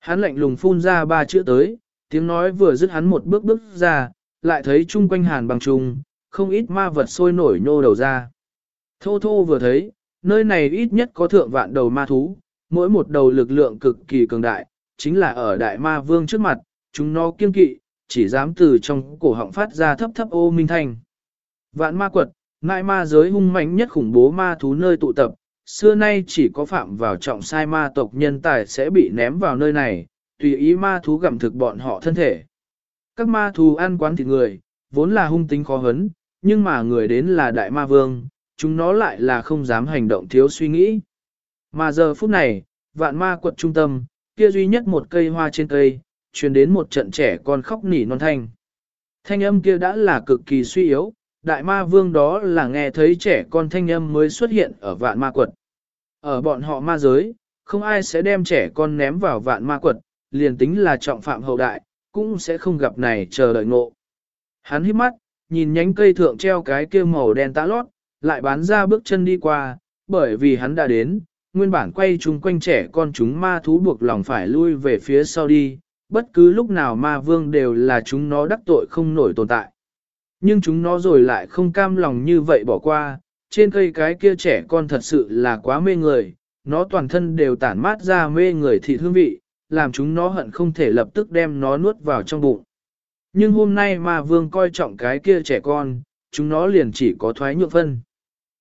Hắn lạnh lùng phun ra ba chữ tới, tiếng nói vừa dứt hắn một bước bước ra, lại thấy chung quanh hàn bằng trùng, không ít ma vật sôi nổi nhô đầu ra. Thô thô vừa thấy, nơi này ít nhất có thượng vạn đầu ma thú, mỗi một đầu lực lượng cực kỳ cường đại, chính là ở đại ma vương trước mặt, chúng nó kiên kỵ, chỉ dám từ trong cổ họng phát ra thấp thấp ô minh thanh. Vạn ma quật, ngại ma giới hung mạnh nhất khủng bố ma thú nơi tụ tập, xưa nay chỉ có phạm vào trọng sai ma tộc nhân tài sẽ bị ném vào nơi này, tùy ý ma thú gặm thực bọn họ thân thể. Các ma thú ăn quán thịt người, vốn là hung tính khó hấn, nhưng mà người đến là đại ma vương, chúng nó lại là không dám hành động thiếu suy nghĩ. Mà giờ phút này, vạn ma quật trung tâm, kia duy nhất một cây hoa trên cây, truyền đến một trận trẻ con khóc nỉ non thanh. Thanh âm kia đã là cực kỳ suy yếu, đại ma vương đó là nghe thấy trẻ con thanh âm mới xuất hiện ở vạn ma quật. Ở bọn họ ma giới, không ai sẽ đem trẻ con ném vào vạn ma quật, liền tính là trọng phạm hậu đại, cũng sẽ không gặp này chờ đợi ngộ. Hắn hít mắt, nhìn nhánh cây thượng treo cái kia màu đen tã lót, lại bán ra bước chân đi qua, bởi vì hắn đã đến, nguyên bản quay chung quanh trẻ con chúng ma thú buộc lòng phải lui về phía sau đi, bất cứ lúc nào ma vương đều là chúng nó đắc tội không nổi tồn tại. Nhưng chúng nó rồi lại không cam lòng như vậy bỏ qua, trên cây cái kia trẻ con thật sự là quá mê người, nó toàn thân đều tản mát ra mê người thị hương vị, làm chúng nó hận không thể lập tức đem nó nuốt vào trong bụng. Nhưng hôm nay ma vương coi trọng cái kia trẻ con, chúng nó liền chỉ có thoái nhượng phân.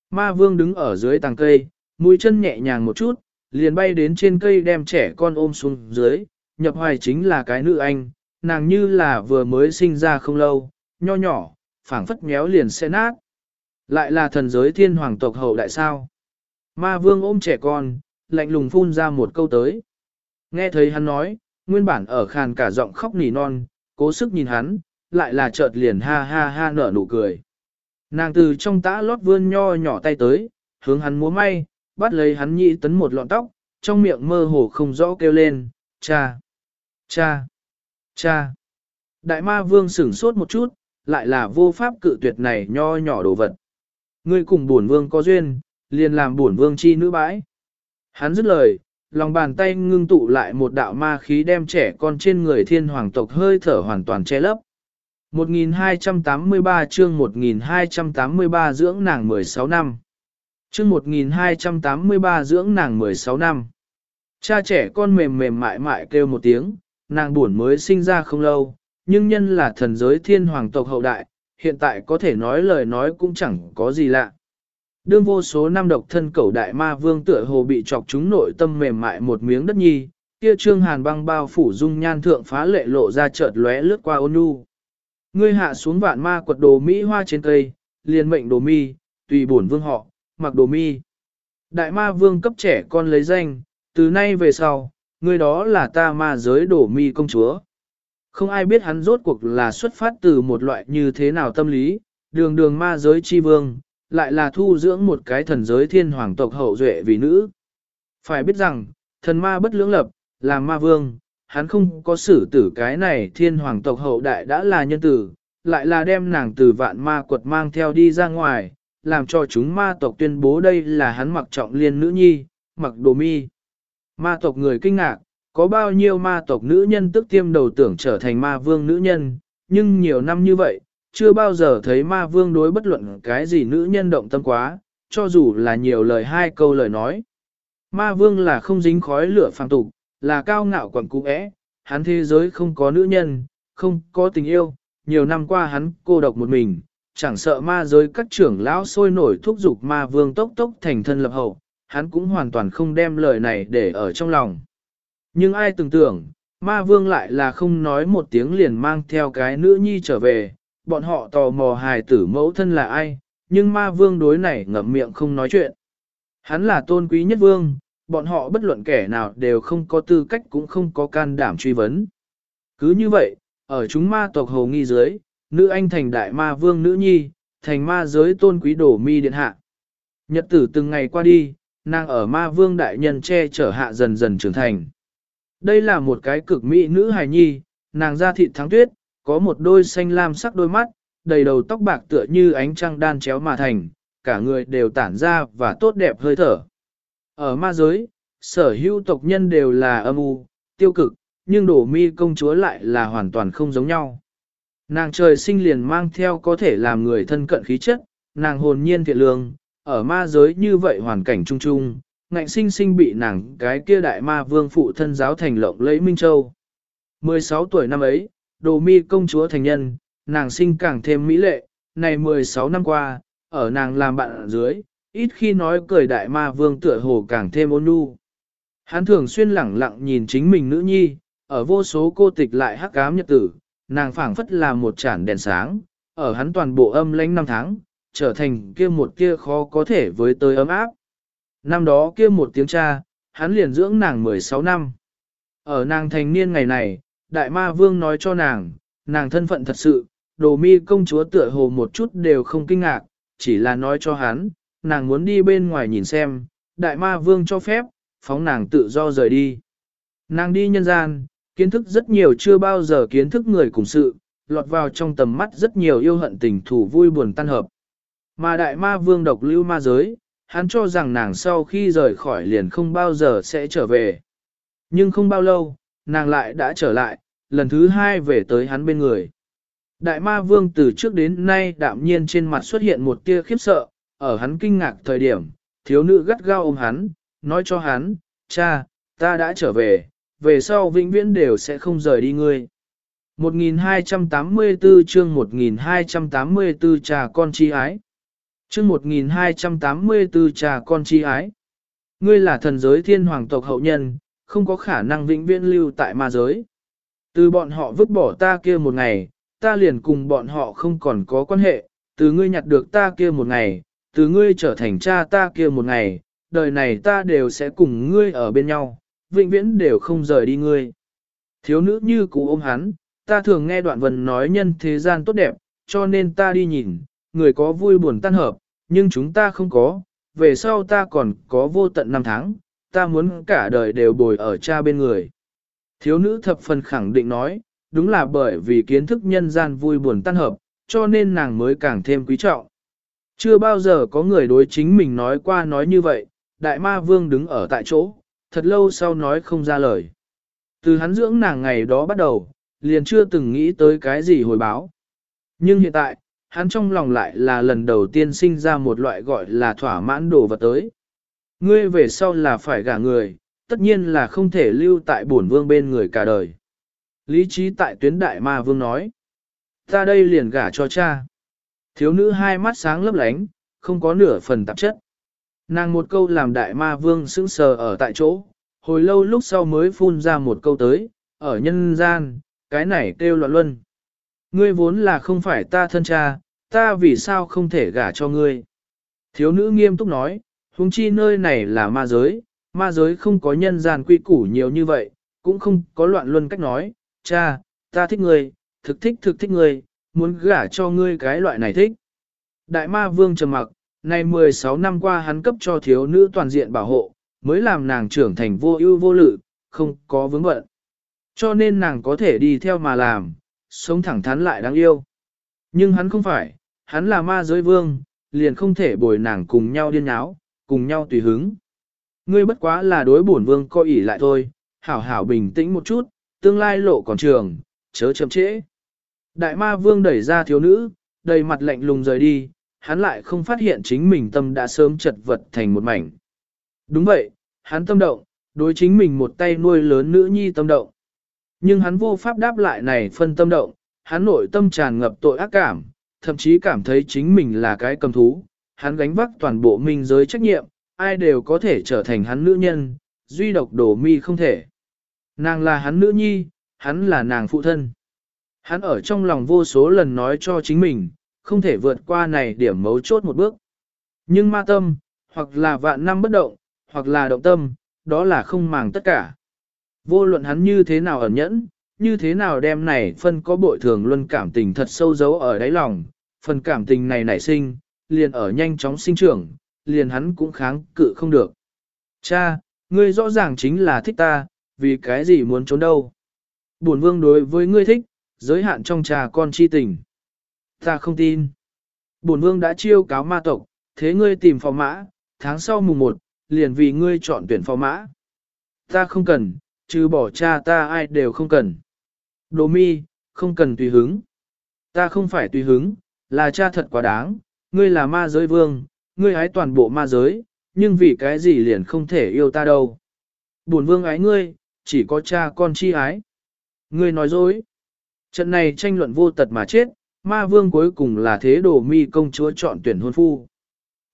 Ma vương đứng ở dưới tàng cây, mũi chân nhẹ nhàng một chút, liền bay đến trên cây đem trẻ con ôm xuống dưới, nhập hoài chính là cái nữ anh, nàng như là vừa mới sinh ra không lâu, nho nhỏ, phảng phất méo liền sẽ nát. Lại là thần giới thiên hoàng tộc hậu đại sao. Ma vương ôm trẻ con, lạnh lùng phun ra một câu tới. Nghe thấy hắn nói, nguyên bản ở khàn cả giọng khóc nỉ non, cố sức nhìn hắn, lại là chợt liền ha ha ha nở nụ cười. Nàng từ trong tã lót vươn nho nhỏ tay tới, hướng hắn múa may, bắt lấy hắn nhị tấn một lọn tóc, trong miệng mơ hồ không rõ kêu lên, cha, cha, cha. Đại ma vương sửng sốt một chút, lại là vô pháp cự tuyệt này nho nhỏ đồ vật. Ngươi cùng bổn vương có duyên, liền làm bổn vương chi nữ bãi. Hắn dứt lời, lòng bàn tay ngưng tụ lại một đạo ma khí đem trẻ con trên người thiên hoàng tộc hơi thở hoàn toàn che lấp. 1283 chương 1283 dưỡng nàng 16 năm. Chương 1283 dưỡng nàng 16 năm. Cha trẻ con mềm mềm mại mại kêu một tiếng, nàng buồn mới sinh ra không lâu, nhưng nhân là thần giới thiên hoàng tộc hậu đại, hiện tại có thể nói lời nói cũng chẳng có gì lạ. Đương vô số năm độc thân cẩu đại ma vương tựa hồ bị chọc chúng nội tâm mềm mại một miếng đất nhi, kia trương hàn băng bao phủ dung nhan thượng phá lệ lộ ra chợt lóe lướt qua ôn nhu. Ngươi hạ xuống vạn ma quật đồ mỹ hoa trên cây, liền mệnh đồ mi, tùy bổn vương họ, mặc đồ mi. Đại ma vương cấp trẻ con lấy danh, từ nay về sau, ngươi đó là ta ma giới đổ mi công chúa. Không ai biết hắn rốt cuộc là xuất phát từ một loại như thế nào tâm lý, đường đường ma giới chi vương, lại là thu dưỡng một cái thần giới thiên hoàng tộc hậu duệ vì nữ. Phải biết rằng, thần ma bất lưỡng lập, là ma vương, hắn không có xử tử cái này thiên hoàng tộc hậu đại đã là nhân tử, lại là đem nàng từ vạn ma quật mang theo đi ra ngoài, làm cho chúng ma tộc tuyên bố đây là hắn mặc trọng liên nữ nhi, mặc đồ mi. Ma tộc người kinh ngạc, có bao nhiêu ma tộc nữ nhân tức tiêm đầu tưởng trở thành ma vương nữ nhân, nhưng nhiều năm như vậy, chưa bao giờ thấy ma vương đối bất luận cái gì nữ nhân động tâm quá, cho dù là nhiều lời hai câu lời nói. Ma vương là không dính khói lửa phàng tục, là cao ngạo quẩn cú ẽ, hắn thế giới không có nữ nhân, không có tình yêu, nhiều năm qua hắn cô độc một mình, chẳng sợ ma giới các trưởng lão sôi nổi thúc giục ma vương tốc tốc thành thân lập hậu, hắn cũng hoàn toàn không đem lời này để ở trong lòng. Nhưng ai tưởng tưởng, ma vương lại là không nói một tiếng liền mang theo cái nữ nhi trở về, bọn họ tò mò hài tử mẫu thân là ai, nhưng ma vương đối này ngậm miệng không nói chuyện. Hắn là tôn quý nhất vương, bọn họ bất luận kẻ nào đều không có tư cách cũng không có can đảm truy vấn. Cứ như vậy, ở chúng ma tộc hầu nghi dưới, nữ anh thành đại ma vương nữ nhi, thành ma giới tôn quý đổ mi điện hạ. Nhật tử từng ngày qua đi, nàng ở ma vương đại nhân che chở hạ dần dần trưởng thành. Đây là một cái cực mỹ nữ hài nhi, nàng da thịt thắng tuyết, có một đôi xanh lam sắc đôi mắt, đầy đầu tóc bạc tựa như ánh trăng đan chéo mà thành, cả người đều tản ra và tốt đẹp hơi thở. Ở ma giới, sở hữu tộc nhân đều là âm u, tiêu cực, nhưng đổ mi công chúa lại là hoàn toàn không giống nhau. Nàng trời sinh liền mang theo có thể làm người thân cận khí chất, nàng hồn nhiên thiện lương, ở ma giới như vậy hoàn cảnh chung chung ngạnh sinh sinh bị nàng cái kia đại ma vương phụ thân giáo thành lộng lẫy Minh Châu. 16 tuổi năm ấy, đồ mi công chúa thành nhân, nàng sinh càng thêm mỹ lệ, này 16 năm qua, ở nàng làm bạn ở dưới, ít khi nói cười đại ma vương tựa hồ càng thêm ôn nhu. Hắn thường xuyên lẳng lặng nhìn chính mình nữ nhi, ở vô số cô tịch lại hắc ám nhật tử, nàng phảng phất là một chản đèn sáng, ở hắn toàn bộ âm lãnh năm tháng, trở thành kia một kia khó có thể với tới ấm áp. Năm đó kia một tiếng cha, hắn liền dưỡng nàng 16 năm. Ở nàng thành niên ngày này, đại ma vương nói cho nàng, nàng thân phận thật sự, đồ mi công chúa tựa hồ một chút đều không kinh ngạc, chỉ là nói cho hắn, nàng muốn đi bên ngoài nhìn xem, đại ma vương cho phép, phóng nàng tự do rời đi. Nàng đi nhân gian, kiến thức rất nhiều chưa bao giờ kiến thức người cùng sự, lọt vào trong tầm mắt rất nhiều yêu hận tình thủ vui buồn tan hợp. Mà đại ma vương độc lưu ma giới, hắn cho rằng nàng sau khi rời khỏi liền không bao giờ sẽ trở về. Nhưng không bao lâu, nàng lại đã trở lại, lần thứ hai về tới hắn bên người. Đại ma vương từ trước đến nay đạm nhiên trên mặt xuất hiện một tia khiếp sợ, ở hắn kinh ngạc thời điểm, thiếu nữ gắt gao ôm hắn, nói cho hắn, cha, ta đã trở về, về sau vĩnh viễn đều sẽ không rời đi ngươi. 1284 chương 1284 trà con chi ái. Chương 1284 trà con chi ái. Ngươi là thần giới thiên hoàng tộc hậu nhân, không có khả năng vĩnh viễn lưu tại ma giới. Từ bọn họ vứt bỏ ta kia một ngày, ta liền cùng bọn họ không còn có quan hệ, từ ngươi nhặt được ta kia một ngày, từ ngươi trở thành cha ta kia một ngày, đời này ta đều sẽ cùng ngươi ở bên nhau, vĩnh viễn đều không rời đi ngươi. Thiếu nữ như cũ ôm hắn, ta thường nghe đoạn vần nói nhân thế gian tốt đẹp, cho nên ta đi nhìn, người có vui buồn tan hợp, nhưng chúng ta không có, về sau ta còn có vô tận năm tháng, ta muốn cả đời đều bồi ở cha bên người. Thiếu nữ thập phần khẳng định nói, đúng là bởi vì kiến thức nhân gian vui buồn tan hợp, cho nên nàng mới càng thêm quý trọng. Chưa bao giờ có người đối chính mình nói qua nói như vậy, đại ma vương đứng ở tại chỗ, thật lâu sau nói không ra lời. Từ hắn dưỡng nàng ngày đó bắt đầu, liền chưa từng nghĩ tới cái gì hồi báo. Nhưng hiện tại, hắn trong lòng lại là lần đầu tiên sinh ra một loại gọi là thỏa mãn đồ vật tới. Ngươi về sau là phải gả người, tất nhiên là không thể lưu tại bổn vương bên người cả đời. Lý trí tại tuyến đại ma vương nói. Ta đây liền gả cho cha. Thiếu nữ hai mắt sáng lấp lánh, không có nửa phần tạp chất. Nàng một câu làm đại ma vương sững sờ ở tại chỗ, hồi lâu lúc sau mới phun ra một câu tới, ở nhân gian, cái này kêu loạn luân. Ngươi vốn là không phải ta thân cha, ta vì sao không thể gả cho ngươi. Thiếu nữ nghiêm túc nói, huống chi nơi này là ma giới, ma giới không có nhân gian quy củ nhiều như vậy, cũng không có loạn luân cách nói, cha, ta thích ngươi, thực thích thực thích ngươi, muốn gả cho ngươi cái loại này thích. Đại ma vương trầm mặc, nay 16 năm qua hắn cấp cho thiếu nữ toàn diện bảo hộ, mới làm nàng trưởng thành vô ưu vô lự, không có vướng bận. Cho nên nàng có thể đi theo mà làm, sống thẳng thắn lại đáng yêu. Nhưng hắn không phải, hắn là ma giới vương, liền không thể bồi nàng cùng nhau điên nháo, cùng nhau tùy hứng. Ngươi bất quá là đối bổn vương coi ỷ lại thôi, hảo hảo bình tĩnh một chút, tương lai lộ còn trường, chớ chậm trễ. Đại ma vương đẩy ra thiếu nữ, đầy mặt lạnh lùng rời đi, hắn lại không phát hiện chính mình tâm đã sớm chật vật thành một mảnh. Đúng vậy, hắn tâm động, đối chính mình một tay nuôi lớn nữ nhi tâm động. Nhưng hắn vô pháp đáp lại này phân tâm động, hắn nội tâm tràn ngập tội ác cảm, thậm chí cảm thấy chính mình là cái cầm thú, hắn gánh vác toàn bộ minh giới trách nhiệm, ai đều có thể trở thành hắn nữ nhân, duy độc đổ mi không thể. Nàng là hắn nữ nhi, hắn là nàng phụ thân. Hắn ở trong lòng vô số lần nói cho chính mình, không thể vượt qua này điểm mấu chốt một bước. Nhưng ma tâm, hoặc là vạn năm bất động, hoặc là động tâm, đó là không màng tất cả. Vô luận hắn như thế nào ẩn nhẫn, như thế nào đem này phân có bội thường luân cảm tình thật sâu giấu ở đáy lòng, phần cảm tình này nảy sinh, liền ở nhanh chóng sinh trưởng, liền hắn cũng kháng cự không được. Cha, ngươi rõ ràng chính là thích ta, vì cái gì muốn trốn đâu. Bổn vương đối với ngươi thích, giới hạn trong trà con chi tình. Ta không tin. Bổn vương đã chiêu cáo ma tộc, thế ngươi tìm phò mã, tháng sau mùng 1, liền vì ngươi chọn tuyển phò mã. Ta không cần, trừ bỏ cha ta ai đều không cần. Đồ mi, không cần tùy hứng. Ta không phải tùy hứng, là cha thật quá đáng, ngươi là ma giới vương, ngươi ái toàn bộ ma giới, nhưng vì cái gì liền không thể yêu ta đâu. Bổn vương ái ngươi, chỉ có cha con chi ái. Ngươi nói dối. Trận này tranh luận vô tật mà chết, ma vương cuối cùng là thế đồ mi công chúa chọn tuyển hôn phu.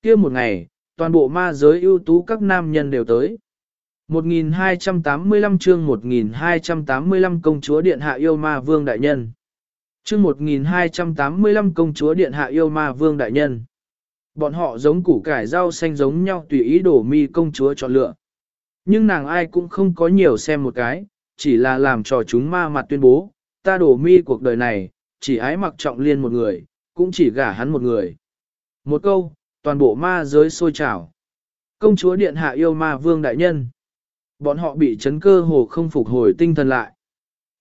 kia một ngày, toàn bộ ma giới ưu tú các nam nhân đều tới. 1285 chương 1285 công chúa điện hạ yêu ma vương đại nhân. Chương 1285 công chúa điện hạ yêu ma vương đại nhân. Bọn họ giống củ cải rau xanh giống nhau tùy ý đổ mi công chúa chọn lựa. Nhưng nàng ai cũng không có nhiều xem một cái, chỉ là làm cho chúng ma mặt tuyên bố, ta đổ mi cuộc đời này, chỉ ái mặc trọng liên một người, cũng chỉ gả hắn một người. Một câu, toàn bộ ma giới sôi trào. Công chúa điện hạ yêu ma vương đại nhân. Bọn họ bị chấn cơ hồ không phục hồi tinh thần lại.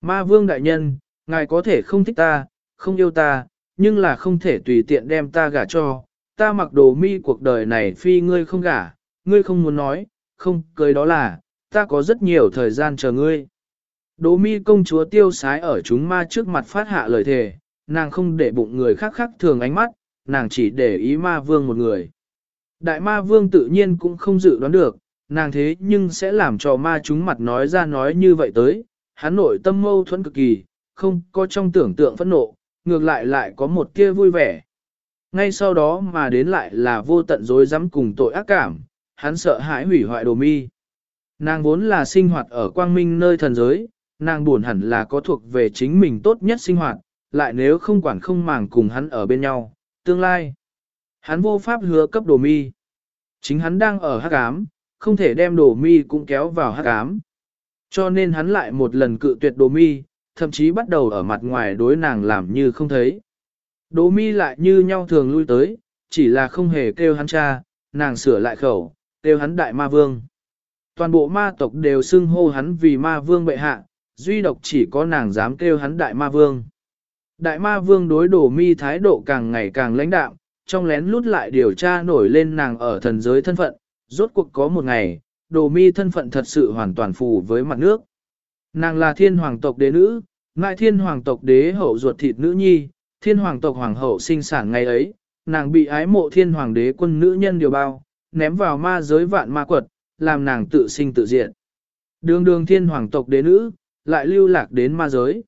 Ma vương đại nhân, ngài có thể không thích ta, không yêu ta, nhưng là không thể tùy tiện đem ta gả cho. Ta mặc đồ mi cuộc đời này phi ngươi không gả, ngươi không muốn nói, không cưới đó là, ta có rất nhiều thời gian chờ ngươi. Đồ mi công chúa tiêu sái ở chúng ma trước mặt phát hạ lời thề, nàng không để bụng người khác khác thường ánh mắt, nàng chỉ để ý ma vương một người. Đại ma vương tự nhiên cũng không dự đoán được, nàng thế nhưng sẽ làm cho ma chúng mặt nói ra nói như vậy tới, hắn nội tâm mâu thuẫn cực kỳ, không có trong tưởng tượng phẫn nộ, ngược lại lại có một kia vui vẻ. Ngay sau đó mà đến lại là vô tận dối dám cùng tội ác cảm, hắn sợ hãi hủy hoại đồ mi. Nàng vốn là sinh hoạt ở quang minh nơi thần giới, nàng buồn hẳn là có thuộc về chính mình tốt nhất sinh hoạt, lại nếu không quản không màng cùng hắn ở bên nhau, tương lai. Hắn vô pháp hứa cấp đồ mi. Chính hắn đang ở hắc ám, không thể đem đồ mi cũng kéo vào hắc ám. Cho nên hắn lại một lần cự tuyệt đồ mi, thậm chí bắt đầu ở mặt ngoài đối nàng làm như không thấy. Đỗ mi lại như nhau thường lui tới, chỉ là không hề kêu hắn cha, nàng sửa lại khẩu, kêu hắn đại ma vương. Toàn bộ ma tộc đều xưng hô hắn vì ma vương bệ hạ, duy độc chỉ có nàng dám kêu hắn đại ma vương. Đại ma vương đối Đổ mi thái độ càng ngày càng lãnh đạm, trong lén lút lại điều tra nổi lên nàng ở thần giới thân phận, rốt cuộc có một ngày, đồ mi thân phận thật sự hoàn toàn phù với mặt nước. Nàng là thiên hoàng tộc đế nữ, ngại thiên hoàng tộc đế hậu ruột thịt nữ nhi, thiên hoàng tộc hoàng hậu sinh sản ngày ấy, nàng bị ái mộ thiên hoàng đế quân nữ nhân điều bao, ném vào ma giới vạn ma quật, làm nàng tự sinh tự diện. Đường đường thiên hoàng tộc đế nữ, lại lưu lạc đến ma giới.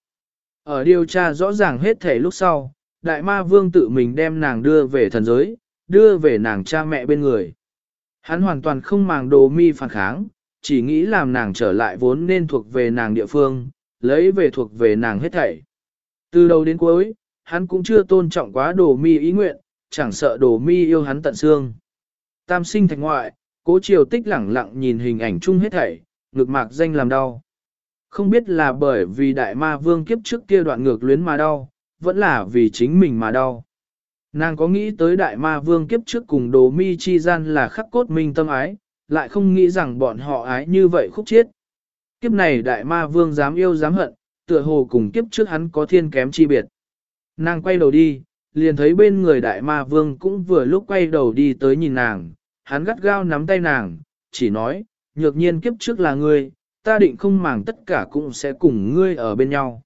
Ở điều tra rõ ràng hết thể lúc sau, đại ma vương tự mình đem nàng đưa về thần giới, đưa về nàng cha mẹ bên người. Hắn hoàn toàn không màng đồ mi phản kháng, chỉ nghĩ làm nàng trở lại vốn nên thuộc về nàng địa phương, lấy về thuộc về nàng hết thảy. Từ đầu đến cuối, hắn cũng chưa tôn trọng quá đồ mi ý nguyện, chẳng sợ đồ mi yêu hắn tận xương. Tam sinh thành ngoại, cố triều tích lẳng lặng nhìn hình ảnh chung hết thảy, ngực mạc danh làm đau. Không biết là bởi vì đại ma vương kiếp trước kia đoạn ngược luyến mà đau, vẫn là vì chính mình mà đau. Nàng có nghĩ tới đại ma vương kiếp trước cùng đồ mi chi gian là khắc cốt minh tâm ái, lại không nghĩ rằng bọn họ ái như vậy khúc chiết. Kiếp này đại ma vương dám yêu dám hận, tựa hồ cùng kiếp trước hắn có thiên kém chi biệt. Nàng quay đầu đi, liền thấy bên người đại ma vương cũng vừa lúc quay đầu đi tới nhìn nàng, hắn gắt gao nắm tay nàng, chỉ nói, nhược nhiên kiếp trước là ngươi, ta định không màng tất cả cũng sẽ cùng ngươi ở bên nhau.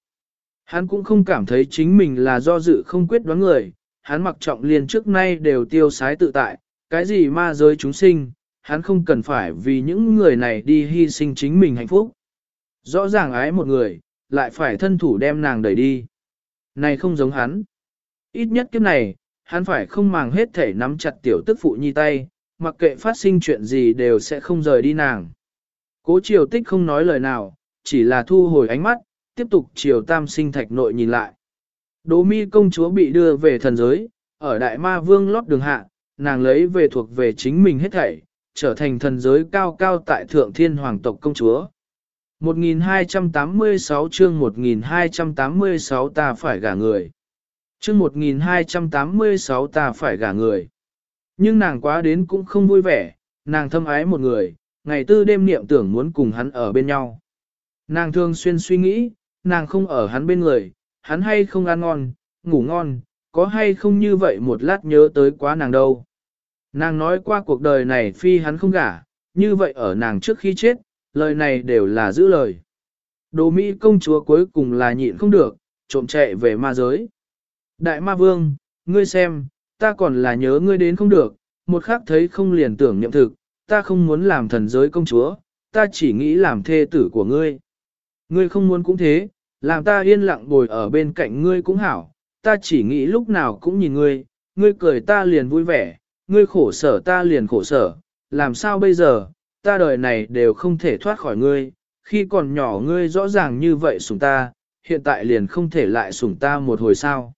Hắn cũng không cảm thấy chính mình là do dự không quyết đoán người, hắn mặc trọng liền trước nay đều tiêu sái tự tại, cái gì ma giới chúng sinh, hắn không cần phải vì những người này đi hy sinh chính mình hạnh phúc. Rõ ràng ái một người, lại phải thân thủ đem nàng đẩy đi. Này không giống hắn. Ít nhất kiếp này, hắn phải không màng hết thể nắm chặt tiểu tức phụ nhi tay, mặc kệ phát sinh chuyện gì đều sẽ không rời đi nàng. Cố triều tích không nói lời nào, chỉ là thu hồi ánh mắt, tiếp tục triều tam sinh thạch nội nhìn lại. Đỗ mi công chúa bị đưa về thần giới, ở đại ma vương lót đường hạ, nàng lấy về thuộc về chính mình hết thảy, trở thành thần giới cao cao tại thượng thiên hoàng tộc công chúa. 1286 chương 1286 ta phải gả người. Chương 1286 ta phải gả người. Nhưng nàng quá đến cũng không vui vẻ, nàng thâm ái một người, ngày tư đêm niệm tưởng muốn cùng hắn ở bên nhau. Nàng thường xuyên suy nghĩ, nàng không ở hắn bên người, hắn hay không ăn ngon, ngủ ngon, có hay không như vậy một lát nhớ tới quá nàng đâu. Nàng nói qua cuộc đời này phi hắn không gả, như vậy ở nàng trước khi chết, lời này đều là giữ lời. Đồ Mỹ công chúa cuối cùng là nhịn không được, trộm chạy về ma giới. Đại ma vương, ngươi xem, ta còn là nhớ ngươi đến không được, một khắc thấy không liền tưởng niệm thực, ta không muốn làm thần giới công chúa, ta chỉ nghĩ làm thê tử của ngươi. Ngươi không muốn cũng thế, làm ta yên lặng ngồi ở bên cạnh ngươi cũng hảo, ta chỉ nghĩ lúc nào cũng nhìn ngươi, ngươi cười ta liền vui vẻ, ngươi khổ sở ta liền khổ sở, làm sao bây giờ, ta đời này đều không thể thoát khỏi ngươi, khi còn nhỏ ngươi rõ ràng như vậy sủng ta, hiện tại liền không thể lại sủng ta một hồi sao.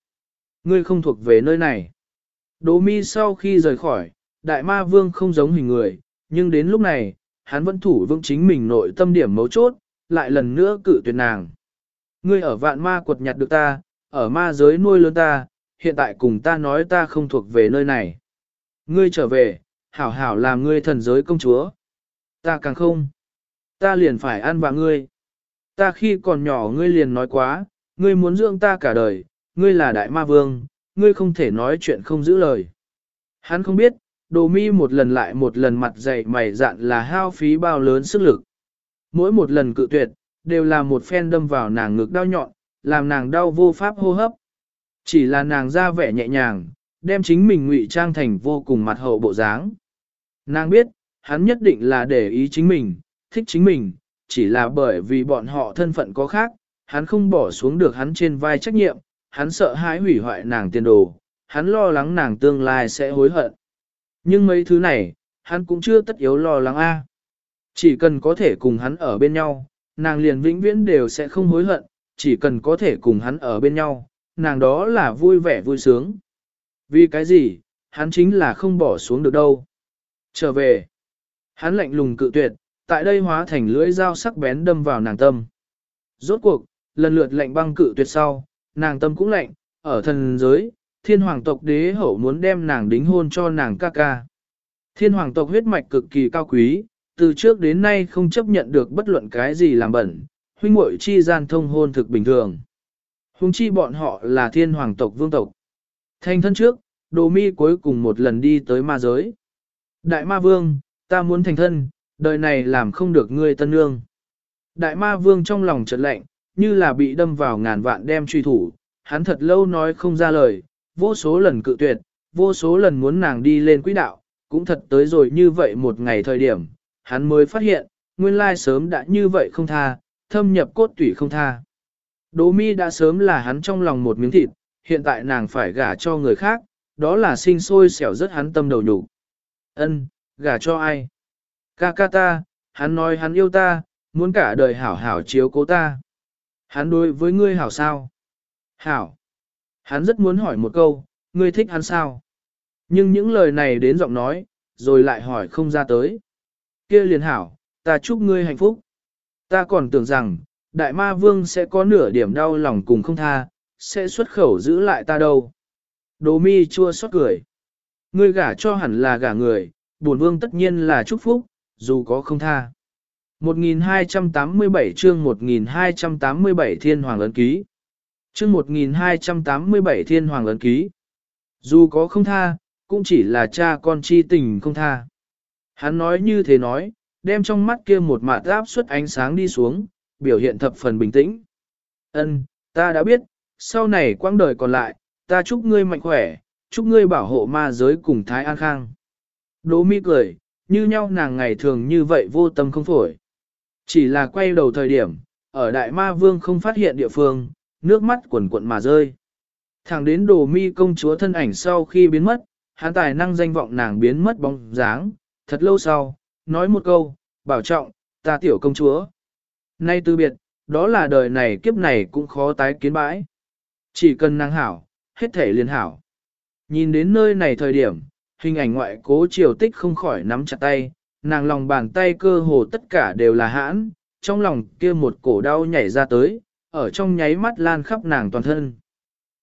Ngươi không thuộc về nơi này. Đỗ mi sau khi rời khỏi, đại ma vương không giống hình người, nhưng đến lúc này, hắn vẫn thủ vững chính mình nội tâm điểm mấu chốt, lại lần nữa cự tuyệt nàng. Ngươi ở vạn ma quật nhặt được ta, ở ma giới nuôi lớn ta, hiện tại cùng ta nói ta không thuộc về nơi này. Ngươi trở về, hảo hảo làm ngươi thần giới công chúa. Ta càng không. Ta liền phải ăn vạ ngươi. Ta khi còn nhỏ ngươi liền nói quá, ngươi muốn dưỡng ta cả đời, ngươi là đại ma vương, ngươi không thể nói chuyện không giữ lời. Hắn không biết, đồ mi một lần lại một lần mặt dày mày dạn là hao phí bao lớn sức lực. Mỗi một lần cự tuyệt, đều là một phen đâm vào nàng ngực đau nhọn, làm nàng đau vô pháp hô hấp. Chỉ là nàng ra vẻ nhẹ nhàng, đem chính mình ngụy trang thành vô cùng mặt hậu bộ dáng. Nàng biết, hắn nhất định là để ý chính mình, thích chính mình, chỉ là bởi vì bọn họ thân phận có khác, hắn không bỏ xuống được hắn trên vai trách nhiệm, hắn sợ hãi hủy hoại nàng tiền đồ, hắn lo lắng nàng tương lai sẽ hối hận. Nhưng mấy thứ này, hắn cũng chưa tất yếu lo lắng a. Chỉ cần có thể cùng hắn ở bên nhau, nàng liền vĩnh viễn đều sẽ không hối hận, chỉ cần có thể cùng hắn ở bên nhau, nàng đó là vui vẻ vui sướng. Vì cái gì, hắn chính là không bỏ xuống được đâu. Trở về, hắn lạnh lùng cự tuyệt, tại đây hóa thành lưỡi dao sắc bén đâm vào nàng tâm. Rốt cuộc, lần lượt lạnh băng cự tuyệt sau, nàng tâm cũng lạnh, ở thần giới, thiên hoàng tộc đế hậu muốn đem nàng đính hôn cho nàng ca ca. Thiên hoàng tộc huyết mạch cực kỳ cao quý, từ trước đến nay không chấp nhận được bất luận cái gì làm bẩn, huynh muội chi gian thông hôn thực bình thường. Hùng chi bọn họ là thiên hoàng tộc vương tộc. Thành thân trước, đồ mi cuối cùng một lần đi tới ma giới. Đại ma vương, ta muốn thành thân, đời này làm không được ngươi tân nương. Đại ma vương trong lòng chợt lạnh, như là bị đâm vào ngàn vạn đem truy thủ, hắn thật lâu nói không ra lời, vô số lần cự tuyệt, vô số lần muốn nàng đi lên quỹ đạo, cũng thật tới rồi như vậy một ngày thời điểm, hắn mới phát hiện, nguyên lai sớm đã như vậy không tha, thâm nhập cốt tủy không tha. Đỗ mi đã sớm là hắn trong lòng một miếng thịt, hiện tại nàng phải gả cho người khác, đó là sinh sôi xẻo rất hắn tâm đầu nhục. Ân, gả cho ai? Ca ca ta, hắn nói hắn yêu ta, muốn cả đời hảo hảo chiếu cố ta. Hắn đối với ngươi hảo sao? Hảo. Hắn rất muốn hỏi một câu, ngươi thích hắn sao? Nhưng những lời này đến giọng nói, rồi lại hỏi không ra tới. Kia liền hảo, ta chúc ngươi hạnh phúc. Ta còn tưởng rằng, đại ma vương sẽ có nửa điểm đau lòng cùng không tha, sẽ xuất khẩu giữ lại ta đâu. Đồ mi chua xót cười. Ngươi gả cho hẳn là gả người, bổn vương tất nhiên là chúc phúc, dù có không tha. 1287 chương 1287 Thiên Hoàng ấn ký. Chương 1287 Thiên Hoàng ấn ký. Dù có không tha, cũng chỉ là cha con chi tình không tha. Hắn nói như thế nói, đem trong mắt kia một mạt áp suất ánh sáng đi xuống, biểu hiện thập phần bình tĩnh. Ân, ta đã biết, sau này quãng đời còn lại, ta chúc ngươi mạnh khỏe, chúc ngươi bảo hộ ma giới cùng Thái An Khang. Đỗ mi cười, như nhau nàng ngày thường như vậy vô tâm không phổi. Chỉ là quay đầu thời điểm, ở Đại Ma Vương không phát hiện địa phương, nước mắt quần quận mà rơi. Thẳng đến đồ mi công chúa thân ảnh sau khi biến mất, hán tài năng danh vọng nàng biến mất bóng dáng, thật lâu sau, nói một câu, bảo trọng, ta tiểu công chúa. Nay từ biệt, đó là đời này kiếp này cũng khó tái kiến bãi. Chỉ cần nàng hảo, hết thể liền hảo. Nhìn đến nơi này thời điểm, hình ảnh ngoại cố triều tích không khỏi nắm chặt tay, nàng lòng bàn tay cơ hồ tất cả đều là hãn, trong lòng kia một cổ đau nhảy ra tới, ở trong nháy mắt lan khắp nàng toàn thân.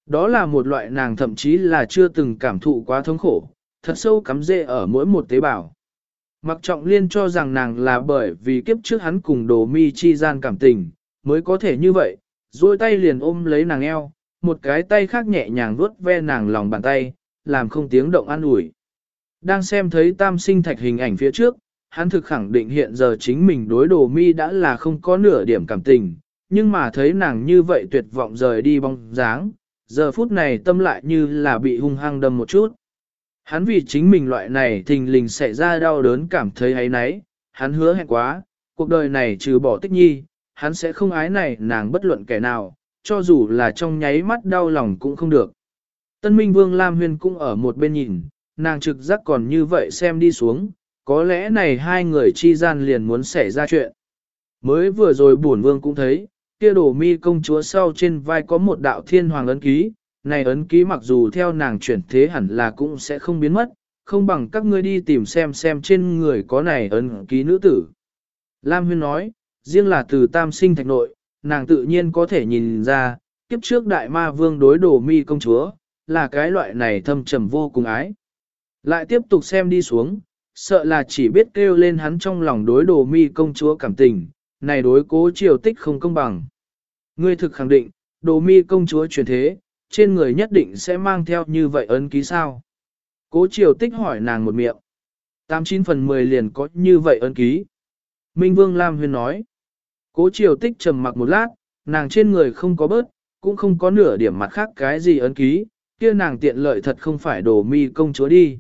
Đó là một loại nàng thậm chí là chưa từng cảm thụ quá thống khổ, thật sâu cắm rễ ở mỗi một tế bào. Mặc trọng liên cho rằng nàng là bởi vì kiếp trước hắn cùng đồ mi chi gian cảm tình, mới có thể như vậy, duỗi tay liền ôm lấy nàng eo, một cái tay khác nhẹ nhàng vuốt ve nàng lòng bàn tay, làm không tiếng động an ủi. Đang xem thấy tam sinh thạch hình ảnh phía trước, hắn thực khẳng định hiện giờ chính mình đối đồ mi đã là không có nửa điểm cảm tình, nhưng mà thấy nàng như vậy tuyệt vọng rời đi bóng dáng, giờ phút này tâm lại như là bị hung hăng đâm một chút. Hắn vì chính mình loại này thình lình xảy ra đau đớn cảm thấy ấy nấy, hắn hứa hẹn quá, cuộc đời này trừ bỏ tích nhi, hắn sẽ không ái này nàng bất luận kẻ nào, cho dù là trong nháy mắt đau lòng cũng không được. Tân Minh Vương Lam Huyền cũng ở một bên nhìn, nàng trực giác còn như vậy xem đi xuống, có lẽ này hai người chi gian liền muốn xảy ra chuyện. Mới vừa rồi bổn vương cũng thấy, kia đổ mi công chúa sau trên vai có một đạo thiên hoàng ấn ký, này ấn ký mặc dù theo nàng chuyển thế hẳn là cũng sẽ không biến mất, không bằng các ngươi đi tìm xem xem trên người có này ấn ký nữ tử. Lam Huyên nói, riêng là từ tam sinh thạch nội, nàng tự nhiên có thể nhìn ra, kiếp trước đại ma vương đối đồ mi công chúa, là cái loại này thâm trầm vô cùng ái. Lại tiếp tục xem đi xuống, sợ là chỉ biết kêu lên hắn trong lòng đối đồ mi công chúa cảm tình, này đối cố triều tích không công bằng. Ngươi thực khẳng định, đồ mi công chúa truyền thế, trên người nhất định sẽ mang theo như vậy ấn ký sao. Cố triều tích hỏi nàng một miệng. 89 phần 10 liền có như vậy ấn ký. Minh Vương Lam Huyên nói. Cố triều tích trầm mặc một lát, nàng trên người không có bớt, cũng không có nửa điểm mặt khác cái gì ấn ký, kia nàng tiện lợi thật không phải đồ mi công chúa đi.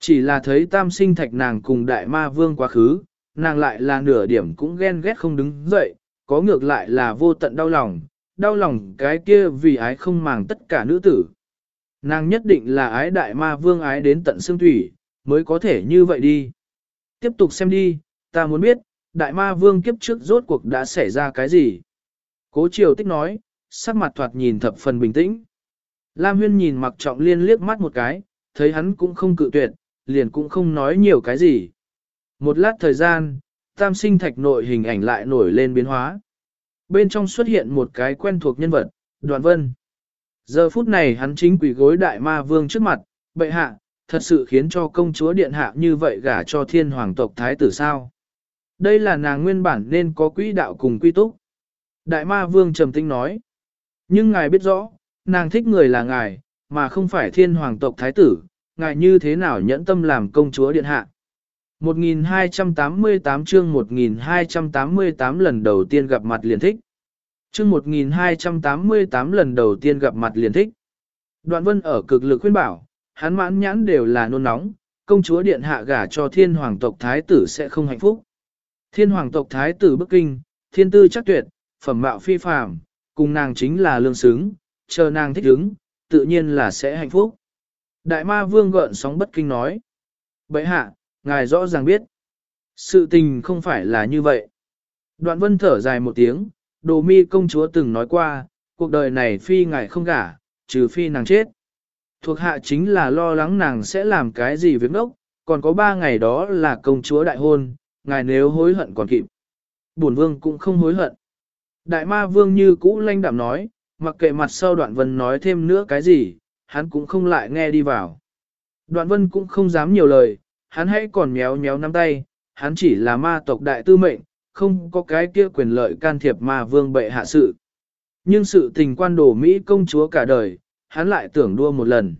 Chỉ là thấy tam sinh thạch nàng cùng đại ma vương quá khứ, nàng lại là nửa điểm cũng ghen ghét không đứng dậy, có ngược lại là vô tận đau lòng, đau lòng cái kia vì ái không màng tất cả nữ tử. Nàng nhất định là ái đại ma vương ái đến tận xương thủy, mới có thể như vậy đi. Tiếp tục xem đi, ta muốn biết, đại ma vương kiếp trước rốt cuộc đã xảy ra cái gì? Cố triều tích nói, sắc mặt thoạt nhìn thập phần bình tĩnh. Lam huyên nhìn mặc trọng liên liếc mắt một cái, thấy hắn cũng không cự tuyệt, liền cũng không nói nhiều cái gì. Một lát thời gian, tam sinh thạch nội hình ảnh lại nổi lên biến hóa. Bên trong xuất hiện một cái quen thuộc nhân vật, đoàn vân. Giờ phút này hắn chính quỷ gối đại ma vương trước mặt, bệ hạ, thật sự khiến cho công chúa điện hạ như vậy gả cho thiên hoàng tộc thái tử sao. Đây là nàng nguyên bản nên có quỹ đạo cùng quy túc. Đại ma vương trầm tinh nói. Nhưng ngài biết rõ, nàng thích người là ngài, mà không phải thiên hoàng tộc thái tử, ngài như thế nào nhẫn tâm làm công chúa điện hạ. 1288 chương 1288 lần đầu tiên gặp mặt liền thích. Chương 1288 lần đầu tiên gặp mặt liền thích. Đoạn vân ở cực lực khuyên bảo, hắn mãn nhãn đều là nôn nóng, công chúa điện hạ gả cho thiên hoàng tộc thái tử sẽ không hạnh phúc. Thiên hoàng tộc thái tử Bắc Kinh, thiên tư chắc tuyệt, phẩm mạo phi phàm, cùng nàng chính là lương xứng, chờ nàng thích ứng, tự nhiên là sẽ hạnh phúc. Đại ma vương gợn sóng bất kinh nói. Bậy hạ, ngài rõ ràng biết. Sự tình không phải là như vậy. Đoạn vân thở dài một tiếng, đồ mi công chúa từng nói qua, cuộc đời này phi ngài không gả, trừ phi nàng chết. Thuộc hạ chính là lo lắng nàng sẽ làm cái gì việc ngốc, còn có ba ngày đó là công chúa đại hôn, ngài nếu hối hận còn kịp. Bổn vương cũng không hối hận. Đại ma vương như cũ lanh đạm nói, mặc kệ mặt sau đoạn vân nói thêm nữa cái gì, hắn cũng không lại nghe đi vào. Đoạn vân cũng không dám nhiều lời, hắn hãy còn méo méo nắm tay, hắn chỉ là ma tộc đại tư mệnh, không có cái kia quyền lợi can thiệp ma vương bệ hạ sự. Nhưng sự tình quan đồ Mỹ công chúa cả đời, hắn lại tưởng đua một lần.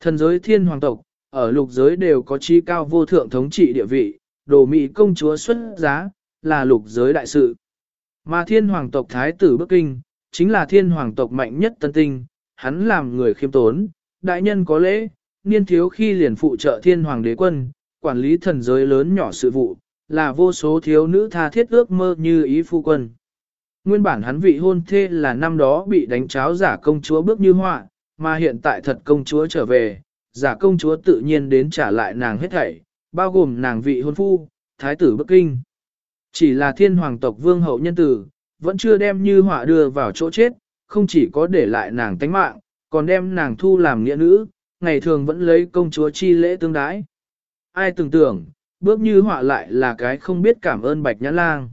Thần giới thiên hoàng tộc, ở lục giới đều có chi cao vô thượng thống trị địa vị, đồ Mỹ công chúa xuất giá, là lục giới đại sự. Mà thiên hoàng tộc thái tử Bắc Kinh, chính là thiên hoàng tộc mạnh nhất tân tinh, hắn làm người khiêm tốn, đại nhân có lễ, niên thiếu khi liền phụ trợ thiên hoàng đế quân, quản lý thần giới lớn nhỏ sự vụ, là vô số thiếu nữ tha thiết ước mơ như ý phu quân. Nguyên bản hắn vị hôn thê là năm đó bị đánh cháo giả công chúa bước như họa, mà hiện tại thật công chúa trở về, giả công chúa tự nhiên đến trả lại nàng hết thảy, bao gồm nàng vị hôn phu, thái tử Bắc Kinh. Chỉ là thiên hoàng tộc vương hậu nhân tử, vẫn chưa đem như họa đưa vào chỗ chết, không chỉ có để lại nàng tánh mạng, còn đem nàng thu làm nghĩa nữ, ngày thường vẫn lấy công chúa chi lễ tương đái. Ai tưởng tưởng, bước như họa lại là cái không biết cảm ơn bạch nhã lang.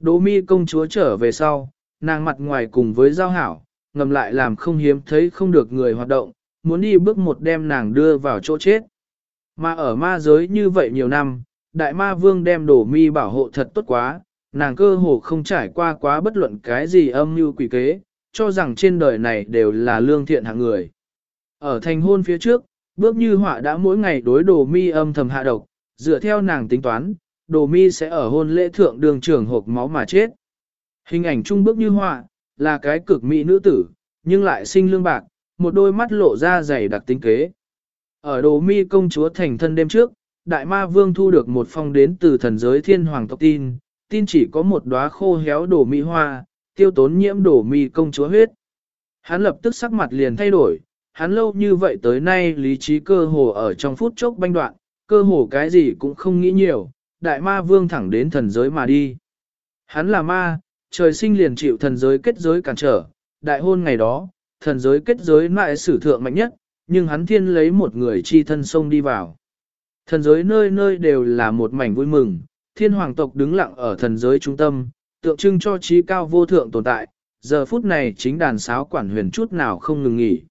Đỗ mi công chúa trở về sau, nàng mặt ngoài cùng với giao hảo, ngầm lại làm không hiếm thấy không được người hoạt động, muốn đi bước một đem nàng đưa vào chỗ chết. Mà ở ma giới như vậy nhiều năm, đại ma vương đem đổ mi bảo hộ thật tốt quá, nàng cơ hồ không trải qua quá bất luận cái gì âm mưu quỷ kế, cho rằng trên đời này đều là lương thiện hạng người. Ở thành hôn phía trước, bước như họa đã mỗi ngày đối đồ mi âm thầm hạ độc, dựa theo nàng tính toán, đồ mi sẽ ở hôn lễ thượng đường trưởng hộp máu mà chết. Hình ảnh trung bước như họa, là cái cực mỹ nữ tử, nhưng lại sinh lương bạc, một đôi mắt lộ ra dày đặc tính kế. Ở đồ mi công chúa thành thân đêm trước, đại ma vương thu được một phong đến từ thần giới thiên hoàng tộc tin, tin chỉ có một đóa khô héo đổ mỹ hoa, tiêu tốn nhiễm đổ mi công chúa huyết. Hắn lập tức sắc mặt liền thay đổi, hắn lâu như vậy tới nay lý trí cơ hồ ở trong phút chốc banh đoạn, cơ hồ cái gì cũng không nghĩ nhiều, đại ma vương thẳng đến thần giới mà đi. Hắn là ma, trời sinh liền chịu thần giới kết giới cản trở, đại hôn ngày đó, thần giới kết giới lại sử thượng mạnh nhất, nhưng hắn thiên lấy một người chi thân sông đi vào. Thần giới nơi nơi đều là một mảnh vui mừng, thiên hoàng tộc đứng lặng ở thần giới trung tâm, tượng trưng cho trí cao vô thượng tồn tại, giờ phút này chính đàn sáo quản huyền chút nào không ngừng nghỉ.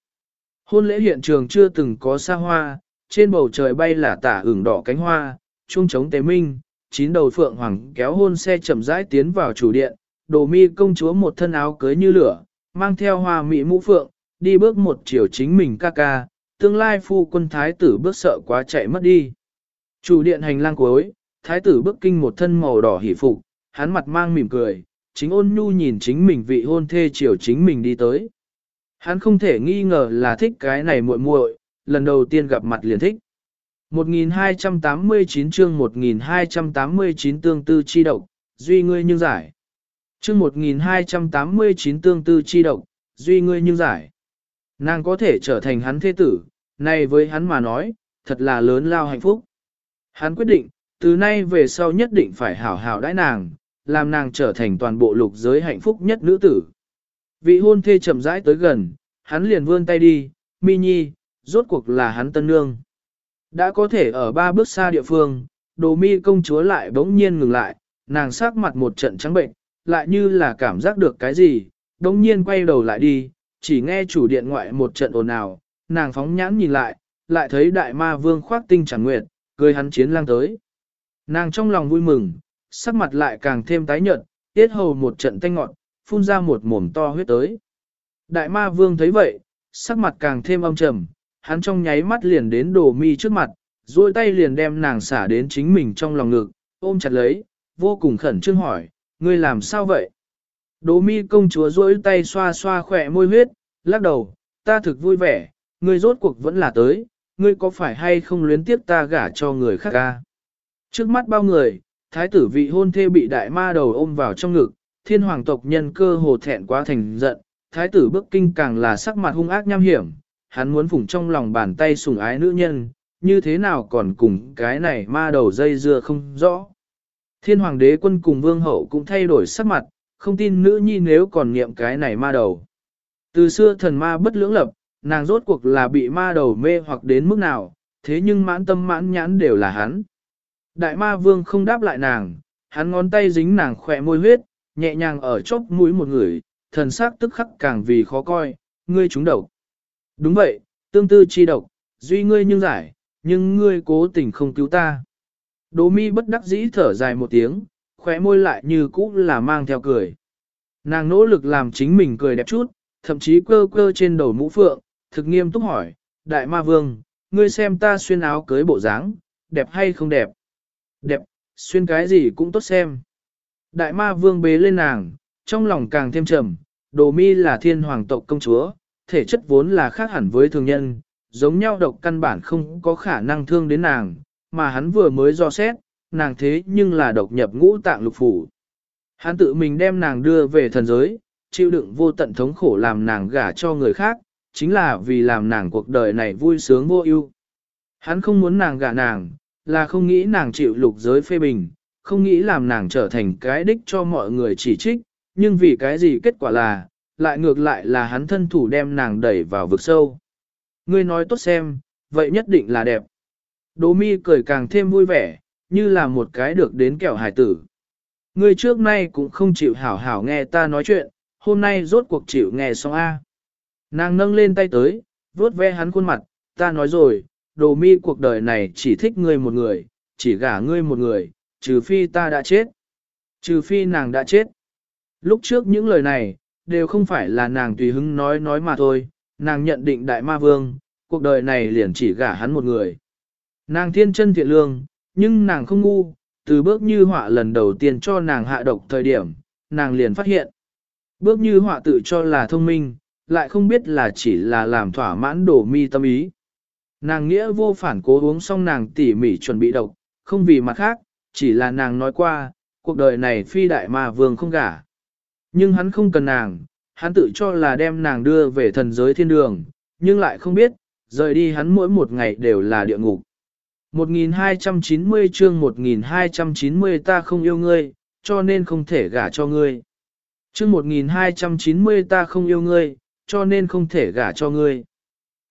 Hôn lễ hiện trường chưa từng có xa hoa, trên bầu trời bay là tả ửng đỏ cánh hoa, trung trống tế minh, chín đầu phượng hoàng kéo hôn xe chậm rãi tiến vào chủ điện, đồ mi công chúa một thân áo cưới như lửa, mang theo hoa mỹ mũ phượng, đi bước một chiều chính mình ca ca, tương lai phu quân thái tử bước sợ quá chạy mất đi. Chủ điện hành lang cuối, thái tử bước kinh một thân màu đỏ hỉ phục, hắn mặt mang mỉm cười, chính ôn nhu nhìn chính mình vị hôn thê chiều chính mình đi tới. Hắn không thể nghi ngờ là thích cái này muội muội, lần đầu tiên gặp mặt liền thích. 1289 chương 1289 tương tư chi độc, duy ngươi nhưng giải. Chương 1289 tương tư chi độc, duy ngươi nhưng giải. Nàng có thể trở thành hắn thế tử, nay với hắn mà nói, thật là lớn lao hạnh phúc. Hắn quyết định, từ nay về sau nhất định phải hảo hảo đãi nàng, làm nàng trở thành toàn bộ lục giới hạnh phúc nhất nữ tử. Vị hôn thê chậm rãi tới gần, hắn liền vươn tay đi, mi nhi, rốt cuộc là hắn tân nương. Đã có thể ở ba bước xa địa phương, đồ mi công chúa lại bỗng nhiên ngừng lại, nàng sắc mặt một trận trắng bệnh, lại như là cảm giác được cái gì, bỗng nhiên quay đầu lại đi, chỉ nghe chủ điện ngoại một trận ồn ào, nàng phóng nhãn nhìn lại, lại thấy đại ma vương khoác tinh chẳng nguyệt, cười hắn chiến lang tới. Nàng trong lòng vui mừng, sắc mặt lại càng thêm tái nhợt, tiết hầu một trận tanh ngọn, phun ra một mồm to huyết tới. Đại ma vương thấy vậy, sắc mặt càng thêm âm trầm, hắn trong nháy mắt liền đến đồ mi trước mặt, duỗi tay liền đem nàng xả đến chính mình trong lòng ngực, ôm chặt lấy, vô cùng khẩn trương hỏi, ngươi làm sao vậy? Đỗ mi công chúa duỗi tay xoa xoa khỏe môi huyết, lắc đầu, ta thực vui vẻ, ngươi rốt cuộc vẫn là tới, ngươi có phải hay không luyến tiếc ta gả cho người khác ca? Trước mắt bao người, thái tử vị hôn thê bị đại ma đầu ôm vào trong ngực, thiên hoàng tộc nhân cơ hồ thẹn quá thành giận, thái tử bức kinh càng là sắc mặt hung ác nham hiểm, hắn muốn phủng trong lòng bàn tay sủng ái nữ nhân, như thế nào còn cùng cái này ma đầu dây dưa không rõ. Thiên hoàng đế quân cùng vương hậu cũng thay đổi sắc mặt, không tin nữ nhi nếu còn niệm cái này ma đầu. Từ xưa thần ma bất lưỡng lập, nàng rốt cuộc là bị ma đầu mê hoặc đến mức nào, thế nhưng mãn tâm mãn nhãn đều là hắn. Đại ma vương không đáp lại nàng, hắn ngón tay dính nàng khỏe môi huyết, nhẹ nhàng ở chóp mũi một người, thần sắc tức khắc càng vì khó coi, ngươi trúng độc. Đúng vậy, tương tư chi độc, duy ngươi nhưng giải, nhưng ngươi cố tình không cứu ta. Đỗ mi bất đắc dĩ thở dài một tiếng, khóe môi lại như cũ là mang theo cười. Nàng nỗ lực làm chính mình cười đẹp chút, thậm chí cơ cơ trên đầu mũ phượng, thực nghiêm túc hỏi, đại ma vương, ngươi xem ta xuyên áo cưới bộ dáng, đẹp hay không đẹp? Đẹp, xuyên cái gì cũng tốt xem. Đại ma vương bế lên nàng, trong lòng càng thêm trầm, đồ mi là thiên hoàng tộc công chúa, thể chất vốn là khác hẳn với thường nhân, giống nhau độc căn bản không có khả năng thương đến nàng, mà hắn vừa mới do xét, nàng thế nhưng là độc nhập ngũ tạng lục phủ. Hắn tự mình đem nàng đưa về thần giới, chịu đựng vô tận thống khổ làm nàng gả cho người khác, chính là vì làm nàng cuộc đời này vui sướng vô ưu. Hắn không muốn nàng gả nàng, là không nghĩ nàng chịu lục giới phê bình, không nghĩ làm nàng trở thành cái đích cho mọi người chỉ trích, nhưng vì cái gì kết quả là, lại ngược lại là hắn thân thủ đem nàng đẩy vào vực sâu. Ngươi nói tốt xem, vậy nhất định là đẹp. Đỗ mi cười càng thêm vui vẻ, như là một cái được đến kẹo hải tử. Ngươi trước nay cũng không chịu hảo hảo nghe ta nói chuyện, hôm nay rốt cuộc chịu nghe xong A. Nàng nâng lên tay tới, vuốt ve hắn khuôn mặt, ta nói rồi, đồ mi cuộc đời này chỉ thích ngươi một người, chỉ gả ngươi một người, trừ phi ta đã chết. Trừ phi nàng đã chết. Lúc trước những lời này, đều không phải là nàng tùy hứng nói nói mà thôi, nàng nhận định đại ma vương, cuộc đời này liền chỉ gả hắn một người. Nàng thiên chân thiện lương, nhưng nàng không ngu, từ bước như họa lần đầu tiên cho nàng hạ độc thời điểm, nàng liền phát hiện. Bước như họa tự cho là thông minh, lại không biết là chỉ là làm thỏa mãn đổ mi tâm ý. Nàng nghĩa vô phản cố uống xong nàng tỉ mỉ chuẩn bị độc, không vì mặt khác, chỉ là nàng nói qua, cuộc đời này phi đại mà vương không gả. Nhưng hắn không cần nàng, hắn tự cho là đem nàng đưa về thần giới thiên đường, nhưng lại không biết, rời đi hắn mỗi một ngày đều là địa ngục. 1290 chương 1290 ta không yêu ngươi, cho nên không thể gả cho ngươi. Chương 1290 ta không yêu ngươi, cho nên không thể gả cho ngươi.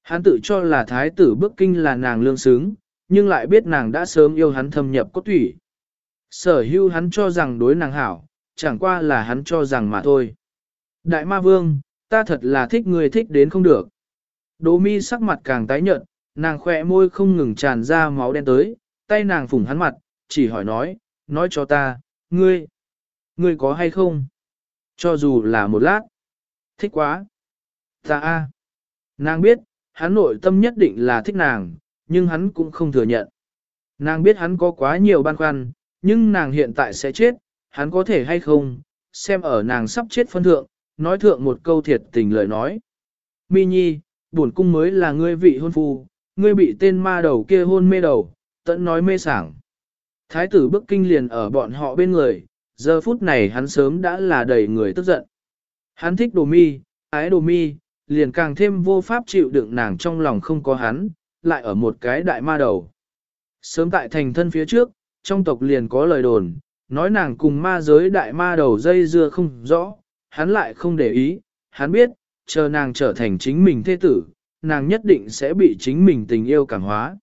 Hắn tự cho là thái tử bức kinh là nàng lương xứng, nhưng lại biết nàng đã sớm yêu hắn thâm nhập cốt thủy. Sở hưu hắn cho rằng đối nàng hảo, chẳng qua là hắn cho rằng mà thôi. Đại ma vương, ta thật là thích người thích đến không được. Đỗ mi sắc mặt càng tái nhợt, nàng khỏe môi không ngừng tràn ra máu đen tới, tay nàng phủng hắn mặt, chỉ hỏi nói, nói cho ta, ngươi, ngươi có hay không? Cho dù là một lát, thích quá. Ta a, nàng biết, hắn nội tâm nhất định là thích nàng, nhưng hắn cũng không thừa nhận. Nàng biết hắn có quá nhiều băn khoăn, nhưng nàng hiện tại sẽ chết, hắn có thể hay không, xem ở nàng sắp chết phân thượng, nói thượng một câu thiệt tình lời nói. Mi Nhi, buồn cung mới là ngươi vị hôn phu, ngươi bị tên ma đầu kia hôn mê đầu, tận nói mê sảng. Thái tử bức kinh liền ở bọn họ bên người, giờ phút này hắn sớm đã là đầy người tức giận. Hắn thích đồ mi, ái đồ mi, liền càng thêm vô pháp chịu đựng nàng trong lòng không có hắn, lại ở một cái đại ma đầu. Sớm tại thành thân phía trước, trong tộc liền có lời đồn, nói nàng cùng ma giới đại ma đầu dây dưa không rõ, hắn lại không để ý, hắn biết, chờ nàng trở thành chính mình thế tử, nàng nhất định sẽ bị chính mình tình yêu cảm hóa.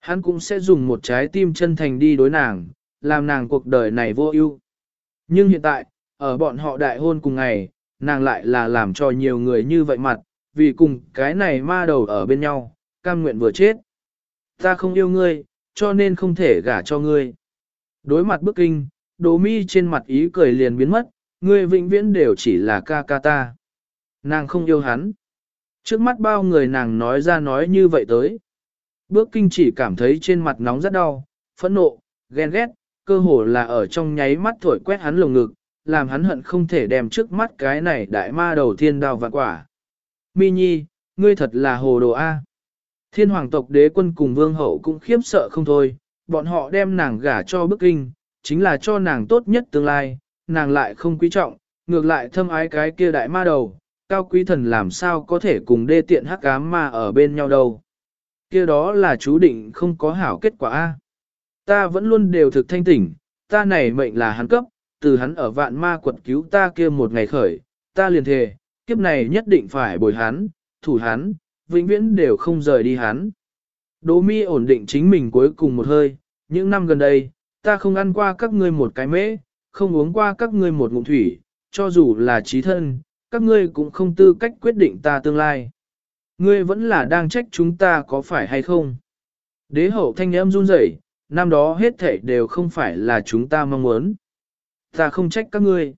Hắn cũng sẽ dùng một trái tim chân thành đi đối nàng, làm nàng cuộc đời này vô ưu. Nhưng hiện tại, ở bọn họ đại hôn cùng ngày, nàng lại là làm cho nhiều người như vậy mặt, vì cùng cái này ma đầu ở bên nhau, cam nguyện vừa chết. Ta không yêu ngươi, cho nên không thể gả cho ngươi. Đối mặt bức kinh, đồ mi trên mặt ý cười liền biến mất, ngươi vĩnh viễn đều chỉ là ca ca ta. Nàng không yêu hắn. Trước mắt bao người nàng nói ra nói như vậy tới. Bước kinh chỉ cảm thấy trên mặt nóng rất đau, phẫn nộ, ghen ghét, cơ hồ là ở trong nháy mắt thổi quét hắn lồng ngực, làm hắn hận không thể đem trước mắt cái này đại ma đầu thiên đào vạn quả. Mi Nhi, ngươi thật là hồ đồ A. Thiên hoàng tộc đế quân cùng vương hậu cũng khiếp sợ không thôi, bọn họ đem nàng gả cho bức kinh, chính là cho nàng tốt nhất tương lai, nàng lại không quý trọng, ngược lại thâm ái cái kia đại ma đầu, cao quý thần làm sao có thể cùng đê tiện hắc ám ma ở bên nhau đâu. Kia đó là chú định không có hảo kết quả A. Ta vẫn luôn đều thực thanh tỉnh, ta này mệnh là hắn cấp, từ hắn ở vạn ma quật cứu ta kia một ngày khởi, ta liền thề, kiếp này nhất định phải bồi hắn, thủ hắn, vĩnh viễn đều không rời đi hắn. Đỗ mi ổn định chính mình cuối cùng một hơi, những năm gần đây, ta không ăn qua các ngươi một cái mễ, không uống qua các ngươi một ngụm thủy, cho dù là trí thân, các ngươi cũng không tư cách quyết định ta tương lai. Ngươi vẫn là đang trách chúng ta có phải hay không? Đế hậu thanh âm run rẩy, năm đó hết thảy đều không phải là chúng ta mong muốn. Ta không trách các ngươi.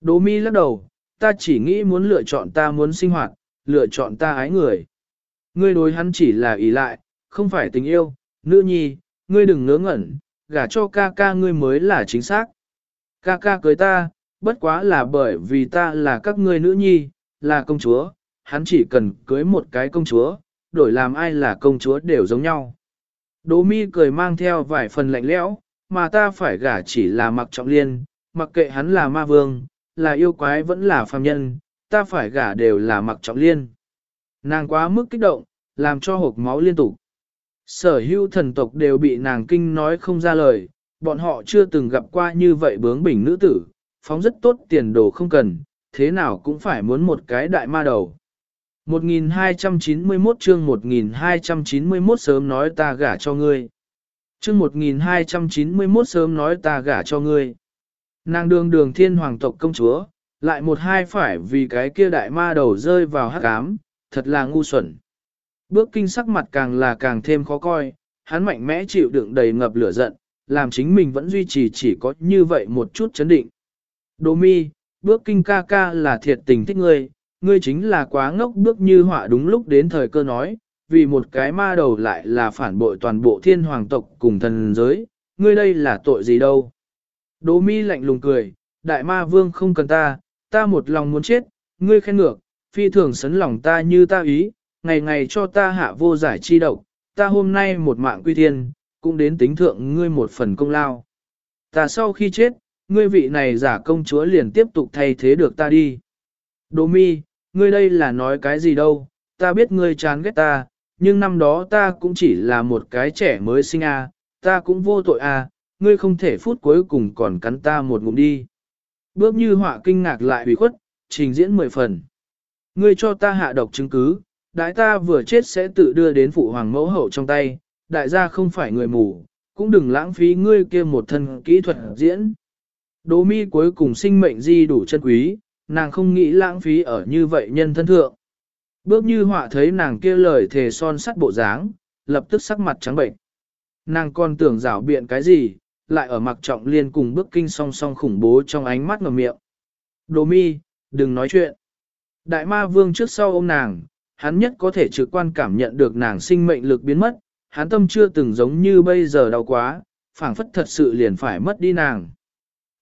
Đỗ mi lắc đầu, ta chỉ nghĩ muốn lựa chọn ta muốn sinh hoạt, lựa chọn ta ái người. Ngươi đối hắn chỉ là ý lại, không phải tình yêu, nữ nhi, ngươi đừng ngớ ngẩn, gả cho ca ca ngươi mới là chính xác. Ca ca cưới ta, bất quá là bởi vì ta là các ngươi nữ nhi, là công chúa, hắn chỉ cần cưới một cái công chúa, đổi làm ai là công chúa đều giống nhau. Đỗ mi cười mang theo vài phần lạnh lẽo, mà ta phải gả chỉ là mặc trọng liên, mặc kệ hắn là ma vương, là yêu quái vẫn là phàm nhân, ta phải gả đều là mặc trọng liên. Nàng quá mức kích động, làm cho hộp máu liên tục. Sở hữu thần tộc đều bị nàng kinh nói không ra lời, bọn họ chưa từng gặp qua như vậy bướng bỉnh nữ tử, phóng rất tốt tiền đồ không cần, thế nào cũng phải muốn một cái đại ma đầu. 1291 chương 1291 sớm nói ta gả cho ngươi. Chương 1291 sớm nói ta gả cho ngươi. Nàng đường đường thiên hoàng tộc công chúa, lại một hai phải vì cái kia đại ma đầu rơi vào hắc ám, thật là ngu xuẩn. Bước kinh sắc mặt càng là càng thêm khó coi, hắn mạnh mẽ chịu đựng đầy ngập lửa giận, làm chính mình vẫn duy trì chỉ có như vậy một chút chấn định. Đỗ mi, bước kinh ca ca là thiệt tình thích ngươi, ngươi chính là quá ngốc bước như họa đúng lúc đến thời cơ nói, vì một cái ma đầu lại là phản bội toàn bộ thiên hoàng tộc cùng thần giới, ngươi đây là tội gì đâu. Đỗ mi lạnh lùng cười, đại ma vương không cần ta, ta một lòng muốn chết, ngươi khen ngược, phi thường sấn lòng ta như ta ý, ngày ngày cho ta hạ vô giải chi độc, ta hôm nay một mạng quy thiên, cũng đến tính thượng ngươi một phần công lao. Ta sau khi chết, ngươi vị này giả công chúa liền tiếp tục thay thế được ta đi. Đỗ mi, ngươi đây là nói cái gì đâu, ta biết ngươi chán ghét ta, nhưng năm đó ta cũng chỉ là một cái trẻ mới sinh a, à, ta cũng vô tội a, à, ngươi không thể phút cuối cùng còn cắn ta một ngụm đi. Bước như họa kinh ngạc lại bị khuất, trình diễn mười phần. Ngươi cho ta hạ độc chứng cứ, đại ta vừa chết sẽ tự đưa đến phụ hoàng mẫu hậu trong tay, đại gia không phải người mù, cũng đừng lãng phí ngươi kia một thân kỹ thuật diễn. Đỗ mi cuối cùng sinh mệnh di đủ chân quý, nàng không nghĩ lãng phí ở như vậy nhân thân thượng. Bước như họa thấy nàng kia lời thề son sắt bộ dáng, lập tức sắc mặt trắng bệnh. Nàng còn tưởng rảo biện cái gì, lại ở mặc trọng liên cùng bước kinh song song khủng bố trong ánh mắt ngầm miệng. Đồ mi, đừng nói chuyện. Đại ma vương trước sau ôm nàng, hắn nhất có thể trực quan cảm nhận được nàng sinh mệnh lực biến mất, hắn tâm chưa từng giống như bây giờ đau quá, phảng phất thật sự liền phải mất đi nàng.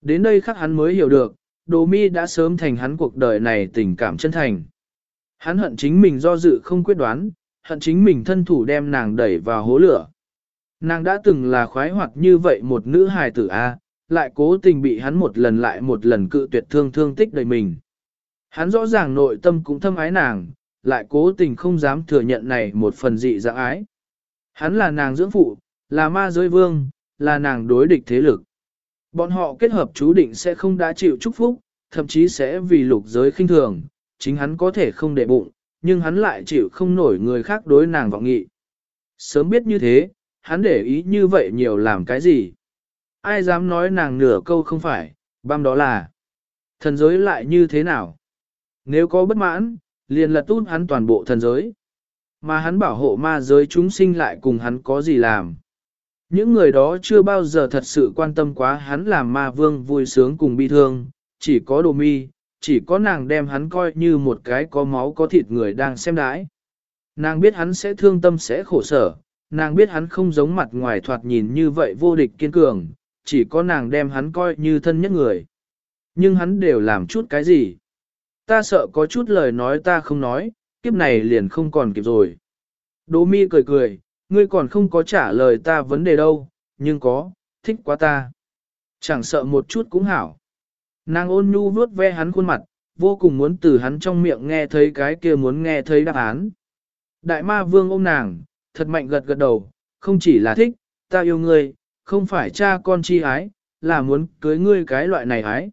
Đến đây khắc hắn mới hiểu được, Đồ Mi đã sớm thành hắn cuộc đời này tình cảm chân thành. Hắn hận chính mình do dự không quyết đoán, hận chính mình thân thủ đem nàng đẩy vào hố lửa. Nàng đã từng là khoái hoặc như vậy một nữ hài tử A, lại cố tình bị hắn một lần lại một lần cự tuyệt thương thương tích đầy mình. Hắn rõ ràng nội tâm cũng thâm ái nàng, lại cố tình không dám thừa nhận này một phần dị dạng ái. Hắn là nàng dưỡng phụ, là ma giới vương, là nàng đối địch thế lực. Bọn họ kết hợp chú định sẽ không đã chịu chúc phúc, thậm chí sẽ vì lục giới khinh thường, chính hắn có thể không để bụng, nhưng hắn lại chịu không nổi người khác đối nàng vọng nghị. Sớm biết như thế, hắn để ý như vậy nhiều làm cái gì? Ai dám nói nàng nửa câu không phải, băm đó là thần giới lại như thế nào? Nếu có bất mãn, liền lật tút hắn toàn bộ thần giới. Mà hắn bảo hộ ma giới chúng sinh lại cùng hắn có gì làm? Những người đó chưa bao giờ thật sự quan tâm quá hắn làm ma vương vui sướng cùng bi thương, chỉ có đồ mi, chỉ có nàng đem hắn coi như một cái có máu có thịt người đang xem đãi. Nàng biết hắn sẽ thương tâm sẽ khổ sở, nàng biết hắn không giống mặt ngoài thoạt nhìn như vậy vô địch kiên cường, chỉ có nàng đem hắn coi như thân nhất người. Nhưng hắn đều làm chút cái gì? Ta sợ có chút lời nói ta không nói, kiếp này liền không còn kịp rồi. Đỗ mi cười cười, ngươi còn không có trả lời ta vấn đề đâu, nhưng có, thích quá ta. Chẳng sợ một chút cũng hảo. Nàng ôn nhu vuốt ve hắn khuôn mặt, vô cùng muốn từ hắn trong miệng nghe thấy cái kia muốn nghe thấy đáp án. Đại ma vương ôm nàng, thật mạnh gật gật đầu, không chỉ là thích, ta yêu ngươi, không phải cha con chi ái, là muốn cưới ngươi cái loại này ái.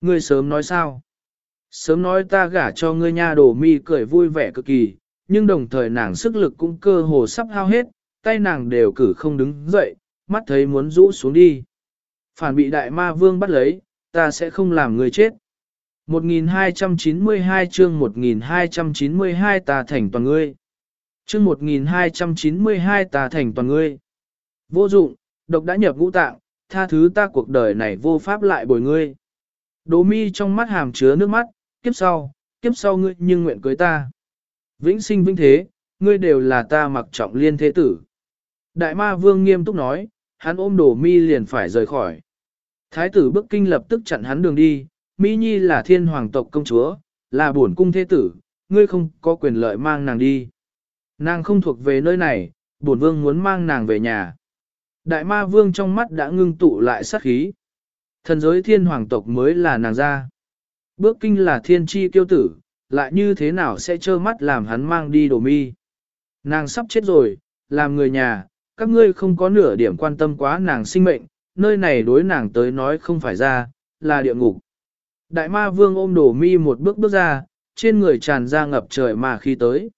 Ngươi sớm nói sao? Sớm nói ta gả cho ngươi nha đổ mi cười vui vẻ cực kỳ, nhưng đồng thời nàng sức lực cũng cơ hồ sắp hao hết, tay nàng đều cử không đứng dậy, mắt thấy muốn rũ xuống đi. Phản bị đại ma vương bắt lấy, ta sẽ không làm người chết. 1292 chương 1292 ta thành toàn ngươi. Chương 1292 ta thành toàn ngươi. Vô dụng, độc đã nhập ngũ tạng, tha thứ ta cuộc đời này vô pháp lại bồi ngươi. Đố mi trong mắt hàm chứa nước mắt, kiếp sau, kiếp sau ngươi nhưng nguyện cưới ta. Vĩnh sinh vĩnh thế, ngươi đều là ta mặc trọng liên thế tử. Đại ma vương nghiêm túc nói, hắn ôm đổ mi liền phải rời khỏi. Thái tử bức Kinh lập tức chặn hắn đường đi, Mỹ Nhi là thiên hoàng tộc công chúa, là bổn cung thế tử, ngươi không có quyền lợi mang nàng đi. Nàng không thuộc về nơi này, bổn vương muốn mang nàng về nhà. Đại ma vương trong mắt đã ngưng tụ lại sát khí. Thần giới thiên hoàng tộc mới là nàng ra. Bước kinh là thiên tri kiêu tử, lại như thế nào sẽ trơ mắt làm hắn mang đi đồ mi. Nàng sắp chết rồi, làm người nhà, các ngươi không có nửa điểm quan tâm quá nàng sinh mệnh, nơi này đối nàng tới nói không phải ra, là địa ngục. Đại ma vương ôm đồ mi một bước bước ra, trên người tràn ra ngập trời ma khí tới.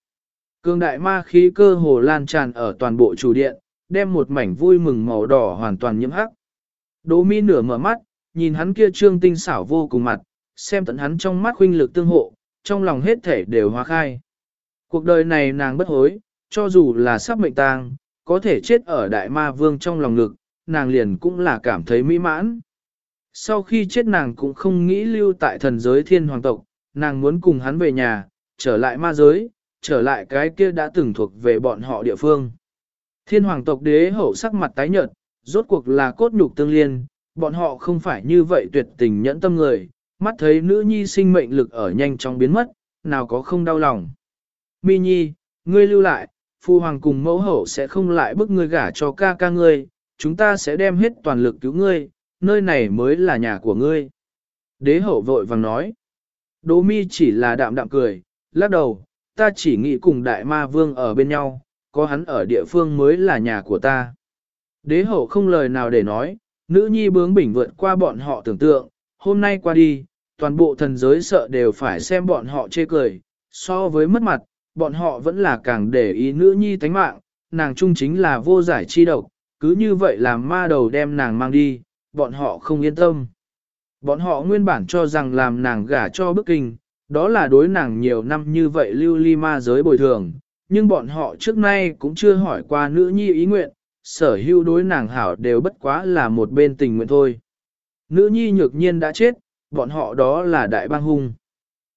Cương đại ma khí cơ hồ lan tràn ở toàn bộ chủ điện, đem một mảnh vui mừng màu đỏ hoàn toàn nhiễm hắc. Đỗ mi nửa mở mắt, nhìn hắn kia trương tinh xảo vô cùng mặt, xem tận hắn trong mắt huynh lực tương hộ, trong lòng hết thể đều hóa khai. Cuộc đời này nàng bất hối, cho dù là sắp mệnh tang, có thể chết ở đại ma vương trong lòng ngực, nàng liền cũng là cảm thấy mỹ mãn. Sau khi chết nàng cũng không nghĩ lưu tại thần giới thiên hoàng tộc, nàng muốn cùng hắn về nhà, trở lại ma giới, trở lại cái kia đã từng thuộc về bọn họ địa phương. Thiên hoàng tộc đế hậu sắc mặt tái nhợt, rốt cuộc là cốt nhục tương liên, bọn họ không phải như vậy tuyệt tình nhẫn tâm người, mắt thấy nữ nhi sinh mệnh lực ở nhanh chóng biến mất, nào có không đau lòng. Mi nhi, ngươi lưu lại, phu hoàng cùng mẫu hậu sẽ không lại bức ngươi gả cho ca ca ngươi, chúng ta sẽ đem hết toàn lực cứu ngươi, nơi này mới là nhà của ngươi. Đế hậu vội vàng nói. Đỗ mi chỉ là đạm đạm cười, lắc đầu, ta chỉ nghĩ cùng đại ma vương ở bên nhau, có hắn ở địa phương mới là nhà của ta. Đế hậu không lời nào để nói, nữ nhi bướng bỉnh vượt qua bọn họ tưởng tượng, hôm nay qua đi, toàn bộ thần giới sợ đều phải xem bọn họ chê cười, so với mất mặt, bọn họ vẫn là càng để ý nữ nhi tánh mạng, nàng trung chính là vô giải chi độc, cứ như vậy làm ma đầu đem nàng mang đi, bọn họ không yên tâm. Bọn họ nguyên bản cho rằng làm nàng gả cho bức kinh, đó là đối nàng nhiều năm như vậy lưu ly ma giới bồi thường, nhưng bọn họ trước nay cũng chưa hỏi qua nữ nhi ý nguyện, sở hữu đối nàng hảo đều bất quá là một bên tình nguyện thôi. Nữ nhi nhược nhiên đã chết, bọn họ đó là đại bang hung.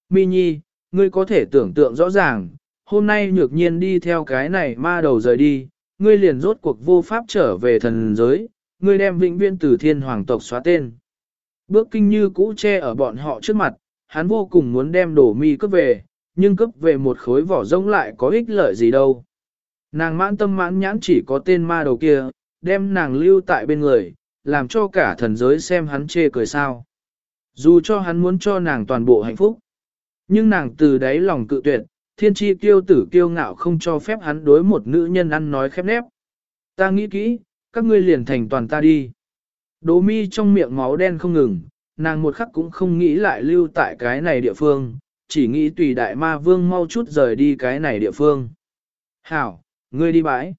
Mi nhi, ngươi có thể tưởng tượng rõ ràng, hôm nay nhược nhiên đi theo cái này ma đầu rời đi, ngươi liền rốt cuộc vô pháp trở về thần giới, ngươi đem vĩnh viễn từ thiên hoàng tộc xóa tên. Bước kinh như cũ che ở bọn họ trước mặt, hắn vô cùng muốn đem đổ mi cướp về, nhưng cướp về một khối vỏ rông lại có ích lợi gì đâu. Nàng mãn tâm mãn nhãn chỉ có tên ma đầu kia, đem nàng lưu tại bên người, làm cho cả thần giới xem hắn chê cười sao. Dù cho hắn muốn cho nàng toàn bộ hạnh phúc, nhưng nàng từ đáy lòng cự tuyệt, thiên tri kiêu tử kiêu ngạo không cho phép hắn đối một nữ nhân ăn nói khép nép. Ta nghĩ kỹ, các ngươi liền thành toàn ta đi. Đỗ mi trong miệng máu đen không ngừng, nàng một khắc cũng không nghĩ lại lưu tại cái này địa phương, chỉ nghĩ tùy đại ma vương mau chút rời đi cái này địa phương. Hảo, ngươi đi bãi.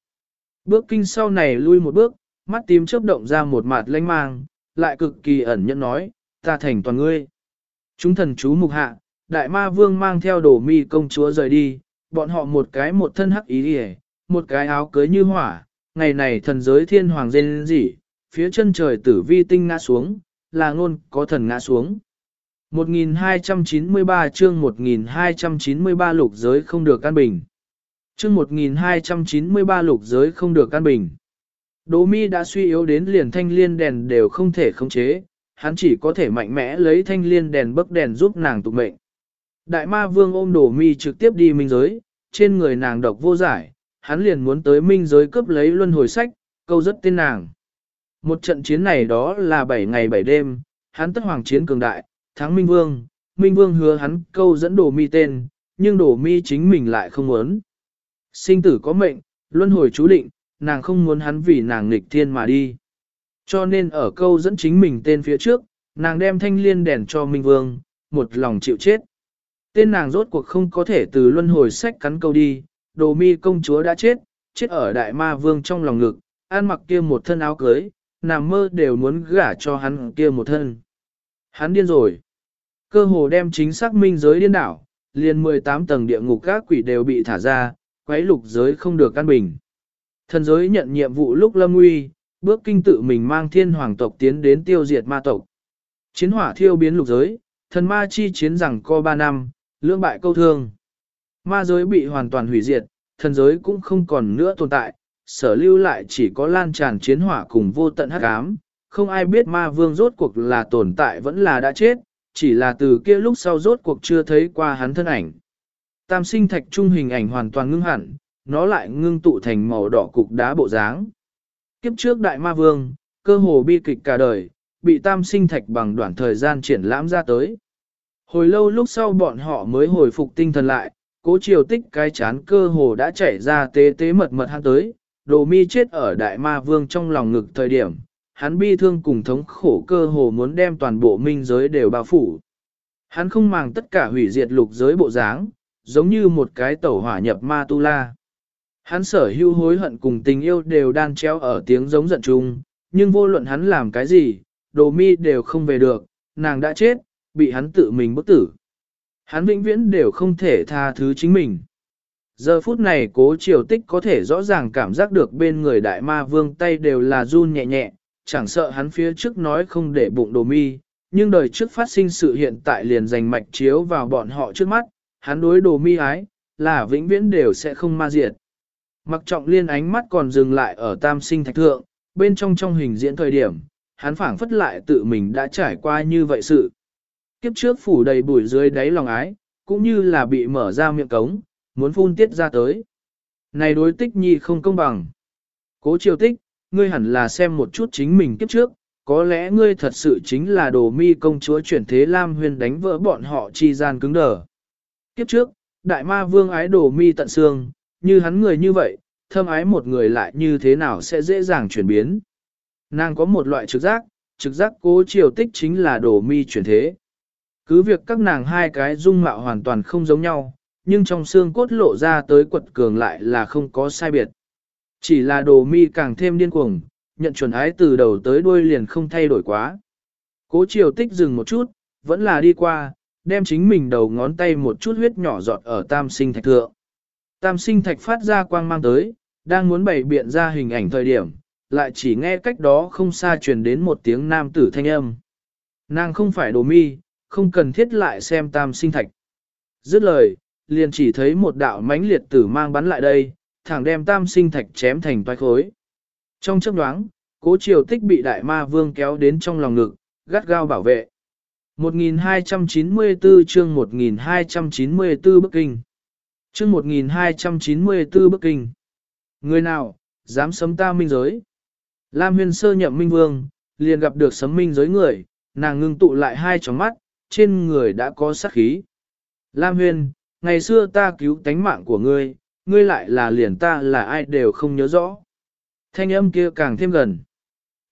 Bước kinh sau này lui một bước, mắt tím chớp động ra một mặt lanh mang, lại cực kỳ ẩn nhẫn nói, ta thành toàn ngươi. Chúng thần chú mục hạ, đại ma vương mang theo đồ mi công chúa rời đi, bọn họ một cái một thân hắc ý đi một cái áo cưới như hỏa, ngày này thần giới thiên hoàng dên gì, phía chân trời tử vi tinh ngã xuống, là ngôn có thần ngã xuống. 1293 chương 1293 lục giới không được căn bình. Chương 1293 lục giới không được căn bình. Đỗ mi đã suy yếu đến liền thanh liên đèn đều không thể khống chế, hắn chỉ có thể mạnh mẽ lấy thanh liên đèn bấc đèn giúp nàng tục mệnh. Đại ma vương ôm đổ mi trực tiếp đi minh giới, trên người nàng độc vô giải, hắn liền muốn tới minh giới cướp lấy luân hồi sách, câu rất tên nàng. Một trận chiến này đó là 7 ngày 7 đêm, hắn tất hoàng chiến cường đại, thắng minh vương, minh vương hứa hắn câu dẫn đổ mi tên, nhưng đổ mi chính mình lại không muốn. Sinh tử có mệnh, luân hồi chú định, nàng không muốn hắn vì nàng nghịch thiên mà đi. Cho nên ở câu dẫn chính mình tên phía trước, nàng đem thanh liên đèn cho Minh Vương, một lòng chịu chết. Tên nàng rốt cuộc không có thể từ luân hồi sách cắn câu đi, đồ mi công chúa đã chết, chết ở đại ma vương trong lòng ngực, an mặc kia một thân áo cưới, nằm mơ đều muốn gả cho hắn kia một thân. Hắn điên rồi. Cơ hồ đem chính xác minh giới điên đảo, liền 18 tầng địa ngục các quỷ đều bị thả ra, quấy lục giới không được căn bình. Thần giới nhận nhiệm vụ lúc lâm nguy, bước kinh tự mình mang thiên hoàng tộc tiến đến tiêu diệt ma tộc. Chiến hỏa thiêu biến lục giới, thần ma chi chiến rằng co ba năm, lưỡng bại câu thương. Ma giới bị hoàn toàn hủy diệt, thần giới cũng không còn nữa tồn tại, sở lưu lại chỉ có lan tràn chiến hỏa cùng vô tận hắc ám. Không ai biết ma vương rốt cuộc là tồn tại vẫn là đã chết, chỉ là từ kia lúc sau rốt cuộc chưa thấy qua hắn thân ảnh. Tam sinh thạch trung hình ảnh hoàn toàn ngưng hẳn, nó lại ngưng tụ thành màu đỏ cục đá bộ dáng. Kiếp trước đại ma vương, cơ hồ bi kịch cả đời, bị tam sinh thạch bằng đoạn thời gian triển lãm ra tới. Hồi lâu lúc sau bọn họ mới hồi phục tinh thần lại, cố triều tích cái chán cơ hồ đã chảy ra tế tế mật mật hắn tới, đồ mi chết ở đại ma vương trong lòng ngực thời điểm, hắn bi thương cùng thống khổ cơ hồ muốn đem toàn bộ minh giới đều bao phủ. Hắn không màng tất cả hủy diệt lục giới bộ dáng, giống như một cái tẩu hỏa nhập ma tu la. Hắn sở hưu hối hận cùng tình yêu đều đan treo ở tiếng giống giận chung, nhưng vô luận hắn làm cái gì, đồ mi đều không về được, nàng đã chết, bị hắn tự mình bức tử. Hắn vĩnh viễn đều không thể tha thứ chính mình. Giờ phút này cố triều tích có thể rõ ràng cảm giác được bên người đại ma vương tay đều là run nhẹ nhẹ, chẳng sợ hắn phía trước nói không để bụng đồ mi, nhưng đời trước phát sinh sự hiện tại liền dành mạch chiếu vào bọn họ trước mắt, hắn đối đồ mi ái, là vĩnh viễn đều sẽ không ma diệt. Mặc trọng liên ánh mắt còn dừng lại ở tam sinh thạch thượng, bên trong trong hình diễn thời điểm, hắn phảng phất lại tự mình đã trải qua như vậy sự. Kiếp trước phủ đầy bụi dưới đáy lòng ái, cũng như là bị mở ra miệng cống, muốn phun tiết ra tới. Này đối tích nhi không công bằng. Cố triều tích, ngươi hẳn là xem một chút chính mình kiếp trước, có lẽ ngươi thật sự chính là đồ mi công chúa chuyển thế Lam huyền đánh vỡ bọn họ chi gian cứng đờ. Kiếp trước, đại ma vương ái đồ mi tận xương, như hắn người như vậy, thâm ái một người lại như thế nào sẽ dễ dàng chuyển biến. Nàng có một loại trực giác, trực giác cố triều tích chính là đồ mi chuyển thế. Cứ việc các nàng hai cái dung mạo hoàn toàn không giống nhau, nhưng trong xương cốt lộ ra tới quật cường lại là không có sai biệt. Chỉ là đồ mi càng thêm điên cuồng, nhận chuẩn ái từ đầu tới đuôi liền không thay đổi quá. Cố triều tích dừng một chút, vẫn là đi qua, đem chính mình đầu ngón tay một chút huyết nhỏ giọt ở tam sinh thạch thượng. Tam sinh thạch phát ra quang mang tới, đang muốn bày biện ra hình ảnh thời điểm, lại chỉ nghe cách đó không xa truyền đến một tiếng nam tử thanh âm. Nàng không phải đồ mi, không cần thiết lại xem tam sinh thạch. Dứt lời, liền chỉ thấy một đạo mãnh liệt tử mang bắn lại đây, thẳng đem tam sinh thạch chém thành toái khối. Trong chấp đoáng, cố triều tích bị đại ma vương kéo đến trong lòng ngực, gắt gao bảo vệ. 1294 chương 1294 Bắc Kinh chương 1294 Bắc Kinh. Người nào, dám sấm ta minh giới? Lam huyền sơ nhậm minh vương, liền gặp được sấm minh giới người, nàng ngưng tụ lại hai tròng mắt, trên người đã có sát khí. Lam huyền, ngày xưa ta cứu tánh mạng của ngươi, ngươi lại là liền ta là ai đều không nhớ rõ. Thanh âm kia càng thêm gần.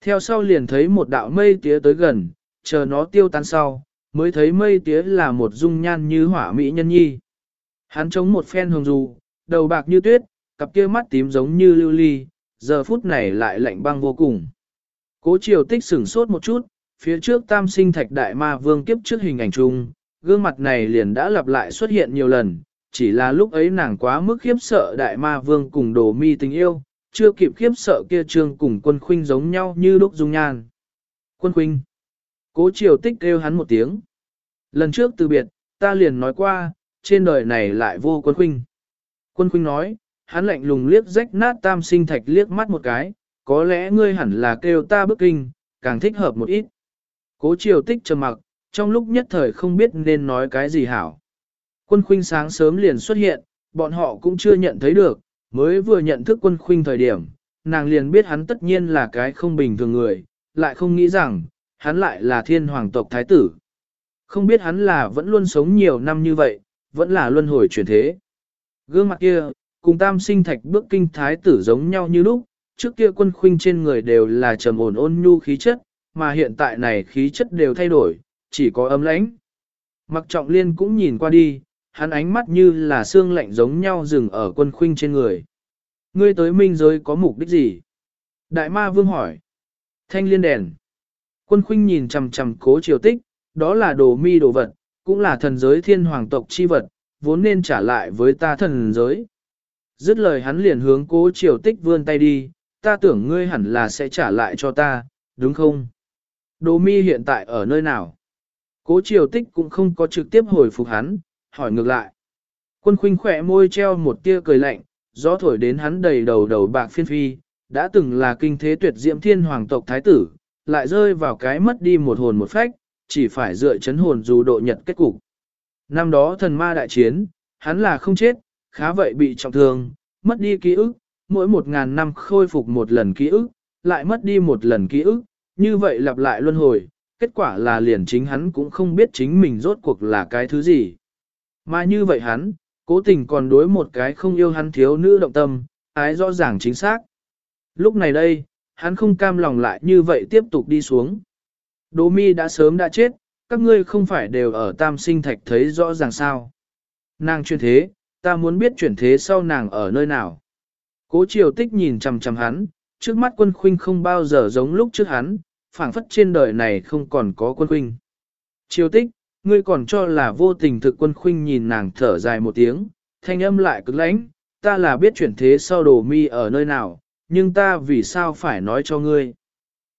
Theo sau liền thấy một đạo mây tía tới gần, chờ nó tiêu tan sau, mới thấy mây tía là một dung nhan như hỏa mỹ nhân nhi. Hắn chống một phen hồng dù, đầu bạc như tuyết, cặp kia mắt tím giống như lưu ly, giờ phút này lại lạnh băng vô cùng. Cố triều tích sửng sốt một chút, phía trước tam sinh thạch đại ma vương kiếp trước hình ảnh chung, gương mặt này liền đã lặp lại xuất hiện nhiều lần, chỉ là lúc ấy nàng quá mức khiếp sợ đại ma vương cùng đồ mi tình yêu, chưa kịp khiếp sợ kia trương cùng quân khuynh giống nhau như lúc dung nhan. Quân khuynh. Cố triều tích kêu hắn một tiếng. Lần trước từ biệt, ta liền nói qua, trên đời này lại vô quân khuynh. Quân khuynh nói, hắn lạnh lùng liếc rách nát tam sinh thạch liếc mắt một cái, có lẽ ngươi hẳn là kêu ta bức kinh, càng thích hợp một ít. Cố triều tích trầm mặc, trong lúc nhất thời không biết nên nói cái gì hảo. Quân khuynh sáng sớm liền xuất hiện, bọn họ cũng chưa nhận thấy được, mới vừa nhận thức quân khuynh thời điểm, nàng liền biết hắn tất nhiên là cái không bình thường người, lại không nghĩ rằng, hắn lại là thiên hoàng tộc thái tử. Không biết hắn là vẫn luôn sống nhiều năm như vậy, vẫn là luân hồi chuyển thế. Gương mặt kia, cùng tam sinh thạch bước kinh thái tử giống nhau như lúc, trước kia quân khuynh trên người đều là trầm ổn ôn nhu khí chất, mà hiện tại này khí chất đều thay đổi, chỉ có ấm lãnh. Mặc trọng liên cũng nhìn qua đi, hắn ánh mắt như là xương lạnh giống nhau dừng ở quân khuynh trên người. Ngươi tới minh giới có mục đích gì? Đại ma vương hỏi. Thanh liên đèn. Quân khuynh nhìn chằm chằm cố triều tích, đó là đồ mi đồ vật, cũng là thần giới thiên hoàng tộc chi vật, vốn nên trả lại với ta thần giới. Dứt lời hắn liền hướng cố triều tích vươn tay đi, ta tưởng ngươi hẳn là sẽ trả lại cho ta, đúng không? Đồ mi hiện tại ở nơi nào? Cố triều tích cũng không có trực tiếp hồi phục hắn, hỏi ngược lại. Quân khuynh khỏe môi treo một tia cười lạnh, gió thổi đến hắn đầy đầu đầu bạc phiên phi, đã từng là kinh thế tuyệt diễm thiên hoàng tộc thái tử, lại rơi vào cái mất đi một hồn một phách, chỉ phải dựa chấn hồn dù độ nhật kết cục. Năm đó thần ma đại chiến, hắn là không chết, khá vậy bị trọng thương, mất đi ký ức, mỗi một ngàn năm khôi phục một lần ký ức, lại mất đi một lần ký ức, như vậy lặp lại luân hồi, kết quả là liền chính hắn cũng không biết chính mình rốt cuộc là cái thứ gì. Mà như vậy hắn, cố tình còn đối một cái không yêu hắn thiếu nữ động tâm, ái rõ ràng chính xác. Lúc này đây, hắn không cam lòng lại như vậy tiếp tục đi xuống. Đỗ mi đã sớm đã chết, các ngươi không phải đều ở tam sinh thạch thấy rõ ràng sao. Nàng chuyển thế, ta muốn biết chuyển thế sau nàng ở nơi nào. Cố triều tích nhìn chằm chằm hắn, trước mắt quân khuynh không bao giờ giống lúc trước hắn, phảng phất trên đời này không còn có quân khuynh. Triều tích, ngươi còn cho là vô tình thực quân khuynh nhìn nàng thở dài một tiếng, thanh âm lại cực lãnh, ta là biết chuyển thế sau đồ mi ở nơi nào, nhưng ta vì sao phải nói cho ngươi.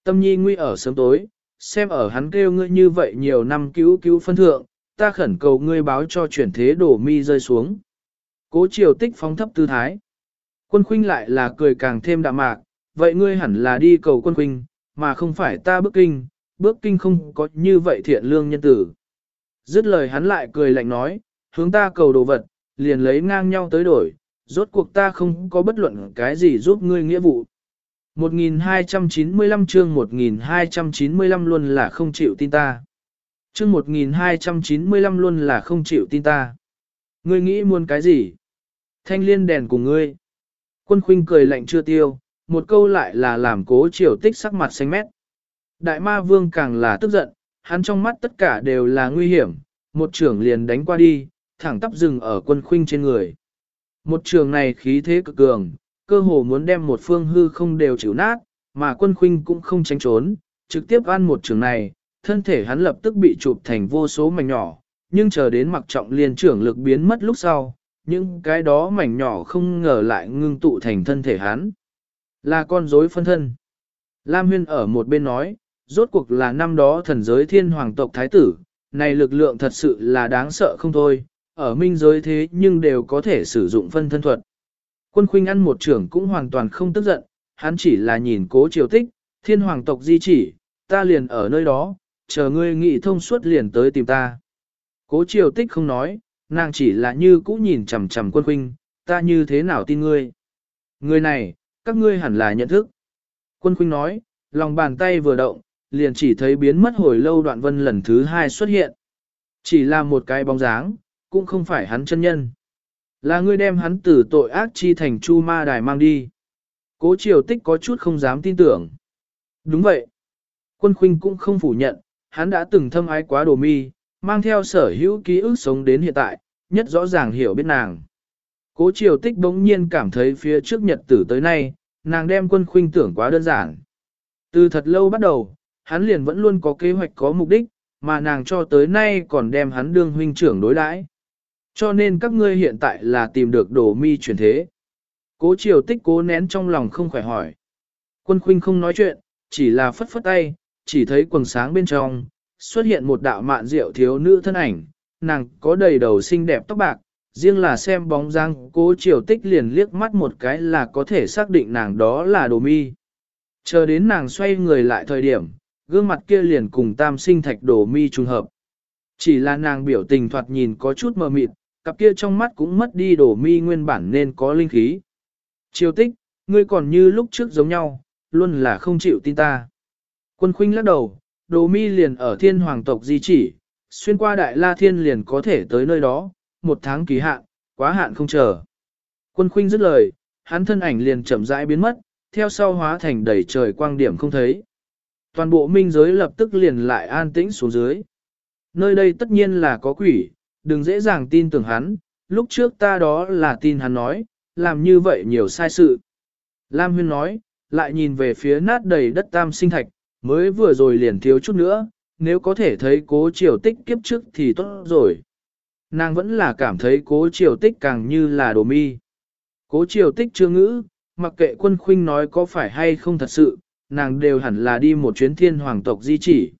Tâm nhi nguy ở sớm tối, xem ở hắn kêu ngươi như vậy nhiều năm cứu cứu phân thượng, ta khẩn cầu ngươi báo cho chuyển thế đổ mi rơi xuống. Cố triều tích phóng thấp tư thái. Quân khuynh lại là cười càng thêm đạm mạc, vậy ngươi hẳn là đi cầu quân khuynh, mà không phải ta bước kinh, bước kinh không có như vậy thiện lương nhân tử. Dứt lời hắn lại cười lạnh nói, hướng ta cầu đồ vật, liền lấy ngang nhau tới đổi, rốt cuộc ta không có bất luận cái gì giúp ngươi nghĩa vụ. 1295 chương 1295 luôn là không chịu tin ta. Chương 1295 luôn là không chịu tin ta. Ngươi nghĩ muốn cái gì? Thanh liên đèn cùng ngươi. Quân khuynh cười lạnh chưa tiêu, một câu lại là làm cố triều tích sắc mặt xanh mét. Đại ma vương càng là tức giận, hắn trong mắt tất cả đều là nguy hiểm, một trưởng liền đánh qua đi, thẳng tắp rừng ở quân khuynh trên người. Một trường này khí thế cực cường, cơ hồ muốn đem một phương hư không đều chịu nát, mà quân khuynh cũng không tránh trốn, trực tiếp ăn một trường này, thân thể hắn lập tức bị chụp thành vô số mảnh nhỏ, nhưng chờ đến mặc trọng liên trưởng lực biến mất lúc sau, những cái đó mảnh nhỏ không ngờ lại ngưng tụ thành thân thể hắn. Là con rối phân thân. Lam Huyên ở một bên nói, rốt cuộc là năm đó thần giới thiên hoàng tộc thái tử, này lực lượng thật sự là đáng sợ không thôi, ở minh giới thế nhưng đều có thể sử dụng phân thân thuật. Quân khuynh ăn một trưởng cũng hoàn toàn không tức giận, hắn chỉ là nhìn cố triều tích, thiên hoàng tộc di chỉ, ta liền ở nơi đó, chờ ngươi nghị thông suốt liền tới tìm ta. Cố triều tích không nói, nàng chỉ là như cũ nhìn chằm chằm quân khuynh, ta như thế nào tin ngươi. Người này, các ngươi hẳn là nhận thức. Quân khuynh nói, lòng bàn tay vừa động, liền chỉ thấy biến mất hồi lâu đoạn vân lần thứ hai xuất hiện. Chỉ là một cái bóng dáng, cũng không phải hắn chân nhân. Là ngươi đem hắn từ tội ác chi thành chu ma đài mang đi. Cố triều tích có chút không dám tin tưởng. Đúng vậy. Quân khuynh cũng không phủ nhận, hắn đã từng thâm ái quá đồ mi, mang theo sở hữu ký ức sống đến hiện tại, nhất rõ ràng hiểu biết nàng. Cố triều tích bỗng nhiên cảm thấy phía trước nhật tử tới nay, nàng đem quân khuynh tưởng quá đơn giản. Từ thật lâu bắt đầu, hắn liền vẫn luôn có kế hoạch có mục đích, mà nàng cho tới nay còn đem hắn đương huynh trưởng đối đãi. Cho nên các ngươi hiện tại là tìm được đồ mi chuyển thế. Cố triều tích cố nén trong lòng không khỏe hỏi. Quân khuynh không nói chuyện, chỉ là phất phất tay, chỉ thấy quần sáng bên trong, xuất hiện một đạo mạn rượu thiếu nữ thân ảnh, nàng có đầy đầu xinh đẹp tóc bạc, riêng là xem bóng dáng cố triều tích liền liếc mắt một cái là có thể xác định nàng đó là đồ mi. Chờ đến nàng xoay người lại thời điểm, gương mặt kia liền cùng tam sinh thạch đồ mi trùng hợp. Chỉ là nàng biểu tình thoạt nhìn có chút mờ mịt, cặp kia trong mắt cũng mất đi đồ mi nguyên bản nên có linh khí. Triều tích, ngươi còn như lúc trước giống nhau, luôn là không chịu tin ta. Quân khuynh lắc đầu, đồ mi liền ở thiên hoàng tộc di chỉ, xuyên qua đại la thiên liền có thể tới nơi đó, một tháng kỳ hạn, quá hạn không chờ. Quân khuynh dứt lời, hắn thân ảnh liền chậm rãi biến mất, theo sau hóa thành đầy trời quang điểm không thấy. Toàn bộ minh giới lập tức liền lại an tĩnh xuống dưới. Nơi đây tất nhiên là có quỷ, đừng dễ dàng tin tưởng hắn, lúc trước ta đó là tin hắn nói, làm như vậy nhiều sai sự. Lam Huyên nói, lại nhìn về phía nát đầy đất tam sinh thạch, mới vừa rồi liền thiếu chút nữa, nếu có thể thấy cố triều tích kiếp trước thì tốt rồi. Nàng vẫn là cảm thấy cố triều tích càng như là đồ mi. Cố triều tích chưa ngữ, mặc kệ quân khuynh nói có phải hay không thật sự, nàng đều hẳn là đi một chuyến thiên hoàng tộc di chỉ.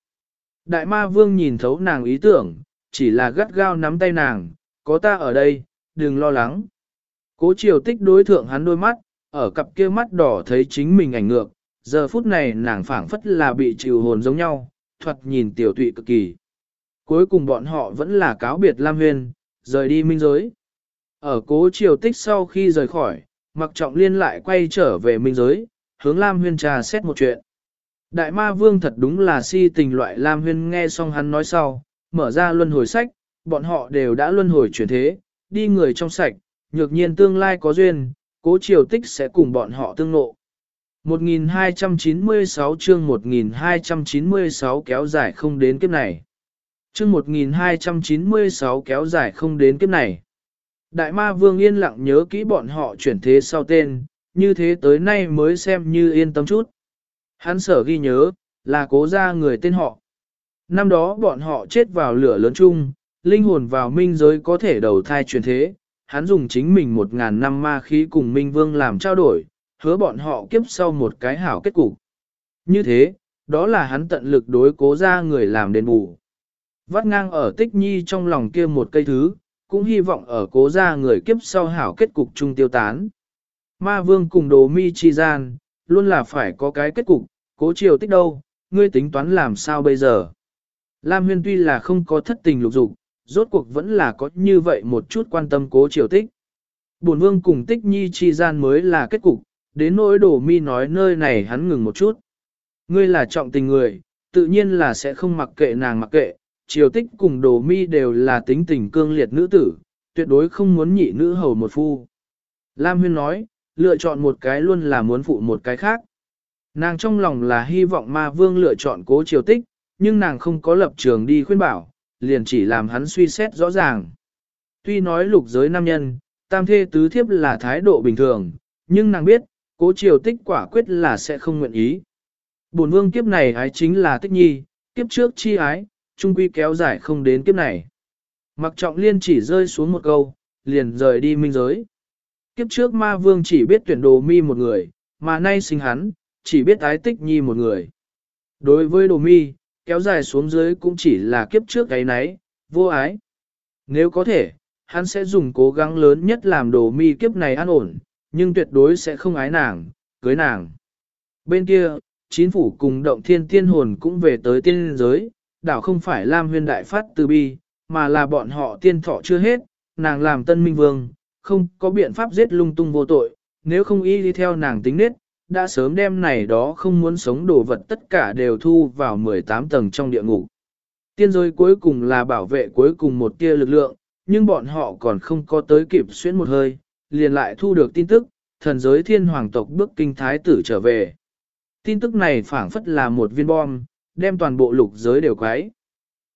Đại ma vương nhìn thấu nàng ý tưởng, chỉ là gắt gao nắm tay nàng, có ta ở đây, đừng lo lắng. Cố triều tích đối thượng hắn đôi mắt, ở cặp kia mắt đỏ thấy chính mình ảnh ngược, giờ phút này nàng phảng phất là bị chịu hồn giống nhau, thuật nhìn tiểu tụy cực kỳ. Cuối cùng bọn họ vẫn là cáo biệt Lam Huyền, rời đi minh giới. Ở cố triều tích sau khi rời khỏi, mặc trọng liên lại quay trở về minh giới, hướng Lam Huyên trà xét một chuyện. Đại ma vương thật đúng là si tình loại Lam Huyên nghe xong hắn nói sau, mở ra luân hồi sách, bọn họ đều đã luân hồi chuyển thế, đi người trong sạch, nhược nhiên tương lai có duyên, cố triều tích sẽ cùng bọn họ tương nộ. 1296 chương 1296 kéo dài không đến kiếp này. Chương 1296 kéo dài không đến kiếp này. Đại ma vương yên lặng nhớ kỹ bọn họ chuyển thế sau tên, như thế tới nay mới xem như yên tâm chút. Hắn sở ghi nhớ, là cố ra người tên họ. Năm đó bọn họ chết vào lửa lớn chung, linh hồn vào minh giới có thể đầu thai chuyển thế, hắn dùng chính mình một ngàn năm ma khí cùng minh vương làm trao đổi, hứa bọn họ kiếp sau một cái hảo kết cục. Như thế, đó là hắn tận lực đối cố ra người làm đền bù. Vắt ngang ở tích nhi trong lòng kia một cây thứ, cũng hy vọng ở cố ra người kiếp sau hảo kết cục chung tiêu tán. Ma vương cùng đồ mi chi gian, luôn là phải có cái kết cục, cố chiều tích đâu, ngươi tính toán làm sao bây giờ. Lam huyên tuy là không có thất tình lục dục, rốt cuộc vẫn là có như vậy một chút quan tâm cố triều tích. Bổn vương cùng tích nhi chi gian mới là kết cục, đến nỗi đổ mi nói nơi này hắn ngừng một chút. Ngươi là trọng tình người, tự nhiên là sẽ không mặc kệ nàng mặc kệ, triều tích cùng đồ mi đều là tính tình cương liệt nữ tử, tuyệt đối không muốn nhị nữ hầu một phu. Lam Huyên nói, lựa chọn một cái luôn là muốn phụ một cái khác. Nàng trong lòng là hy vọng ma vương lựa chọn cố triều tích, nhưng nàng không có lập trường đi khuyên bảo, liền chỉ làm hắn suy xét rõ ràng. Tuy nói lục giới nam nhân, tam thê tứ thiếp là thái độ bình thường, nhưng nàng biết, cố triều tích quả quyết là sẽ không nguyện ý. Bổn vương kiếp này ái chính là tích nhi, kiếp trước chi ái, trung quy kéo dài không đến kiếp này. Mặc trọng liên chỉ rơi xuống một câu, liền rời đi minh giới. Kiếp trước ma vương chỉ biết tuyển đồ mi một người, mà nay sinh hắn, chỉ biết ái tích nhi một người. Đối với đồ mi, kéo dài xuống dưới cũng chỉ là kiếp trước cái nấy, vô ái. Nếu có thể, hắn sẽ dùng cố gắng lớn nhất làm đồ mi kiếp này an ổn, nhưng tuyệt đối sẽ không ái nàng, cưới nàng. Bên kia, chính phủ cùng động thiên tiên hồn cũng về tới tiên giới, đảo không phải Lam huyên đại phát từ bi, mà là bọn họ tiên thọ chưa hết, nàng làm tân minh vương, không có biện pháp giết lung tung vô tội, nếu không y đi theo nàng tính nết, đã sớm đem này đó không muốn sống đồ vật tất cả đều thu vào 18 tầng trong địa ngục. Tiên giới cuối cùng là bảo vệ cuối cùng một tia lực lượng, nhưng bọn họ còn không có tới kịp xuyên một hơi, liền lại thu được tin tức, thần giới thiên hoàng tộc bước kinh thái tử trở về. Tin tức này phảng phất là một viên bom, đem toàn bộ lục giới đều quái.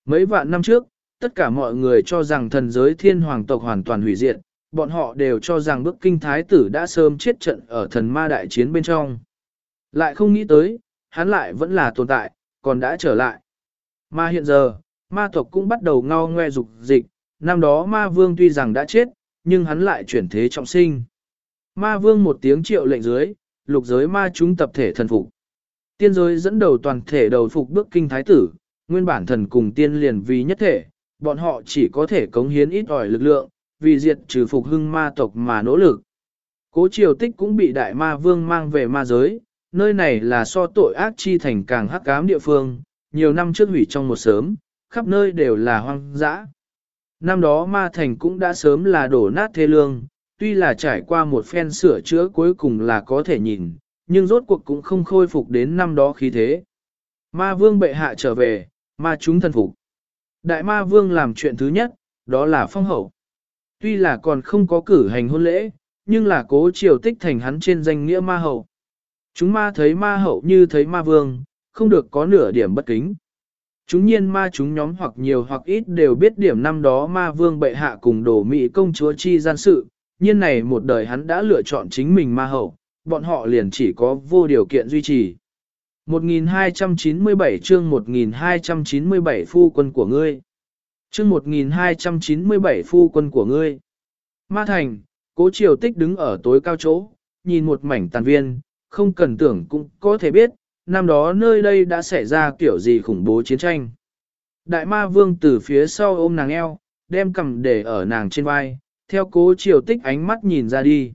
Mấy vạn năm trước, tất cả mọi người cho rằng thần giới thiên hoàng tộc hoàn toàn hủy diệt, bọn họ đều cho rằng bức kinh thái tử đã sớm chết trận ở thần ma đại chiến bên trong. Lại không nghĩ tới, hắn lại vẫn là tồn tại, còn đã trở lại. Mà hiện giờ, ma tộc cũng bắt đầu ngao ngoe dục dịch, năm đó ma vương tuy rằng đã chết, nhưng hắn lại chuyển thế trọng sinh. Ma vương một tiếng triệu lệnh dưới, lục giới ma chúng tập thể thần phục. Tiên giới dẫn đầu toàn thể đầu phục bước kinh thái tử, nguyên bản thần cùng tiên liền vì nhất thể, bọn họ chỉ có thể cống hiến ít ỏi lực lượng, vì diệt trừ phục hưng ma tộc mà nỗ lực. Cố triều tích cũng bị đại ma vương mang về ma giới, nơi này là so tội ác chi thành càng hắc cám địa phương, nhiều năm trước hủy trong một sớm, khắp nơi đều là hoang dã. Năm đó ma thành cũng đã sớm là đổ nát thê lương, tuy là trải qua một phen sửa chữa cuối cùng là có thể nhìn, nhưng rốt cuộc cũng không khôi phục đến năm đó khí thế. Ma vương bệ hạ trở về, ma chúng thần phục. Đại ma vương làm chuyện thứ nhất, đó là phong hậu. Tuy là còn không có cử hành hôn lễ, nhưng là cố triều tích thành hắn trên danh nghĩa ma hậu. Chúng ma thấy ma hậu như thấy ma vương, không được có nửa điểm bất kính. Chúng nhiên ma chúng nhóm hoặc nhiều hoặc ít đều biết điểm năm đó ma vương bệ hạ cùng đổ mỹ công chúa chi gian sự, nhiên này một đời hắn đã lựa chọn chính mình ma hậu, bọn họ liền chỉ có vô điều kiện duy trì. 1297 chương 1297 phu quân của ngươi. Chương 1297 phu quân của ngươi. Ma thành, cố triều tích đứng ở tối cao chỗ, nhìn một mảnh tàn viên, không cần tưởng cũng có thể biết, năm đó nơi đây đã xảy ra kiểu gì khủng bố chiến tranh. Đại ma vương từ phía sau ôm nàng eo, đem cầm để ở nàng trên vai, theo cố triều tích ánh mắt nhìn ra đi.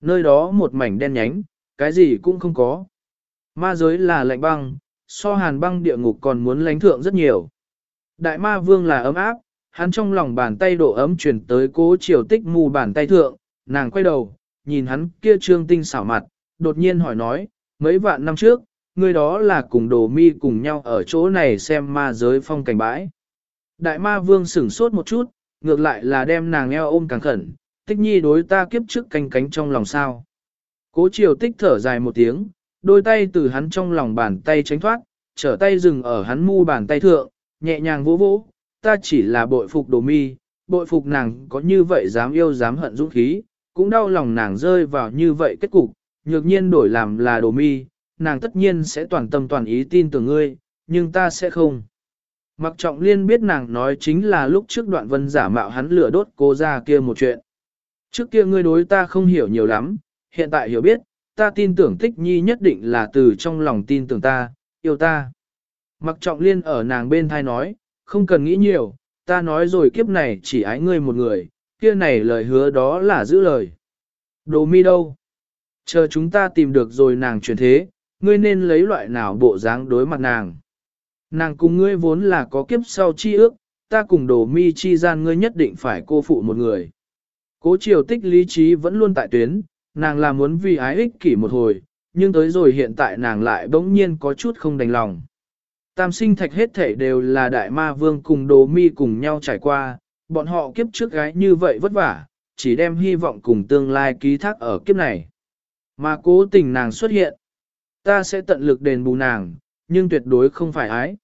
Nơi đó một mảnh đen nhánh, cái gì cũng không có. Ma giới là lạnh băng, so hàn băng địa ngục còn muốn lánh thượng rất nhiều. Đại ma vương là ấm áp, hắn trong lòng bàn tay độ ấm chuyển tới cố triều tích mù bàn tay thượng, nàng quay đầu, nhìn hắn kia trương tinh xảo mặt, đột nhiên hỏi nói, mấy vạn năm trước, người đó là cùng đồ mi cùng nhau ở chỗ này xem ma giới phong cảnh bãi. Đại ma vương sửng sốt một chút, ngược lại là đem nàng eo ôm càng khẩn, tích nhi đối ta kiếp trước canh cánh trong lòng sao. Cố triều tích thở dài một tiếng, đôi tay từ hắn trong lòng bàn tay tránh thoát, trở tay dừng ở hắn mu bàn tay thượng, nhẹ nhàng vỗ vỗ, ta chỉ là bội phục đồ mi, bội phục nàng có như vậy dám yêu dám hận dũng khí, cũng đau lòng nàng rơi vào như vậy kết cục, nhược nhiên đổi làm là đồ mi, nàng tất nhiên sẽ toàn tâm toàn ý tin tưởng ngươi, nhưng ta sẽ không. Mặc trọng liên biết nàng nói chính là lúc trước đoạn vân giả mạo hắn lửa đốt cô ra kia một chuyện. Trước kia ngươi đối ta không hiểu nhiều lắm, hiện tại hiểu biết, ta tin tưởng tích nhi nhất định là từ trong lòng tin tưởng ta, yêu ta. Mặc trọng liên ở nàng bên thai nói, không cần nghĩ nhiều, ta nói rồi kiếp này chỉ ái ngươi một người, kia này lời hứa đó là giữ lời. Đồ mi đâu? Chờ chúng ta tìm được rồi nàng chuyển thế, ngươi nên lấy loại nào bộ dáng đối mặt nàng. Nàng cùng ngươi vốn là có kiếp sau chi ước, ta cùng đồ mi chi gian ngươi nhất định phải cô phụ một người. Cố triều tích lý trí vẫn luôn tại tuyến, nàng là muốn vì ái ích kỷ một hồi, nhưng tới rồi hiện tại nàng lại bỗng nhiên có chút không đành lòng. Tam sinh thạch hết thể đều là đại ma vương cùng đồ mi cùng nhau trải qua, bọn họ kiếp trước gái như vậy vất vả, chỉ đem hy vọng cùng tương lai ký thác ở kiếp này. Mà cố tình nàng xuất hiện, ta sẽ tận lực đền bù nàng, nhưng tuyệt đối không phải ái.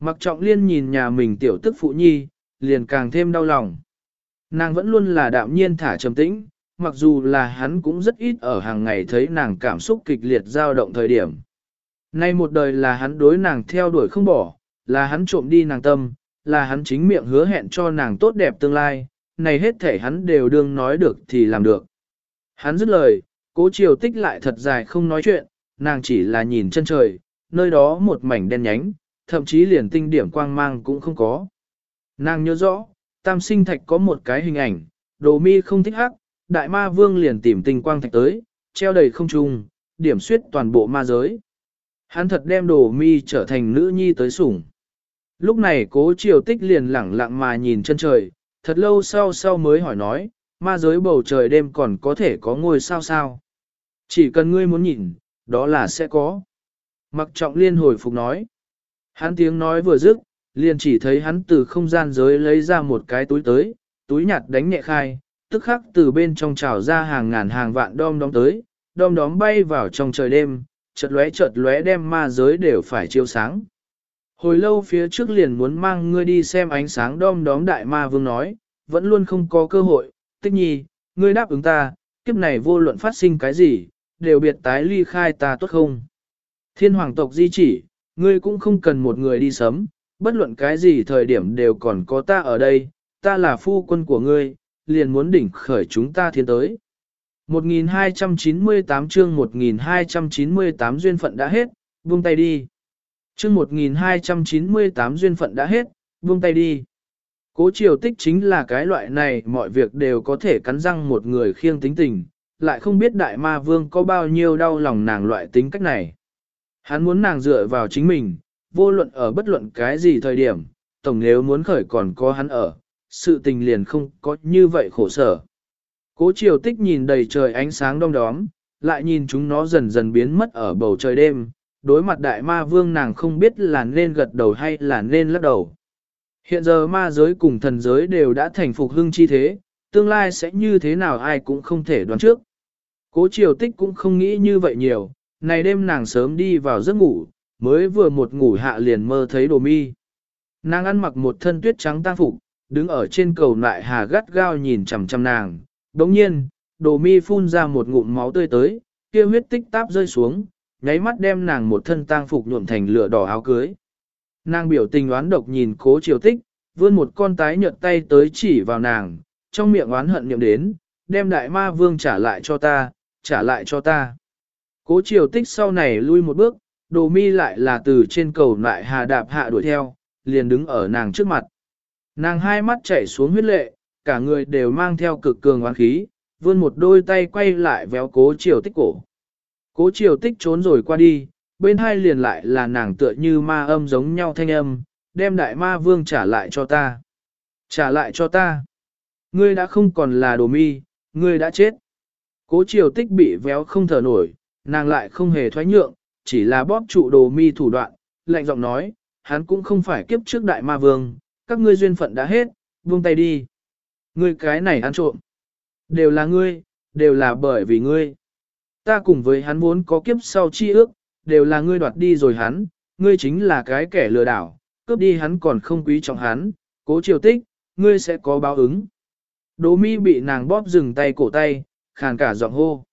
Mặc trọng liên nhìn nhà mình tiểu tức phụ nhi, liền càng thêm đau lòng. Nàng vẫn luôn là đạm nhiên thả trầm tĩnh, mặc dù là hắn cũng rất ít ở hàng ngày thấy nàng cảm xúc kịch liệt dao động thời điểm. Nay một đời là hắn đối nàng theo đuổi không bỏ, là hắn trộm đi nàng tâm, là hắn chính miệng hứa hẹn cho nàng tốt đẹp tương lai, này hết thể hắn đều đương nói được thì làm được. Hắn dứt lời, cố chiều tích lại thật dài không nói chuyện, nàng chỉ là nhìn chân trời, nơi đó một mảnh đen nhánh, thậm chí liền tinh điểm quang mang cũng không có. Nàng nhớ rõ, tam sinh thạch có một cái hình ảnh, đồ mi không thích hắc, đại ma vương liền tìm tinh quang thạch tới, treo đầy không trung, điểm suyết toàn bộ ma giới. Hắn thật đem đồ mi trở thành nữ nhi tới sủng. Lúc này cố triều tích liền lẳng lặng mà nhìn chân trời, thật lâu sau sau mới hỏi nói, ma giới bầu trời đêm còn có thể có ngôi sao sao. Chỉ cần ngươi muốn nhìn, đó là sẽ có. Mặc trọng liên hồi phục nói. Hắn tiếng nói vừa dứt, liền chỉ thấy hắn từ không gian giới lấy ra một cái túi tới, túi nhạt đánh nhẹ khai, tức khắc từ bên trong trào ra hàng ngàn hàng vạn đom đóm tới, đom đóm bay vào trong trời đêm, chợt lóe chợt lóe đem ma giới đều phải chiếu sáng. Hồi lâu phía trước liền muốn mang ngươi đi xem ánh sáng đom đóm đại ma vương nói, vẫn luôn không có cơ hội, tích nhi, ngươi đáp ứng ta, kiếp này vô luận phát sinh cái gì, đều biệt tái ly khai ta tốt không? Thiên hoàng tộc di chỉ, ngươi cũng không cần một người đi sớm, bất luận cái gì thời điểm đều còn có ta ở đây, ta là phu quân của ngươi, liền muốn đỉnh khởi chúng ta thiên tới. 1298 chương 1298 duyên phận đã hết, buông tay đi. Chương 1298 duyên phận đã hết, buông tay đi. Cố triều tích chính là cái loại này mọi việc đều có thể cắn răng một người khiêng tính tình, lại không biết đại ma vương có bao nhiêu đau lòng nàng loại tính cách này. Hắn muốn nàng dựa vào chính mình, vô luận ở bất luận cái gì thời điểm, tổng nếu muốn khởi còn có hắn ở, sự tình liền không có như vậy khổ sở. Cố triều tích nhìn đầy trời ánh sáng đông đóm, lại nhìn chúng nó dần dần biến mất ở bầu trời đêm, đối mặt đại ma vương nàng không biết là nên gật đầu hay là nên lắc đầu. Hiện giờ ma giới cùng thần giới đều đã thành phục hưng chi thế, tương lai sẽ như thế nào ai cũng không thể đoán trước. Cố triều tích cũng không nghĩ như vậy nhiều, này đêm nàng sớm đi vào giấc ngủ, mới vừa một ngủ hạ liền mơ thấy đồ mi. Nàng ăn mặc một thân tuyết trắng tang phục, đứng ở trên cầu lại hà gắt gao nhìn chằm chằm nàng. Đồng nhiên, đồ mi phun ra một ngụm máu tươi tới, kia huyết tích táp rơi xuống, nháy mắt đem nàng một thân tang phục nhuộm thành lửa đỏ áo cưới. Nàng biểu tình oán độc nhìn cố triều tích, vươn một con tái nhợt tay tới chỉ vào nàng, trong miệng oán hận niệm đến, đem đại ma vương trả lại cho ta, trả lại cho ta. Cố triều tích sau này lui một bước, đồ mi lại là từ trên cầu lại hà đạp hạ đuổi theo, liền đứng ở nàng trước mặt. Nàng hai mắt chảy xuống huyết lệ, cả người đều mang theo cực cường oán khí, vươn một đôi tay quay lại véo cố triều tích cổ. Cố triều tích trốn rồi qua đi, bên hai liền lại là nàng tựa như ma âm giống nhau thanh âm, đem đại ma vương trả lại cho ta. Trả lại cho ta. Ngươi đã không còn là đồ mi, ngươi đã chết. Cố triều tích bị véo không thở nổi, nàng lại không hề thoái nhượng, chỉ là bóp trụ đồ mi thủ đoạn, lạnh giọng nói, hắn cũng không phải kiếp trước đại ma vương, các ngươi duyên phận đã hết, buông tay đi. Ngươi cái này ăn trộm. Đều là ngươi, đều là bởi vì ngươi. Ta cùng với hắn muốn có kiếp sau chi ước, đều là ngươi đoạt đi rồi hắn, ngươi chính là cái kẻ lừa đảo, cướp đi hắn còn không quý trọng hắn, cố triều tích, ngươi sẽ có báo ứng. Đỗ mi bị nàng bóp dừng tay cổ tay, khàn cả giọng hô.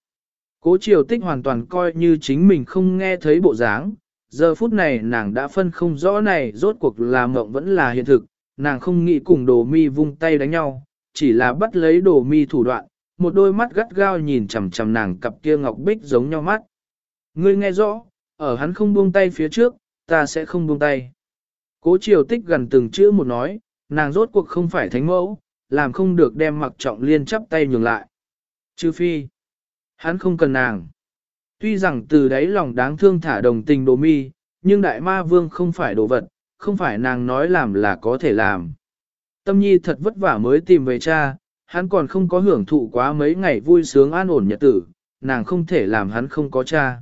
Cố triều tích hoàn toàn coi như chính mình không nghe thấy bộ dáng, giờ phút này nàng đã phân không rõ này rốt cuộc là mộng vẫn là hiện thực, nàng không nghĩ cùng đồ mi vung tay đánh nhau, chỉ là bắt lấy đồ mi thủ đoạn, một đôi mắt gắt gao nhìn chằm chằm nàng cặp kia ngọc bích giống nhau mắt. Ngươi nghe rõ, ở hắn không buông tay phía trước, ta sẽ không buông tay. Cố triều tích gần từng chữ một nói, nàng rốt cuộc không phải thánh mẫu, làm không được đem mặc trọng liên chắp tay nhường lại. Chư phi, hắn không cần nàng. Tuy rằng từ đấy lòng đáng thương thả đồng tình đồ mi, nhưng đại ma vương không phải đồ vật, không phải nàng nói làm là có thể làm. Tâm nhi thật vất vả mới tìm về cha, hắn còn không có hưởng thụ quá mấy ngày vui sướng an ổn nhật tử, nàng không thể làm hắn không có cha.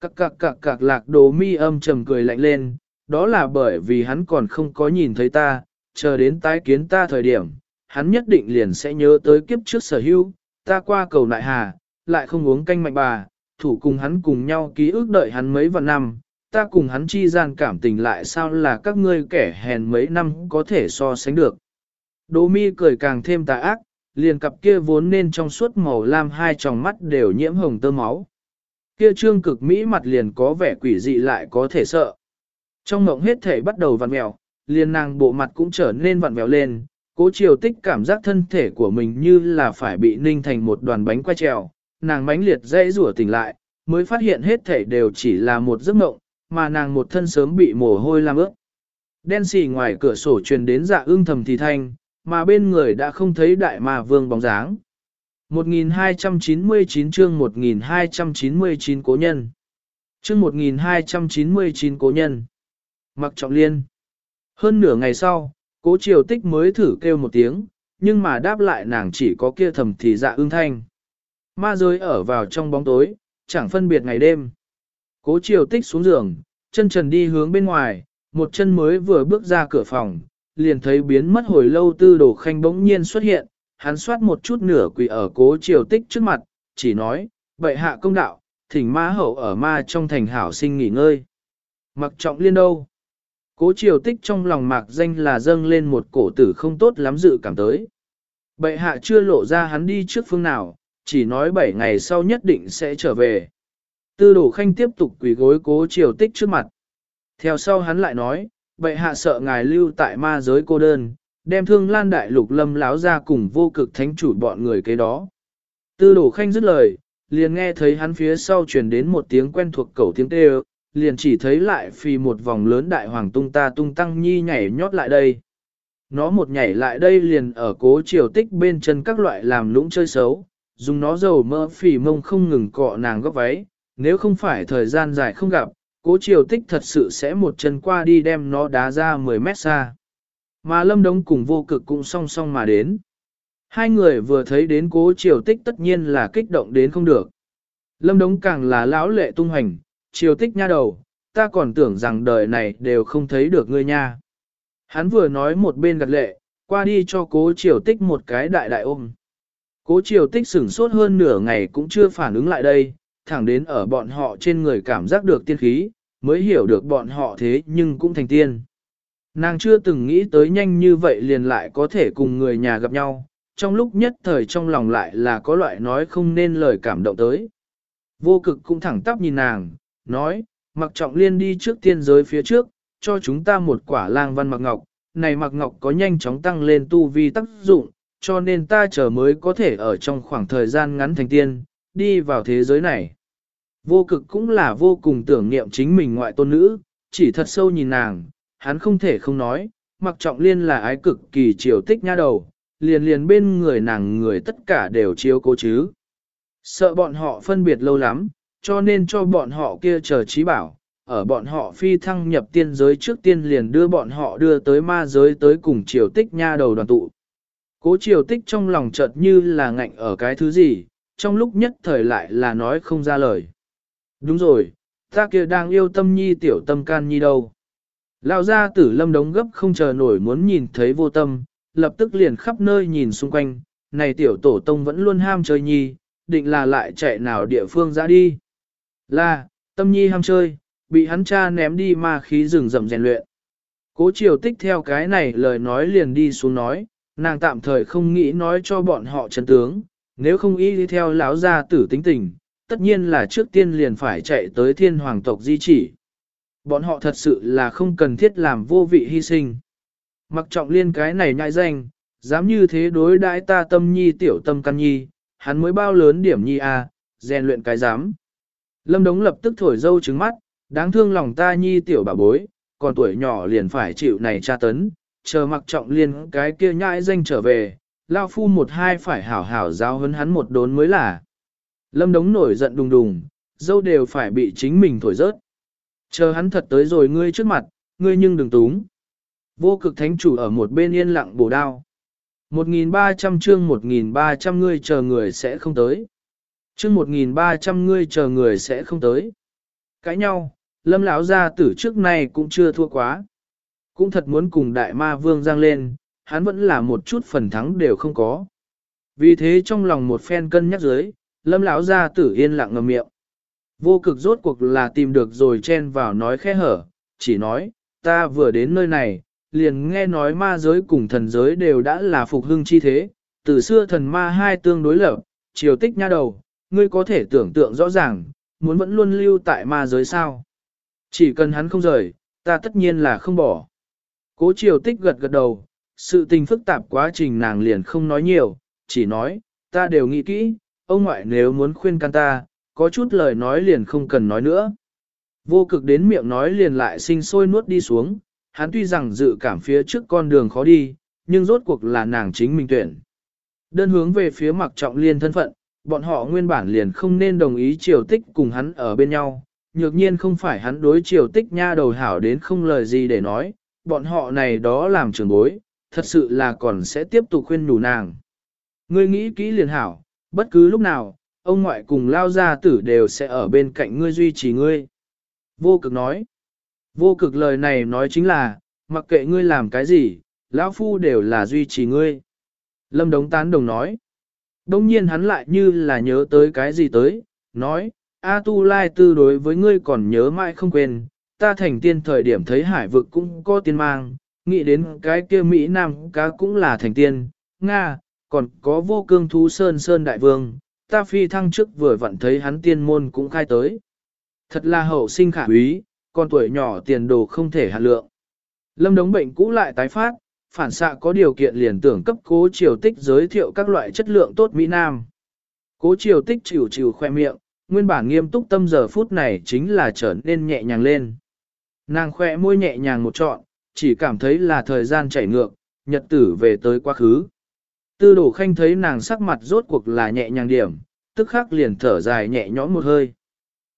Cạc cạc cạc cạc lạc đồ mi âm trầm cười lạnh lên, đó là bởi vì hắn còn không có nhìn thấy ta, chờ đến tái kiến ta thời điểm, hắn nhất định liền sẽ nhớ tới kiếp trước sở hữu, ta qua cầu nại hà, lại không uống canh mạnh bà, thủ cùng hắn cùng nhau ký ức đợi hắn mấy vạn năm, ta cùng hắn chi gian cảm tình lại sao là các ngươi kẻ hèn mấy năm có thể so sánh được. Đỗ mi cười càng thêm tà ác, liền cặp kia vốn nên trong suốt màu lam hai tròng mắt đều nhiễm hồng tơ máu. Kia trương cực mỹ mặt liền có vẻ quỷ dị lại có thể sợ. Trong mộng hết thể bắt đầu vặn mèo, liền nàng bộ mặt cũng trở nên vặn vẹo lên, cố chiều tích cảm giác thân thể của mình như là phải bị ninh thành một đoàn bánh quay trèo, nàng mãnh liệt dãy rủa tỉnh lại, mới phát hiện hết thể đều chỉ là một giấc mộng, mà nàng một thân sớm bị mồ hôi làm ướt. Đen xì ngoài cửa sổ truyền đến dạ ương thầm thì thanh, mà bên người đã không thấy đại ma vương bóng dáng. 1299 chương 1299 cố nhân. Chương 1299 cố nhân. Mặc trọng liên. Hơn nửa ngày sau, cố triều tích mới thử kêu một tiếng, nhưng mà đáp lại nàng chỉ có kia thầm thì dạ ương thanh. Ma giới ở vào trong bóng tối, chẳng phân biệt ngày đêm. Cố triều tích xuống giường, chân trần đi hướng bên ngoài, một chân mới vừa bước ra cửa phòng, liền thấy biến mất hồi lâu tư đồ khanh bỗng nhiên xuất hiện, hắn soát một chút nửa quỳ ở cố triều tích trước mặt, chỉ nói, bệ hạ công đạo, thỉnh ma hậu ở ma trong thành hảo sinh nghỉ ngơi. Mặc trọng liên đâu? Cố triều tích trong lòng mạc danh là dâng lên một cổ tử không tốt lắm dự cảm tới. Bệ hạ chưa lộ ra hắn đi trước phương nào, chỉ nói 7 ngày sau nhất định sẽ trở về. Tư đổ khanh tiếp tục quỳ gối cố triều tích trước mặt. Theo sau hắn lại nói, bệ hạ sợ ngài lưu tại ma giới cô đơn, đem thương lan đại lục lâm láo ra cùng vô cực thánh chủ bọn người kế đó. Tư đổ khanh dứt lời, liền nghe thấy hắn phía sau truyền đến một tiếng quen thuộc cầu tiếng kêu, liền chỉ thấy lại phi một vòng lớn đại hoàng tung ta tung tăng nhi nhảy nhót lại đây. Nó một nhảy lại đây liền ở cố triều tích bên chân các loại làm lũng chơi xấu, dùng nó dầu mỡ phì mông không ngừng cọ nàng góc váy, nếu không phải thời gian dài không gặp, cố triều tích thật sự sẽ một chân qua đi đem nó đá ra 10 mét xa. Mà lâm đống cùng vô cực cũng song song mà đến. Hai người vừa thấy đến cố triều tích tất nhiên là kích động đến không được. Lâm đống càng là lão lệ tung hành, triều tích nha đầu, ta còn tưởng rằng đời này đều không thấy được ngươi nha. Hắn vừa nói một bên gật lệ, qua đi cho cố triều tích một cái đại đại ôm. Cố triều tích sửng sốt hơn nửa ngày cũng chưa phản ứng lại đây, thẳng đến ở bọn họ trên người cảm giác được tiên khí, mới hiểu được bọn họ thế nhưng cũng thành tiên. Nàng chưa từng nghĩ tới nhanh như vậy liền lại có thể cùng người nhà gặp nhau, trong lúc nhất thời trong lòng lại là có loại nói không nên lời cảm động tới. Vô cực cũng thẳng tắp nhìn nàng, nói, mặc trọng liên đi trước tiên giới phía trước, cho chúng ta một quả lang văn mặc ngọc, này mặc ngọc có nhanh chóng tăng lên tu vi tác dụng, cho nên ta chờ mới có thể ở trong khoảng thời gian ngắn thành tiên, đi vào thế giới này. Vô cực cũng là vô cùng tưởng niệm chính mình ngoại tôn nữ, chỉ thật sâu nhìn nàng, hắn không thể không nói, mặc trọng liên là ái cực kỳ chiều tích nha đầu, liền liền bên người nàng người tất cả đều chiếu cố chứ. Sợ bọn họ phân biệt lâu lắm, cho nên cho bọn họ kia chờ trí bảo, ở bọn họ phi thăng nhập tiên giới trước tiên liền đưa bọn họ đưa tới ma giới tới cùng triều tích nha đầu đoàn tụ. Cố triều tích trong lòng chợt như là ngạnh ở cái thứ gì, trong lúc nhất thời lại là nói không ra lời. Đúng rồi, ta kia đang yêu tâm nhi tiểu tâm can nhi đâu. Lão gia tử lâm đống gấp không chờ nổi muốn nhìn thấy vô tâm, lập tức liền khắp nơi nhìn xung quanh, này tiểu tổ tông vẫn luôn ham chơi nhi, định là lại chạy nào địa phương ra đi. Là, tâm nhi ham chơi, bị hắn cha ném đi mà khí rừng rậm rèn luyện. Cố triều tích theo cái này lời nói liền đi xuống nói, nàng tạm thời không nghĩ nói cho bọn họ chân tướng, nếu không ý đi theo lão gia tử tính tình, tất nhiên là trước tiên liền phải chạy tới thiên hoàng tộc di chỉ. Bọn họ thật sự là không cần thiết làm vô vị hy sinh. Mặc trọng liên cái này nhại danh, dám như thế đối đãi ta tâm nhi tiểu tâm căn nhi, hắn mới bao lớn điểm nhi a, à, rèn luyện cái dám. Lâm Đống lập tức thổi dâu trứng mắt, đáng thương lòng ta nhi tiểu bà bối, còn tuổi nhỏ liền phải chịu này tra tấn, chờ mặc trọng liên cái kia nhãi danh trở về, lao phu một hai phải hảo hảo giao hấn hắn một đốn mới là. Lâm Đống nổi giận đùng đùng, dâu đều phải bị chính mình thổi rớt. Chờ hắn thật tới rồi ngươi trước mặt, ngươi nhưng đừng túng. Vô cực thánh chủ ở một bên yên lặng bổ đao. 1.300 chương 1.300 ngươi chờ người sẽ không tới. Chương 1.300 ngươi chờ người sẽ không tới. Cãi nhau, lâm lão gia tử trước nay cũng chưa thua quá. Cũng thật muốn cùng đại ma vương giang lên, hắn vẫn là một chút phần thắng đều không có. Vì thế trong lòng một phen cân nhắc dưới, lâm lão gia tử yên lặng ngầm miệng. Vô cực rốt cuộc là tìm được rồi chen vào nói khẽ hở, chỉ nói, ta vừa đến nơi này, liền nghe nói ma giới cùng thần giới đều đã là phục hưng chi thế, từ xưa thần ma hai tương đối lập, triều tích nha đầu, ngươi có thể tưởng tượng rõ ràng, muốn vẫn luôn lưu tại ma giới sao. Chỉ cần hắn không rời, ta tất nhiên là không bỏ. Cố triều tích gật gật đầu, sự tình phức tạp quá trình nàng liền không nói nhiều, chỉ nói, ta đều nghĩ kỹ, ông ngoại nếu muốn khuyên can ta, có chút lời nói liền không cần nói nữa. Vô cực đến miệng nói liền lại sinh sôi nuốt đi xuống, hắn tuy rằng dự cảm phía trước con đường khó đi, nhưng rốt cuộc là nàng chính mình tuyển. Đơn hướng về phía mặc trọng liên thân phận, bọn họ nguyên bản liền không nên đồng ý triều tích cùng hắn ở bên nhau, nhược nhiên không phải hắn đối triều tích nha đầu hảo đến không lời gì để nói, bọn họ này đó làm trường bối, thật sự là còn sẽ tiếp tục khuyên đủ nàng. Ngươi nghĩ kỹ liền hảo, bất cứ lúc nào, ông ngoại cùng lao gia tử đều sẽ ở bên cạnh ngươi duy trì ngươi. Vô cực nói, vô cực lời này nói chính là, mặc kệ ngươi làm cái gì, lão phu đều là duy trì ngươi. Lâm Đống tán đồng nói. Đông nhiên hắn lại như là nhớ tới cái gì tới, nói, A Tu Lai Tư đối với ngươi còn nhớ mãi không quên, ta thành tiên thời điểm thấy hải vực cũng có tiên mang, nghĩ đến cái kia Mỹ Nam cá cũng là thành tiên, Nga, còn có vô cương thú Sơn Sơn Đại Vương, ta phi thăng trước vừa vặn thấy hắn tiên môn cũng khai tới. Thật là hậu sinh khả quý, con tuổi nhỏ tiền đồ không thể hạt lượng. Lâm đống bệnh cũ lại tái phát, phản xạ có điều kiện liền tưởng cấp cố triều tích giới thiệu các loại chất lượng tốt Mỹ Nam. Cố triều tích chịu chịu khoe miệng, nguyên bản nghiêm túc tâm giờ phút này chính là trở nên nhẹ nhàng lên. Nàng khoe môi nhẹ nhàng một trọn, chỉ cảm thấy là thời gian chảy ngược, nhật tử về tới quá khứ. Tư đổ khanh thấy nàng sắc mặt rốt cuộc là nhẹ nhàng điểm, tức khắc liền thở dài nhẹ nhõm một hơi.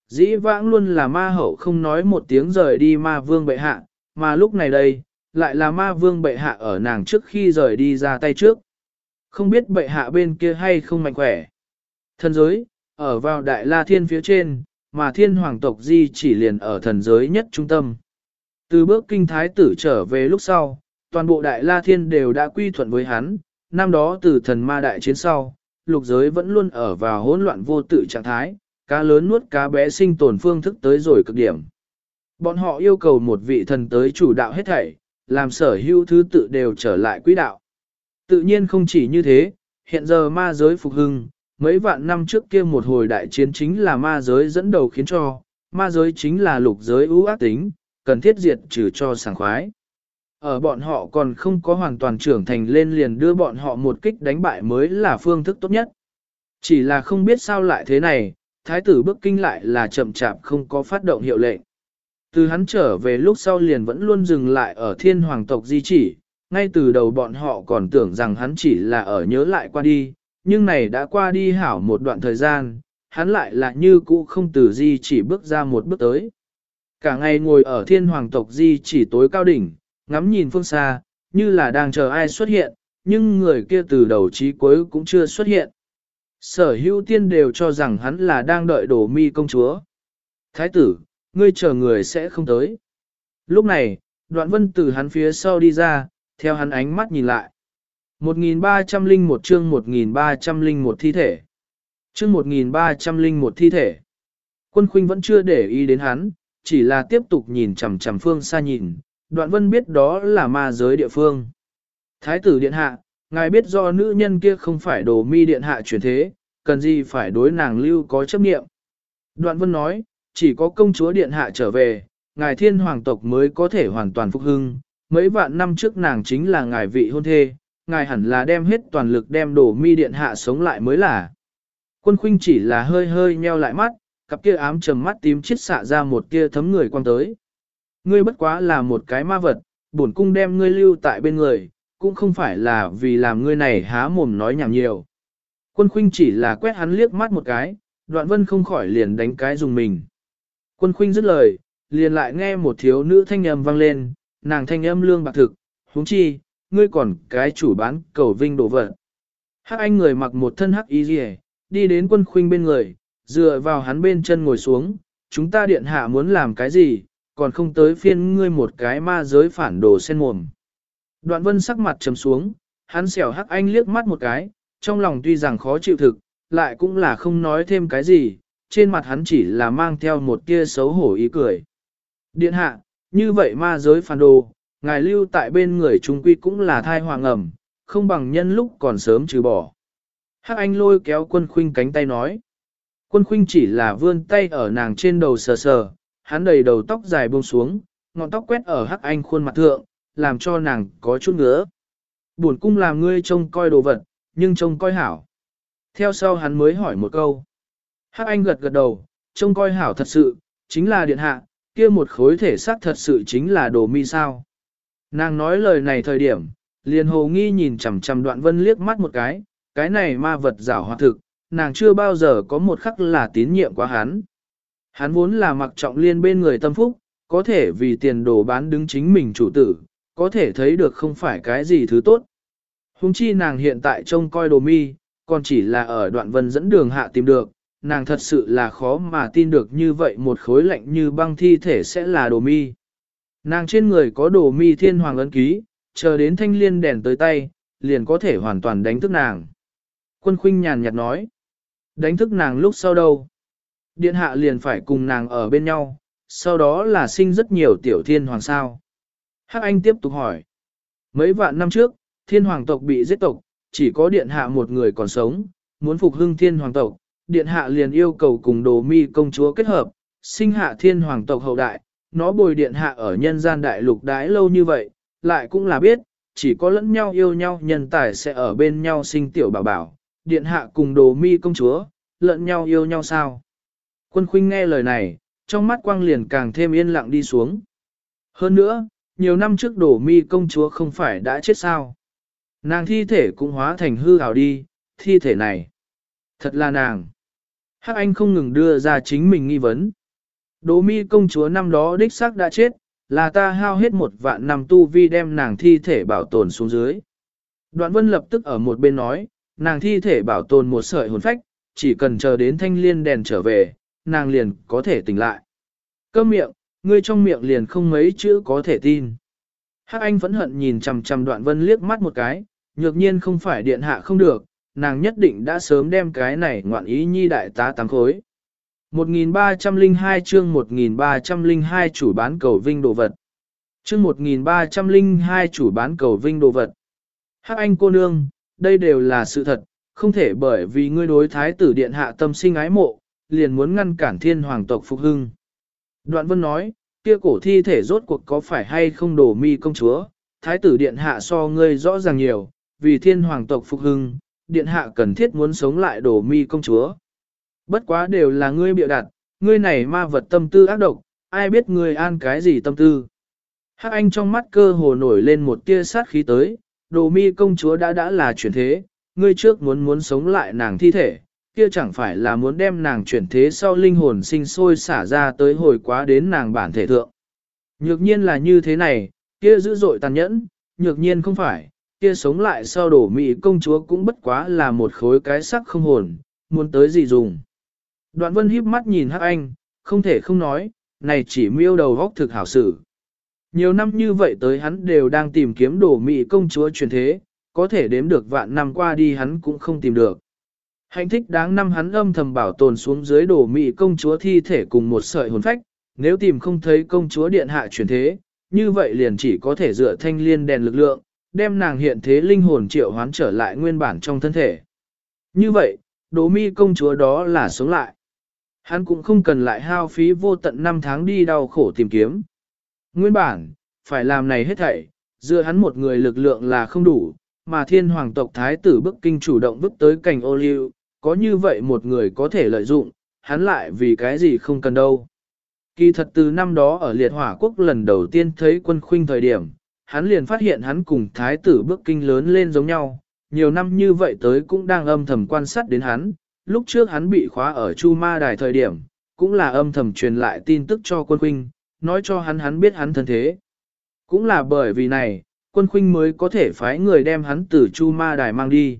Dĩ vãng luôn là ma hậu không nói một tiếng rời đi ma vương bệ hạ, mà lúc này đây, lại là ma vương bệ hạ ở nàng trước khi rời đi ra tay trước. Không biết bệ hạ bên kia hay không mạnh khỏe. Thần giới, ở vào đại la thiên phía trên, mà thiên hoàng tộc di chỉ liền ở thần giới nhất trung tâm. Từ bước kinh thái tử trở về lúc sau, toàn bộ đại la thiên đều đã quy thuận với hắn, năm đó từ thần ma đại chiến sau, lục giới vẫn luôn ở vào hỗn loạn vô tự trạng thái, cá lớn nuốt cá bé sinh tồn phương thức tới rồi cực điểm. Bọn họ yêu cầu một vị thần tới chủ đạo hết thảy, làm sở hữu thứ tự đều trở lại quỹ đạo. Tự nhiên không chỉ như thế, hiện giờ ma giới phục hưng, mấy vạn năm trước kia một hồi đại chiến chính là ma giới dẫn đầu khiến cho, ma giới chính là lục giới ưu ác tính, cần thiết diệt trừ cho sảng khoái. Ở bọn họ còn không có hoàn toàn trưởng thành lên liền đưa bọn họ một kích đánh bại mới là phương thức tốt nhất. Chỉ là không biết sao lại thế này, thái tử bước kinh lại là chậm chạp không có phát động hiệu lệnh. Từ hắn trở về lúc sau liền vẫn luôn dừng lại ở thiên hoàng tộc di chỉ, ngay từ đầu bọn họ còn tưởng rằng hắn chỉ là ở nhớ lại qua đi, nhưng này đã qua đi hảo một đoạn thời gian, hắn lại là như cũ không từ di chỉ bước ra một bước tới. Cả ngày ngồi ở thiên hoàng tộc di chỉ tối cao đỉnh, ngắm nhìn phương xa, như là đang chờ ai xuất hiện, nhưng người kia từ đầu chí cuối cũng chưa xuất hiện. Sở hữu tiên đều cho rằng hắn là đang đợi đổ mi công chúa. Thái tử, ngươi chờ người sẽ không tới. Lúc này, đoạn vân từ hắn phía sau đi ra, theo hắn ánh mắt nhìn lại. 1301 chương 1301 thi thể. Chương 1301 thi thể. Quân khuynh vẫn chưa để ý đến hắn, chỉ là tiếp tục nhìn chằm chằm phương xa nhìn, đoạn vân biết đó là ma giới địa phương. Thái tử điện hạ, ngài biết do nữ nhân kia không phải đồ mi điện hạ chuyển thế, cần gì phải đối nàng lưu có chấp nghiệm. Đoạn vân nói, chỉ có công chúa điện hạ trở về, ngài thiên hoàng tộc mới có thể hoàn toàn phục hưng, mấy vạn năm trước nàng chính là ngài vị hôn thê, ngài hẳn là đem hết toàn lực đem đồ mi điện hạ sống lại mới là. Quân khuynh chỉ là hơi hơi nheo lại mắt, cặp kia ám trầm mắt tím chết xạ ra một kia thấm người quang tới. Ngươi bất quá là một cái ma vật, bổn cung đem ngươi lưu tại bên người, cũng không phải là vì làm ngươi này há mồm nói nhảm nhiều. Quân khuynh chỉ là quét hắn liếc mắt một cái, đoạn vân không khỏi liền đánh cái dùng mình. Quân khuynh dứt lời, liền lại nghe một thiếu nữ thanh âm vang lên, nàng thanh âm lương bạc thực, huống chi, ngươi còn cái chủ bán cầu vinh đổ vật. Hắc anh người mặc một thân hắc y rìa, đi đến quân khuynh bên người, dựa vào hắn bên chân ngồi xuống, chúng ta điện hạ muốn làm cái gì, còn không tới phiên ngươi một cái ma giới phản đồ sen mồm. Đoạn vân sắc mặt trầm xuống, hắn xẻo hắc anh liếc mắt một cái, trong lòng tuy rằng khó chịu thực, lại cũng là không nói thêm cái gì, trên mặt hắn chỉ là mang theo một tia xấu hổ ý cười. Điện hạ, như vậy ma giới phản đồ, ngài lưu tại bên người trung quy cũng là thai hoàng ẩm, không bằng nhân lúc còn sớm trừ bỏ. Hắc anh lôi kéo quân khuynh cánh tay nói. Quân khuynh chỉ là vươn tay ở nàng trên đầu sờ sờ, hắn đầy đầu tóc dài buông xuống, ngọn tóc quét ở hắc anh khuôn mặt thượng, làm cho nàng có chút ngứa. Buồn cung làm ngươi trông coi đồ vật, nhưng trông coi hảo. Theo sau hắn mới hỏi một câu. Hắc anh gật gật đầu, trông coi hảo thật sự, chính là điện hạ, kia một khối thể xác thật sự chính là đồ mi sao. Nàng nói lời này thời điểm, liền hồ nghi nhìn chằm chằm đoạn vân liếc mắt một cái, cái này ma vật giả hoạt thực, nàng chưa bao giờ có một khắc là tín nhiệm quá hắn. Hắn vốn là mặc trọng liên bên người tâm phúc, có thể vì tiền đồ bán đứng chính mình chủ tử, có thể thấy được không phải cái gì thứ tốt. Hùng chi nàng hiện tại trông coi đồ mi, còn chỉ là ở đoạn vân dẫn đường hạ tìm được, nàng thật sự là khó mà tin được như vậy một khối lạnh như băng thi thể sẽ là đồ mi. Nàng trên người có đồ mi thiên hoàng ấn ký, chờ đến thanh liên đèn tới tay, liền có thể hoàn toàn đánh thức nàng. Quân khuynh nhàn nhạt nói, đánh thức nàng lúc sau đâu? Điện hạ liền phải cùng nàng ở bên nhau, sau đó là sinh rất nhiều tiểu thiên hoàng sao. Hắc Anh tiếp tục hỏi, mấy vạn năm trước, thiên hoàng tộc bị giết tộc, chỉ có điện hạ một người còn sống, muốn phục hưng thiên hoàng tộc, điện hạ liền yêu cầu cùng đồ mi công chúa kết hợp, sinh hạ thiên hoàng tộc hậu đại, nó bồi điện hạ ở nhân gian đại lục đái lâu như vậy, lại cũng là biết, chỉ có lẫn nhau yêu nhau nhân tài sẽ ở bên nhau sinh tiểu bảo bảo, điện hạ cùng đồ mi công chúa, lẫn nhau yêu nhau sao. Quân khuynh nghe lời này, trong mắt quang liền càng thêm yên lặng đi xuống. Hơn nữa, nhiều năm trước đổ mi công chúa không phải đã chết sao. Nàng thi thể cũng hóa thành hư ảo đi, thi thể này. Thật là nàng. Hắc Anh không ngừng đưa ra chính mình nghi vấn. Đỗ mi công chúa năm đó đích xác đã chết, là ta hao hết một vạn năm tu vi đem nàng thi thể bảo tồn xuống dưới. Đoạn vân lập tức ở một bên nói, nàng thi thể bảo tồn một sợi hồn phách, chỉ cần chờ đến thanh liên đèn trở về, nàng liền có thể tỉnh lại. câm miệng, ngươi trong miệng liền không mấy chữ có thể tin. Hắc Anh phẫn hận nhìn chằm chằm đoạn vân liếc mắt một cái, nhược nhiên không phải điện hạ không được, nàng nhất định đã sớm đem cái này ngoạn ý nhi đại tá tám khối. 1302 chương 1302 chủ bán cầu vinh đồ vật. Chương 1302 chủ bán cầu vinh đồ vật. Hắc anh cô nương, đây đều là sự thật, không thể bởi vì ngươi đối thái tử điện hạ tâm sinh ái mộ, liền muốn ngăn cản thiên hoàng tộc phục hưng. Đoạn vân nói, kia cổ thi thể rốt cuộc có phải hay không đổ mi công chúa, thái tử điện hạ so ngươi rõ ràng nhiều, vì thiên hoàng tộc phục hưng, điện hạ cần thiết muốn sống lại đổ mi công chúa. Bất quá đều là ngươi bịa đặt, ngươi này ma vật tâm tư ác độc, ai biết ngươi an cái gì tâm tư. Hắc anh trong mắt cơ hồ nổi lên một tia sát khí tới, đồ mi công chúa đã đã là chuyển thế, ngươi trước muốn muốn sống lại nàng thi thể, kia chẳng phải là muốn đem nàng chuyển thế sau linh hồn sinh sôi xả ra tới hồi quá đến nàng bản thể thượng. Nhược nhiên là như thế này, kia dữ dội tàn nhẫn, nhược nhiên không phải, kia sống lại sau đổ mị công chúa cũng bất quá là một khối cái sắc không hồn, muốn tới gì dùng. Đoạn vân híp mắt nhìn hắc anh, không thể không nói, này chỉ miêu đầu góc thực hảo sử. Nhiều năm như vậy tới hắn đều đang tìm kiếm đổ mị công chúa truyền thế, có thể đếm được vạn năm qua đi hắn cũng không tìm được. Hành thích đáng năm hắn âm thầm bảo tồn xuống dưới đổ mị công chúa thi thể cùng một sợi hồn phách, nếu tìm không thấy công chúa điện hạ chuyển thế, như vậy liền chỉ có thể dựa thanh liên đèn lực lượng, đem nàng hiện thế linh hồn triệu hoán trở lại nguyên bản trong thân thể. Như vậy, đố mi công chúa đó là sống lại. Hắn cũng không cần lại hao phí vô tận năm tháng đi đau khổ tìm kiếm. Nguyên bản, phải làm này hết thảy, dựa hắn một người lực lượng là không đủ, mà thiên hoàng tộc thái tử bức kinh chủ động bước tới cảnh ô liu, có như vậy một người có thể lợi dụng, hắn lại vì cái gì không cần đâu. Kỳ thật từ năm đó ở liệt hỏa quốc lần đầu tiên thấy quân khuynh thời điểm, hắn liền phát hiện hắn cùng thái tử bước kinh lớn lên giống nhau, nhiều năm như vậy tới cũng đang âm thầm quan sát đến hắn, lúc trước hắn bị khóa ở Chu Ma Đài thời điểm, cũng là âm thầm truyền lại tin tức cho quân khuynh, nói cho hắn hắn biết hắn thân thế. Cũng là bởi vì này, quân khuynh mới có thể phái người đem hắn từ Chu Ma Đài mang đi.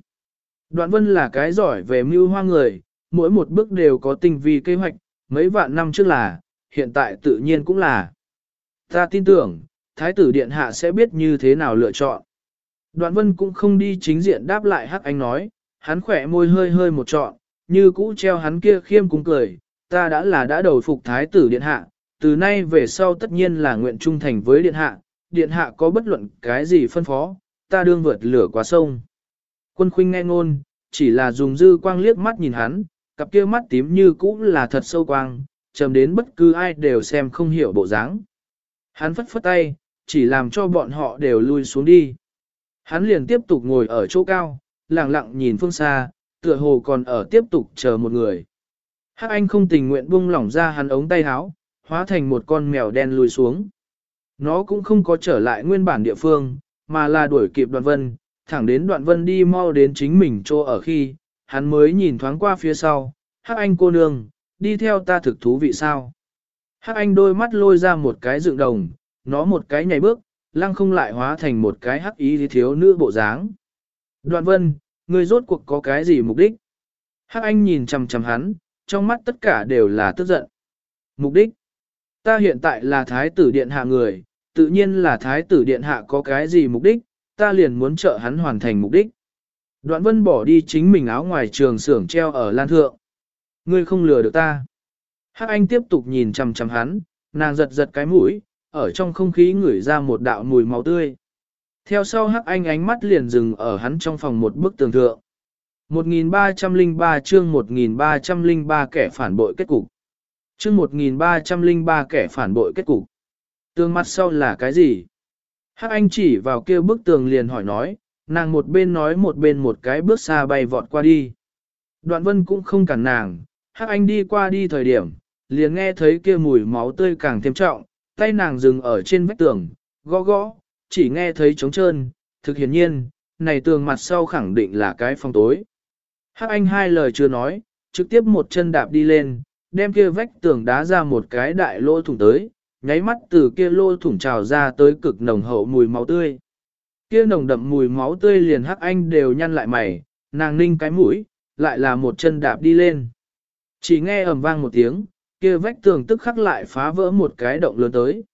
Đoạn vân là cái giỏi về mưu hoa người, mỗi một bước đều có tinh vi kế hoạch, mấy vạn năm trước là, hiện tại tự nhiên cũng là. Ta tin tưởng, Thái tử Điện Hạ sẽ biết như thế nào lựa chọn. Đoạn vân cũng không đi chính diện đáp lại hắc anh nói, hắn khỏe môi hơi hơi một trọn, như cũ treo hắn kia khiêm cung cười, ta đã là đã đầu phục Thái tử Điện Hạ, từ nay về sau tất nhiên là nguyện trung thành với Điện Hạ, Điện Hạ có bất luận cái gì phân phó, ta đương vượt lửa qua sông. Quân khuynh nghe ngôn, chỉ là dùng dư quang liếc mắt nhìn hắn, cặp kia mắt tím như cũ là thật sâu quang, trầm đến bất cứ ai đều xem không hiểu bộ dáng. Hắn phất phất tay, chỉ làm cho bọn họ đều lui xuống đi. Hắn liền tiếp tục ngồi ở chỗ cao, lặng lặng nhìn phương xa, tựa hồ còn ở tiếp tục chờ một người. Hắc Anh không tình nguyện buông lỏng ra hắn ống tay áo, hóa thành một con mèo đen lùi xuống. Nó cũng không có trở lại nguyên bản địa phương, mà là đuổi kịp Đoàn vân, thẳng đến đoạn vân đi mau đến chính mình chỗ ở khi, hắn mới nhìn thoáng qua phía sau, Hắc Anh cô nương, đi theo ta thực thú vị sao. Hắc Anh đôi mắt lôi ra một cái dựng đồng, nó một cái nhảy bước, lăng không lại hóa thành một cái hắc ý thiếu nữ bộ dáng. Đoạn vân, ngươi rốt cuộc có cái gì mục đích? Hắc Anh nhìn chằm chằm hắn, trong mắt tất cả đều là tức giận. Mục đích? Ta hiện tại là thái tử điện hạ người, tự nhiên là thái tử điện hạ có cái gì mục đích, ta liền muốn trợ hắn hoàn thành mục đích. Đoạn vân bỏ đi chính mình áo ngoài trường xưởng treo ở lan thượng. Ngươi không lừa được ta. Hắc Anh tiếp tục nhìn chằm chằm hắn, nàng giật giật cái mũi, ở trong không khí ngửi ra một đạo mùi máu tươi. Theo sau Hắc Anh ánh mắt liền dừng ở hắn trong phòng một bức tường thượng. 1303 chương 1303 kẻ phản bội kết cục. Chương 1303 kẻ phản bội kết cục. Tương mặt sau là cái gì? Hắc Anh chỉ vào kia bức tường liền hỏi nói, nàng một bên nói một bên một cái bước xa bay vọt qua đi. Đoạn vân cũng không cản nàng, Hắc Anh đi qua đi thời điểm, liền nghe thấy kia mùi máu tươi càng thêm trọng, tay nàng dừng ở trên vách tường, gõ gõ, chỉ nghe thấy trống trơn, thực hiển nhiên, này tường mặt sau khẳng định là cái phòng tối. Hắc Anh hai lời chưa nói, trực tiếp một chân đạp đi lên, đem kia vách tường đá ra một cái đại lỗ thủng tới, nháy mắt từ kia lô thủng trào ra tới cực nồng hậu mùi máu tươi. Kia nồng đậm mùi máu tươi liền Hắc Anh đều nhăn lại mày, nàng ninh cái mũi, lại là một chân đạp đi lên. Chỉ nghe ầm vang một tiếng, kia vách tường tức khắc lại phá vỡ một cái động lớn tới.